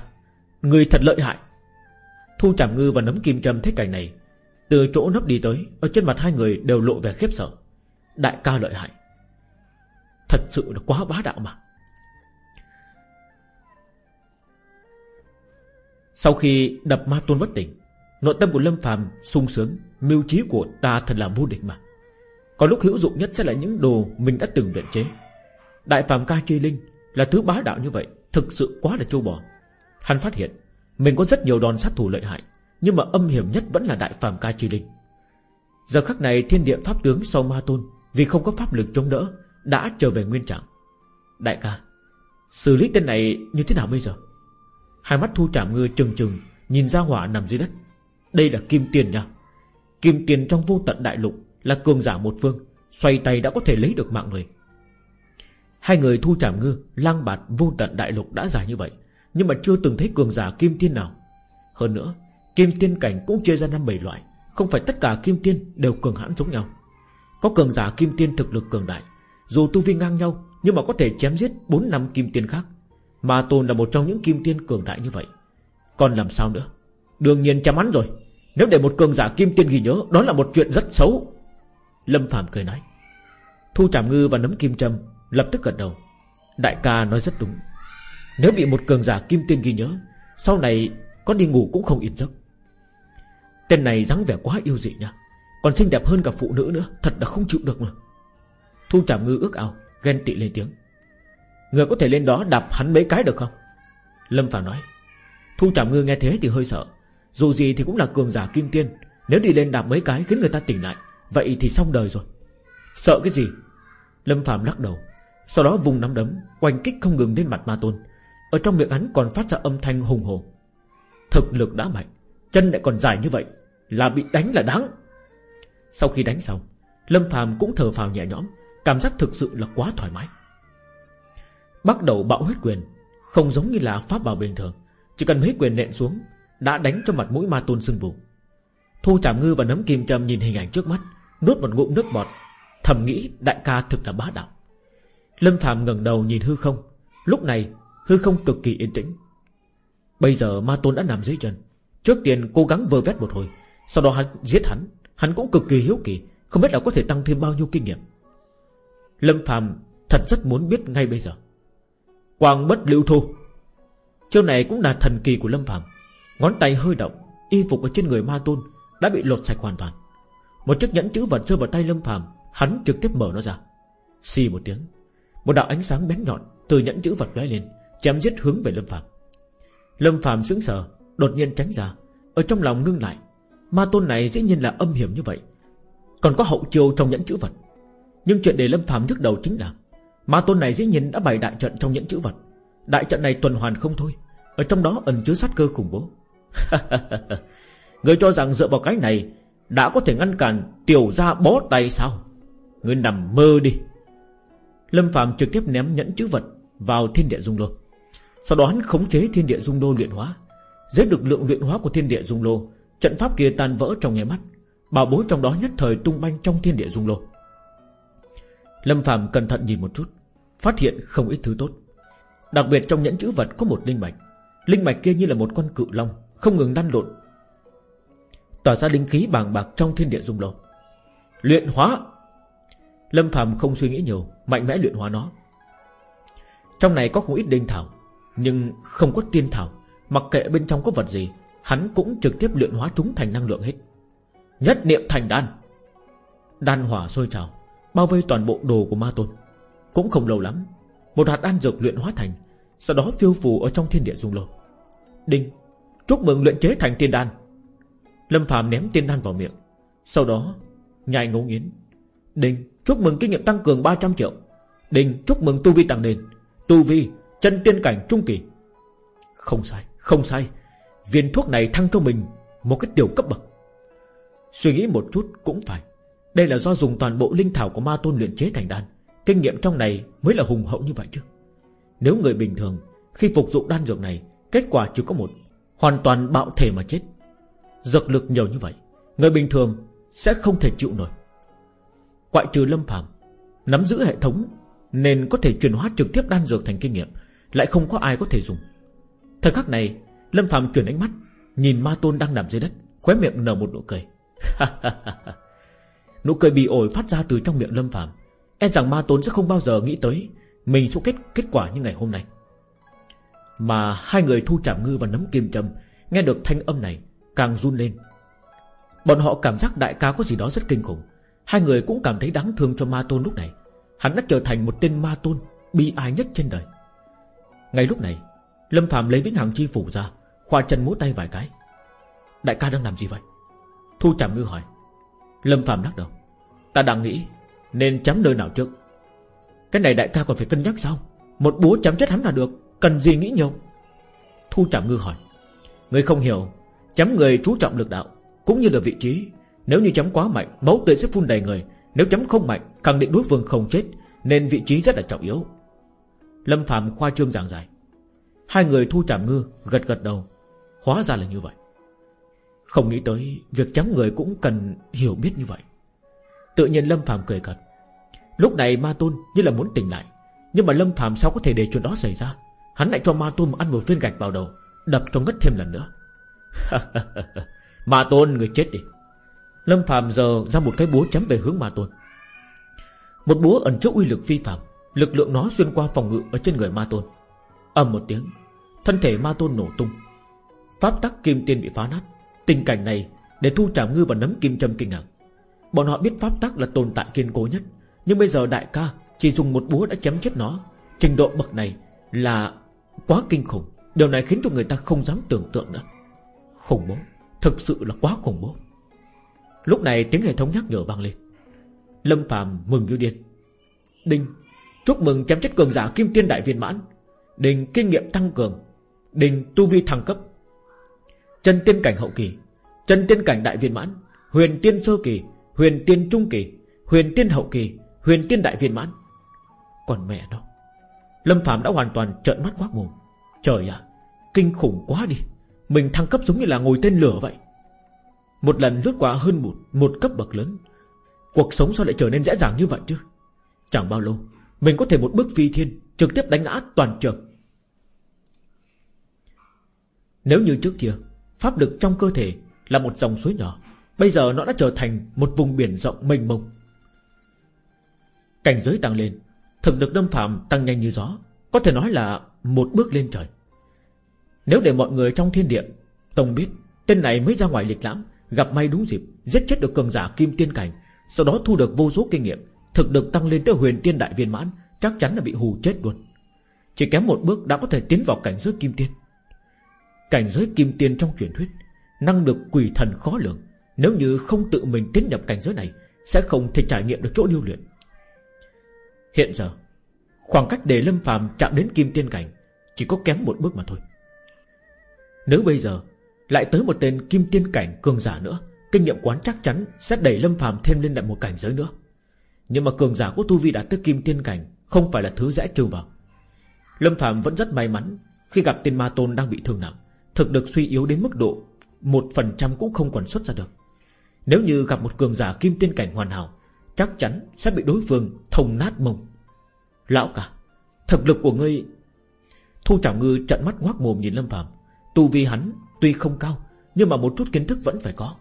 Ngươi thật lợi hại. Thu Trảm Ngư và Nấm Kim Trâm thấy cảnh này, Từ chỗ nấp đi tới, Ở trên mặt hai người đều lộ vẻ khiếp sợ. Đại ca lợi hại. Thật sự là quá bá đạo mà. Sau khi đập ma tôn bất tỉnh, Nội tâm của Lâm Phàm sung sướng, Mưu trí của ta thật là vô địch mà có lúc hữu dụng nhất sẽ là những đồ Mình đã từng luyện chế. Đại phàm ca chi linh là thứ bá đạo như vậy, Thực sự quá là trâu bò. Hắn phát hiện, Mình có rất nhiều đòn sát thủ lợi hại, Nhưng mà âm hiểm nhất vẫn là đại phàm ca chi linh. Giờ khắc này, thiên địa pháp tướng sau ma tôn, Vì không có pháp lực chống đỡ, Đã trở về nguyên trạng. Đại ca, Xử lý tên này như thế nào bây giờ? Hai mắt thu trảm ngư trừng trừng, Nhìn ra hỏa nằm dưới đất. Đây là kim tiền nha. Kim tiền trong vô tận đại lục là cường giả một phương, Xoay tay đã có thể lấy được mạng người. Hai người thu trảm ngư, Lang bạt, vô tận, đại lục đã dài như vậy, Nhưng mà chưa từng thấy cường giả kim tiên nào. Hơn nữa, Kim tiên cảnh cũng chia ra năm bảy loại, Không phải tất cả kim tiên đều cường hãn giống nhau. Có cường giả kim tiên thực lực cường đại, Dù tu vi ngang nhau, Nhưng mà có thể chém giết 4 năm kim tiên khác. Ma Tôn là một trong những kim tiên cường đại như vậy. Còn làm sao nữa? Đương nhiên chăm hắn rồi. Nếu để một cường giả kim tiên ghi nhớ, Đó là một chuyện rất xấu. Lâm Phạm cười nói. Thu Trảm Ngư và nấm kim châm Lập tức gật đầu. Đại ca nói rất đúng. Nếu bị một cường giả kim tiên ghi nhớ, Sau này có đi ngủ cũng không yên giấc. Tên này dáng vẻ quá yêu dị nha. Còn xinh đẹp hơn cả phụ nữ nữa, Thật là không chịu được mà. Thu Trảm Ngư ước ao, Ghen tị lên tiếng. Người có thể lên đó đạp hắn mấy cái được không? Lâm Phạm nói. Thu Trảm Ngư nghe thế thì hơi sợ. Dù gì thì cũng là cường giả kim tiên. Nếu đi lên đạp mấy cái khiến người ta tỉnh lại Vậy thì xong đời rồi. Sợ cái gì? Lâm Phạm lắc đầu, Sau đó vùng nắm đấm Quanh kích không ngừng lên mặt ma tôn. Ở trong miệng hắn còn phát ra âm thanh hùng hồ Thực lực đã mạnh, Chân lại còn dài như vậy, Là bị đánh là đáng. Sau khi đánh xong, Lâm Phạm cũng thở phào nhẹ nhõm, Cảm giác thực sự là quá thoải mái. Bắt đầu bạo huyết quyền, Không giống như là pháp bảo bình thường, Chỉ cần mấy quyền nện xuống, Đã đánh cho mặt mũi ma tôn sưng vụ Thu Trảm Ngư và nấm kim Trâm nhìn hình ảnh trước mắt Nuốt một ngụm nước bọt, Thầm nghĩ đại ca thực là bá đạo. Lâm Phạm ngẩng đầu nhìn hư không, Lúc này hư không cực kỳ yên tĩnh. Bây giờ ma tôn đã nằm dưới chân, Trước tiên cố gắng vơ vét một hồi, Sau đó hắn giết hắn Hắn cũng cực kỳ hiếu kỳ, Không biết là có thể tăng thêm bao nhiêu kinh nghiệm. Lâm Phạm thật rất muốn biết ngay bây giờ. Quang bất lưu thu Chiêu này cũng là thần kỳ của Lâm Phạm Ngón tay hơi động, Y phục ở trên người ma tôn Đã bị lột sạch hoàn toàn. Một chiếc nhẫn chữ vật rơi vào tay Lâm phàm, Hắn trực tiếp mở nó ra. Xì một tiếng Một đạo ánh sáng bén nhọn từ nhẫn chữ vật lóe lên Chém giết hướng về Lâm phàm. Lâm phàm sững sờ Đột nhiên tránh ra Ở trong lòng ngưng lại. Ma tôn này dĩ nhiên là âm hiểm như vậy Còn có hậu chiêu trong nhẫn chữ vật. Nhưng chuyện để Lâm phàm nhức đầu chính là Ma tôn này dĩ nhiên đã bày đại trận trong nhẫn chữ vật. Đại trận này tuần hoàn không thôi Ở trong đó ẩn chứa sát cơ khủng bố. Người cho rằng dựa vào cái này đã có thể ngăn cản tiểu ra bó tay sao? Người nằm mơ đi. Lâm Phạm trực tiếp ném nhẫn chữ vật Vào thiên địa dung lô. Sau đó hắn khống chế thiên địa dung lô luyện hóa. Giết được lượng luyện hóa của thiên địa dung lô, Trận pháp kia tan vỡ trong nghe mắt. Bảo bối trong đó nhất thời tung banh trong thiên địa dung lô. Lâm Phạm cẩn thận nhìn một chút, Phát hiện không ít thứ tốt. Đặc biệt trong nhẫn chữ vật có một linh mạch. Linh mạch kia như là một con cự long, Không ngừng đan lộn Tỏa ra linh khí bàng bạc trong thiên địa dung lô Luyện hóa. Lâm Phàm không suy nghĩ nhiều, Mạnh mẽ luyện hóa nó. Trong này có không ít đinh thảo, Nhưng không có tiên thảo, Mặc kệ bên trong có vật gì, Hắn cũng trực tiếp luyện hóa chúng thành năng lượng hết. Nhất niệm thành đan. Đan hỏa sôi trào, Bao vây toàn bộ đồ của ma tôn. Cũng không lâu lắm, Một hạt đan dược luyện hóa thành, Sau đó phiêu phù ở trong thiên địa dung lô Đinh. Chúc mừng luyện chế thành tiên đan. Lâm Phạm ném tiên đan vào miệng. Sau đó, Nhai ngấu nghiến. Đinh Chúc mừng kinh nghiệm tăng cường 300 triệu. Đinh chúc mừng tu vi tăng lên. Tu vi, chân tiên cảnh trung kỳ. Không sai Không sai. Viên thuốc này thăng cho mình Một cái tiểu cấp bậc. Suy nghĩ một chút cũng phải. Đây là do dùng toàn bộ linh thảo của ma tôn luyện chế thành đan. Kinh nghiệm trong này mới là hùng hậu như vậy chứ. Nếu người bình thường, Khi phục dụng đan dược này, Kết quả chỉ có một. Hoàn toàn bạo thể mà chết. Dược lực nhiều như vậy, Người bình thường sẽ không thể chịu nổi. Quại trừ lâm phàm, Nắm giữ hệ thống Nên có thể chuyển hóa trực tiếp đan dược thành kinh nghiệm, Lại không có ai có thể dùng. Thời khắc này, Lâm phàm chuyển ánh mắt, Nhìn ma tôn đang nằm dưới đất, Khóe miệng nở một nụ cười. Nụ cười bị ổi phát ra từ trong miệng Lâm phàm. E rằng ma tôn sẽ không bao giờ nghĩ tới Mình sẽ kết kết quả như ngày hôm nay. Mà hai người thu chạm ngư và nấm kim châm Nghe được thanh âm này Càng run lên. Bọn họ cảm giác đại ca có gì đó rất kinh khủng. Hai người cũng cảm thấy đáng thương cho ma tôn lúc này. Hắn đã trở thành một tên ma tôn, Bi ai nhất trên đời. Ngay lúc này, Lâm Phạm lấy vĩnh hằng chi phủ ra, Khoa chân múa tay vài cái. Đại ca đang làm gì vậy? Thu Trảm Ngư hỏi. Lâm Phạm lắc đầu. Ta đang nghĩ Nên chấm nơi nào trước. Cái này đại ca còn phải cân nhắc sao? Một búa chấm chết hắn là được, Cần gì nghĩ nhiều? Thu Trảm Ngư hỏi. Người không hiểu Chấm người chú trọng lực đạo, Cũng như là vị trí. Nếu như chấm quá mạnh, Máu tươi sẽ phun đầy người. Nếu chấm không mạnh, Khẳng định đối phương không chết, Nên vị trí rất là trọng yếu. Lâm Phạm khoa trương giảng giải. Hai người thu trảm ngư, gật gật đầu. Hóa ra là như vậy. Không nghĩ tới, Việc chấm người cũng cần hiểu biết như vậy. Tự nhiên Lâm Phạm cười cật Lúc này Ma Tôn như là muốn tỉnh lại, Nhưng mà Lâm Phạm sao có thể để chuyện đó xảy ra? Hắn lại cho Ma Tôn ăn một viên gạch vào đầu, Đập cho ngất thêm lần nữa. Ma Tôn, người chết đi. Lâm Phạm giờ ra một cái búa chấm về hướng Ma Tôn. Một búa ẩn chứa uy lực phi phạm, Lực lượng nó xuyên qua phòng ngự Ở trên người Ma Tôn. Ầm một tiếng, Thân thể Ma Tôn nổ tung. Pháp tắc kim tiên bị phá nát. Tình cảnh này để thu trảm ngư và nấm kim châm kinh ngạc. Bọn họ biết pháp tắc là tồn tại kiên cố nhất, Nhưng bây giờ đại ca Chỉ dùng một búa đã chém chết nó. Trình độ bậc này là quá kinh khủng. Điều này khiến cho người ta không dám tưởng tượng nữa. Khủng bố. Thực sự là quá khủng bố. Lúc này tiếng hệ thống nhắc nhở vang lên. Lâm Phạm mừng như điên. Đinh, Chúc mừng chém chết cường giả kim tiên đại viên mãn. Đinh, kinh nghiệm tăng cường. Đinh, tu vi thăng cấp. Chân tiên cảnh hậu kỳ. Chân tiên cảnh đại viên mãn. Huyền tiên sơ kỳ. Huyền tiên trung kỳ. Huyền tiên hậu kỳ. Huyền tiên đại viên mãn. Còn mẹ nó. Lâm Phạm đã hoàn toàn trợn mắt quát mồm. Trời ạ, Kinh khủng quá đi. Mình thăng cấp giống như là ngồi tên lửa vậy. Một lần lướt qua hơn một, một cấp bậc lớn. Cuộc sống sao lại trở nên dễ dàng như vậy chứ? Chẳng bao lâu Mình có thể một bước phi thiên Trực tiếp đánh ngã toàn trường. Nếu như trước kia Pháp lực trong cơ thể là một dòng suối nhỏ Bây giờ nó đã trở thành một vùng biển rộng mênh mông. Cảnh giới tăng lên Thực lực đâm phạm tăng nhanh như gió Có thể nói là một bước lên trời. Nếu để mọi người trong thiên địa, Tông biết, Tên này mới ra ngoài lịch lãm, Gặp may đúng dịp, Giết chết được cường giả kim tiên cảnh, Sau đó thu được vô số kinh nghiệm, Thực lực tăng lên tới huyền tiên đại viên mãn, Chắc chắn là bị hù chết luôn. Chỉ kém một bước đã có thể tiến vào cảnh giới kim tiên. Cảnh giới kim tiên trong truyền thuyết, Năng lực quỷ thần khó lường. Nếu như không tự mình tiến nhập cảnh giới này, Sẽ không thể trải nghiệm được chỗ điêu luyện. Hiện giờ, Khoảng cách để Lâm phàm chạm đến kim tiên cảnh Chỉ có kém một bước mà thôi. Nếu bây giờ Lại tới một tên kim tiên cảnh cường giả nữa, Kinh nghiệm quán chắc chắn Sẽ đẩy Lâm phàm thêm lên lại một cảnh giới nữa. Nhưng mà cường giả của Tu Vi đạt tới kim tiên cảnh Không phải là thứ dễ trừ vào. Lâm phàm vẫn rất may mắn Khi gặp tên ma tôn đang bị thương nặng, Thực lực suy yếu đến mức độ Một phần trăm cũng không còn xuất ra được. Nếu như gặp một cường giả kim tiên cảnh hoàn hảo, Chắc chắn sẽ bị đối phương thông nát mông. Lão cả Thực lực của ngươi, Thu Trảo Ngư trận mắt ngoác mồm nhìn Lâm Phạm Tu vi hắn tuy không cao, Nhưng mà một chút kiến thức vẫn phải có.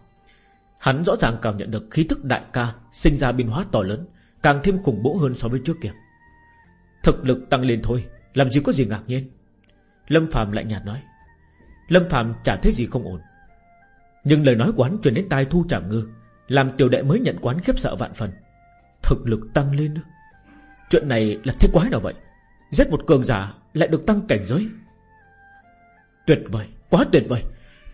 Hắn rõ ràng cảm nhận được khí thức đại ca Sinh ra biến hóa to lớn, Càng thêm khủng bố hơn so với trước kia. Thực lực tăng lên thôi, Làm gì có gì ngạc nhiên. Lâm Phạm lại nhạt nói. Lâm Phạm chả thấy gì không ổn. Nhưng lời nói của hắn truyền đến tai Thu Trảm Ngư, Làm tiểu đệ mới nhận quán khiếp sợ vạn phần. Thực lực tăng lên nữa. Chuyện này là thế quái nào vậy? Giết một cường giả lại được tăng cảnh giới. Tuyệt vời, Quá tuyệt vời.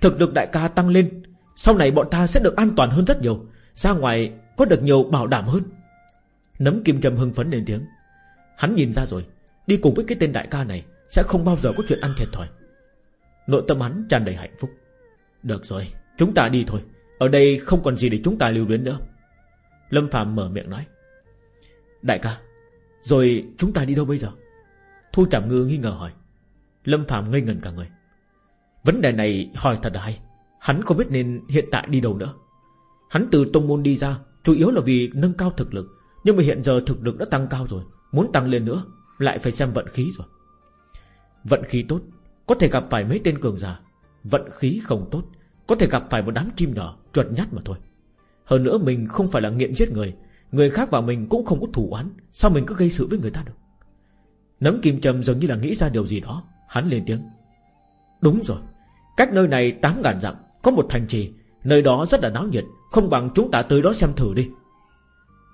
Thực lực đại ca tăng lên, Sau này bọn ta sẽ được an toàn hơn rất nhiều, Ra ngoài có được nhiều bảo đảm hơn. Nấm kim châm hưng phấn lên tiếng. Hắn nhìn ra rồi, Đi cùng với cái tên đại ca này Sẽ không bao giờ có chuyện ăn thiệt thòi. Nội tâm hắn tràn đầy hạnh phúc. Được rồi, Chúng ta đi thôi, Ở đây không còn gì để chúng ta lưu luyến nữa. Lâm Phạm mở miệng nói. Đại ca, Rồi chúng ta đi đâu bây giờ? Thu Trảm Ngư nghi ngờ hỏi. Lâm Phạm ngây ngần cả người. Vấn đề này hỏi thật hay? Hắn không biết nên hiện tại đi đâu nữa? Hắn từ tông môn đi ra, Chủ yếu là vì nâng cao thực lực. Nhưng mà hiện giờ thực lực đã tăng cao rồi, Muốn tăng lên nữa, Lại phải xem vận khí rồi. Vận khí tốt, Có thể gặp phải mấy tên cường giả. Vận khí không tốt, Có thể gặp phải một đám chim nhỏ, Chuột nhắt mà thôi. Hơn nữa mình không phải là nghiện giết người. Người khác vào mình cũng không có thủ oán. Sao mình cứ gây sự với người ta được? Nấm kim trầm dường như là nghĩ ra điều gì đó. Hắn lên tiếng. Đúng rồi. Cách nơi này 8 ngàn dặm, Có một thành trì. Nơi đó rất là náo nhiệt, Không bằng chúng ta tới đó xem thử đi.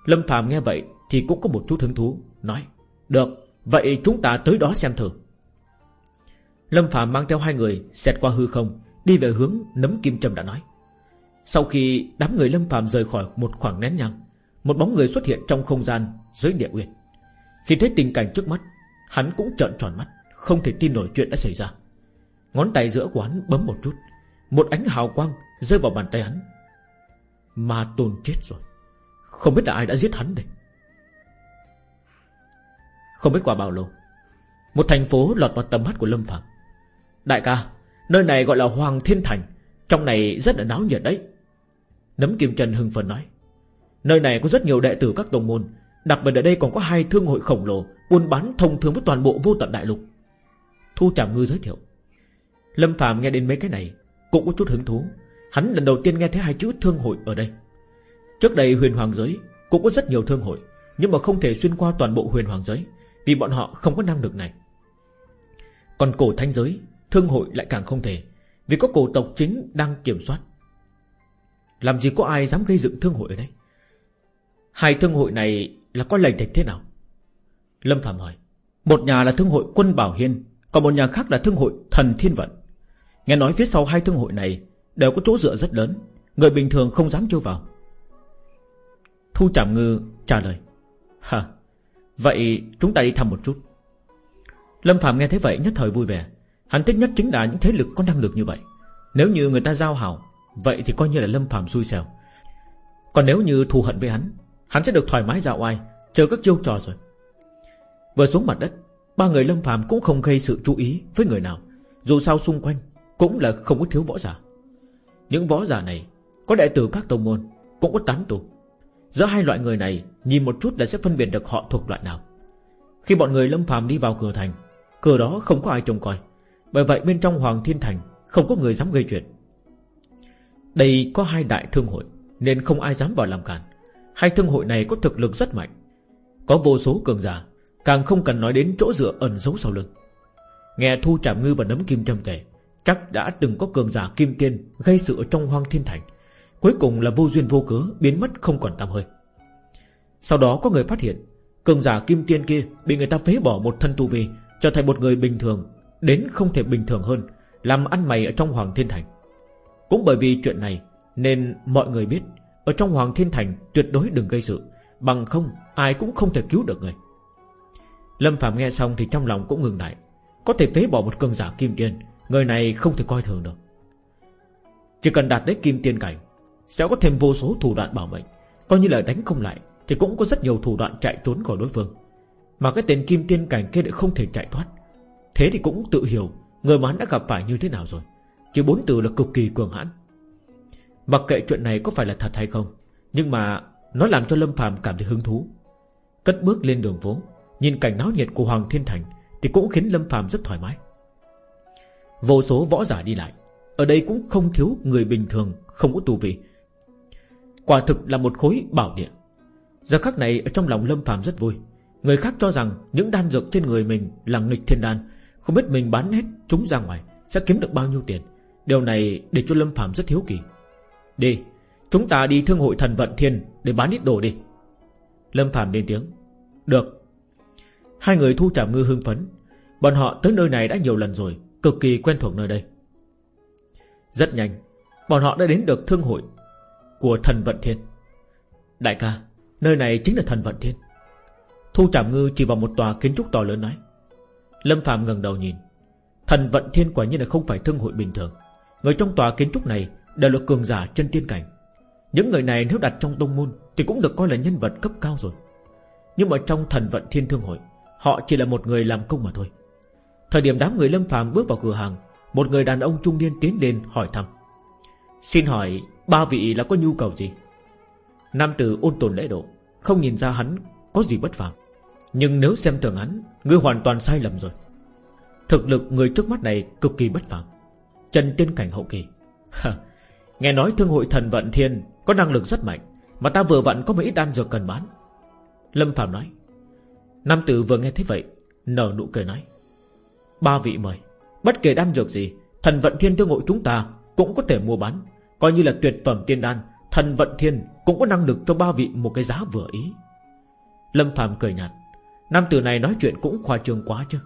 Lâm Phạm nghe vậy Thì cũng có một chút hứng thú, Nói, Được, Vậy chúng ta tới đó xem thử. Lâm Phạm mang theo hai người Xẹt qua hư không, Đi về hướng nấm kim trầm đã nói. Sau khi đám người Lâm Phạm rời khỏi một khoảng nén nhang, Một bóng người xuất hiện trong không gian Dưới địa uyên. Khi thấy tình cảnh trước mắt, Hắn cũng trợn tròn mắt, Không thể tin nổi chuyện đã xảy ra. Ngón tay giữa của hắn bấm một chút, Một ánh hào quang rơi vào bàn tay hắn. Ma tôn chết rồi. Không biết là ai đã giết hắn đây? Không biết qua bao lâu, Một thành phố lọt vào tầm mắt của Lâm Phạm Đại ca, Nơi này gọi là Hoàng Thiên Thành, Trong này rất là náo nhiệt đấy. Nấm Kim Trần hưng phấn nói, Nơi này có rất nhiều đệ tử các tông môn, Đặc biệt ở đây còn có hai thương hội khổng lồ, Buôn bán thông thường với toàn bộ vô tận đại lục. Thu Trảm Ngư giới thiệu Lâm Phạm nghe đến mấy cái này, Cũng có chút hứng thú. Hắn lần đầu tiên nghe thấy hai chữ thương hội ở đây. Trước đây huyền hoàng giới Cũng có rất nhiều thương hội, Nhưng mà không thể xuyên qua toàn bộ huyền hoàng giới, Vì bọn họ không có năng lực này. Còn cổ thanh giới, Thương hội lại càng không thể, Vì có cổ tộc chính đang kiểm soát. Làm gì có ai dám gây dựng thương hội ở đây? Hai thương hội này là có lệnh địch thế nào? Lâm Phạm hỏi. Một nhà là thương hội quân Bảo Hiên, Còn một nhà khác là thương hội thần Thiên Vận. Nghe nói phía sau hai thương hội này Đều có chỗ dựa rất lớn, Người bình thường không dám trêu vào. Thu Trảm Ngư trả lời, Hả? Vậy chúng ta đi thăm một chút. Lâm Phạm nghe thấy vậy nhất thời vui vẻ. Hắn thích nhất chính là những thế lực có năng lực như vậy. Nếu như người ta giao hảo, Vậy thì coi như là Lâm Phạm xui xẻo. Còn nếu như thù hận với hắn Hắn sẽ được thoải mái dạo oai, Chờ các chiêu trò rồi. Vừa xuống mặt đất, Ba người Lâm Phạm cũng không gây sự chú ý với người nào, Dù sao xung quanh cũng là không có thiếu võ giả. Những võ giả này, Có đệ tử các tông môn, Cũng có tán tu. Giữa hai loại người này, Nhìn một chút là sẽ phân biệt được họ thuộc loại nào. Khi bọn người Lâm phàm đi vào cửa thành, Cửa đó không có ai trông coi. Bởi vậy bên trong Hoàng Thiên Thành Không có người dám gây chuyện. Đây có hai đại thương hội, Nên không ai dám vào làm cản Hai thương hội này có thực lực rất mạnh. Có vô số cường giả, Càng không cần nói đến chỗ dựa ẩn giấu sau lưng. Nghe Thu Trạm Ngư và Nấm Kim Trâm kể Chắc đã từng có cường giả Kim Tiên Gây sự ở trong hoang thiên thành. Cuối cùng là vô duyên vô cớ Biến mất không còn tăm hơi. Sau đó có người phát hiện, Cường giả Kim Tiên kia bị người ta phế bỏ một thân tu vi, Trở thành một người bình thường, Đến không thể bình thường hơn, Làm ăn mày ở trong Hoàng Thiên Thành. Cũng bởi vì chuyện này, Nên mọi người biết, Ở trong Hoàng Thiên Thành tuyệt đối đừng gây sự, Bằng không ai cũng không thể cứu được người. Lâm Phạm nghe xong thì trong lòng cũng ngừng lại, Có thể phế bỏ một cường giả kim tiên Người này không thể coi thường được. Chỉ cần đạt đến kim tiên cảnh, Sẽ có thêm vô số thủ đoạn bảo mệnh. Coi như là đánh không lại, Thì cũng có rất nhiều thủ đoạn chạy trốn khỏi đối phương. Mà cái tên kim tiên cảnh kia lại không thể chạy thoát. Thế thì cũng tự hiểu Người mà hắn đã gặp phải như thế nào rồi. Chỉ bốn từ là cực kỳ cường hãn. Mặc kệ chuyện này có phải là thật hay không, Nhưng mà Nó làm cho Lâm Phạm cảm thấy hứng thú. Cất bước lên đường phố, Nhìn cảnh náo nhiệt của Hoàng Thiên Thành Thì cũng khiến Lâm Phạm rất thoải mái. Vô số võ giả đi lại. Ở đây cũng không thiếu người bình thường, Không có tu vị. Quả thực là một khối bảo địa. Giờ khắc này ở trong lòng Lâm phàm rất vui. Người khác cho rằng những đan dược trên người mình Là nghịch thiên đan. Không biết mình bán hết chúng ra ngoài Sẽ kiếm được bao nhiêu tiền. Điều này để cho Lâm phàm rất hiếu kỳ. Đi, Chúng ta đi thương hội thần vận thiên Để bán ít đồ đi. Lâm phàm lên tiếng. Được. Hai người thu trảm ngư hưng phấn. Bọn họ tới nơi này đã nhiều lần rồi. Cực kỳ quen thuộc nơi đây. Rất nhanh, Bọn họ đã đến được thương hội Của thần vận thiên. Đại ca, Nơi này chính là thần vận thiên. Thu trảm ngư chỉ vào một tòa kiến trúc to lớn nói. Lâm Phạm ngẩng đầu nhìn. Thần vận thiên quả nhiên là không phải thương hội bình thường. Người trong tòa kiến trúc này Đều là cường giả chân tiên cảnh. Những người này nếu đặt trong tông môn Thì cũng được coi là nhân vật cấp cao rồi. Nhưng mà trong thần vận thiên thương hội, Họ chỉ là một người làm công mà thôi. Thời điểm đám người lâm phàm bước vào cửa hàng, Một người đàn ông trung niên tiến đến hỏi thăm. Xin hỏi, Ba vị là có nhu cầu gì? Nam tử ôn tồn lễ độ, Không nhìn ra hắn có gì bất phàm. Nhưng nếu xem thường hắn, Ngươi hoàn toàn sai lầm rồi. Thực lực người trước mắt này cực kỳ bất phàm. Trần tiên cảnh hậu kỳ. Nghe nói thương hội thần vận thiên Có năng lực rất mạnh, Mà ta vừa vặn có mấy ít đan dược cần bán. Lâm Phạm nói. Nam tử vừa nghe thấy vậy, Nở nụ cười nói. Ba vị mời, Bất kể đan dược gì, Thần vận thiên thương hội chúng ta Cũng có thể mua bán. Coi như là tuyệt phẩm tiên đan, Thần vận thiên cũng có năng lực cho ba vị một cái giá vừa ý. Lâm phàm cười nhạt, Nam tử này nói chuyện cũng khoa trương quá chứ.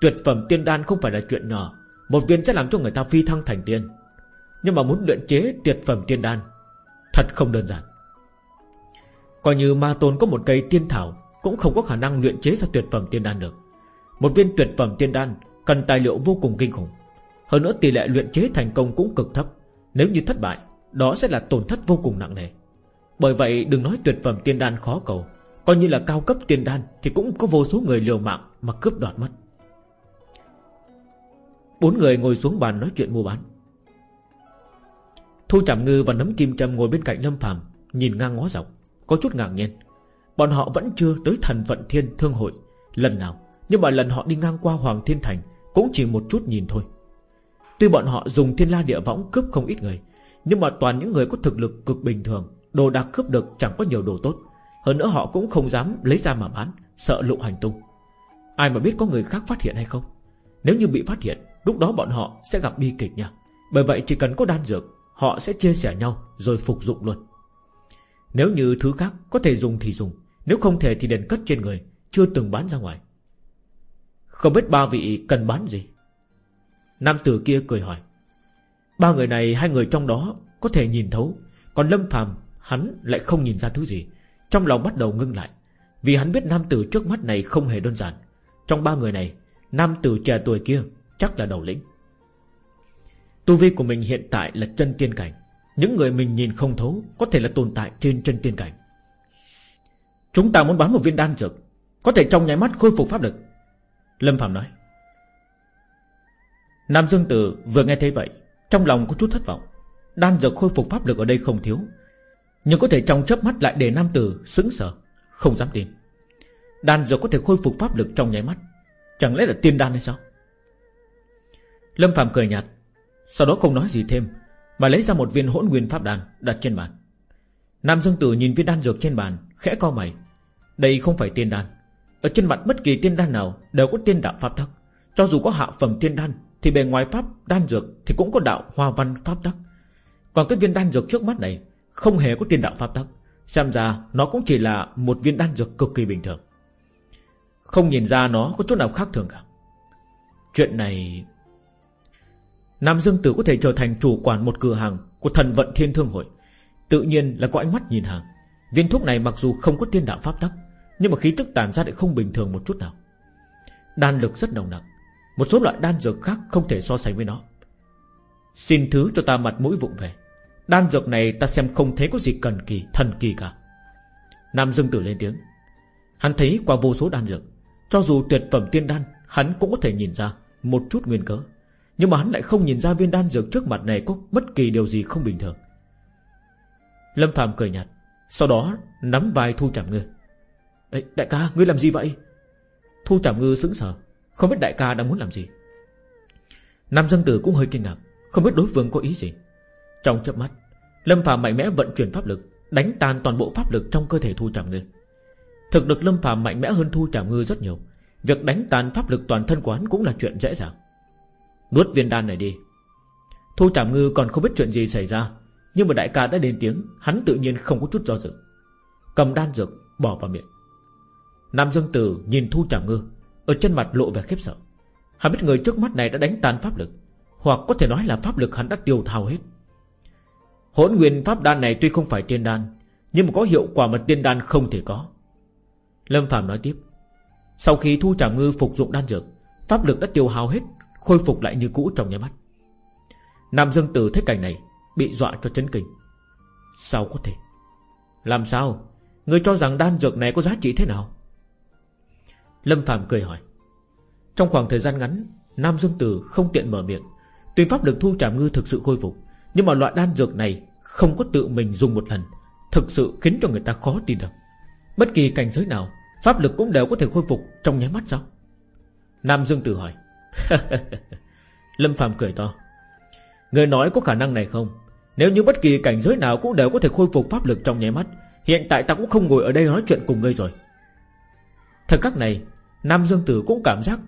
Tuyệt phẩm tiên đan không phải là chuyện nhỏ, Một viên sẽ làm cho người ta phi thăng thành tiên. Nhưng mà muốn luyện chế tuyệt phẩm tiên đan, Thật không đơn giản. Coi như ma tôn có một cây tiên thảo, Cũng không có khả năng luyện chế ra tuyệt phẩm tiên đan được. Một viên tuyệt phẩm tiên đan, Cần tài liệu vô cùng kinh khủng. Hơn nữa tỷ lệ luyện chế thành công cũng cực thấp. Nếu như thất bại, Đó sẽ là tổn thất vô cùng nặng nề. Bởi vậy, đừng nói tuyệt phẩm tiên đan khó cầu. Coi như là cao cấp tiên đan Thì cũng có vô số người liều mạng Mà cướp đoạt mất. Bốn người ngồi xuống bàn nói chuyện mua bán. Thu Trảm Ngư và Nấm Kim Trâm ngồi bên cạnh Lâm Phàm, Nhìn ngang ngó dọc, Có chút ngạc nhiên. Bọn họ vẫn chưa tới thần vận thiên thương hội Lần nào. Nhưng mà lần họ đi ngang qua Hoàng Thiên Thành Cũng chỉ một chút nhìn thôi. Tuy bọn họ dùng thiên la địa võng cướp không ít người, Nhưng mà toàn những người có thực lực cực bình thường, Đồ đạc cướp được chẳng có nhiều đồ tốt. Hơn nữa họ cũng không dám lấy ra mà bán, Sợ lộ hành tung. Ai mà biết có người khác phát hiện hay không? Nếu như bị phát hiện, Lúc đó bọn họ sẽ gặp bi kịch nha. Bởi vậy chỉ cần có đan dược, Họ sẽ chia sẻ nhau rồi phục dụng luôn. Nếu như thứ khác có thể dùng thì dùng, Nếu không thể thì đền cất trên người, Chưa từng bán ra ngoài. Không biết ba vị cần bán gì? Nam tử kia cười hỏi. Ba người này, hai người trong đó Có thể nhìn thấu, Còn Lâm phàm, hắn lại không nhìn ra thứ gì. Trong lòng bắt đầu ngưng lại, Vì hắn biết nam tử trước mắt này không hề đơn giản. Trong ba người này, Nam tử trẻ tuổi kia chắc là đầu lĩnh. Tu vi của mình hiện tại là chân tiên cảnh. Những người mình nhìn không thấu Có thể là tồn tại trên chân tiên cảnh. Chúng ta muốn bán một viên đan dược, Có thể trong nháy mắt khôi phục pháp lực. Lâm Phạm nói. Nam Dương Tử vừa nghe thấy vậy, Trong lòng có chút thất vọng. Đan dược khôi phục pháp lực ở đây không thiếu, Nhưng có thể trong chớp mắt lại để Nam Tử sững sờ, Không dám tin. Đan dược có thể khôi phục pháp lực trong nháy mắt, Chẳng lẽ là tiên đan hay sao? Lâm Phạm cười nhạt, sau đó không nói gì thêm, Mà lấy ra một viên hỗn nguyên pháp đan Đặt trên bàn. Nam Dương Tử nhìn viên đan dược trên bàn, Khẽ co mày. Đây không phải tiên đan ở trên mặt bất kỳ tiên đan nào Đều có tiên đạo pháp tắc. Cho dù có hạ phẩm tiên đan, Thì bề ngoài pháp, đan dược Thì cũng có đạo hoa văn pháp tắc. Còn cái viên đan dược trước mắt này Không hề có tiên đạo pháp tắc. Xem ra nó cũng chỉ là một viên đan dược cực kỳ bình thường. Không nhìn ra nó có chỗ nào khác thường cả. Chuyện này, Nam Dương Tử có thể trở thành chủ quản một cửa hàng Của thần vận thiên thương hội. Tự nhiên là có ánh mắt nhìn hàng. Viên thuốc này mặc dù không có tiên đạo pháp tắc nhưng mà khí tức tàn ra lại không bình thường một chút nào. Đan lực rất nồng nặc. Một số loại đan dược khác không thể so sánh với nó. Xin thứ cho ta mặt mũi vụng về. Đan dược này ta xem không thấy có gì cần kỳ, Thần kỳ cả. Nam Dương Tử lên tiếng. Hắn thấy qua vô số đan dược. Cho dù tuyệt phẩm tiên đan, Hắn cũng có thể nhìn ra Một chút nguyên cớ. Nhưng mà hắn lại không nhìn ra viên đan dược trước mặt này Có bất kỳ điều gì không bình thường. Lâm Phạm cười nhạt, Sau đó nắm vai thu chạm ngươi Đấy, Đại ca ngươi làm gì vậy? Thu Trảm Ngư sững sờ Không biết đại ca đang muốn làm gì. Nam dân tử cũng hơi kinh ngạc Không biết đối phương có ý gì. Trong chớp mắt Lâm Phạm mạnh mẽ vận chuyển pháp lực Đánh tan toàn bộ pháp lực trong cơ thể Thu Trảm Ngư. Thực lực Lâm Phạm mạnh mẽ hơn Thu Trảm Ngư rất nhiều Việc đánh tan pháp lực toàn thân quán cũng là chuyện dễ dàng. Nuốt viên đan này đi. Thu Trảm Ngư còn không biết chuyện gì xảy ra Nhưng mà đại ca đã đến tiếng Hắn tự nhiên không có chút do dự. Cầm đan dược bỏ vào miệng. Nam Dương Tử nhìn Thu Trảm Ngư, Ở chân mặt lộ vẻ khiếp sợ. Hắn biết người trước mắt này đã đánh tan pháp lực, Hoặc có thể nói là pháp lực hắn đã tiêu thao hết. Hỗn nguyên pháp đan này tuy không phải tiên đan, Nhưng mà có hiệu quả mà tiên đan không thể có. Lâm Phạm nói tiếp, Sau khi Thu Trảm Ngư phục dụng đan dược, Pháp lực đã tiêu hao hết, Khôi phục lại như cũ trong nháy mắt. Nam Dương Tử thấy cảnh này, Bị dọa cho chấn kinh. Sao có thể? Làm sao? Người cho rằng đan dược này có giá trị thế nào? Lâm Phạm cười hỏi. Trong khoảng thời gian ngắn, Nam Dương Tử không tiện mở miệng. Tuy pháp lực thu trảm ngư thực sự khôi phục, Nhưng mà loại đan dược này Không có tự mình dùng một lần, Thực sự khiến cho người ta khó tin được. Bất kỳ cảnh giới nào, Pháp lực cũng đều có thể khôi phục trong nháy mắt sao? Nam Dương Tử hỏi. Lâm Phạm cười to. Người nói có khả năng này không? Nếu như bất kỳ cảnh giới nào cũng đều có thể khôi phục pháp lực trong nháy mắt, Hiện tại ta cũng không ngồi ở đây nói chuyện cùng ngươi rồi. Thời khắc này, Nam Dương Tử cũng cảm giác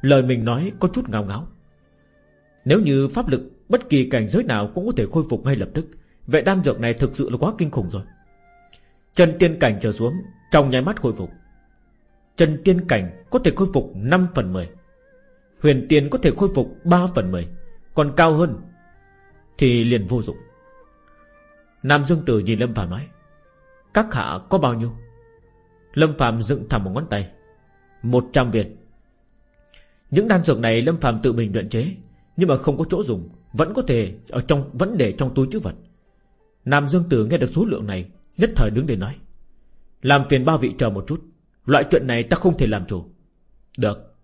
Lời mình nói có chút ngao ngáo. Nếu như pháp lực Bất kỳ cảnh giới nào cũng có thể khôi phục ngay lập tức, Vậy đan dược này thực sự là quá kinh khủng rồi. Chân tiên cảnh trở xuống, Trong nháy mắt khôi phục. Chân tiên cảnh có thể khôi phục 5 phần 10 Huyền tiên có thể khôi phục 3 phần 10 Còn cao hơn Thì liền vô dụng. Nam Dương Tử nhìn Lâm Phạm nói, Các hạ có bao nhiêu? Lâm Phạm dựng thẳng một ngón tay. Một trăm viên. Những đan dược này Lâm Phạm tự mình luyện chế, Nhưng mà không có chỗ dùng, Vẫn có thể ở trong, vẫn để trong túi chữ vật. Nam Dương Tử nghe được số lượng này, Nhất thời đứng để nói, Làm phiền ba vị chờ một chút, Loại chuyện này ta không thể làm chủ. Được.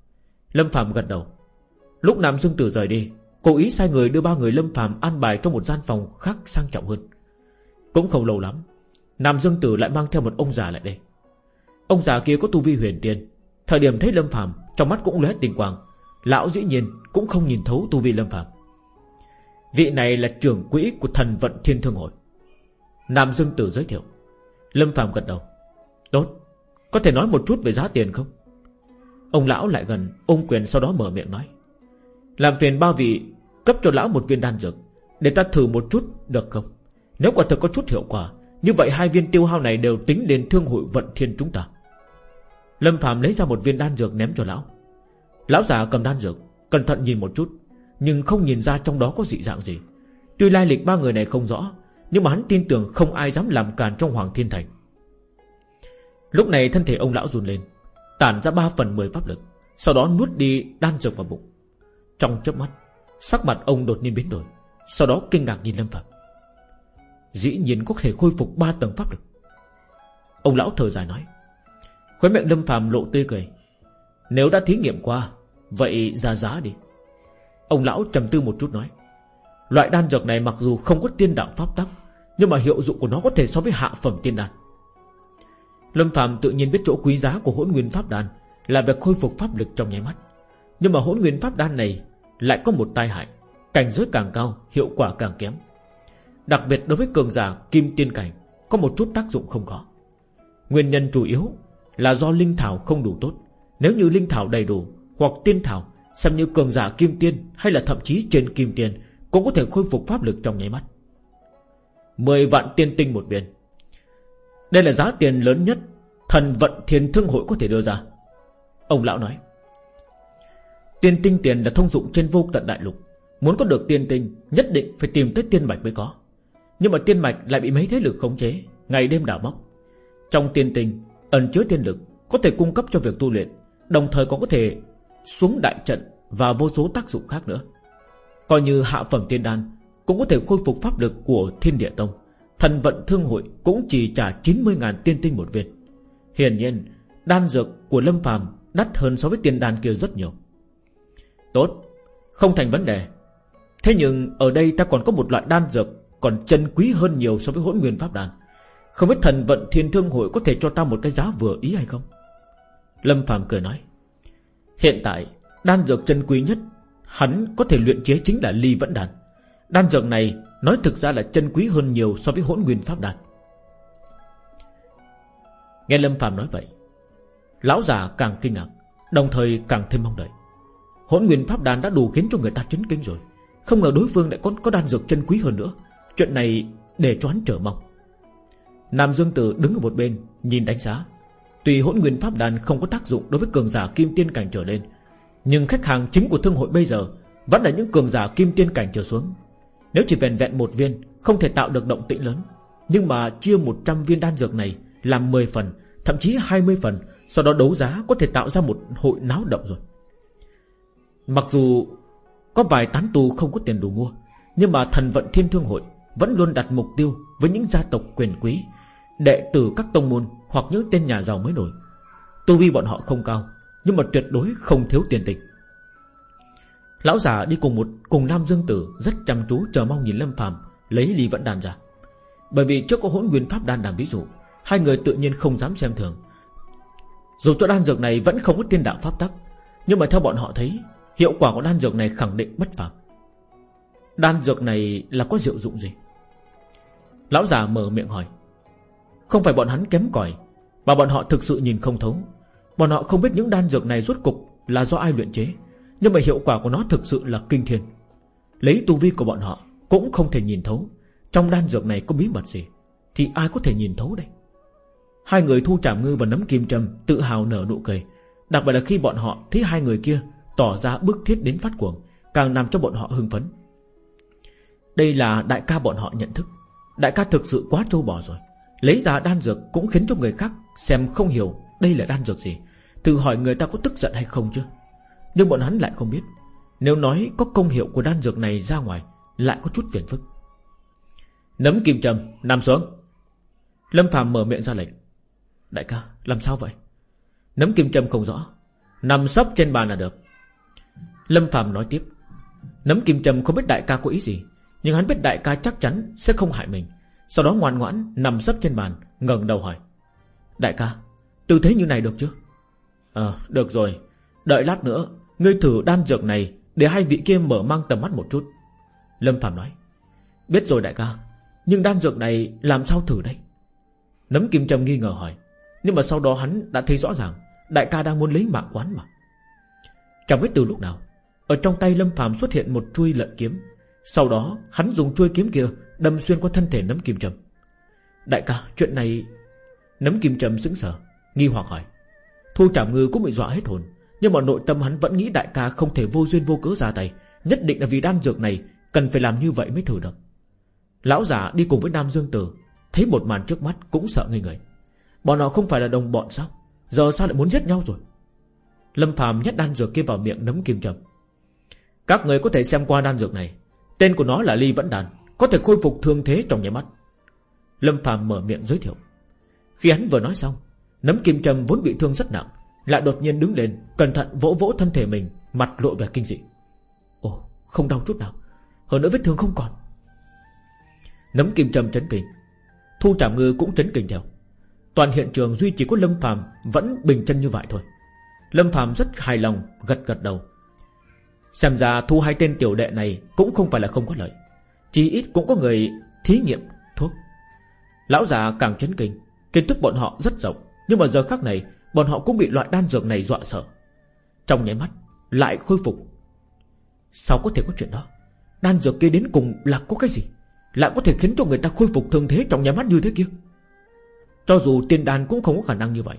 Lâm Phạm gật đầu. Lúc Nam Dương Tử rời đi, Cố ý sai người đưa ba người Lâm Phạm an bài trong một gian phòng khác sang trọng hơn. Cũng không lâu lắm, Nam Dương Tử lại mang theo một ông già lại đây. Ông già kia có tu vi huyền tiên. Thời điểm thấy Lâm Phạm Trong mắt cũng lóe tình quang. Lão dĩ nhiên cũng không nhìn thấu tu vi Lâm Phạm Vị này là trưởng quỹ của thần vận thiên thương hội. Nam Dương Tử giới thiệu. Lâm Phạm gật đầu. Tốt, Có thể nói một chút về giá tiền không? Ông lão lại gần, ôm quyền sau đó mở miệng nói. Làm phiền ba vị, Cấp cho lão một viên đan dược, Để ta thử một chút được không? Nếu quả thực có chút hiệu quả, Như vậy hai viên tiêu hao này đều tính đến thương hội vận thiên chúng ta. Lâm Phạm lấy ra một viên đan dược ném cho lão. Lão già cầm đan dược, Cẩn thận nhìn một chút, Nhưng không nhìn ra trong đó có dị dạng gì. Tuy lai lịch ba người này không rõ, Nhưng mà hắn tin tưởng không ai dám làm càn trong Hoàng Thiên Thành. Lúc này thân thể ông lão run lên, Tản ra 3 phần 10 pháp lực, Sau đó nuốt đi đan dược vào bụng. Trong chớp mắt, Sắc mặt ông đột nhiên biến đổi, Sau đó kinh ngạc nhìn Lâm Phạm. Dĩ nhiên có thể khôi phục 3 tầng pháp lực. Ông lão thở dài nói Khói miệng Lâm Phạm lộ tươi cười. Nếu đã thí nghiệm qua, Vậy ra giá đi. Ông lão trầm tư một chút nói. Loại đan dược này mặc dù không có tiên đạo pháp tắc, Nhưng mà hiệu dụng của nó có thể so với hạ phẩm tiên đan. Lâm Phạm tự nhiên biết chỗ quý giá của hỗn nguyên pháp đan Là việc khôi phục pháp lực trong nháy mắt. Nhưng mà hỗn nguyên pháp đan này Lại có một tai hại, Cảnh giới càng cao, hiệu quả càng kém. Đặc biệt đối với cường giả kim tiên cảnh, Có một chút tác dụng không có. Nguyên nhân chủ yếu là do linh thảo không đủ tốt. Nếu như linh thảo đầy đủ Hoặc tiên thảo, Xem như cường giả kim tiên Hay là thậm chí trên kim tiên Cũng có thể khôi phục pháp lực trong nháy mắt. 10 vạn tiên tinh một viên. Đây là giá tiền lớn nhất Thần vận thiên thương hội có thể đưa ra. Ông lão nói, Tiên tinh tiền là thông dụng trên vô tận đại lục. Muốn có được tiên tinh, Nhất định phải tìm tới tiên mạch mới có. Nhưng mà tiên mạch lại bị mấy thế lực khống chế, Ngày đêm đảo móc. Trong tiên tinh Ẩn chứa thiên lực, Có thể cung cấp cho việc tu luyện, Đồng thời còn có thể xuống đại trận Và vô số tác dụng khác nữa. Coi như hạ phẩm tiên đan Cũng có thể khôi phục pháp lực của thiên địa tông. Thần vận thương hội cũng chỉ trả 90.000 tiên tinh một viên. Hiển nhiên, Đan dược của Lâm phàm Đắt hơn so với tiên đan kia rất nhiều. Tốt, Không thành vấn đề. Thế nhưng ở đây ta còn có một loại đan dược Còn chân quý hơn nhiều so với hỗn nguyên pháp đan không biết thần vận thiên thương hội Có thể cho ta một cái giá vừa ý hay không? Lâm Phạm cười nói Hiện tại Đan dược chân quý nhất Hắn có thể luyện chế chính là ly vẫn đàn. Đan dược này Nói thực ra là chân quý hơn nhiều so với hỗn nguyên pháp đàn. Nghe Lâm Phạm nói vậy Lão già càng kinh ngạc Đồng thời càng thêm mong đợi. Hỗn nguyên pháp đàn đã đủ khiến cho người ta chấn kinh rồi. Không ngờ đối phương lại có, có đan dược chân quý hơn nữa. Chuyện này để cho hắn trở mong. Nam Dương Tử đứng ở một bên, Nhìn đánh giá. Tuy hỗn nguyên pháp đàn không có tác dụng Đối với cường giả kim tiên cảnh trở lên, Nhưng khách hàng chính của thương hội bây giờ Vẫn là những cường giả kim tiên cảnh trở xuống. Nếu chỉ vẹn vẹn một viên, Không thể tạo được động tĩnh lớn. Nhưng mà chia 100 viên đan dược này Làm 10 phần, Thậm chí 20 phần, Sau đó đấu giá có thể tạo ra một hội náo động rồi. Mặc dù Có vài tán tu không có tiền đủ mua, Nhưng mà thần vận thiên thương hội Vẫn luôn đặt mục tiêu với những gia tộc quyền quý Đệ tử các tông môn Hoặc những tên nhà giàu mới nổi. Tu vi bọn họ không cao, Nhưng mà tuyệt đối không thiếu tiền tịch. Lão già đi cùng một, Cùng Nam Dương Tử rất chăm chú chờ mong nhìn Lâm phàm Lấy ly vẫn đàn ra. Bởi vì trước có hỗn nguyên pháp đan làm ví dụ, Hai người tự nhiên không dám xem thường. Dù cho đan dược này vẫn không có tiên đạo pháp tắc, Nhưng mà theo bọn họ thấy, Hiệu quả của đan dược này khẳng định bất phàm. Đan dược này là có diệu dụng gì? Lão già mở miệng hỏi. Không phải bọn hắn kém cỏi, Mà bọn họ thực sự nhìn không thấu. Bọn họ không biết những đan dược này rốt cục Là do ai luyện chế, Nhưng mà hiệu quả của nó thực sự là kinh thiên. Lấy tu vi của bọn họ Cũng không thể nhìn thấu. Trong đan dược này có bí mật gì Thì ai có thể nhìn thấu đây? Hai người thu trảm ngư và nấm kim châm Tự hào nở nụ cười. Đặc biệt là khi bọn họ thấy hai người kia Tỏ ra bức thiết đến phát cuồng, Càng làm cho bọn họ hưng phấn. Đây là đại ca bọn họ nhận thức. Đại ca thực sự quá trâu bò rồi. Lấy ra đan dược cũng khiến cho người khác Xem không hiểu đây là đan dược gì. Thử hỏi người ta có tức giận hay không chứ? Nhưng bọn hắn lại không biết. Nếu nói có công hiệu của đan dược này ra ngoài, Lại có chút phiền phức. Nấm kim trầm nằm xuống. Lâm phàm mở miệng ra lệnh. Đại ca, làm sao vậy? Nấm kim trầm không rõ. Nằm sấp trên bàn là được. Lâm phàm nói tiếp. Nấm kim trầm không biết đại ca có ý gì, Nhưng hắn biết đại ca chắc chắn sẽ không hại mình. Sau đó ngoan ngoãn nằm sấp trên bàn, ngẩng đầu hỏi, Đại ca, Tư thế như này được chứ Ờ được rồi. Đợi lát nữa, Ngươi thử đan dược này Để hai vị kia mở mang tầm mắt một chút. Lâm Phạm nói, Biết rồi đại ca, Nhưng đan dược này làm sao thử đây? Nấm kim trầm nghi ngờ hỏi, Nhưng mà sau đó hắn đã thấy rõ ràng, Đại ca đang muốn lấy mạng quán mà. Chẳng biết từ lúc nào, Ở trong tay Lâm Phạm xuất hiện một chuôi lợn kiếm. Sau đó hắn dùng chuôi kiếm kia Đâm xuyên qua thân thể nấm kim trầm. Đại ca, chuyện này Nấm kim trầm sững sờ, Nghi hoặc hỏi. Thu Trảm Ngư cũng bị dọa hết hồn, Nhưng mà nội tâm hắn vẫn nghĩ đại ca không thể vô duyên vô cớ ra tay. Nhất định là vì đan dược này, Cần phải làm như vậy mới thử được. Lão giả đi cùng với Nam Dương Tử, Thấy một màn trước mắt cũng sợ ngây người. Bọn họ không phải là đồng bọn sao? Giờ sao lại muốn giết nhau rồi? Lâm Phạm nhét đan dược kia vào miệng nấm kim trầm. Các người có thể xem qua đan dược này. Tên của nó là Ly Vẫn Đàn. Có thể khôi phục thương thế trong nháy mắt. Lâm Phạm mở miệng giới thiệu. Khi hắn vừa nói xong, Nấm kim trầm vốn bị thương rất nặng, Lại đột nhiên đứng lên, Cẩn thận vỗ vỗ thân thể mình, Mặt lộ vẻ kinh dị. Ồ, không đau chút nào. Hơn nữa vết thương không còn. Nấm kim trầm chấn kinh. Thu trảm ngư cũng chấn kinh theo. Toàn hiện trường duy chỉ có Lâm Phàm Vẫn bình chân như vậy thôi. Lâm Phàm rất hài lòng, gật gật đầu. Xem ra thu hai tên tiểu đệ này Cũng không phải là không có lợi. Chỉ ít cũng có người thí nghiệm thuốc. Lão già càng chấn kinh, Kiến thức bọn họ rất rộng, Nhưng mà giờ khắc này, Bọn họ cũng bị loại đan dược này dọa sợ. Trong nháy mắt, Lại khôi phục. Sao có thể có chuyện đó? Đan dược kia đến cùng là có cái gì? Lại có thể khiến cho người ta khôi phục thương thế Trong nháy mắt như thế kia? Cho dù tiên đan cũng không có khả năng như vậy.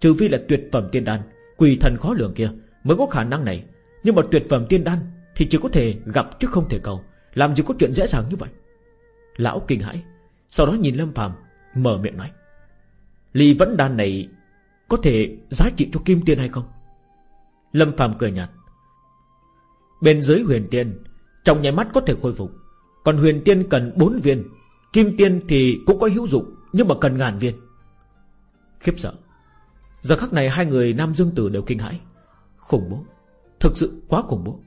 Trừ phi là tuyệt phẩm tiên đan, Quỳ thần khó lường kia Mới có khả năng này. Nhưng mà tuyệt phẩm tiên đan Thì chỉ có thể gặp chứ không thể cầu. Làm gì có chuyện dễ dàng như vậy? Lão kinh hãi. Sau đó nhìn Lâm phàm, Mở miệng nói. Ly vẫn đan này Có thể giá trị cho kim tiên hay không? Lâm phàm cười nhạt. Bên dưới huyền tiên, Trong nháy mắt có thể khôi phục. Còn huyền tiên cần 4 viên, Kim tiên thì cũng có hữu dụng, Nhưng mà cần ngàn viên. Khiếp sợ. Giờ khắc này hai người Nam Dương Tử đều kinh hãi. Khủng bố. Thực sự quá khủng bố.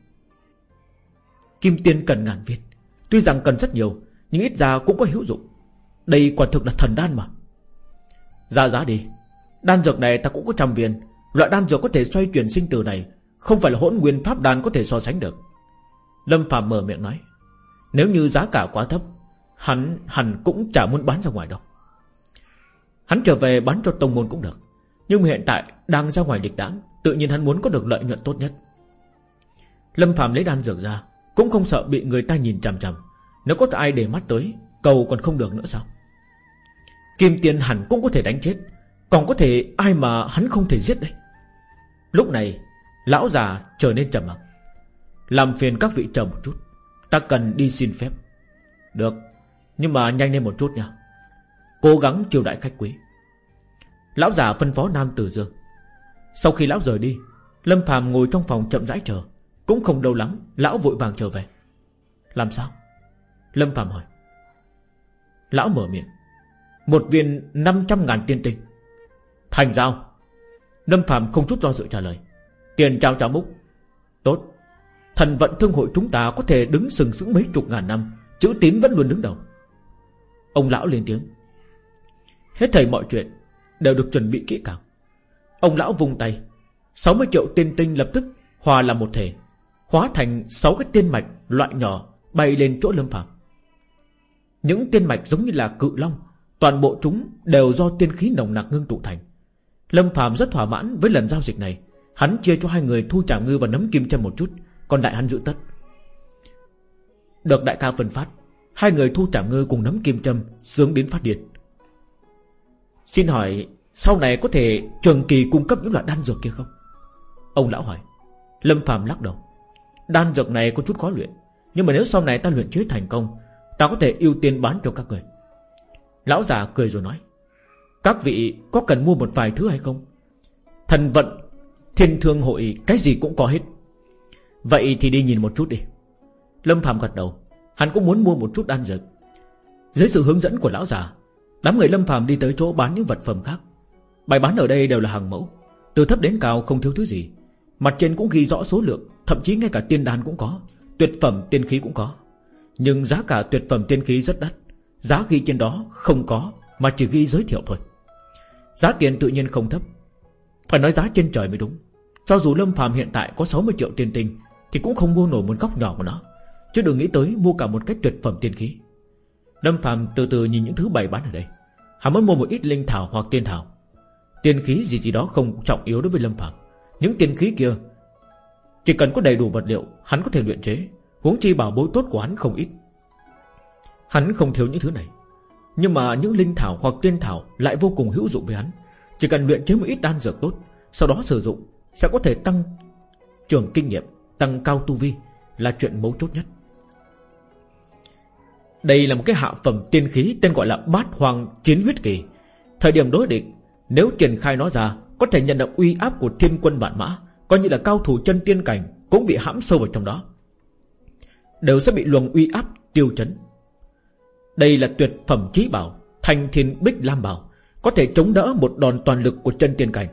Kim tiên cần ngàn viên. Tuy rằng cần rất nhiều, Nhưng ít ra cũng có hữu dụng. Đây quả thực là thần đan mà. Ra giá đi. Đan dược này ta cũng có trăm viên. Loại đan dược có thể xoay chuyển sinh tử này, Không phải là hỗn nguyên pháp đan có thể so sánh được. Lâm Phạm mở miệng nói, Nếu như giá cả quá thấp, Hắn hẳn cũng chả muốn bán ra ngoài đâu. Hắn trở về bán cho tông môn cũng được, Nhưng hiện tại đang ra ngoài địch đảng Tự nhiên hắn muốn có được lợi nhuận tốt nhất. Lâm Phạm lấy đan dược ra cũng không sợ bị người ta nhìn chằm chằm. Nếu có ai để mắt tới, Cầu còn không được nữa sao? Kim tiền hẳn cũng có thể đánh chết. Còn có thể ai mà hắn không thể giết đây? Lúc này, Lão già trở nên trầm mặc. Làm phiền các vị chờ một chút. Ta cần đi xin phép. Được, Nhưng mà nhanh lên một chút nha. Cố gắng chiều đại khách quý. Lão già phân phó Nam Tử Dương. Sau khi lão rời đi, Lâm Phàm ngồi trong phòng chậm rãi chờ. Cũng không lâu lắm, Lão vội vàng trở về. Làm sao? Lâm Phàm hỏi. Lão mở miệng. Một viên 500 ngàn tiên tinh. Thành giao Lâm Phạm không chút do dự trả lời. Tiền trao trả múc. Tốt. Thần vận thương hội chúng ta có thể đứng sừng sững mấy chục ngàn năm, Chữ tín vẫn luôn đứng đầu. Ông lão lên tiếng. Hết thầy mọi chuyện Đều được chuẩn bị kỹ càng. Ông lão vung tay. 60 triệu tiên tinh lập tức hòa làm một thể. Hóa thành 6 cái tiên mạch loại nhỏ Bay lên chỗ lâm phạm Những tiên mạch giống như là cự long, Toàn bộ chúng đều do tiên khí nồng nặc ngưng tụ thành. Lâm Phạm rất thỏa mãn với lần giao dịch này. Hắn chia cho hai người thu trảm ngư và nấm kim châm một chút, Còn đại hắn giữ tất. Được đại ca phân phát, Hai người thu trảm ngư cùng nấm kim châm Sướng đến phát điện Xin hỏi, Sau này có thể trường kỳ cung cấp những loại đan dược kia không? Ông lão hỏi. Lâm Phạm lắc đầu. Đan dược này có chút khó luyện, Nhưng mà nếu sau này ta luyện chế thành công, Ta có thể ưu tiên bán cho các người. Lão già cười rồi nói, các vị có cần mua một vài thứ hay không? Thần vận, Thiên thương hội, cái gì cũng có hết. Vậy thì đi nhìn một chút đi. Lâm Phạm gật đầu, Hắn cũng muốn mua một chút đan dược. Dưới sự hướng dẫn của lão già, Đám người Lâm Phạm đi tới chỗ bán những vật phẩm khác. Bài bán ở đây đều là hàng mẫu, Từ thấp đến cao không thiếu thứ gì. Mặt trên cũng ghi rõ số lượng, Thậm chí ngay cả tiên đan cũng có, Tuyệt phẩm tiên khí cũng có. Nhưng giá cả tuyệt phẩm tiên khí rất đắt, Giá ghi trên đó không có Mà chỉ ghi giới thiệu thôi. Giá tiền tự nhiên không thấp, Phải nói giá trên trời mới đúng. Cho dù Lâm phàm hiện tại có 60 triệu tiền tinh, Thì cũng không mua nổi một góc nhỏ của nó, Chứ đừng nghĩ tới mua cả một cách tuyệt phẩm tiên khí. Lâm phàm từ từ nhìn những thứ bày bán ở đây. Hắn mới mua một ít linh thảo hoặc tiên thảo. Tiên khí gì gì đó không trọng yếu đối với Lâm phàm. Những tiên khí kia, Chỉ cần có đầy đủ vật liệu, Hắn có thể luyện chế. Huống chi bảo bối tốt của hắn không ít. Hắn không thiếu những thứ này. Nhưng mà những linh thảo hoặc tiên thảo Lại vô cùng hữu dụng với hắn. Chỉ cần luyện chế một ít đan dược tốt, Sau đó sử dụng, Sẽ có thể tăng trưởng kinh nghiệm, Tăng cao tu vi, Là chuyện mấu chốt nhất. Đây là một cái hạ phẩm tiên khí Tên gọi là bát hoàng chiến huyết kỳ. Thời điểm đối địch, Nếu triển khai nó ra có thể nhận được uy áp của thiên quân vạn mã, Coi như là cao thủ chân tiên cảnh Cũng bị hãm sâu vào trong đó. Đều sẽ bị luồng uy áp tiêu chấn. Đây là tuyệt phẩm chí bảo, Thanh thiên bích lam bảo, Có thể chống đỡ một đòn toàn lực của chân tiên cảnh.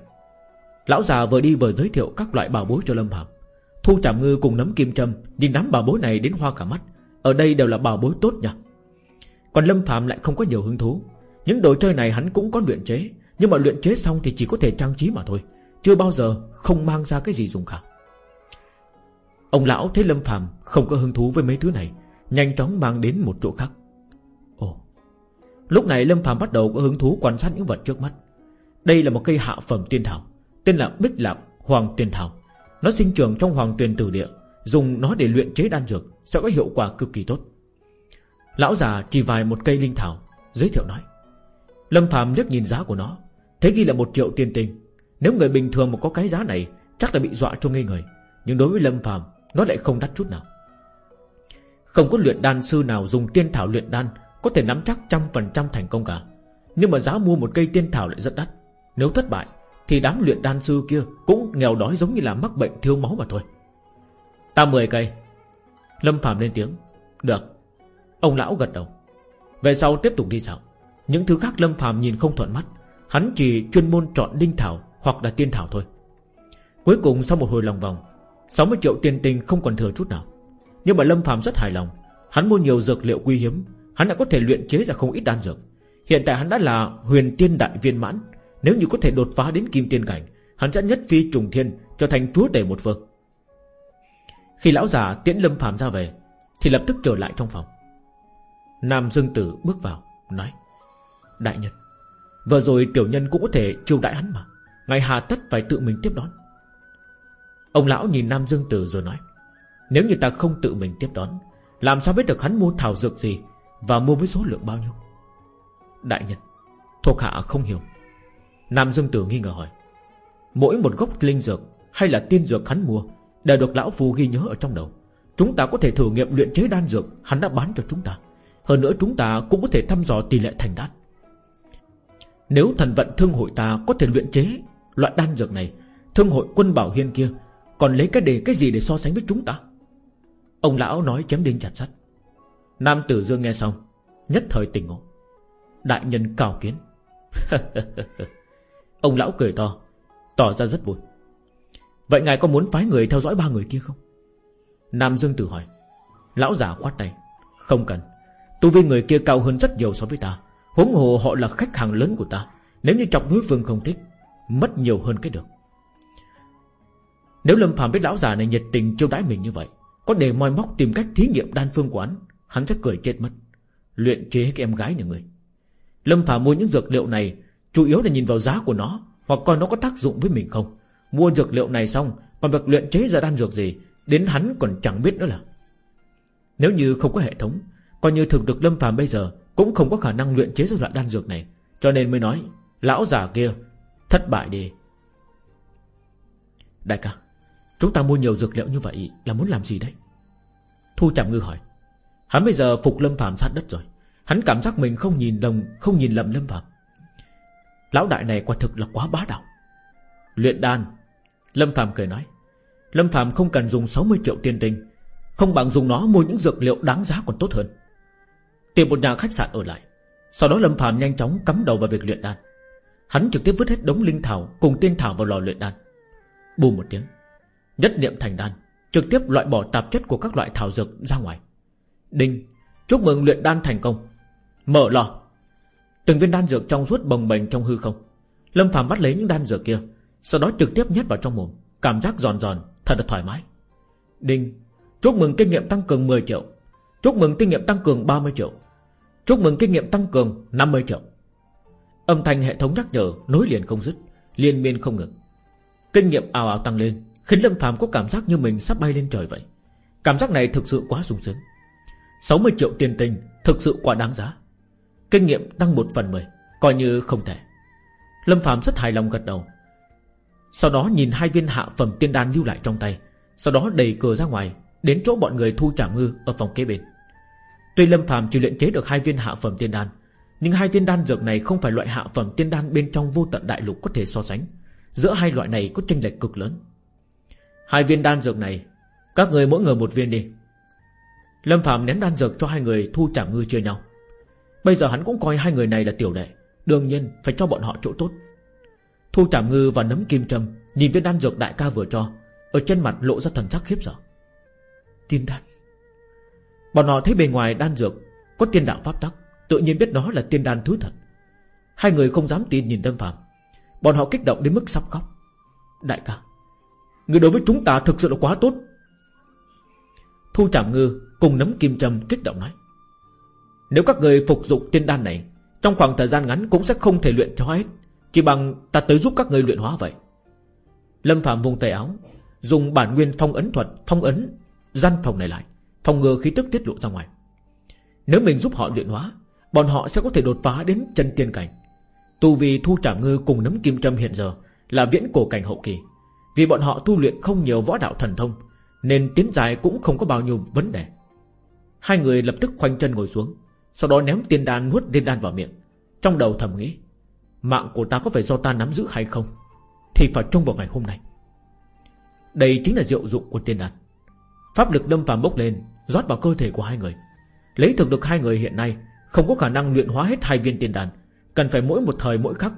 Lão già vừa đi vừa giới thiệu các loại bảo bối cho Lâm Phạm. Thu Trảm Ngư cùng nấm kim châm Nhìn nắm bảo bối này đến hoa cả mắt. Ở đây đều là bảo bối tốt nhỉ Còn Lâm Phạm lại không có nhiều hứng thú. Những đồ chơi này hắn cũng có luyện chế nhưng mà luyện chế xong thì chỉ có thể trang trí mà thôi. Chưa bao giờ không mang ra cái gì dùng cả. Ông lão thấy Lâm phàm không có hứng thú với mấy thứ này, Nhanh chóng mang đến một chỗ khác. Lúc này Lâm phàm bắt đầu có hứng thú quan sát những vật trước mắt. Đây là một cây hạ phẩm tiên thảo, Tên là Bích Lạc Hoàng Tiên Thảo. Nó sinh trưởng trong Hoàng Tuyền Tử Địa, Dùng nó để luyện chế đan dược, Sẽ có hiệu quả cực kỳ tốt. Lão già chỉ vài một cây linh thảo, Giới thiệu nói. Lâm phàm liếc nhìn giá của nó. Thế ghi là một triệu tiên tình Nếu người bình thường mà có cái giá này, Chắc là bị dọa cho ngây người. Nhưng đối với Lâm phàm, Nó lại không đắt chút nào. Không có luyện đan sư nào dùng tiên thảo luyện đan có thể nắm chắc trăm phần trăm thành công cả. Nhưng mà giá mua một cây tiên thảo lại rất đắt. Nếu thất bại, Thì đám luyện đan sư kia Cũng nghèo đói giống như là mắc bệnh thiếu máu mà thôi. Ta mười cây. Lâm phàm lên tiếng. Được. Ông lão gật đầu. Về sau tiếp tục đi dạo. Những thứ khác Lâm phàm nhìn không thuận mắt. Hắn chỉ chuyên môn chọn đinh thảo Hoặc là tiên thảo thôi. Cuối cùng sau một hồi lòng vòng 60 triệu tiền tình không còn thừa chút nào. Nhưng mà Lâm Phạm rất hài lòng. Hắn mua nhiều dược liệu quý hiếm. Hắn đã có thể luyện chế ra không ít đan dược. Hiện tại hắn đã là huyền tiên đại viên mãn. Nếu như có thể đột phá đến kim tiên cảnh, Hắn sẽ nhất phi trùng thiên, Trở thành chúa tể một vương Khi lão già tiễn Lâm Phạm ra về, Thì lập tức trở lại trong phòng. Nam Dương Tử bước vào, Nói, Đại nhân Vừa rồi tiểu nhân cũng có thể chiêu đại hắn mà. Ngài hà tất phải tự mình tiếp đón. Ông lão nhìn Nam Dương Tử rồi nói, Nếu như ta không tự mình tiếp đón, Làm sao biết được hắn mua thảo dược gì Và mua với số lượng bao nhiêu? Đại nhân, Thuộc hạ không hiểu. Nam Dương Tử nghi ngờ hỏi, Mỗi một gốc linh dược Hay là tiên dược hắn mua Đều được lão phù ghi nhớ ở trong đầu. Chúng ta có thể thử nghiệm luyện chế đan dược Hắn đã bán cho chúng ta. Hơn nữa chúng ta cũng có thể thăm dò tỷ lệ thành đan. Nếu thần vận thương hội ta Có thể luyện chế loại đan dược này, Thương hội quân bảo hiên kia, Còn lấy cái đề cái gì để so sánh với chúng ta? Ông lão nói chém đinh chặt sắt. Nam tử dương nghe xong, Nhất thời tỉnh ngộ. Đại nhân cao kiến. Ông lão cười to, Tỏ ra rất vui. Vậy ngài có muốn phái người theo dõi ba người kia không? Nam Dương Tử hỏi. Lão giả khoát tay. Không cần. Tu vi người kia cao hơn rất nhiều so với ta. Huống hồ họ là khách hàng lớn của ta. Nếu như chọc đối phương không thích, Mất nhiều hơn cái được. Nếu Lâm Phạm biết lão già này nhiệt tình chiêu đãi mình như vậy, Có để moi móc tìm cách thí nghiệm đan phương quán Hắn sẽ cười chết mất. Luyện chế cái em gái nhà người. Lâm Phạm mua những dược liệu này Chủ yếu là nhìn vào giá của nó, Hoặc coi nó có tác dụng với mình không. Mua dược liệu này xong, Còn việc luyện chế ra đan dược gì, Đến hắn còn chẳng biết nữa là. Nếu như không có hệ thống, Coi như thực được Lâm Phạm bây giờ cũng không có khả năng luyện chế ra loại đan dược này, Cho nên mới nói, Lão già kia, Thất bại đi. Đại ca, Chúng ta mua nhiều dược liệu như vậy Là muốn làm gì đấy? Thu Trạm Ngư hỏi. Hắn bây giờ phục Lâm Phạm sát đất rồi. Hắn cảm giác mình không nhìn đồng, Không nhìn lầm Lâm Phạm Lão đại này quả thực là quá bá đạo. Luyện đan, Lâm Phạm cười nói. Lâm Phạm không cần dùng 60 triệu tiền tinh, Không bằng dùng nó mua những dược liệu đáng giá còn tốt hơn. Tìm một nhà khách sạn ở lại. Sau đó Lâm Phạm nhanh chóng cắm đầu vào việc luyện đan. Hắn trực tiếp vứt hết đống linh thảo Cùng tiên thảo vào lò luyện đan. Bù một tiếng, Nhất niệm thành đan, Trực tiếp loại bỏ tạp chất của các loại thảo dược ra ngoài. Đinh, Chúc mừng luyện đan thành công. Mở lò. Từng viên đan dược trong suốt bồng bềnh trong hư không. Lâm Phạm bắt lấy những đan dược kia, Sau đó trực tiếp nhét vào trong mồm. Cảm giác giòn giòn, Thật là thoải mái. Đinh, Chúc mừng kinh nghiệm tăng cường 10 triệu. Chúc mừng kinh nghiệm tăng cường 30 triệu. Chúc mừng kinh nghiệm tăng cường 50 triệu. Âm thanh hệ thống nhắc nhở, Nối liền không dứt, Liên miên không ngừng. Kinh nghiệm ào ào tăng lên, Khiến Lâm Phạm có cảm giác như mình sắp bay lên trời vậy. Cảm giác này thực sự quá sung sướng. 60 triệu tiền tình Thực sự quá đáng giá. Kinh nghiệm tăng 1 phần 10 Coi như không thể. Lâm Phạm rất hài lòng gật đầu. Sau đó nhìn hai viên hạ phẩm tiên đan lưu lại trong tay, Sau đó đẩy cửa ra ngoài, Đến chỗ bọn người thu trả ngư ở phòng kế bên. Tuy Lâm Phạm chỉ luyện chế được hai viên hạ phẩm tiên đan, Nhưng hai viên đan dược này không phải loại hạ phẩm tiên đan bên trong vô tận đại lục có thể so sánh. Giữa hai loại này có chênh lệch cực lớn. Hai viên đan dược này, Các người mỗi người một viên đi. Lâm Phạm ném đan dược cho hai người thu trả ngư chia nhau. Bây giờ hắn cũng coi hai người này là tiểu đệ, Đương nhiên phải cho bọn họ chỗ tốt. Thu Trảm Ngư và nấm kim châm, Nhìn viên đan dược đại ca vừa cho, Ở trên mặt lộ ra thần sắc khiếp sợ. Tiên đan. Bọn họ thấy bề ngoài đan dược, Có tiên đạo pháp tắc, Tự nhiên biết đó là tiên đan thứ thật. Hai người không dám tin nhìn lâm Phạm Bọn họ kích động đến mức sắp khóc. Đại ca, Người đối với chúng ta thực sự là quá tốt. Thu Trạm Ngư cùng nấm kim châm kích động nói. Nếu các người phục dụng tiên đan này, Trong khoảng thời gian ngắn cũng sẽ không thể luyện cho hết. Chỉ bằng ta tới giúp các người luyện hóa vậy. Lâm Phạm vùng tay áo, Dùng bản nguyên phong ấn thuật, Phong ấn, gian phòng này lại. Phòng ngừa khí tức tiết lộ ra ngoài. Nếu mình giúp họ luyện hóa, Bọn họ sẽ có thể đột phá đến chân tiên cảnh. Tu vì thu trảm ngư cùng nấm kim trâm hiện giờ Là viễn cổ cảnh hậu kỳ. Vì bọn họ tu luyện không nhiều võ đạo thần thông, Nên tiến dài cũng không có bao nhiêu vấn đề. Hai người lập tức khoanh chân ngồi xuống, sau đó ném tiên đan nuốt tiên đan vào miệng. Trong đầu thầm nghĩ, Mạng của ta có phải do ta nắm giữ hay không? Thì phải trông vào ngày hôm nay. Đây chính là diệu dụng của tiên đan. Pháp lực đâm phàm bốc lên rót vào cơ thể của hai người. Lấy thực được hai người hiện nay, Không có khả năng luyện hóa hết hai viên tiên đan. Cần phải mỗi một thời mỗi khắc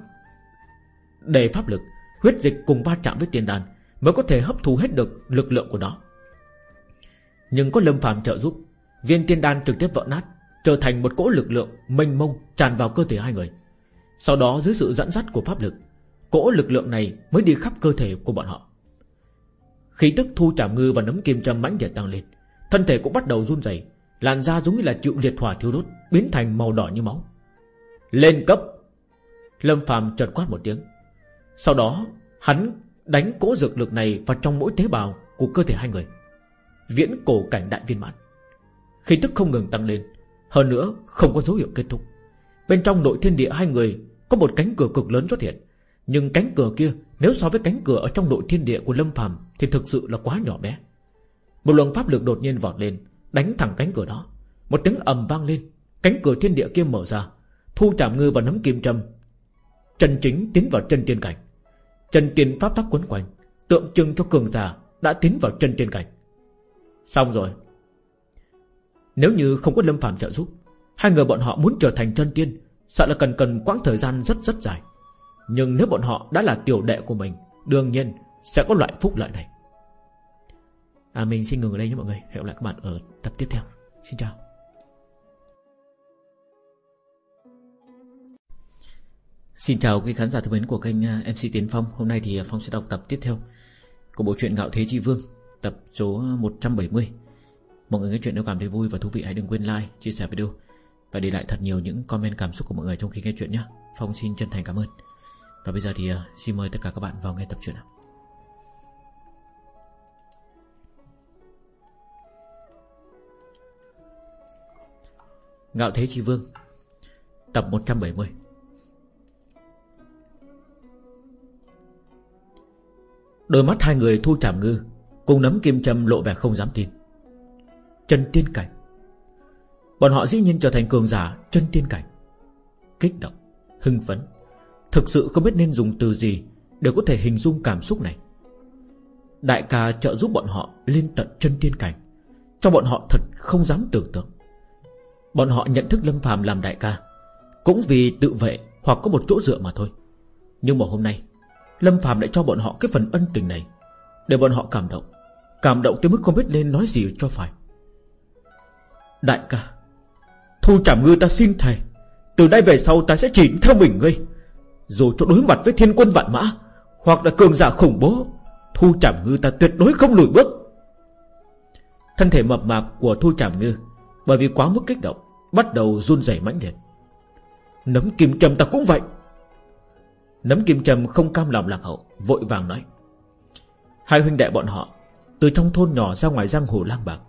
Để pháp lực, Huyết dịch cùng va chạm với tiên đan Mới có thể hấp thu hết được lực lượng của nó. Nhưng có lâm phàm trợ giúp, Viên tiên đan trực tiếp vỡ nát, Trở thành một cỗ lực lượng mênh mông tràn vào cơ thể hai người. Sau đó, dưới sự dẫn dắt của pháp lực, Cỗ lực lượng này mới đi khắp cơ thể của bọn họ. Khí tức thu trảm ngư và nấm kim châm mãnh liệt tăng lên. Thân thể cũng bắt đầu run rẩy, Làn da giống như là chịu liệt hỏa thiêu đốt Biến thành màu đỏ như máu. Lên cấp! Lâm phàm chợt quát một tiếng. Sau đó hắn đánh cỗ dược lực này vào trong mỗi tế bào của cơ thể hai người. Viễn cổ cảnh đại viên mãn. Khí tức không ngừng tăng lên Hơn nữa không có dấu hiệu kết thúc. Bên trong nội thiên địa hai người Có một cánh cửa cực lớn xuất hiện. Nhưng cánh cửa kia nếu so với cánh cửa Ở trong nội thiên địa của Lâm phàm Thì thực sự là quá nhỏ bé. Một luồng pháp lực đột nhiên vọt lên, Đánh thẳng cánh cửa đó. Một tiếng ầm vang lên, Cánh cửa thiên địa kia mở ra, Thu chạm ngư và nấm kim châm. Chân chính tiến vào chân tiên cảnh. Chân tiên pháp tắc quấn quanh, Tượng trưng cho cường giả đã tiến vào chân tiên cảnh. Xong rồi. Nếu như không có lâm phàm trợ giúp, Hai người bọn họ muốn trở thành chân tiên, Sợ là cần cần quãng thời gian rất rất dài. Nhưng nếu bọn họ đã là tiểu đệ của mình, Đương nhiên sẽ có loại phúc lợi này. À mình xin ngừng ở đây nhé mọi người. Hẹn gặp lại các bạn ở tập tiếp theo. Xin chào. Xin chào quý khán giả thân mến của kênh à, MC Tiến Phong. Hôm nay thì à, Phong sẽ đọc tập tiếp theo Của bộ truyện Ngạo Thế Chi Vương Tập số 170 Mọi người nghe chuyện nếu cảm thấy vui và thú vị Hãy đừng quên like, chia sẻ video Và để lại thật nhiều những comment cảm xúc của mọi người trong khi nghe chuyện nhé. Phong xin chân thành cảm ơn. Và bây giờ thì à, xin mời tất cả các bạn vào nghe tập truyện nào. Ngạo Thế Chi Vương. Tập 170 Đôi mắt hai người thu trảm ngư Cùng nắm kim châm lộ vẻ không dám tin. Chân tiên cảnh. Bọn họ dĩ nhiên trở thành cường giả Chân tiên cảnh. Kích động, hưng phấn. Thực sự không biết nên dùng từ gì Để có thể hình dung cảm xúc này. Đại ca trợ giúp bọn họ lên tận chân tiên cảnh Cho bọn họ thật không dám tưởng tượng. Bọn họ nhận thức Lâm phàm làm đại ca. Cũng vì tự vệ Hoặc có một chỗ dựa mà thôi. Nhưng mà hôm nay, Lâm phàm lại cho bọn họ cái phần ân tình này, Để bọn họ cảm động. Cảm động tới mức không biết nên nói gì cho phải. Đại ca, Thu trảm ngư ta xin thầy Từ nay về sau ta sẽ chỉ theo mình ngươi. Dù cho đối mặt với thiên quân vạn mã, Hoặc là cường giả khủng bố, Thu trảm ngư ta tuyệt đối không lùi bước. Thân thể mập mạp của Thu trảm ngư, Bởi vì quá mức kích động Bắt đầu run rẩy mãnh liệt. Nấm kim trầm ta cũng vậy. Nấm kim trầm không cam lòng lạc hậu, Vội vàng nói. Hai huynh đệ bọn họ, Từ trong thôn nhỏ ra ngoài giang hồ lang bạc,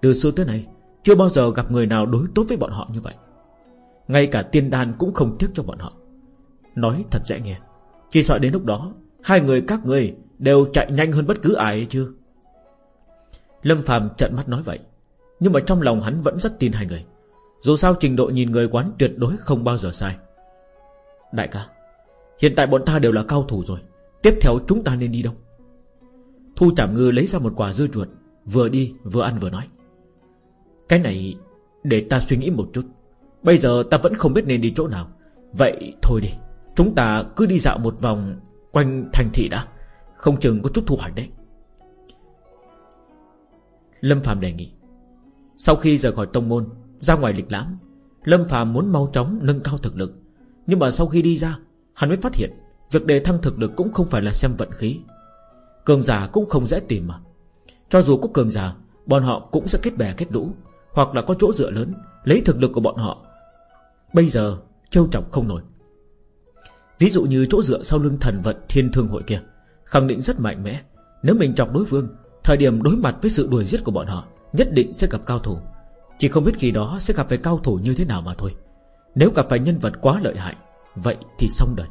Từ xưa tới nay, Chưa bao giờ gặp người nào đối tốt với bọn họ như vậy. Ngay cả tiên đan cũng không tiếc cho bọn họ. Nói thật dễ nghe, Chỉ sợ đến lúc đó, Hai người các người đều chạy nhanh hơn bất cứ ai chứ. Lâm phàm trận mắt nói vậy, Nhưng mà trong lòng hắn vẫn rất tin hai người. Dù sao trình độ nhìn người quán tuyệt đối không bao giờ sai. Đại ca, Hiện tại bọn ta đều là cao thủ rồi. Tiếp theo chúng ta nên đi đâu? Thu Trảm Ngư lấy ra một quả dưa chuột, Vừa đi vừa ăn vừa nói. Cái này để ta suy nghĩ một chút. Bây giờ ta vẫn không biết nên đi chỗ nào. Vậy thôi đi, Chúng ta cứ đi dạo một vòng Quanh thành thị đã. Không chừng có chút thu hoạch đấy. Lâm Phạm đề nghị. Sau khi rời khỏi tông môn ra ngoài lịch lãm Lâm Phàm muốn mau chóng nâng cao thực lực. Nhưng mà sau khi đi ra Hắn mới phát hiện Việc đề thăng thực lực cũng không phải là xem vận khí. Cường giả cũng không dễ tìm mà. Cho dù có cường giả Bọn họ cũng sẽ kết bè kết đũ, Hoặc là có chỗ dựa lớn Lấy thực lực của bọn họ. Bây giờ châu trọng không nổi. Ví dụ như chỗ dựa sau lưng thần vận thiên thương hội kia Khẳng định rất mạnh mẽ. Nếu mình chọc đối phương Thời điểm đối mặt với sự đuổi giết của bọn họ Nhất định sẽ gặp cao thủ. Chỉ không biết khi đó sẽ gặp phải cao thủ như thế nào mà thôi. Nếu gặp phải nhân vật quá lợi hại, Vậy thì xong đời.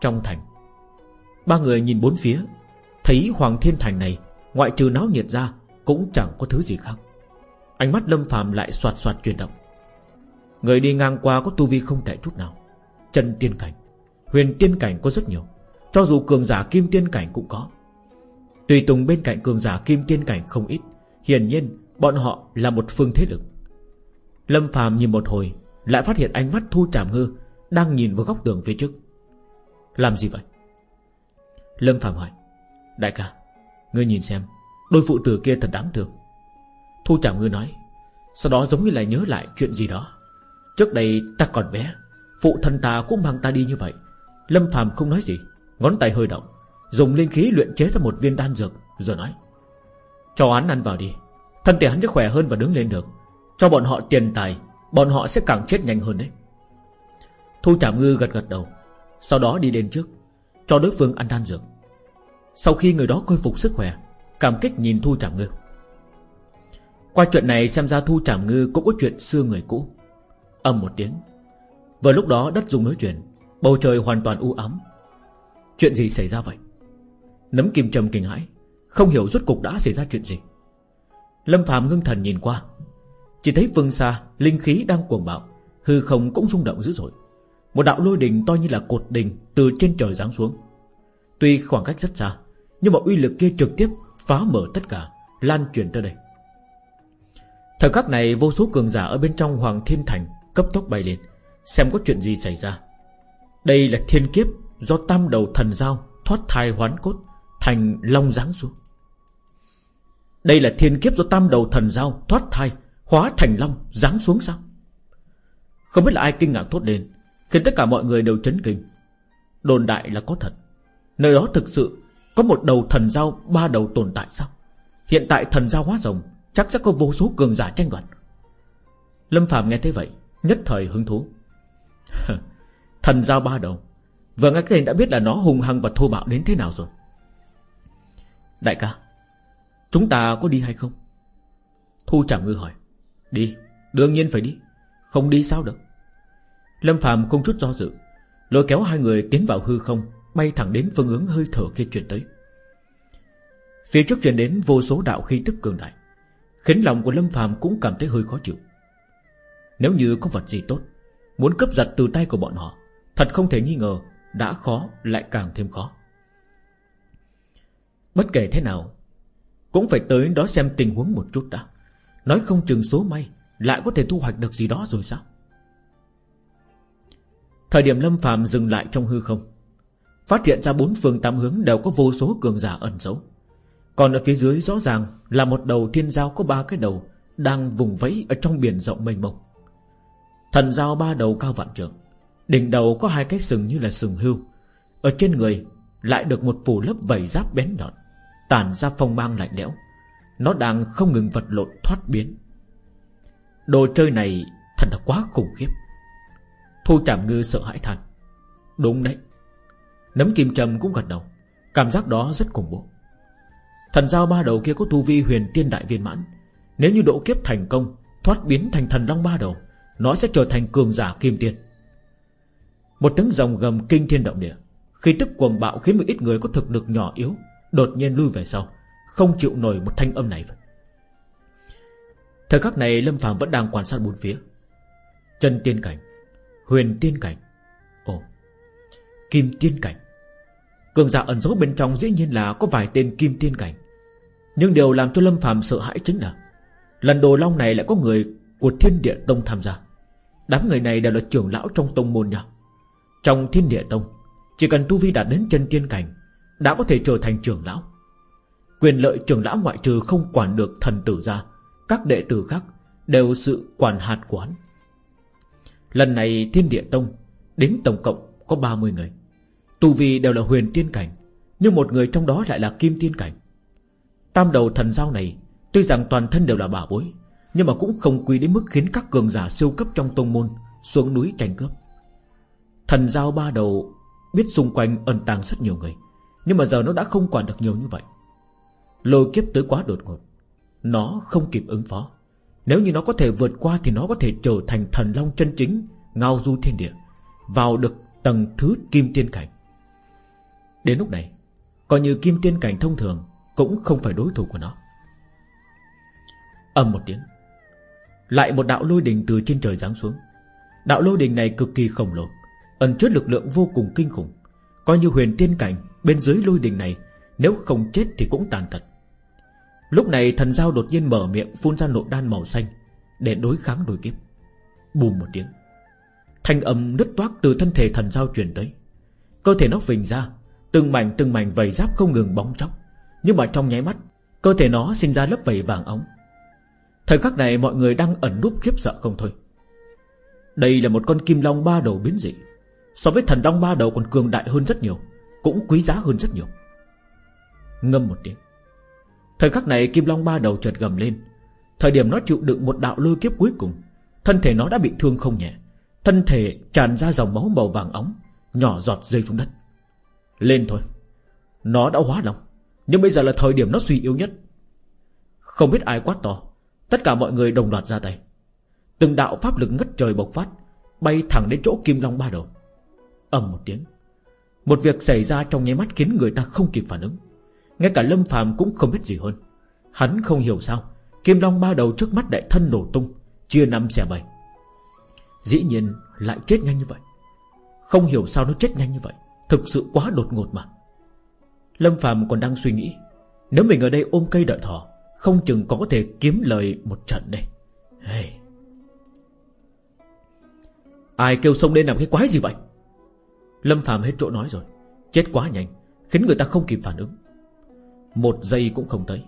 Trong thành, Ba người nhìn bốn phía, Thấy Hoàng Thiên Thành này, Ngoại trừ náo nhiệt ra, Cũng chẳng có thứ gì khác. Ánh mắt Lâm phàm lại soạt soạt chuyển động. Người đi ngang qua có tu vi không tệ chút nào. Chân tiên cảnh, Huyền tiên cảnh có rất nhiều. Cho dù cường giả kim tiên cảnh cũng có. Tùy tùng bên cạnh cường giả kim tiên cảnh không ít. Hiển nhiên bọn họ là một phương thế lực. Lâm phàm nhìn một hồi, Lại phát hiện ánh mắt thu trảm ngư đang nhìn vào góc tường phía trước. Làm gì vậy? Lâm phàm hỏi. Đại ca, Ngươi nhìn xem, Đôi phụ tử kia thật đáng thương. Thu Trảm Ngư nói, Sau đó giống như là nhớ lại chuyện gì đó. Trước đây ta còn bé, Phụ thân ta cũng mang ta đi như vậy. Lâm phàm không nói gì, Ngón tay hơi động, Dùng linh khí luyện chế ra một viên đan dược, Rồi nói. Cho án ăn vào đi Thân thể hắn sẽ khỏe hơn và đứng lên được. Cho bọn họ tiền tài, Bọn họ sẽ càng chết nhanh hơn đấy. Thu Trảm Ngư gật gật đầu, Sau đó đi đến trước, Cho đối phương ăn đan dược. Sau khi người đó khôi phục sức khỏe, Cảm kích nhìn Thu Trảm Ngư. Qua chuyện này xem ra Thu Trảm Ngư Cũng có chuyện xưa người cũ. Âm một tiếng, Vừa lúc đó đất dùng nói chuyện, Bầu trời hoàn toàn u ám. Chuyện gì xảy ra vậy? Nấm kim trầm kinh hãi, Không hiểu rốt cục đã xảy ra chuyện gì. Lâm Phạm ngưng thần nhìn qua. Chỉ thấy phương xa, Linh khí đang cuồng bạo, Hư không cũng rung động dữ dội. Một đạo lôi đình to như là cột đình Từ trên trời giáng xuống. Tuy khoảng cách rất xa, Nhưng mà uy lực kia trực tiếp phá mở tất cả, Lan truyền tới đây. Thời khắc này, vô số cường giả ở bên trong Hoàng Thiên Thành Cấp tốc bay lên, Xem có chuyện gì xảy ra. Đây là thiên kiếp do tam đầu thần giao Thoát thai hoán cốt, Thành long giáng xuống. Đây là thiên kiếp do tam đầu thần giao, Thoát thai, hóa thành long, giáng xuống sao? Không biết là ai kinh ngạc thốt lên, Khiến tất cả mọi người đều chấn kinh. Đồn đại là có thật. Nơi đó thực sự có một đầu thần giao, Ba đầu tồn tại sao? Hiện tại thần giao hóa rồng, Chắc sẽ có vô số cường giả tranh đoạt. Lâm Phạm nghe thấy vậy, Nhất thời hứng thú. Thần giao ba đầu. Vừa nghe cái đã biết là nó hung hăng và thô bạo đến thế nào rồi. Đại ca Chúng ta có đi hay không? Thu Trảm Ngư hỏi. Đi, Đương nhiên phải đi. Không đi sao được? Lâm Phạm không chút do dự, Lôi kéo hai người tiến vào hư không, Bay thẳng đến phương hướng hơi thở kia chuyển tới. Phía trước chuyển đến vô số đạo khí tức cường đại, Khiến lòng của Lâm Phạm cũng cảm thấy hơi khó chịu. Nếu như có vật gì tốt, Muốn cướp giật từ tay của bọn họ, Thật không thể nghi ngờ Đã khó, lại càng thêm khó. Bất kể thế nào cũng phải tới đó xem tình huống một chút đã. Nói không chừng số may Lại có thể thu hoạch được gì đó rồi sao? Thời điểm Lâm phàm dừng lại trong hư không, Phát hiện ra bốn phương tám hướng Đều có vô số cường giả ẩn giấu. Còn ở phía dưới rõ ràng Là một đầu thiên giao có ba cái đầu Đang vùng vẫy ở trong biển rộng mênh mông. Thần giao ba đầu cao vạn trượng, Đỉnh đầu có hai cái sừng như là sừng hưu Ở trên người Lại được một phủ lớp vảy giáp bén nhọn. Tản ra phong mang lạnh lẽo. Nó đang không ngừng vật lộn thoát biến. Đồ chơi này Thật là quá khủng khiếp. Thu trảm ngư sợ hãi than. Đúng đấy. Nấm kim trầm cũng gật đầu. Cảm giác đó rất khủng bố. Thần giao ba đầu kia có tu vi huyền tiên đại viên mãn. Nếu như độ kiếp thành công, Thoát biến thành thần long ba đầu, Nó sẽ trở thành cường giả kim tiên. Một tiếng rồng gầm kinh thiên động địa, Khi tức cuồng bạo khiến một ít người có thực lực nhỏ yếu Đột nhiên lui về sau, Không chịu nổi một thanh âm này. Thời khắc này Lâm Phạm vẫn đang quan sát bốn phía. Chân tiên cảnh, Huyền tiên cảnh, Ồ, Kim tiên cảnh. Cường giả ẩn giấu bên trong dĩ nhiên là có vài tên kim tiên cảnh. Nhưng điều làm cho Lâm Phạm sợ hãi chính là, Lần đồ long này lại có người Của thiên địa tông tham gia. Đám người này đều là trưởng lão trong tông môn nha. Trong thiên địa tông, Chỉ cần tu vi đạt đến chân tiên cảnh đã có thể trở thành trưởng lão. Quyền lợi trưởng lão ngoại trừ không quản được thần tử ra, Các đệ tử khác Đều sự quản hạt quán Lần này thiên địa tông, Đến tổng cộng có 30 người. Tu vi đều là huyền tiên cảnh, Nhưng một người trong đó lại là kim tiên cảnh. Tam đầu thần giao này, Tuy rằng toàn thân đều là bà bối, Nhưng mà cũng không quy đến mức khiến các cường giả siêu cấp trong tông môn Xuống núi tranh cướp. Thần giao ba đầu Biết xung quanh ẩn tàng rất nhiều người. Nhưng mà giờ nó đã không quản được nhiều như vậy. Lôi kiếp tới quá đột ngột. Nó không kịp ứng phó. Nếu như nó có thể vượt qua Thì nó có thể trở thành thần long chân chính, Ngao du thiên địa, Vào được tầng thứ kim tiên cảnh. Đến lúc này, Coi như kim tiên cảnh thông thường Cũng không phải đối thủ của nó. Ầm một tiếng, Lại một đạo lôi đình từ trên trời giáng xuống. Đạo lôi đình này cực kỳ khổng lồ, Ẩn chứa lực lượng vô cùng kinh khủng. Coi như huyền tiên cảnh Bên dưới lôi đình này, Nếu không chết thì cũng tàn tật Lúc này thần giao đột nhiên mở miệng Phun ra nội đan màu xanh Để đối kháng đôi kiếp. Bùm một tiếng. Thanh âm nứt toác từ thân thể thần giao truyền tới. Cơ thể nó phình ra, Từng mảnh từng mảnh vầy giáp không ngừng bóng chóc. Nhưng mà trong nháy mắt, Cơ thể nó sinh ra lớp vầy vàng ống Thời khắc này mọi người đang ẩn núp khiếp sợ không thôi. Đây là một con kim long ba đầu biến dị. So với thần long ba đầu còn cường đại hơn rất nhiều, Cũng quý giá hơn rất nhiều. Ngâm một tiếng. Thời khắc này Kim Long ba đầu chợt gầm lên. Thời điểm nó chịu đựng một đạo lôi kiếp cuối cùng, Thân thể nó đã bị thương không nhẹ. Thân thể tràn ra dòng máu màu vàng óng, Nhỏ giọt rơi xuống đất. Lên thôi. Nó đã hóa lòng Nhưng bây giờ là thời điểm nó suy yếu nhất. Không biết ai quát to, Tất cả mọi người đồng loạt ra tay. Từng đạo pháp lực ngất trời bộc phát, Bay thẳng đến chỗ kim long ba đầu ầm một tiếng. Một việc xảy ra trong nháy mắt khiến người ta không kịp phản ứng. Ngay cả Lâm phàm cũng không biết gì hơn. Hắn không hiểu sao, Kim long ba đầu trước mắt đại thân nổ tung, Chia năm xẻ bảy. Dĩ nhiên lại chết nhanh như vậy. Không hiểu sao nó chết nhanh như vậy, Thực sự quá đột ngột mà. Lâm phàm còn đang suy nghĩ, Nếu mình ở đây ôm cây đợi thỏ, Không chừng có thể kiếm lời một trận đây. Hey. Ai kêu sông lên làm cái quái gì vậy? Lâm Phạm hết chỗ nói rồi. Chết quá nhanh, Khiến người ta không kịp phản ứng. Một giây cũng không tới.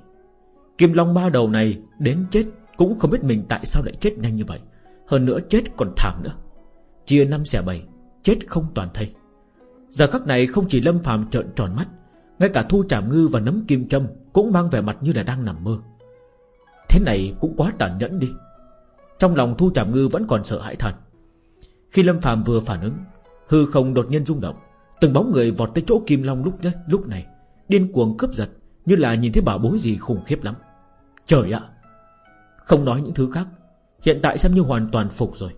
Kim Long ba đầu này đến chết Cũng không biết mình tại sao lại chết nhanh như vậy. Hơn nữa chết còn thảm nữa. Chia năm xẻ bảy, Chết không toàn thây. Giờ khắc này không chỉ Lâm Phạm trợn tròn mắt, Ngay cả Thu Trảm Ngư và Nấm Kim Trâm Cũng mang vẻ mặt như là đang nằm mơ. Thế này cũng quá tàn nhẫn đi. Trong lòng Thu Trảm Ngư vẫn còn sợ hãi thật. Khi Lâm Phạm vừa phản ứng Hư không đột nhiên rung động, Từng bóng người vọt tới chỗ Kim Long lúc nhất, lúc này. Điên cuồng cướp giật, Như là nhìn thấy bảo bối gì khủng khiếp lắm. Trời ạ! Không nói những thứ khác, Hiện tại xem như hoàn toàn phục rồi.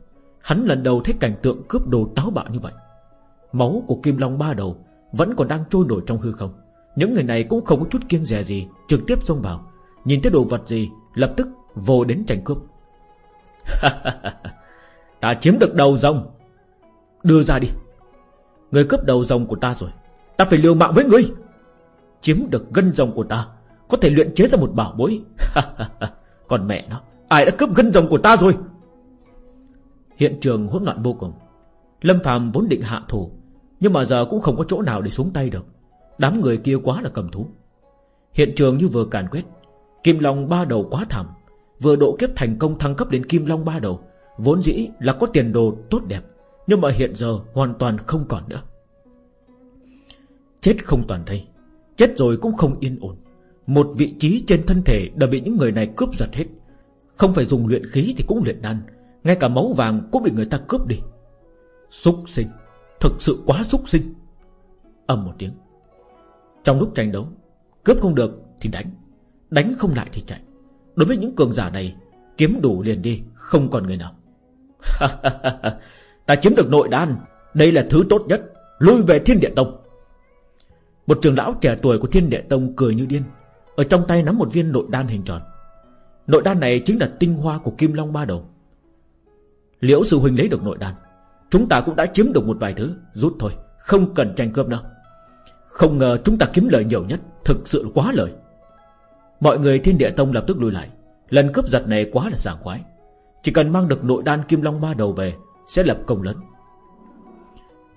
Hắn lần đầu thấy cảnh tượng cướp đồ táo bạo như vậy. Máu của Kim Long ba đầu Vẫn còn đang trôi nổi trong hư không. Những người này cũng không có chút kiêng dè gì, Trực tiếp xông vào. Nhìn thấy đồ vật gì, Lập tức vô đến tranh cướp. Ta chiếm được đầu rồng. Đưa ra đi. Người cướp đầu rồng của ta rồi. Ta phải liều mạng với ngươi Chiếm được gân rồng của ta, Có thể luyện chế ra một bảo bối. Còn mẹ nó, Ai đã cướp gân rồng của ta rồi? Hiện trường hỗn loạn vô cùng. Lâm phàm vốn định hạ thủ, Nhưng mà giờ cũng không có chỗ nào để xuống tay được. Đám người kia quá là cầm thú. Hiện trường như vừa càn quét, Kim Long ba đầu quá thảm. Vừa độ kiếp thành công thăng cấp đến Kim Long ba đầu, Vốn dĩ là có tiền đồ tốt đẹp. Nhưng mà hiện giờ hoàn toàn không còn nữa. Chết không toàn thây, Chết rồi cũng không yên ổn. Một vị trí trên thân thể đã bị những người này cướp giật hết. Không phải dùng luyện khí thì cũng luyện đan, Ngay cả máu vàng cũng bị người ta cướp đi. Xúc sinh, Thực sự quá xúc sinh. Âm một tiếng. Trong lúc tranh đấu, Cướp không được thì đánh Đánh không lại thì chạy. Đối với những cường giả này, Kiếm đủ liền đi, Không còn người nào. Ta chiếm được nội đan. Đây là thứ tốt nhất. Lui về thiên địa tông. Một trường lão trẻ tuổi của thiên địa tông cười như điên. Ở trong tay nắm một viên nội đan hình tròn. Nội đan này chính là tinh hoa của kim long ba đầu. Liễu sư huynh lấy được nội đan. Chúng ta cũng đã chiếm được một vài thứ. Rút thôi. Không cần tranh cướp đâu. Không ngờ chúng ta kiếm lời nhiều nhất. Thực sự quá lời. Mọi người thiên địa tông lập tức lùi lại. Lần cướp giật này quá là sảng khoái. Chỉ cần mang được nội đan kim long ba đầu về sẽ lập công lớn.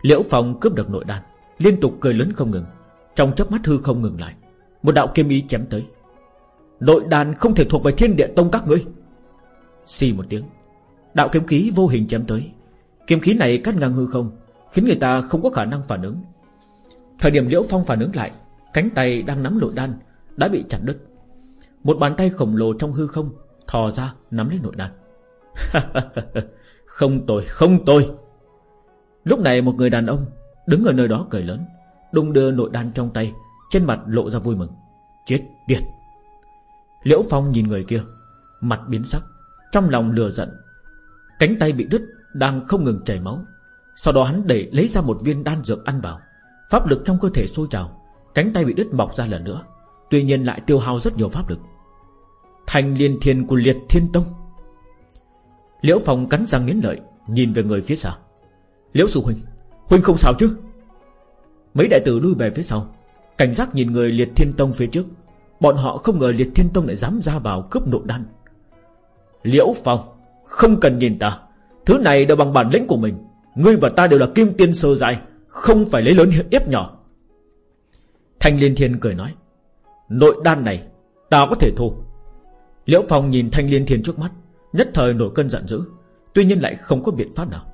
Liễu Phong cướp được nội đan, Liên tục cười lớn không ngừng, Trong chớp mắt hư không ngừng lại, Một đạo kim ý chém tới. Nội đan không thể thuộc về thiên địa tông các ngươi. Xì một tiếng, Đạo kiếm khí vô hình chém tới. Kiếm khí này cắt ngang hư không, Khiến người ta không có khả năng phản ứng. Thời điểm Liễu Phong phản ứng lại, Cánh tay đang nắm nội đan Đã bị chặt đứt. Một bàn tay khổng lồ trong hư không Thò ra nắm lấy nội đan. không tôi, không tôi. Lúc này một người đàn ông Đứng ở nơi đó cười lớn Đung đưa nội đan trong tay Trên mặt lộ ra vui mừng. Chết tiệt. Liễu Phong nhìn người kia Mặt biến sắc Trong lòng lừa giận. Cánh tay bị đứt Đang không ngừng chảy máu. Sau đó hắn đẩy lấy ra một viên đan dược ăn vào. Pháp lực trong cơ thể sôi trào Cánh tay bị đứt mọc ra lần nữa. Tuy nhiên lại tiêu hao rất nhiều pháp lực. Thành liên thiên của liệt thiên tông. Liễu Phong cắn răng nghiến lợi, Nhìn về người phía sau. Liễu Sư Huynh Huynh không sao chứ? Mấy đại tử lui về phía sau, Cảnh giác nhìn người liệt thiên tông phía trước. Bọn họ không ngờ liệt thiên tông lại dám ra vào cướp nội đan. Liễu Phong, Không cần nhìn ta. Thứ này đều bằng bản lĩnh của mình. Ngươi và ta đều là kim tiên sơ dài Không phải lấy lớn ép nhỏ. Thanh Liên Thiên cười nói, Nội đan này, Ta có thể thu. Liễu Phong nhìn Thanh Liên Thiên trước mắt Nhất thời nổi cơn giận dữ, Tuy nhiên lại không có biện pháp nào.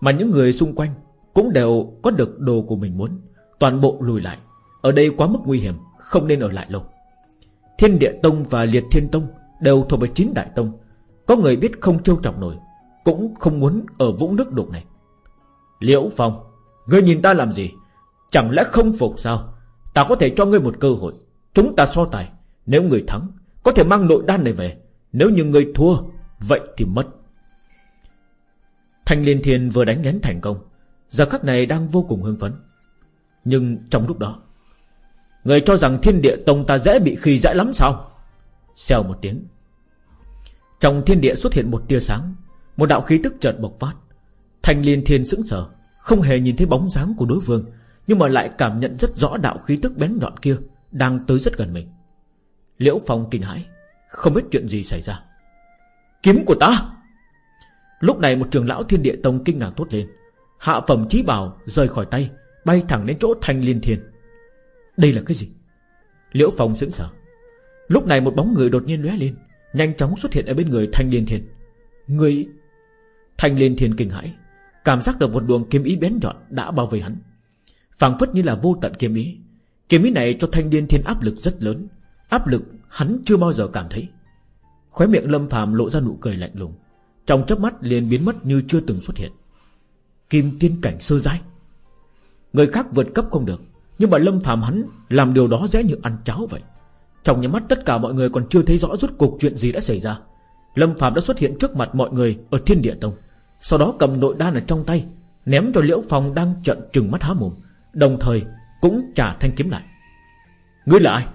Mà những người xung quanh Cũng đều có được đồ của mình muốn, Toàn bộ lùi lại. Ở đây quá mức nguy hiểm, Không nên ở lại lâu. Thiên địa tông và liệt thiên tông Đều thuộc về chín đại tông. Có người biết không trêu chọc nổi, Cũng không muốn ở vũng nước đục này. Liễu Phong, Ngươi nhìn ta làm gì? Chẳng lẽ không phục sao? Ta có thể cho ngươi một cơ hội, Chúng ta so tài. Nếu người thắng, Có thể mang nội đan này về. Nếu như người thua, Vậy thì mất. Thanh Liên Thiên vừa đánh lén thành công, Giờ khắc này đang vô cùng hưng phấn. Nhưng trong lúc đó, Người cho rằng thiên địa tông ta dễ bị khi dễ lắm sao? Xèo một tiếng. Trong thiên địa xuất hiện một tia sáng, Một đạo khí tức chợt bộc phát. Thanh liên thiên sững sờ, Không hề nhìn thấy bóng dáng của đối phương, Nhưng mà lại cảm nhận rất rõ đạo khí tức bén nhọn kia Đang tới rất gần mình. Liễu Phong kinh hãi. Không biết chuyện gì xảy ra. Kiếm của ta! Lúc này một trường lão thiên địa tông kinh ngạc tốt lên. Hạ phẩm trí bảo rời khỏi tay, Bay thẳng đến chỗ thanh liên thiên. Đây là cái gì? Liễu Phong sững sờ. Lúc này một bóng người đột nhiên lóe lên, Nhanh chóng xuất hiện ở bên người thanh liên thiên. Người Thanh liên thiên kinh hãi, Cảm giác được một luồng kiếm ý bén nhọn đã bao vây hắn. Phảng phất như là vô tận kiếm ý. Kiếm ý này cho thanh liên thiên áp lực rất lớn. Áp lực hắn chưa bao giờ cảm thấy. Khóe miệng lâm phàm lộ ra nụ cười lạnh lùng, Trong chớp mắt liền biến mất như chưa từng xuất hiện. Kim tiên cảnh sơ giai. Người khác vượt cấp không được, Nhưng mà lâm phàm hắn Làm điều đó dễ như ăn cháo vậy. Trong nhà mắt tất cả mọi người còn chưa thấy rõ rốt cuộc chuyện gì đã xảy ra. Lâm phàm đã xuất hiện trước mặt mọi người Ở thiên địa tông, Sau đó cầm nội đan ở trong tay, Ném cho liễu phong đang trận trừng mắt há mồm, Đồng thời cũng trả thanh kiếm lại. Ngươi là ai?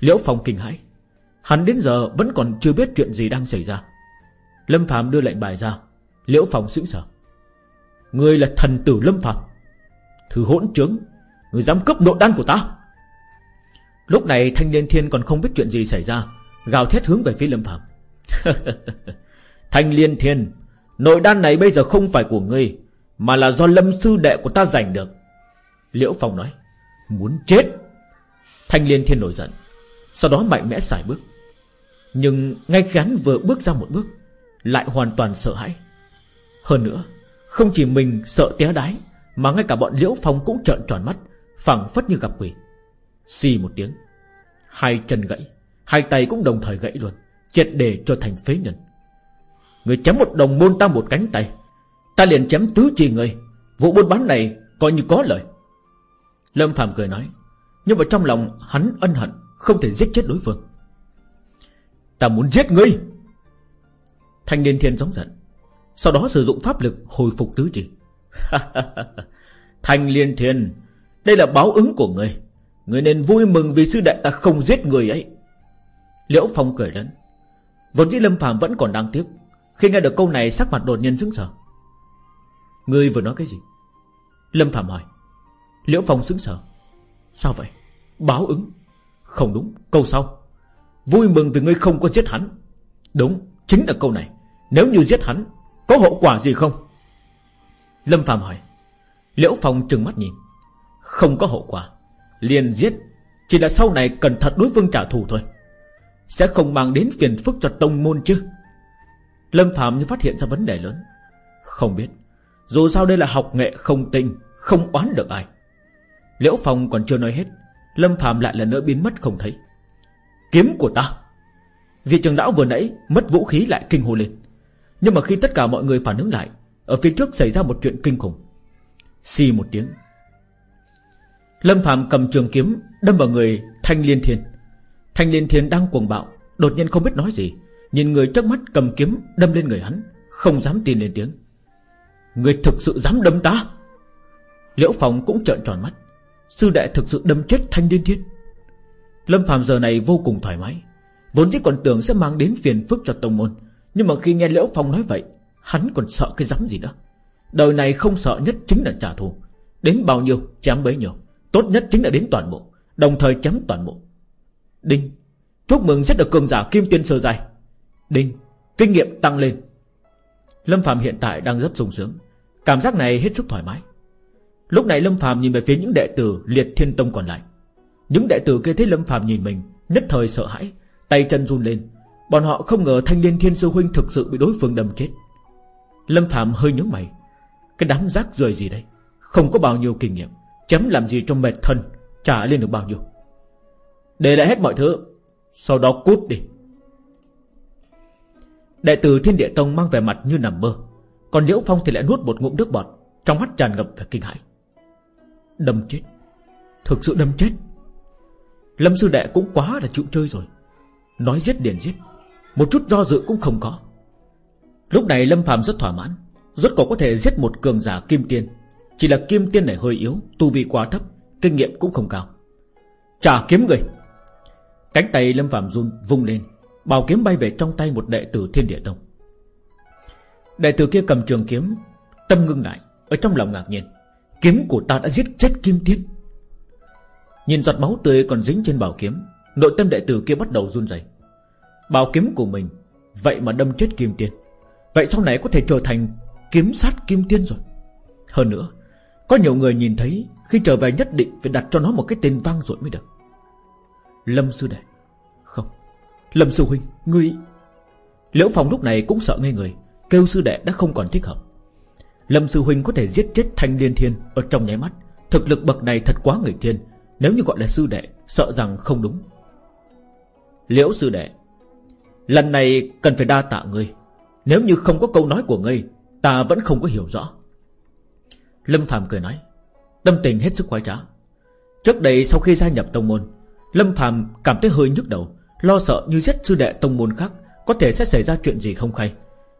Liễu phong kinh hãi. Hắn đến giờ vẫn còn chưa biết chuyện gì đang xảy ra. Lâm Phạm đưa lệnh bài ra. Liễu Phong sững sờ. Người là thần tử Lâm Phạm Thứ hỗn trướng, Người dám cướp nội đan của ta. Lúc này thanh niên thiên còn không biết chuyện gì xảy ra, Gào thét hướng về phía Lâm Phạm Thanh liên thiên, Nội đan này bây giờ không phải của ngươi, Mà là do lâm sư đệ của ta giành được. Liễu Phong nói, Muốn chết. Thanh liên thiên nổi giận. Sau đó mạnh mẽ xài bước. Nhưng ngay khi hắn vừa bước ra một bước, Lại hoàn toàn sợ hãi. Hơn nữa, Không chỉ mình sợ té đái, Mà ngay cả bọn Liễu Phong cũng trợn tròn mắt phẳng phất như gặp quỷ. Xì một tiếng, Hai chân gãy, Hai tay cũng đồng thời gãy luôn, Triệt để cho thành phế nhân. Người chém một đồng môn ta một cánh tay, Ta liền chém tứ chi người. Vụ buôn bán này coi như có lợi Lâm Phạm cười nói, Nhưng mà trong lòng hắn ân hận không thể giết chết đối phương. Ta muốn giết ngươi. Thanh niên thiên giống giận. Sau đó sử dụng pháp lực hồi phục tứ chi. Thanh liên thiên, Đây là báo ứng của ngươi. Ngươi nên vui mừng vì sư đệ ta không giết người ấy. Liễu Phong cười lớn. Vốn dĩ Lâm Phạm vẫn còn đang tiếc. Khi nghe được câu này, sắc mặt đột nhiên sững sờ. Ngươi vừa nói cái gì? Lâm Phạm hỏi. Liễu Phong sững sờ. Sao vậy? Báo ứng. Không đúng, Câu sau. Vui mừng vì ngươi không có giết hắn. Đúng, Chính là câu này. Nếu như giết hắn, Có hậu quả gì không? Lâm Phạm hỏi. Liễu Phong trừng mắt nhìn. Không có hậu quả. Liền giết, Chỉ là sau này cẩn thận đối phương trả thù thôi. Sẽ không mang đến phiền phức cho tông môn chứ? Lâm Phạm như phát hiện ra vấn đề lớn. Không biết, Dù sao đây là học nghệ không tinh, Không oán được ai. Liễu Phong còn chưa nói hết Lâm Phạm lại lần nữa biến mất không thấy. Kiếm của ta. Vị trường lão vừa nãy mất vũ khí lại kinh hồ lên. Nhưng mà khi tất cả mọi người phản ứng lại, Ở phía trước xảy ra một chuyện kinh khủng. Xì một tiếng. Lâm Phạm cầm trường kiếm, Đâm vào người Thanh Liên Thiên. Thanh Liên Thiên đang cuồng bạo, Đột nhiên không biết nói gì. Nhìn người trước mắt cầm kiếm, đâm lên người hắn, Không dám tin lên tiếng. Người thực sự dám đâm ta? Liễu Phong cũng trợn tròn mắt. Sư đệ thực sự đâm chết Thanh Liên Thiên. Lâm Phạm giờ này vô cùng thoải mái. Vốn dĩ còn tưởng sẽ mang đến phiền phức cho tông môn, Nhưng mà khi nghe Liễu Phong nói vậy, Hắn còn sợ cái dám gì nữa. Đời này không sợ nhất chính là trả thù. Đến bao nhiêu, chém bấy nhiêu. Tốt nhất chính là đến toàn bộ, Đồng thời chém toàn bộ. Đinh, Chúc mừng rất được cường giả kim tiên sơ dài Đinh, Kinh nghiệm tăng lên. Lâm Phạm hiện tại đang rất sung sướng. Cảm giác này hết sức thoải mái. Lúc này Lâm Phạm nhìn về phía những đệ tử Liệt Thiên Tông còn lại. Những đệ tử kia thấy Lâm Phạm nhìn mình, Nhất thời sợ hãi, Tay chân run lên. Bọn họ không ngờ thanh niên thiên sư huynh thực sự bị đối phương đâm chết. Lâm Phạm hơi nhướng mày. Cái đám rác rời gì đây? Không có bao nhiêu kinh nghiệm, chém làm gì cho mệt thân, Trả lên được bao nhiêu? Để lại hết mọi thứ, Sau đó cút đi. Đệ tử Thiên Địa Tông mang về mặt như nằm mơ, Còn Liễu Phong thì lại nuốt một ngụm nước bọt, Trong mắt tràn ngập vẻ kinh hãi. Đâm chết. Thực sự đâm chết. Lâm sư đệ cũng quá là chịu chơi rồi. Nói giết liền giết. Một chút do dự cũng không có. Lúc này Lâm Phạm rất thỏa mãn. Rốt cuộc có thể giết một cường giả kim tiên. Chỉ là kim tiên này hơi yếu, Tu vi quá thấp, Kinh nghiệm cũng không cao. Trả kiếm người. Cánh tay Lâm Phạm run, vung lên. Bảo kiếm bay về trong tay một đệ tử Thiên Địa Tông. Đệ tử kia cầm trường kiếm, Tâm ngưng lại, Ở trong lòng ngạc nhiên. Kiếm của ta đã giết chết kim tiên Nhìn giọt máu tươi còn dính trên bảo kiếm, Nội tâm đệ tử kia bắt đầu run rẩy. Bảo kiếm của mình, Vậy mà đâm chết kim tiên Vậy sau này có thể trở thành kiếm sát kim tiên rồi. Hơn nữa, Có nhiều người nhìn thấy, Khi trở về nhất định phải đặt cho nó một cái tên vang rồi mới được. Lâm sư đệ, Không. Lâm sư huynh, Ngươi Liễu Phong lúc này cũng sợ ngây người, Kêu sư đệ đã không còn thích hợp. Lâm sư huynh có thể giết chết thanh liên thiên Ở trong nháy mắt. Thực lực bậc này thật quá người thiên. Nếu như gọi là sư đệ, Sợ rằng không đúng. Liễu sư đệ, Lần này cần phải đa tạ ngươi. Nếu như không có câu nói của ngươi, Ta vẫn không có hiểu rõ. Lâm Phạm cười nói, Tâm tình hết sức khoái trá. Trước đây sau khi gia nhập tông môn, Lâm Phạm cảm thấy hơi nhức đầu, Lo sợ như giết sư đệ tông môn khác Có thể sẽ xảy ra chuyện gì không khay.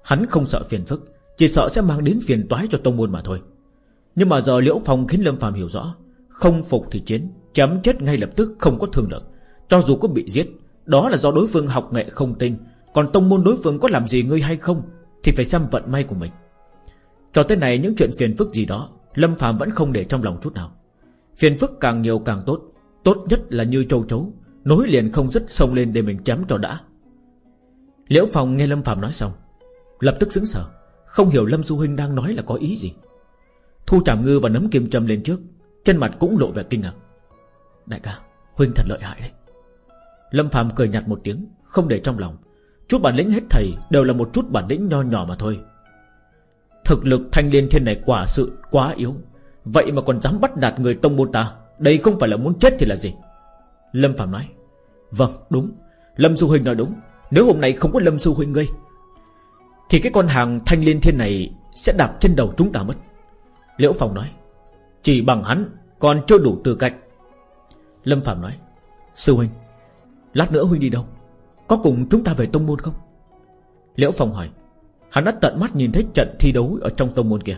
Hắn không sợ phiền phức chỉ sợ sẽ mang đến phiền toái cho tông môn mà thôi. Nhưng mà giờ Liễu Phong khiến Lâm Phạm hiểu rõ, Không phục thì chiến Chém chết ngay lập tức không có thương lượng. Cho dù có bị giết, Đó là do đối phương học nghệ không tinh. Còn tông môn đối phương có làm gì ngươi hay không, Thì phải xem vận may của mình. Cho tới này những chuyện phiền phức gì đó, Lâm Phạm vẫn không để trong lòng chút nào. Phiền phức càng nhiều càng tốt Tốt nhất là như châu chấu, Nối liền không dứt xông lên để mình chém cho đã. Liễu Phong nghe Lâm Phạm nói xong, Lập tức sững sờ. Không hiểu Lâm Du Huynh đang nói là có ý gì. Thu Trảm Ngư và nấm kim châm lên trước Chân mặt cũng lộ vẻ kinh ngạc. Đại ca, Huynh thật lợi hại đấy. Lâm Phạm cười nhạt một tiếng, Không để trong lòng. Chút bản lĩnh hết thầy Đều là một chút bản lĩnh nho nhỏ mà thôi. Thực lực thanh liên thiên này quả sự quá yếu. Vậy mà còn dám bắt nạt người tông môn ta, Đây không phải là muốn chết thì là gì? Lâm Phạm nói Vâng đúng. Lâm Du Huynh nói đúng. Nếu hôm nay không có Lâm Du Huynh ngươi thì cái con hàng thanh liên thiên này Sẽ đạp trên đầu chúng ta mất. Liễu Phong nói, Chỉ bằng hắn còn chưa đủ tư cách. Lâm Phạm nói, Sư Huynh, Lát nữa Huynh đi đâu? Có cùng chúng ta về tông môn không? Liễu Phong hỏi, Hắn đã tận mắt nhìn thấy trận thi đấu Ở trong tông môn kia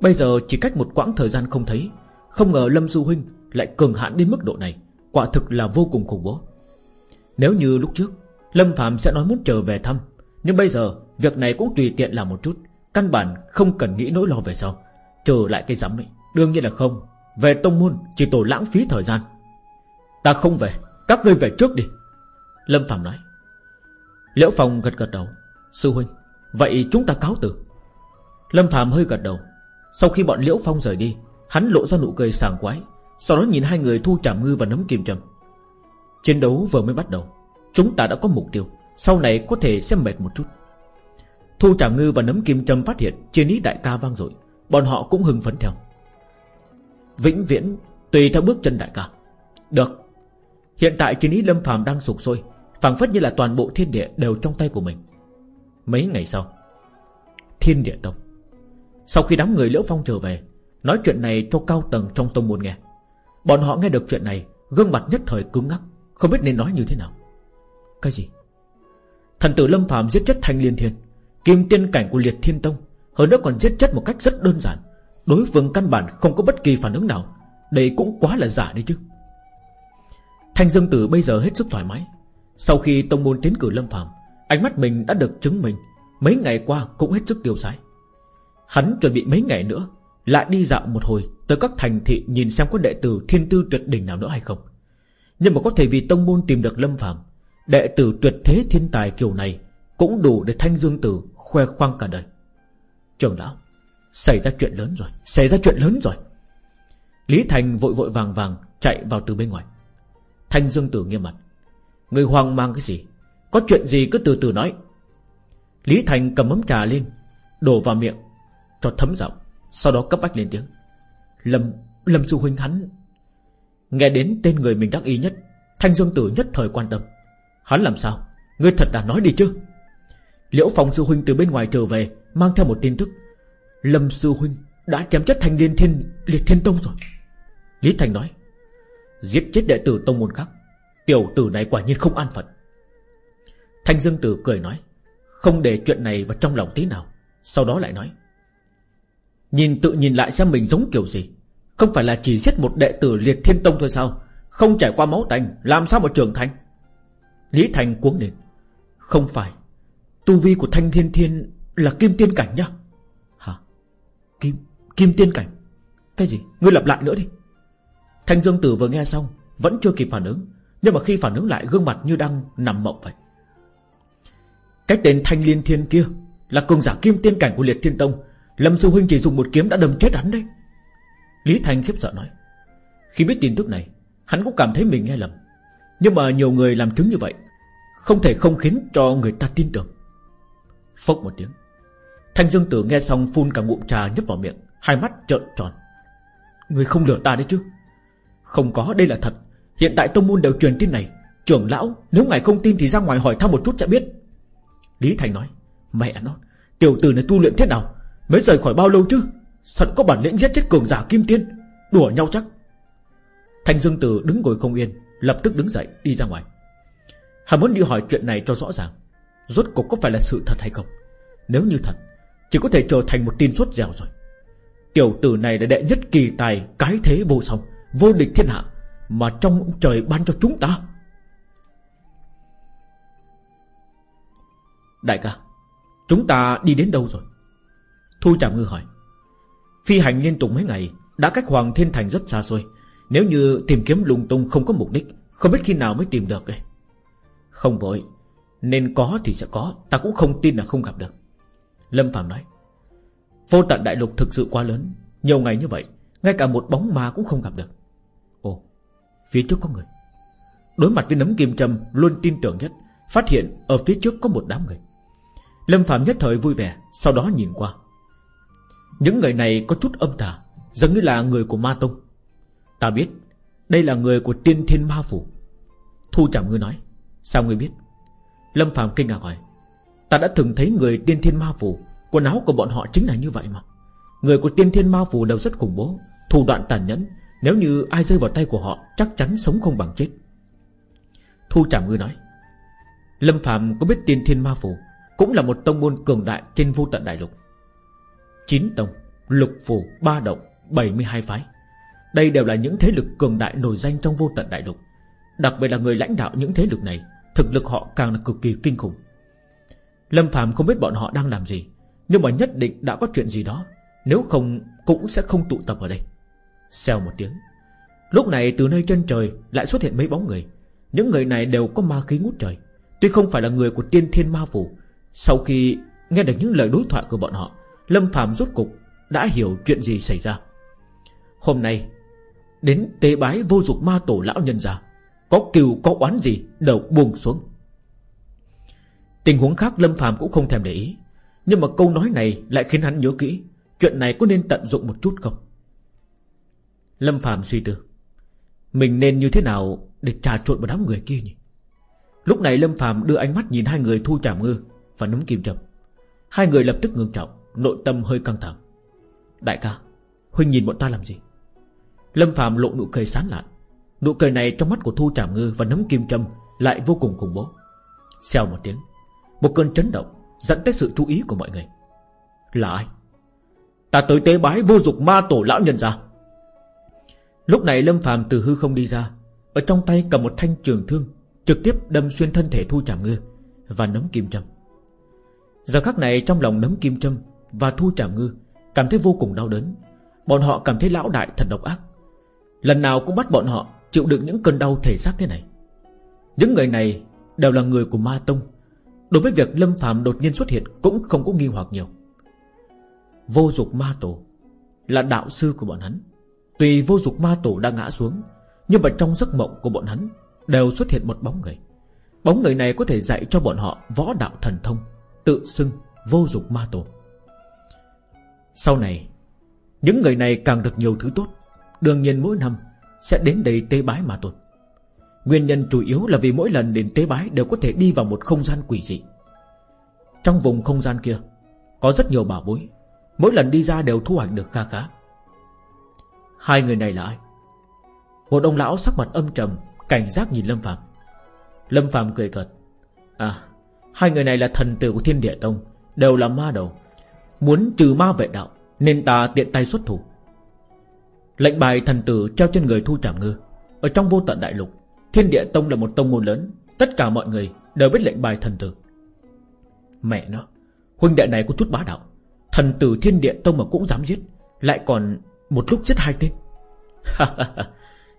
Bây giờ chỉ cách một quãng thời gian không thấy, Không ngờ Lâm Du Huynh lại cường hãn đến mức độ này, Quả thực là vô cùng khủng bố. Nếu như lúc trước, Lâm Phạm sẽ nói muốn trở về thăm nhưng bây giờ, việc này cũng tùy tiện làm một chút. Căn bản không cần nghĩ nỗi lo về sau. Trừ lại cái giám ấy, Đương nhiên là không. Về tông môn, chỉ tổ lãng phí thời gian. Ta không về, Các ngươi về trước đi. Lâm Phạm nói. Liễu Phong gật gật đầu. Sư huynh, Vậy chúng ta cáo từ. Lâm Phạm hơi gật đầu. Sau khi bọn Liễu Phong rời đi, Hắn lộ ra nụ cười sảng quái Sau đó nhìn hai người thu trảm ngư và nấm kim châm Chiến đấu vừa mới bắt đầu, Chúng ta đã có mục tiêu. Sau này có thể xem mệt một chút. Thu Trà ngư và nấm kim châm phát hiện Chiến ý đại ca vang dội. Bọn họ cũng hưng phấn theo. Vĩnh viễn, Tùy theo bước chân đại ca. Được. Hiện tại chiến ý lâm phàm đang sụp sôi, phảng phất như là toàn bộ thiên địa đều trong tay của mình. Mấy ngày sau, Thiên địa tông. Sau khi đám người Liễu Phong trở về, Nói chuyện này cho cao tầng trong tông môn nghe. Bọn họ nghe được chuyện này, Gương mặt nhất thời cứng ngắc, Không biết nên nói như thế nào. Cái gì? Thần tử Lâm phàm giết chết Thanh Liên Thiên, Kim tiên cảnh của Liệt Thiên Tông, Hơn nữa còn giết chết một cách rất đơn giản. Đối phương căn bản không có bất kỳ phản ứng nào, Đây cũng quá là giả đấy chứ. Thanh Dương Tử bây giờ hết sức thoải mái. Sau khi tông môn tiến cử Lâm Phạm Ánh mắt mình đã được chứng minh, Mấy ngày qua cũng hết sức tiêu sái. Hắn chuẩn bị mấy ngày nữa, Lại đi dạo một hồi Tới các thành thị nhìn xem có đệ tử thiên tư tuyệt đỉnh nào nữa hay không. Nhưng mà có thể vì tông môn tìm được Lâm Phạm Đệ tử tuyệt thế thiên tài kiểu này Cũng đủ để Thanh Dương Tử khoe khoang cả đời. Trường lão, Xảy ra chuyện lớn rồi, Xảy ra chuyện lớn rồi. Lý Thành vội vội vàng vàng chạy vào từ bên ngoài. Thanh Dương Tử nghiêm mặt. Người hoang mang cái gì? Có chuyện gì cứ từ từ nói. Lý Thành cầm ấm trà lên, Đổ vào miệng, Cho thấm giọng, Sau đó cấp bách lên tiếng. Lâm Lâm du Huynh hắn. Nghe đến tên người mình đắc ý nhất, Thanh Dương Tử nhất thời quan tâm. Hắn làm sao? Ngươi thật đã nói đi chứ? Liễu Phong Sư Huynh từ bên ngoài trở về, Mang theo một tin tức. Lâm Sư Huynh đã chém chết Thanh Liên Thiên, Liệt Thiên Tông rồi. Lý Thành nói, Giết chết đệ tử Tông môn khác, Tiểu tử này quả nhiên không an phận. Thanh Dương Tử cười nói, Không để chuyện này vào trong lòng tí nào. Sau đó lại nói, Nhìn tự nhìn lại xem mình giống kiểu gì. Không phải là chỉ giết một đệ tử liệt thiên tông thôi sao? Không trải qua máu tanh Làm sao mà trưởng thành? Lý Thành cuống lên. Không phải, Tu vi của Thanh Thiên Thiên là kim tiên cảnh nhá. Hả? Kim Kim tiên cảnh? Cái gì? Ngươi lặp lại nữa đi. Thanh Dương Tử vừa nghe xong, Vẫn chưa kịp phản ứng, Nhưng mà khi phản ứng lại, gương mặt như đang nằm mộng vậy. Cái tên Thanh Liên Thiên kia Là cường giả kim tiên cảnh của Liệt Thiên Tông. Lâm Sư Huynh chỉ dùng một kiếm đã đâm chết hắn đấy. Lý Thanh khiếp sợ nói. Khi biết tin tức này, Hắn cũng cảm thấy mình nghe lầm. Nhưng mà nhiều người làm chứng như vậy, Không thể không khiến cho người ta tin tưởng. Phốc một tiếng, Thanh Dương Tử nghe xong phun cả ngụm trà nhấp vào miệng, Hai mắt trợn tròn. Người không lừa ta đấy chứ? Không có, đây là thật. Hiện tại tông môn đều truyền tin này. Trưởng lão, nếu ngài không tin thì ra ngoài hỏi thăm một chút sẽ biết. Lý Thành nói, Mẹ nó, Tiểu tử này tu luyện thế nào? Mới rời khỏi bao lâu chứ? Sẵn có bản lĩnh giết chết cường giả kim tiên? Đùa nhau chắc. Thanh Dương Tử đứng ngồi không yên Lập tức đứng dậy, đi ra ngoài. Hắn muốn đi hỏi chuyện này cho rõ ràng, Rốt cuộc có phải là sự thật hay không? Nếu như thật, Chỉ có thể trở thành một tin suốt dẻo rồi. Tiểu tử này là đệ nhất kỳ tài, Cái thế vô song, Vô địch thiên hạ, Mà trong trời ban cho chúng ta. Đại ca, Chúng ta đi đến đâu rồi? Thu Trạm Ngư hỏi. Phi hành liên tục mấy ngày, Đã cách Hoàng Thiên Thành rất xa xôi nếu như tìm kiếm lung tung không có mục đích, Không biết khi nào mới tìm được đây Không vội, Nên có thì sẽ có, Ta cũng không tin là không gặp được. Lâm Phạm nói, Vô tận đại lục thực sự quá lớn, Nhiều ngày như vậy, Ngay cả một bóng ma cũng không gặp được. Ồ, Phía trước có người. Đối mặt với nấm kim châm Luôn tin tưởng nhất, Phát hiện ở phía trước có một đám người. Lâm Phạm nhất thời vui vẻ, Sau đó nhìn qua. Những người này có chút âm tà Giống như là người của Ma Tông. Ta biết, Đây là người của tiên thiên ma phủ. Thu Trảm Ngư nói, Sao ngươi biết? Lâm Phạm kinh ngạc hỏi, Ta đã từng thấy người tiên thiên ma phủ, Quần áo của bọn họ chính là như vậy mà. Người của tiên thiên ma phủ đều rất khủng bố, Thủ đoạn tàn nhẫn, Nếu như ai rơi vào tay của họ, Chắc chắn sống không bằng chết. Thu Trảm Ngư nói, Lâm Phạm có biết tiên thiên ma phủ Cũng là một tông môn cường đại trên vô tận đại lục? Chín tông, Lục phủ, ba động 72 phái. Đây đều là những thế lực cường đại nổi danh trong vô tận đại lục. Đặc biệt là người lãnh đạo những thế lực này, Thực lực họ càng là cực kỳ kinh khủng. Lâm Phạm không biết bọn họ đang làm gì, Nhưng mà nhất định đã có chuyện gì đó, Nếu không cũng sẽ không tụ tập ở đây. Xèo một tiếng. Lúc này từ nơi chân trời lại xuất hiện mấy bóng người. Những người này đều có ma khí ngút trời. Tuy không phải là người của tiên thiên ma phủ, Sau khi nghe được những lời đối thoại của bọn họ, Lâm Phạm rốt cục đã hiểu chuyện gì xảy ra. Hôm nay Đến tế bái vô dục ma tổ lão nhân ra. Có kiều có oán gì, Đều buông xuống. Tình huống khác Lâm phàm cũng không thèm để ý. Nhưng mà câu nói này lại khiến hắn nhớ kỹ, Chuyện này có nên tận dụng một chút không? Lâm phàm suy tư. Mình nên như thế nào Để trà trộn vào đám người kia nhỉ? Lúc này Lâm phàm đưa ánh mắt nhìn hai người thu trảm ngư Và nấm kim châm. Hai người lập tức ngưng trọng, Nội tâm hơi căng thẳng. Đại ca, Huynh nhìn bọn ta làm gì? Lâm Phạm lộ nụ cười sán lạn. Nụ cười này trong mắt của Thu Trảm Ngư và nấm kim châm Lại vô cùng khủng bố. Xèo một tiếng, Một cơn chấn động dẫn tới sự chú ý của mọi người. Là ai? Ta tới tế bái vô dục ma tổ lão nhân ra Lúc này Lâm Phạm từ hư không đi ra, Ở trong tay cầm một thanh trường thương, Trực tiếp đâm xuyên thân thể Thu Trảm Ngư Và nấm kim châm Giờ khắc này trong lòng nấm kim châm Và Thu Trảm Ngư Cảm thấy vô cùng đau đớn. Bọn họ cảm thấy lão đại thật độc ác. Lần nào cũng bắt bọn họ chịu đựng những cơn đau thể xác thế này. Những người này đều là người của Ma Tông. Đối với việc Lâm Phạm đột nhiên xuất hiện Cũng không có nghi hoặc nhiều. Vô dục ma tổ Là đạo sư của bọn hắn. Tùy vô dục ma tổ đã ngã xuống, Nhưng mà trong giấc mộng của bọn hắn Đều xuất hiện một bóng người. Bóng người này có thể dạy cho bọn họ Võ đạo thần thông, Tự xưng vô dục ma tổ. Sau này, Những người này càng được nhiều thứ tốt. Đương nhiên mỗi năm Sẽ đến đây tế bái mà tôn Nguyên nhân chủ yếu là vì mỗi lần đến tế bái Đều có thể đi vào một không gian quỷ dị. Trong vùng không gian kia, Có rất nhiều bảo bối. Mỗi lần đi ra đều thu hoạch được kha khá. Hai người này là ai? Một ông lão sắc mặt âm trầm, Cảnh giác nhìn Lâm Phạm Lâm Phạm cười cợt À Hai người này là thần tử của thiên địa tông, Đều là ma đầu. Muốn trừ ma vệ đạo, Nên ta tiện tay xuất thủ. Lệnh bài thần tử treo trên người thu trảm ngư. Ở trong vô tận đại lục, Thiên địa tông là một tông môn lớn, Tất cả mọi người đều biết lệnh bài thần tử. Mẹ nó, Huynh đệ này có chút bá đạo. Thần tử thiên địa tông mà cũng dám giết, Lại còn một lúc giết hai tên.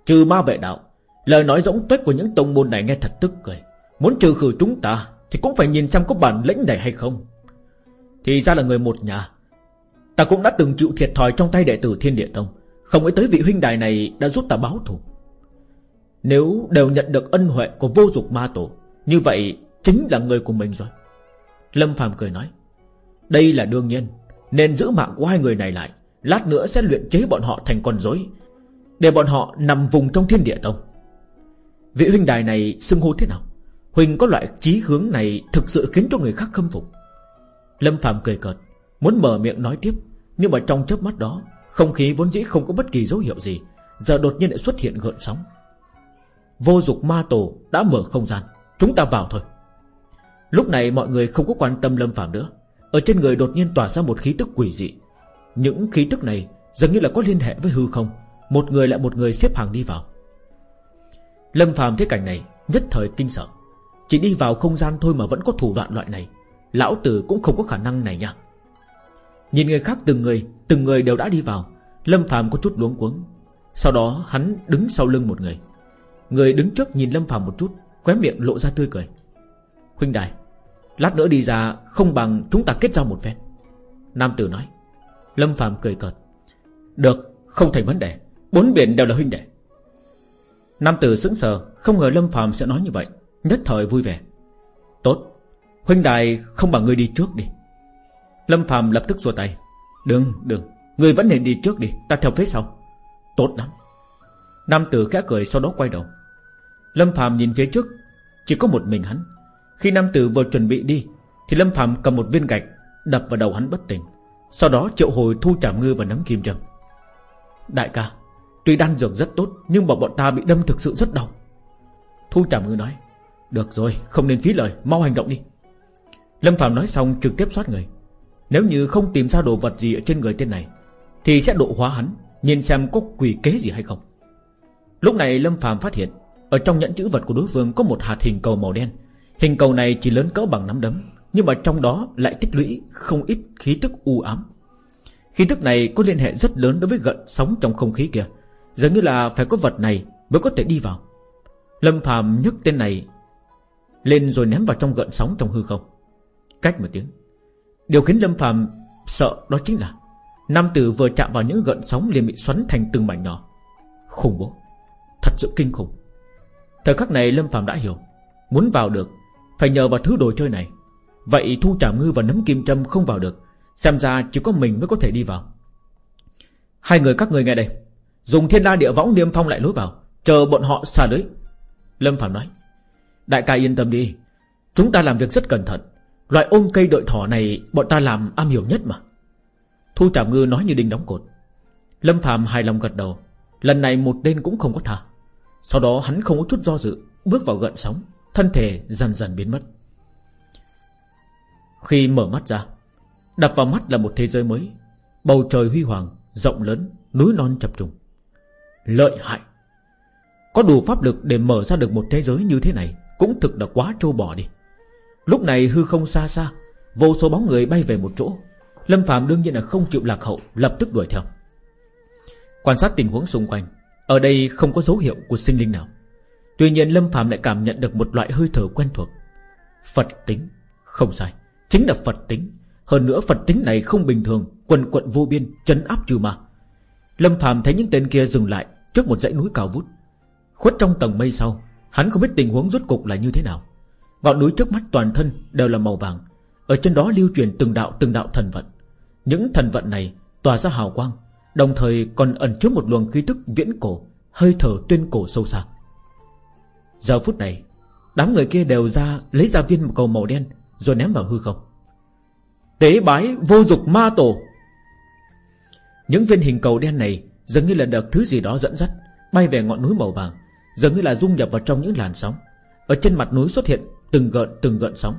Trừ ma vệ đạo, Lời nói rỗng tuếch của những tông môn này nghe thật tức cười. Muốn trừ khử chúng ta, Thì cũng phải nhìn xem có bản lĩnh này hay không. Thì ra là người một nhà, Ta cũng đã từng chịu thiệt thòi trong tay đệ tử thiên địa tông. Không nghĩ tới vị huynh đài này đã giúp ta báo thù. Nếu đều nhận được ân huệ của vô dục ma tổ, Như vậy chính là người của mình rồi. Lâm phàm cười nói, Đây là đương nhiên, Nên giữ mạng của hai người này lại, Lát nữa sẽ luyện chế bọn họ thành con rối, Để bọn họ nằm vùng trong thiên địa tông. Vị huynh đài này xưng hô thế nào? Huynh có loại trí hướng này Thực sự khiến cho người khác khâm phục. Lâm phàm cười cợt, Muốn mở miệng nói tiếp, Nhưng mà trong chớp mắt đó không khí vốn dĩ không có bất kỳ dấu hiệu gì, Giờ đột nhiên lại xuất hiện gợn sóng. Vô dục ma tổ đã mở không gian, Chúng ta vào thôi. Lúc này mọi người không có quan tâm Lâm Phạm nữa. Ở trên người đột nhiên tỏa ra một khí tức quỷ dị. Những khí tức này Dường như là có liên hệ với hư không. Một người lại một người xếp hàng đi vào. Lâm Phạm thấy cảnh này, Nhất thời kinh sợ. Chỉ đi vào không gian thôi mà vẫn có thủ đoạn loại này. Lão tử cũng không có khả năng này nha. Nhìn người khác từng người Từng người đều đã đi vào. Lâm Phạm có chút luống cuống. Sau đó, hắn đứng sau lưng một người. Người đứng trước nhìn Lâm Phạm một chút, Khóe miệng lộ ra tươi cười. Huynh đài, Lát nữa đi ra không bằng chúng ta kết giao một phen. Nam tử nói. Lâm Phạm cười cợt. Được, không thành vấn đề. Bốn biển đều là huynh đệ. Nam tử sững sờ, Không ngờ Lâm Phạm sẽ nói như vậy, Nhất thời vui vẻ. Tốt, Huynh đài không bằng ngươi đi trước đi. Lâm Phạm lập tức xua tay. Đừng đừng. Người vẫn nên đi trước đi. Ta theo phía sau. Tốt lắm. Nam tử khẽ cười sau đó quay đầu. Lâm Phạm nhìn phía trước. Chỉ có một mình hắn. Khi Nam tử vừa chuẩn bị đi, Thì Lâm Phạm cầm một viên gạch, Đập vào đầu hắn bất tỉnh. Sau đó triệu hồi thu trảm ngư và nấm kim châm Đại ca, Tuy đan dược rất tốt, Nhưng mà bọn ta bị đâm thực sự rất đau. Thu trảm ngư nói, Được rồi, không nên phí lời. Mau hành động đi. Lâm Phạm nói xong trực tiếp xoát người. Nếu như không tìm ra đồ vật gì ở trên người tên này, Thì sẽ độ hóa hắn, Nhìn xem có quỷ kế gì hay không. Lúc này Lâm Phạm phát hiện, Ở trong nhẫn chữ vật của đối phương có một hạt hình cầu màu đen. Hình cầu này chỉ lớn cỡ bằng nắm đấm, Nhưng mà trong đó lại tích lũy Không ít khí tức u ám. Khí tức này có liên hệ rất lớn đối với gợn sóng trong không khí kia. Giống như là phải có vật này Mới có thể đi vào. Lâm Phạm nhấc tên này Lên rồi ném vào trong gợn sóng trong hư không. Cách một tiếng. Điều khiến Lâm Phạm sợ đó chính là Nam tử vừa chạm vào những gợn sóng liền bị xoắn thành từng mảnh nhỏ. Khủng bố, Thật sự kinh khủng. Thời khắc này Lâm Phạm đã hiểu, Muốn vào được, Phải nhờ vào thứ đồ chơi này. Vậy thu trả ngư và nấm kim châm không vào được, Xem ra chỉ có mình mới có thể đi vào. Hai người các người nghe đây, Dùng thiên la địa võng niêm phong lại lối vào, Chờ bọn họ xả lưới. Lâm Phạm nói, Đại ca yên tâm đi, Chúng ta làm việc rất cẩn thận. Loại ôm cây đợi thỏ này Bọn ta làm am hiểu nhất mà. Thu Tạm Ngư nói như đinh đóng cột. Lâm Phạm hài lòng gật đầu. Lần này một tên cũng không có thả Sau đó hắn không có chút do dự, Bước vào gợn sóng, Thân thể dần dần biến mất. Khi mở mắt ra, Đập vào mắt là một thế giới mới. Bầu trời huy hoàng, Rộng lớn, Núi non chập trùng. Lợi hại. Có đủ pháp lực để mở ra được một thế giới như thế này Cũng thực là quá trâu bò đi. Lúc này hư không xa xa, Vô số bóng người bay về một chỗ. Lâm Phạm đương nhiên là không chịu lạc hậu, Lập tức đuổi theo. Quan sát tình huống xung quanh, Ở đây không có dấu hiệu của sinh linh nào. Tuy nhiên Lâm Phạm lại cảm nhận được một loại hơi thở quen thuộc. Phật tính, Không sai, Chính là Phật tính. Hơn nữa Phật tính này không bình thường, Quần quận vô biên Chấn áp trừ ma. Lâm Phạm thấy những tên kia dừng lại Trước một dãy núi cao vút. Khuất trong tầng mây sau, Hắn không biết tình huống rốt cục là như thế nào. Ngọn núi trước mắt toàn thân đều là màu vàng. Ở trên đó lưu truyền từng đạo từng đạo thần vận. Những thần vận này tỏa ra hào quang, Đồng thời còn ẩn chứa một luồng khí tức viễn cổ, Hơi thở tuyên cổ sâu xa. Giờ phút này, Đám người kia đều ra lấy ra viên cầu màu đen Rồi ném vào hư không. Tế bái vô dục ma tổ. Những viên hình cầu đen này Dường như là được thứ gì đó dẫn dắt, Bay về ngọn núi màu vàng, Dường như là dung nhập vào trong những làn sóng. Ở trên mặt núi xuất hiện từng gợn từng gợn sóng.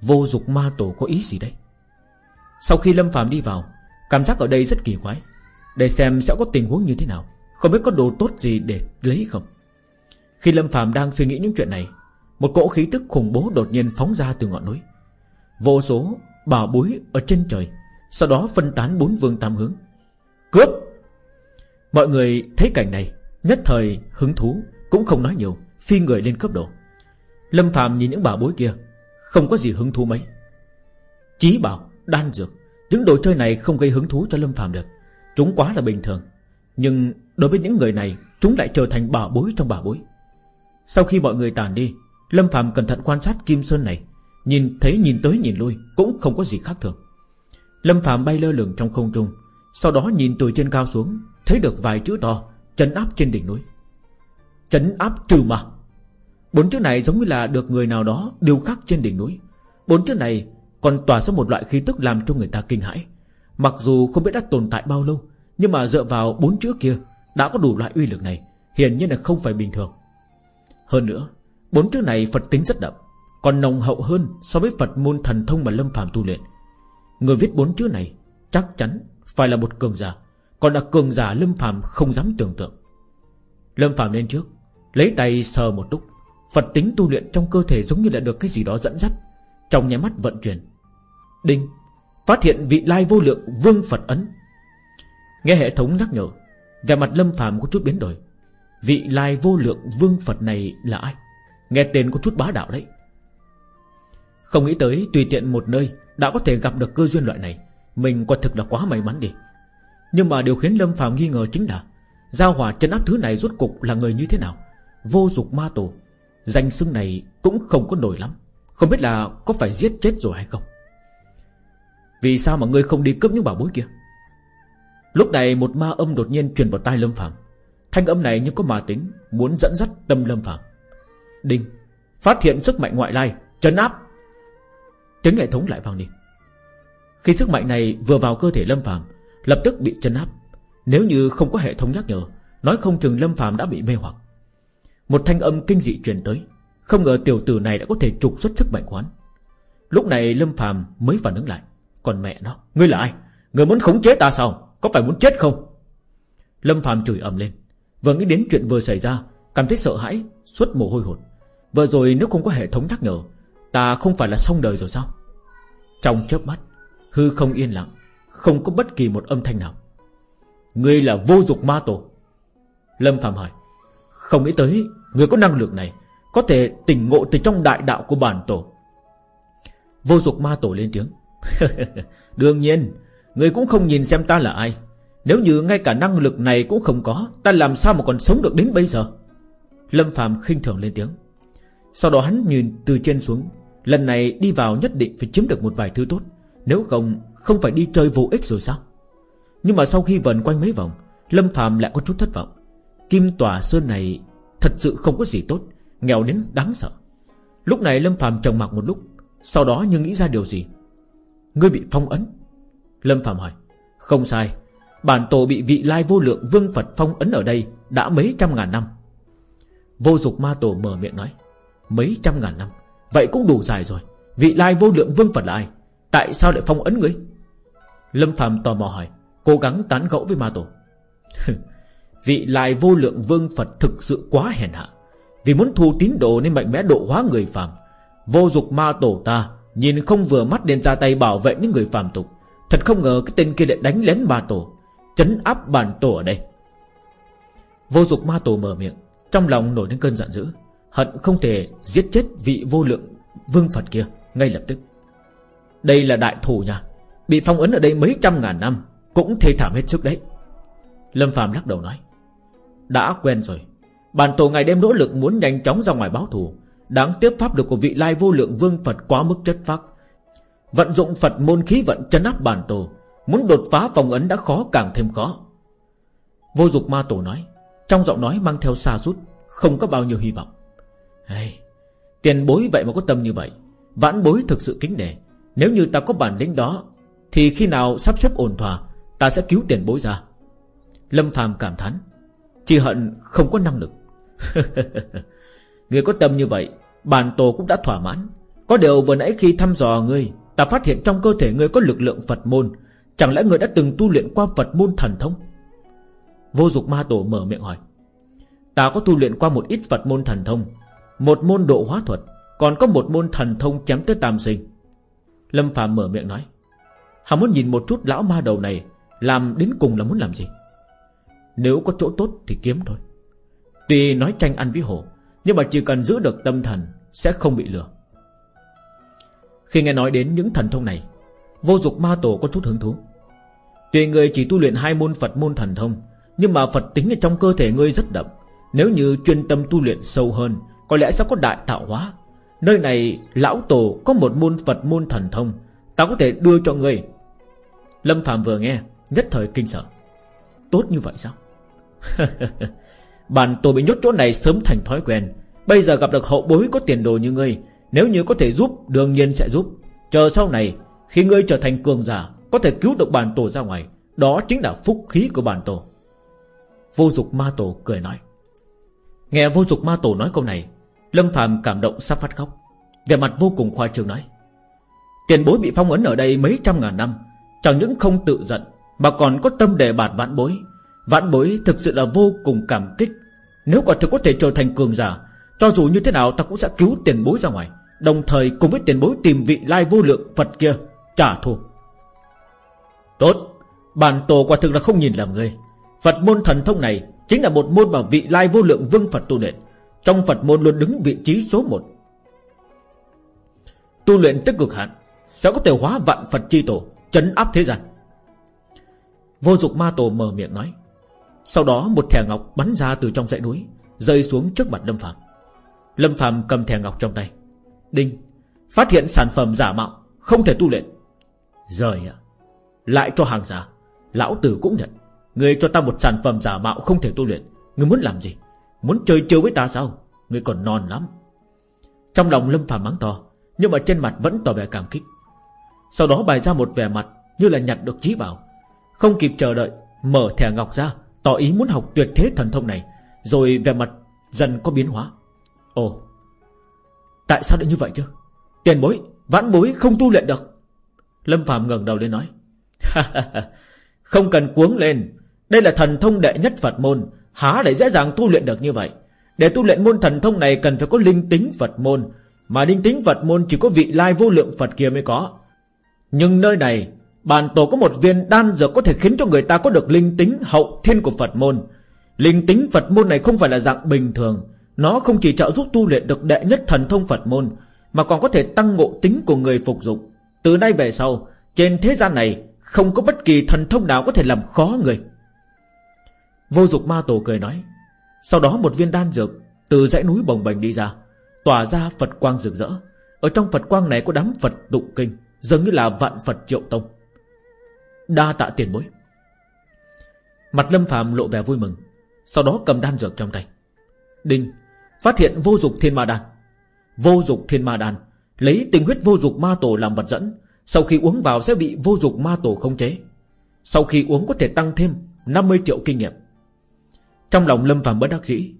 Vô dục ma tổ có ý gì đây? Sau khi Lâm phàm đi vào, Cảm giác ở đây rất kỳ quái, Để xem sẽ có tình huống như thế nào, Không biết có đồ tốt gì để lấy không. Khi Lâm phàm đang suy nghĩ những chuyện này, Một cỗ khí tức khủng bố đột nhiên phóng ra từ ngọn núi. Vô số bảo bối ở trên trời, Sau đó phân tán bốn vương tam hướng. Cướp! Mọi người thấy cảnh này, Nhất thời hứng thú, Cũng không nói nhiều, Phi người lên cấp độ. Lâm Phạm nhìn những bảo bối kia Không có gì hứng thú mấy. Chí bảo, đan dược Những đồ chơi này không gây hứng thú cho Lâm Phạm được. Chúng quá là bình thường. Nhưng đối với những người này Chúng lại trở thành bảo bối trong bảo bối. Sau khi mọi người tàn đi Lâm Phạm cẩn thận quan sát Kim Sơn này. Nhìn thấy nhìn tới nhìn lui Cũng không có gì khác thường. Lâm Phạm bay lơ lửng trong không trung Sau đó nhìn từ trên cao xuống Thấy được vài chữ to Chấn áp trên đỉnh núi. Chấn áp trừ mà. Bốn chữ này giống như là được người nào đó Điều khắc trên đỉnh núi. Bốn chữ này còn tỏa ra một loại khí tức Làm cho người ta kinh hãi. Mặc dù không biết đã tồn tại bao lâu, Nhưng mà dựa vào bốn chữ kia Đã có đủ loại uy lực này, Hiển nhiên là không phải bình thường. Hơn nữa, Bốn chữ này Phật tính rất đậm, Còn nồng hậu hơn so với Phật môn thần thông mà Lâm phàm tu luyện. Người viết bốn chữ này Chắc chắn phải là một cường giả, Còn là cường giả Lâm phàm không dám tưởng tượng. Lâm phàm lên trước, Lấy tay sờ một lúc Phật tính tu luyện trong cơ thể giống như là được cái gì đó dẫn dắt. Trong nhà mắt vận chuyển. Đinh. Phát hiện vị lai vô lượng vương Phật ấn. Nghe hệ thống nhắc nhở Về mặt lâm phàm có chút biến đổi. Vị lai vô lượng vương Phật này là ai? Nghe tên có chút bá đạo đấy. Không nghĩ tới tùy tiện một nơi Đã có thể gặp được cơ duyên loại này, Mình quả thực là quá may mắn đi. Nhưng mà điều khiến Lâm phàm nghi ngờ chính là, Giao hỏa chân áp thứ này rốt cục là người như thế nào? Vô dục ma tổ Danh xưng này cũng không có nổi lắm. Không biết là có phải giết chết rồi hay không? Vì sao mà ngươi không đi cướp những bảo bối kia? Lúc này một ma âm đột nhiên truyền vào tai Lâm Phạm Thanh âm này như có ma tính, Muốn dẫn dắt tâm Lâm Phạm Đinh, Phát hiện sức mạnh ngoại lai, Trấn áp. Tiếng hệ thống lại vang đi. Khi sức mạnh này vừa vào cơ thể Lâm Phạm Lập tức bị trấn áp. Nếu như không có hệ thống nhắc nhở, Nói không chừng Lâm Phạm đã bị mê hoặc một thanh âm kinh dị truyền tới. Không ngờ tiểu tử này đã có thể trục xuất sức mạnh quán Lúc này Lâm phàm mới phản ứng lại. Còn mẹ nó, Ngươi là ai? Ngươi muốn khống chế ta sao? Có phải muốn chết không? Lâm phàm chửi ầm lên. Vừa nghĩ đến chuyện vừa xảy ra, Cảm thấy sợ hãi, Suốt mồ hôi hột. Vừa rồi nếu không có hệ thống nhắc nhở, Ta không phải là xong đời rồi sao? Trong chớp mắt, Hư không yên lặng, Không có bất kỳ một âm thanh nào. Ngươi là vô dục ma tổ. Lâm phàm hỏi. Không nghĩ tới, Người có năng lực này Có thể tỉnh ngộ từ trong đại đạo của bản tổ. Vô dục ma tổ lên tiếng. Đương nhiên, Người cũng không nhìn xem ta là ai. Nếu như ngay cả năng lực này cũng không có, Ta làm sao mà còn sống được đến bây giờ? Lâm phàm khinh thường lên tiếng. Sau đó hắn nhìn từ trên xuống, Lần này đi vào nhất định phải chiếm được một vài thứ tốt. Nếu không Không phải đi chơi vô ích rồi sao? Nhưng mà sau khi vần quanh mấy vòng, Lâm phàm lại có chút thất vọng. Kim tòa sơn này Thật sự không có gì tốt, Nghèo đến đáng sợ. Lúc này Lâm Phạm trầm mặc một lúc, Sau đó như nghĩ ra điều gì? Ngươi bị phong ấn. Lâm Phạm hỏi, Không sai, Bản tổ bị vị lai vô lượng vương Phật phong ấn ở đây Đã mấy trăm ngàn năm. Vô dục ma tổ mở miệng nói, Mấy trăm ngàn năm, Vậy cũng đủ dài rồi, Vị lai vô lượng vương Phật là ai? Tại sao lại phong ấn ngươi? Lâm Phạm tò mò hỏi, Cố gắng tán gẫu với ma tổ. Vị lại vô lượng vương Phật thực sự quá hèn hạ. Vì muốn thu tín đồ nên mạnh mẽ độ hóa người phàm. Vô dục ma tổ ta Nhìn không vừa mắt nên ra tay bảo vệ những người phàm tục. Thật không ngờ cái tên kia lại đánh lén ma tổ, Chấn áp bản tổ ở đây. Vô dục ma tổ mở miệng, Trong lòng nổi lên cơn giận dữ, Hận không thể giết chết vị vô lượng vương Phật kia Ngay lập tức. Đây là đại thủ nha, Bị phong ấn ở đây mấy trăm ngàn năm Cũng thê thảm hết sức đấy. Lâm Phạm lắc đầu nói đã quen rồi. Bản tổ ngày đêm nỗ lực muốn nhanh chóng ra ngoài báo thù. Đáng tiếc pháp lực của vị lai vô lượng vương Phật quá mức chất phác. Vận dụng Phật môn khí vận chấn áp bản tổ. Muốn đột phá phòng ấn đã khó càng thêm khó. Vô dục ma tổ nói Trong giọng nói mang theo xa rút Không có bao nhiêu hy vọng. Hey, Tiền bối vậy mà có tâm như vậy. Vãn bối thực sự kính nể. Nếu như ta có bản lĩnh đó Thì khi nào sắp xếp ổn thỏa Ta sẽ cứu tiền bối ra. Lâm phàm cảm thán chỉ hận không có năng lực. Người có tâm như vậy Bản tổ cũng đã thỏa mãn. Có điều vừa nãy khi thăm dò ngươi, Ta phát hiện trong cơ thể ngươi có lực lượng Phật môn. Chẳng lẽ ngươi đã từng tu luyện qua Phật môn thần thông? Vô dục ma tổ mở miệng hỏi. Ta có tu luyện qua một ít Phật môn thần thông. Một môn độ hóa thuật, Còn có một môn thần thông chém tới tam sinh. Lâm phàm mở miệng nói. Hắn muốn nhìn một chút lão ma đầu này, Làm đến cùng là muốn làm gì? Nếu có chỗ tốt thì kiếm thôi. Tuy nói tranh ăn với hổ Nhưng mà chỉ cần giữ được tâm thần, Sẽ không bị lừa. Khi nghe nói đến những thần thông này, Vô dục ma tổ có chút hứng thú. Tuy người chỉ tu luyện hai môn Phật môn thần thông, Nhưng mà Phật tính ở trong cơ thể ngươi rất đậm. Nếu như chuyên tâm tu luyện sâu hơn, Có lẽ sẽ có đại tạo hóa. Nơi này, lão tổ có một môn Phật môn thần thông, Ta có thể đưa cho ngươi. Lâm Phạm vừa nghe, Nhất thời kinh sợ. Tốt như vậy sao? Bản tổ bị nhốt chỗ này sớm thành thói quen. Bây giờ gặp được hậu bối có tiền đồ như ngươi, Nếu như có thể giúp, Đương nhiên sẽ giúp. Chờ sau này, Khi ngươi trở thành cường giả, Có thể cứu được bản tổ ra ngoài, Đó chính là phúc khí của bản tổ. Vô dục ma tổ cười nói. Nghe vô dục ma tổ nói câu này, Lâm phàm cảm động sắp phát khóc. Về mặt vô cùng khoa trương nói. Tiền bối bị phong ấn ở đây mấy trăm ngàn năm, Chẳng những không tự giận, Mà còn có tâm đề bạt vãn bối. Vãn bối thực sự là vô cùng cảm kích. Nếu quả thực có thể trở thành cường giả, Cho dù như thế nào ta cũng sẽ cứu tiền bối ra ngoài, Đồng thời cùng với tiền bối tìm vị lai vô lượng Phật kia Trả thù. Tốt. Bản tổ quả thực là không nhìn làm người Phật môn thần thông này Chính là một môn mà vị lai vô lượng vương Phật tu luyện. Trong Phật môn luôn đứng vị trí số 1 Tu luyện tức cực hạn, Sẽ có thể hóa vạn Phật chi tổ, Chấn áp thế gian. Vô dục ma tổ mở miệng nói sau đó một thẻ ngọc bắn ra từ trong dãy núi, Rơi xuống trước mặt Lâm Phạm Lâm Phạm cầm thẻ ngọc trong tay. Đinh, Phát hiện sản phẩm giả mạo, Không thể tu luyện. Rời ạ, Lại cho hàng giả. Lão tử cũng nhận. Người cho ta một sản phẩm giả mạo không thể tu luyện Người muốn làm gì? Muốn chơi chơi với ta sao? Người còn non lắm. Trong lòng Lâm Phạm mắng to, Nhưng mà trên mặt vẫn tỏ vẻ cảm kích. Sau đó bày ra một vẻ mặt Như là nhặt được trí bảo. Không kịp chờ đợi, Mở thẻ ngọc ra Tỏ ý muốn học tuyệt thế thần thông này, Rồi vẻ mặt dần có biến hóa. Ồ, Tại sao lại như vậy chứ? Tiền bối, Vãn bối không tu luyện được. Lâm Phạm ngẩng đầu lên nói. Không cần cuống lên. Đây là thần thông đệ nhất Phật môn. Há để dễ dàng tu luyện được như vậy? Để tu luyện môn thần thông này cần phải có linh tính Phật môn. Mà linh tính Phật môn chỉ có vị lai vô lượng Phật kia mới có. Nhưng nơi này Bản tổ có một viên đan dược có thể khiến cho người ta có được linh tính hậu thiên của Phật môn. Linh tính Phật môn này không phải là dạng bình thường. Nó không chỉ trợ giúp tu luyện được đệ nhất thần thông Phật môn, Mà còn có thể tăng ngộ tính của người phục dụng. Từ nay về sau, Trên thế gian này, Không có bất kỳ thần thông nào có thể làm khó người. Vô dục ma tổ cười nói, Sau đó một viên đan dược Từ dãy núi bồng bềnh đi ra, Tỏa ra Phật quang rực rỡ. Ở trong Phật quang này có đám Phật tụng kinh, Dường như là vạn Phật triệu tông. Đa tạ tiền bối. Mặt lâm phàm lộ vẻ vui mừng, Sau đó cầm đan dược trong tay. Đinh, Phát hiện vô dục thiên ma đan. Vô dục thiên ma đan, Lấy tình huyết vô dục ma tổ làm vật dẫn, Sau khi uống vào sẽ bị vô dục ma tổ không chế. Sau khi uống có thể tăng thêm 50 triệu kinh nghiệm. Trong lòng lâm phàm bất đắc dĩ,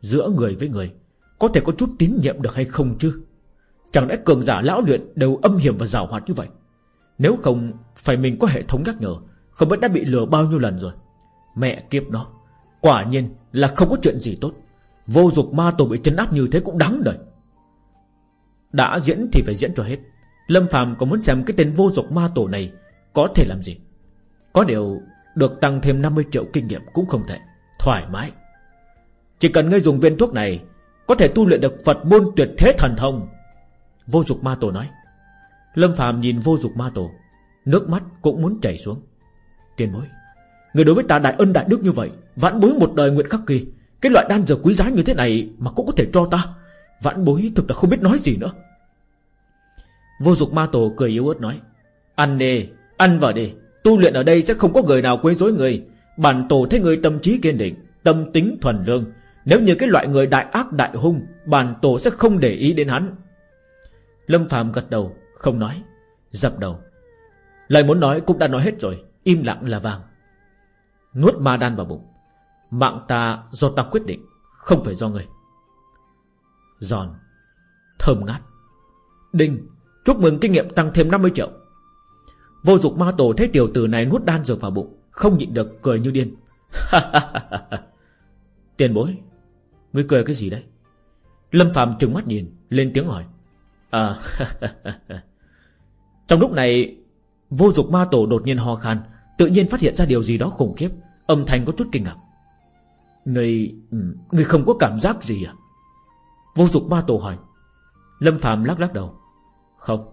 Giữa người với người, Có thể có chút tín nhiệm được hay không chứ? Chẳng lẽ cường giả lão luyện Đều âm hiểm và rào hoạt như vậy? Nếu không, Phải mình có hệ thống nhắc nhở, Không biết đã bị lừa bao nhiêu lần rồi. Mẹ kiếp nó, Quả nhiên là không có chuyện gì tốt. Vô dục ma tổ bị chấn áp như thế cũng đáng đời. Đã diễn thì phải diễn cho hết. Lâm Phàm có muốn xem cái tên vô dục ma tổ này Có thể làm gì? Có điều Được tăng thêm 50 triệu kinh nghiệm cũng không thể. Thoải mái. Chỉ cần ngươi dùng viên thuốc này, Có thể tu luyện được Phật môn tuyệt thế thần thông. Vô dục ma tổ nói Lâm Phạm nhìn vô dục ma tổ, Nước mắt cũng muốn chảy xuống. Tiền bối, Người đối với ta đại ân đại đức như vậy, Vãn bối một đời nguyện khắc kỳ, Cái loại đan dược quý giá như thế này Mà cũng có thể cho ta, Vãn bối thực là không biết nói gì nữa. Vô dục ma tổ cười yếu ớt nói, Ăn đi, Ăn vào đi, Tu luyện ở đây sẽ không có người nào quấy rối người. Bản tổ thấy người tâm trí kiên định, Tâm tính thuần lương, Nếu như cái loại người đại ác đại hung, Bản tổ sẽ không để ý đến hắn. Lâm Phạm gật đầu không nói, Dập đầu. Lời muốn nói cũng đã nói hết rồi, Im lặng là vàng. Nuốt ma đan vào bụng. Mạng ta do ta quyết định, Không phải do người. Giòn, Thơm ngát. Đinh, Chúc mừng kinh nghiệm tăng thêm 50 triệu. Vô dục ma tổ thấy tiểu tử này nuốt đan dược vào bụng, Không nhịn được cười như điên. Tiền bối, Ngươi cười cái gì đấy? Lâm Phạm trừng mắt nhìn, Lên tiếng hỏi. À Trong lúc này, Vô dục ma tổ đột nhiên ho khan, Tự nhiên phát hiện ra điều gì đó khủng khiếp, Âm thanh có chút kinh ngạc. Người ừ, Người không có cảm giác gì à? Vô dục ma tổ hỏi. Lâm phàm lắc lắc đầu. Không,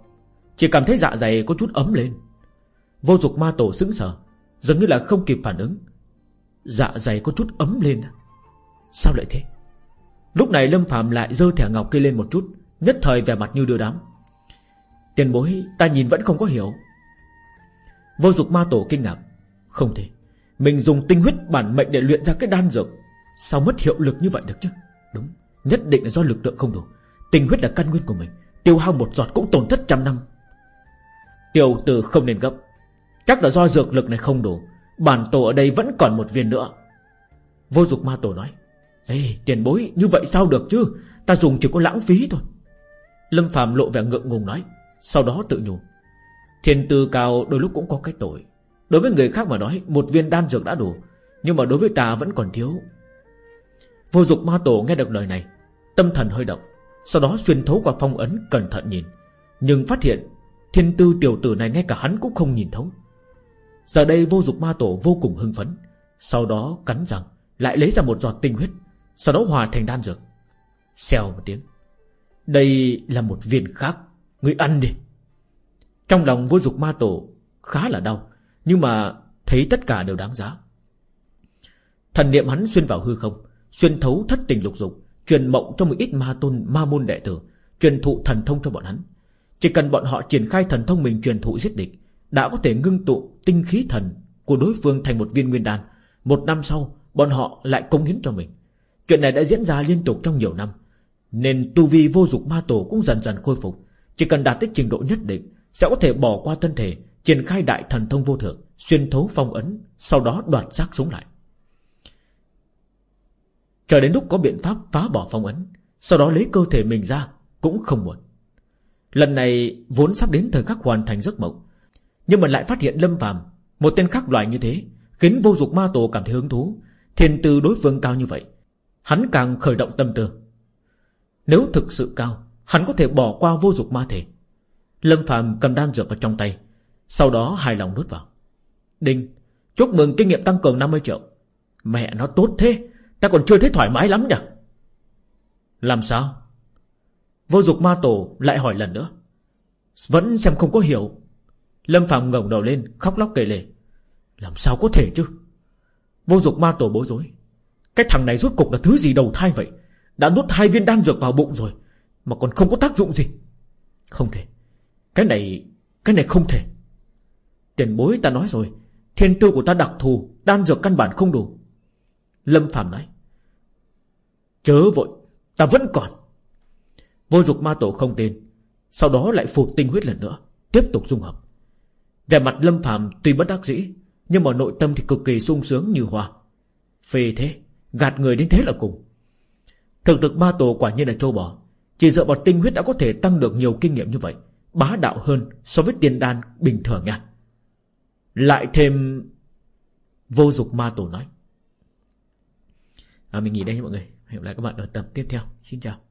Chỉ cảm thấy dạ dày có chút ấm lên. Vô dục ma tổ sững sờ, giống như là không kịp phản ứng. Dạ dày có chút ấm lên à? Sao lại thế? Lúc này Lâm phàm lại dơ thẻ ngọc kia lên một chút, Nhất thời vẻ mặt như đưa đám. Tiền bối, ta nhìn vẫn không có hiểu. Vô dục ma tổ kinh ngạc. Không thể. Mình dùng tinh huyết bản mệnh để luyện ra cái đan dược. Sao mất hiệu lực như vậy được chứ? Đúng. Nhất định là do lực lượng không đủ. Tinh huyết là căn nguyên của mình. Tiêu hao một giọt cũng tổn thất trăm năm. Tiểu tử không nên gấp. Chắc là do dược lực này không đủ. Bản tổ ở đây vẫn còn một viên nữa. Vô dục ma tổ nói. Ê, tiền bối, như vậy sao được chứ? Ta dùng chỉ có lãng phí thôi. Lâm Phạm lộ vẻ ngượng ngùng nói. Sau đó tự nhủ, Thiên tư cao đôi lúc cũng có cái tội. Đối với người khác mà nói, Một viên đan dược đã đủ, Nhưng mà đối với ta vẫn còn thiếu. Vô dục ma tổ nghe được lời này, Tâm thần hơi động, Sau đó xuyên thấu qua phong ấn cẩn thận nhìn, Nhưng phát hiện Thiên tư tiểu tử này ngay cả hắn cũng không nhìn thấu. Giờ đây vô dục ma tổ vô cùng hưng phấn, Sau đó cắn răng, Lại lấy ra một giọt tinh huyết, Sau đó hòa thành đan dược. Xèo một tiếng, Đây là một viên khác Người ăn đi. Trong lòng vô dục ma tổ khá là đau, Nhưng mà thấy tất cả đều đáng giá. Thần niệm hắn xuyên vào hư không, Xuyên thấu thất tình lục dục, Truyền mộng cho một ít ma tôn, ma môn đệ tử, Truyền thụ thần thông cho bọn hắn. Chỉ cần bọn họ triển khai thần thông mình truyền thụ giết địch, Đã có thể ngưng tụ tinh khí thần Của đối phương thành một viên nguyên đan. Một năm sau, bọn họ lại công hiến cho mình. Chuyện này đã diễn ra liên tục trong nhiều năm, Nên tu vi vô dục ma tổ cũng dần dần khôi phục. Chỉ cần đạt tới trình độ nhất định, Sẽ có thể bỏ qua thân thể, Triển khai đại thần thông vô thượng, Xuyên thấu phong ấn, Sau đó đoạt giác sống lại. Chờ đến lúc có biện pháp phá bỏ phong ấn, Sau đó lấy cơ thể mình ra Cũng không muộn. Lần này vốn sắp đến thời khắc hoàn thành giấc mộng, Nhưng mà lại phát hiện Lâm phàm, Một tên khác loại như thế, Khiến vô dục ma tổ cảm thấy hứng thú Thiên tư đối phương cao như vậy, Hắn càng khởi động tâm tư. Nếu thực sự cao Hắn có thể bỏ qua vô dục ma thể. Lâm phàm cầm đan dược ở trong tay, Sau đó hài lòng nuốt vào. Đinh, Chúc mừng kinh nghiệm tăng cường 50 triệu. Mẹ nó tốt thế, Ta còn chưa thấy thoải mái lắm nhỉ? Làm sao? Vô dục ma tổ lại hỏi lần nữa. Vẫn xem không có hiểu. Lâm Phạm ngẩng đầu lên, khóc lóc kể lể. Làm sao có thể chứ? Vô dục ma tổ bối rối. Cái thằng này rốt cục là thứ gì đầu thai vậy? Đã nuốt hai viên đan dược vào bụng rồi. Mà còn không có tác dụng gì. Không thể. Cái này Cái này không thể. Tiền bối ta nói rồi, Thiên tư của ta đặc thù, Đan dược căn bản không đủ. Lâm Phạm nói, Chớ vội, Ta vẫn còn. Vô dục ma tổ không tên Sau đó lại phục tinh huyết lần nữa, Tiếp tục dung hợp. Về mặt Lâm Phạm tuy bất đắc dĩ, Nhưng mà nội tâm thì cực kỳ sung sướng như hoa. Phê thế, Gạt người đến thế là cùng. Thực lực ma tổ quả nhiên là trâu bò. Chỉ dựa vào tinh huyết đã có thể tăng được nhiều kinh nghiệm như vậy Bá đạo hơn so với tiền đan bình thường nha. Lại thêm Vô dục ma tổ nói. À, Mình nghỉ đây mọi người. Hẹn gặp lại các bạn ở tập tiếp theo. Xin chào.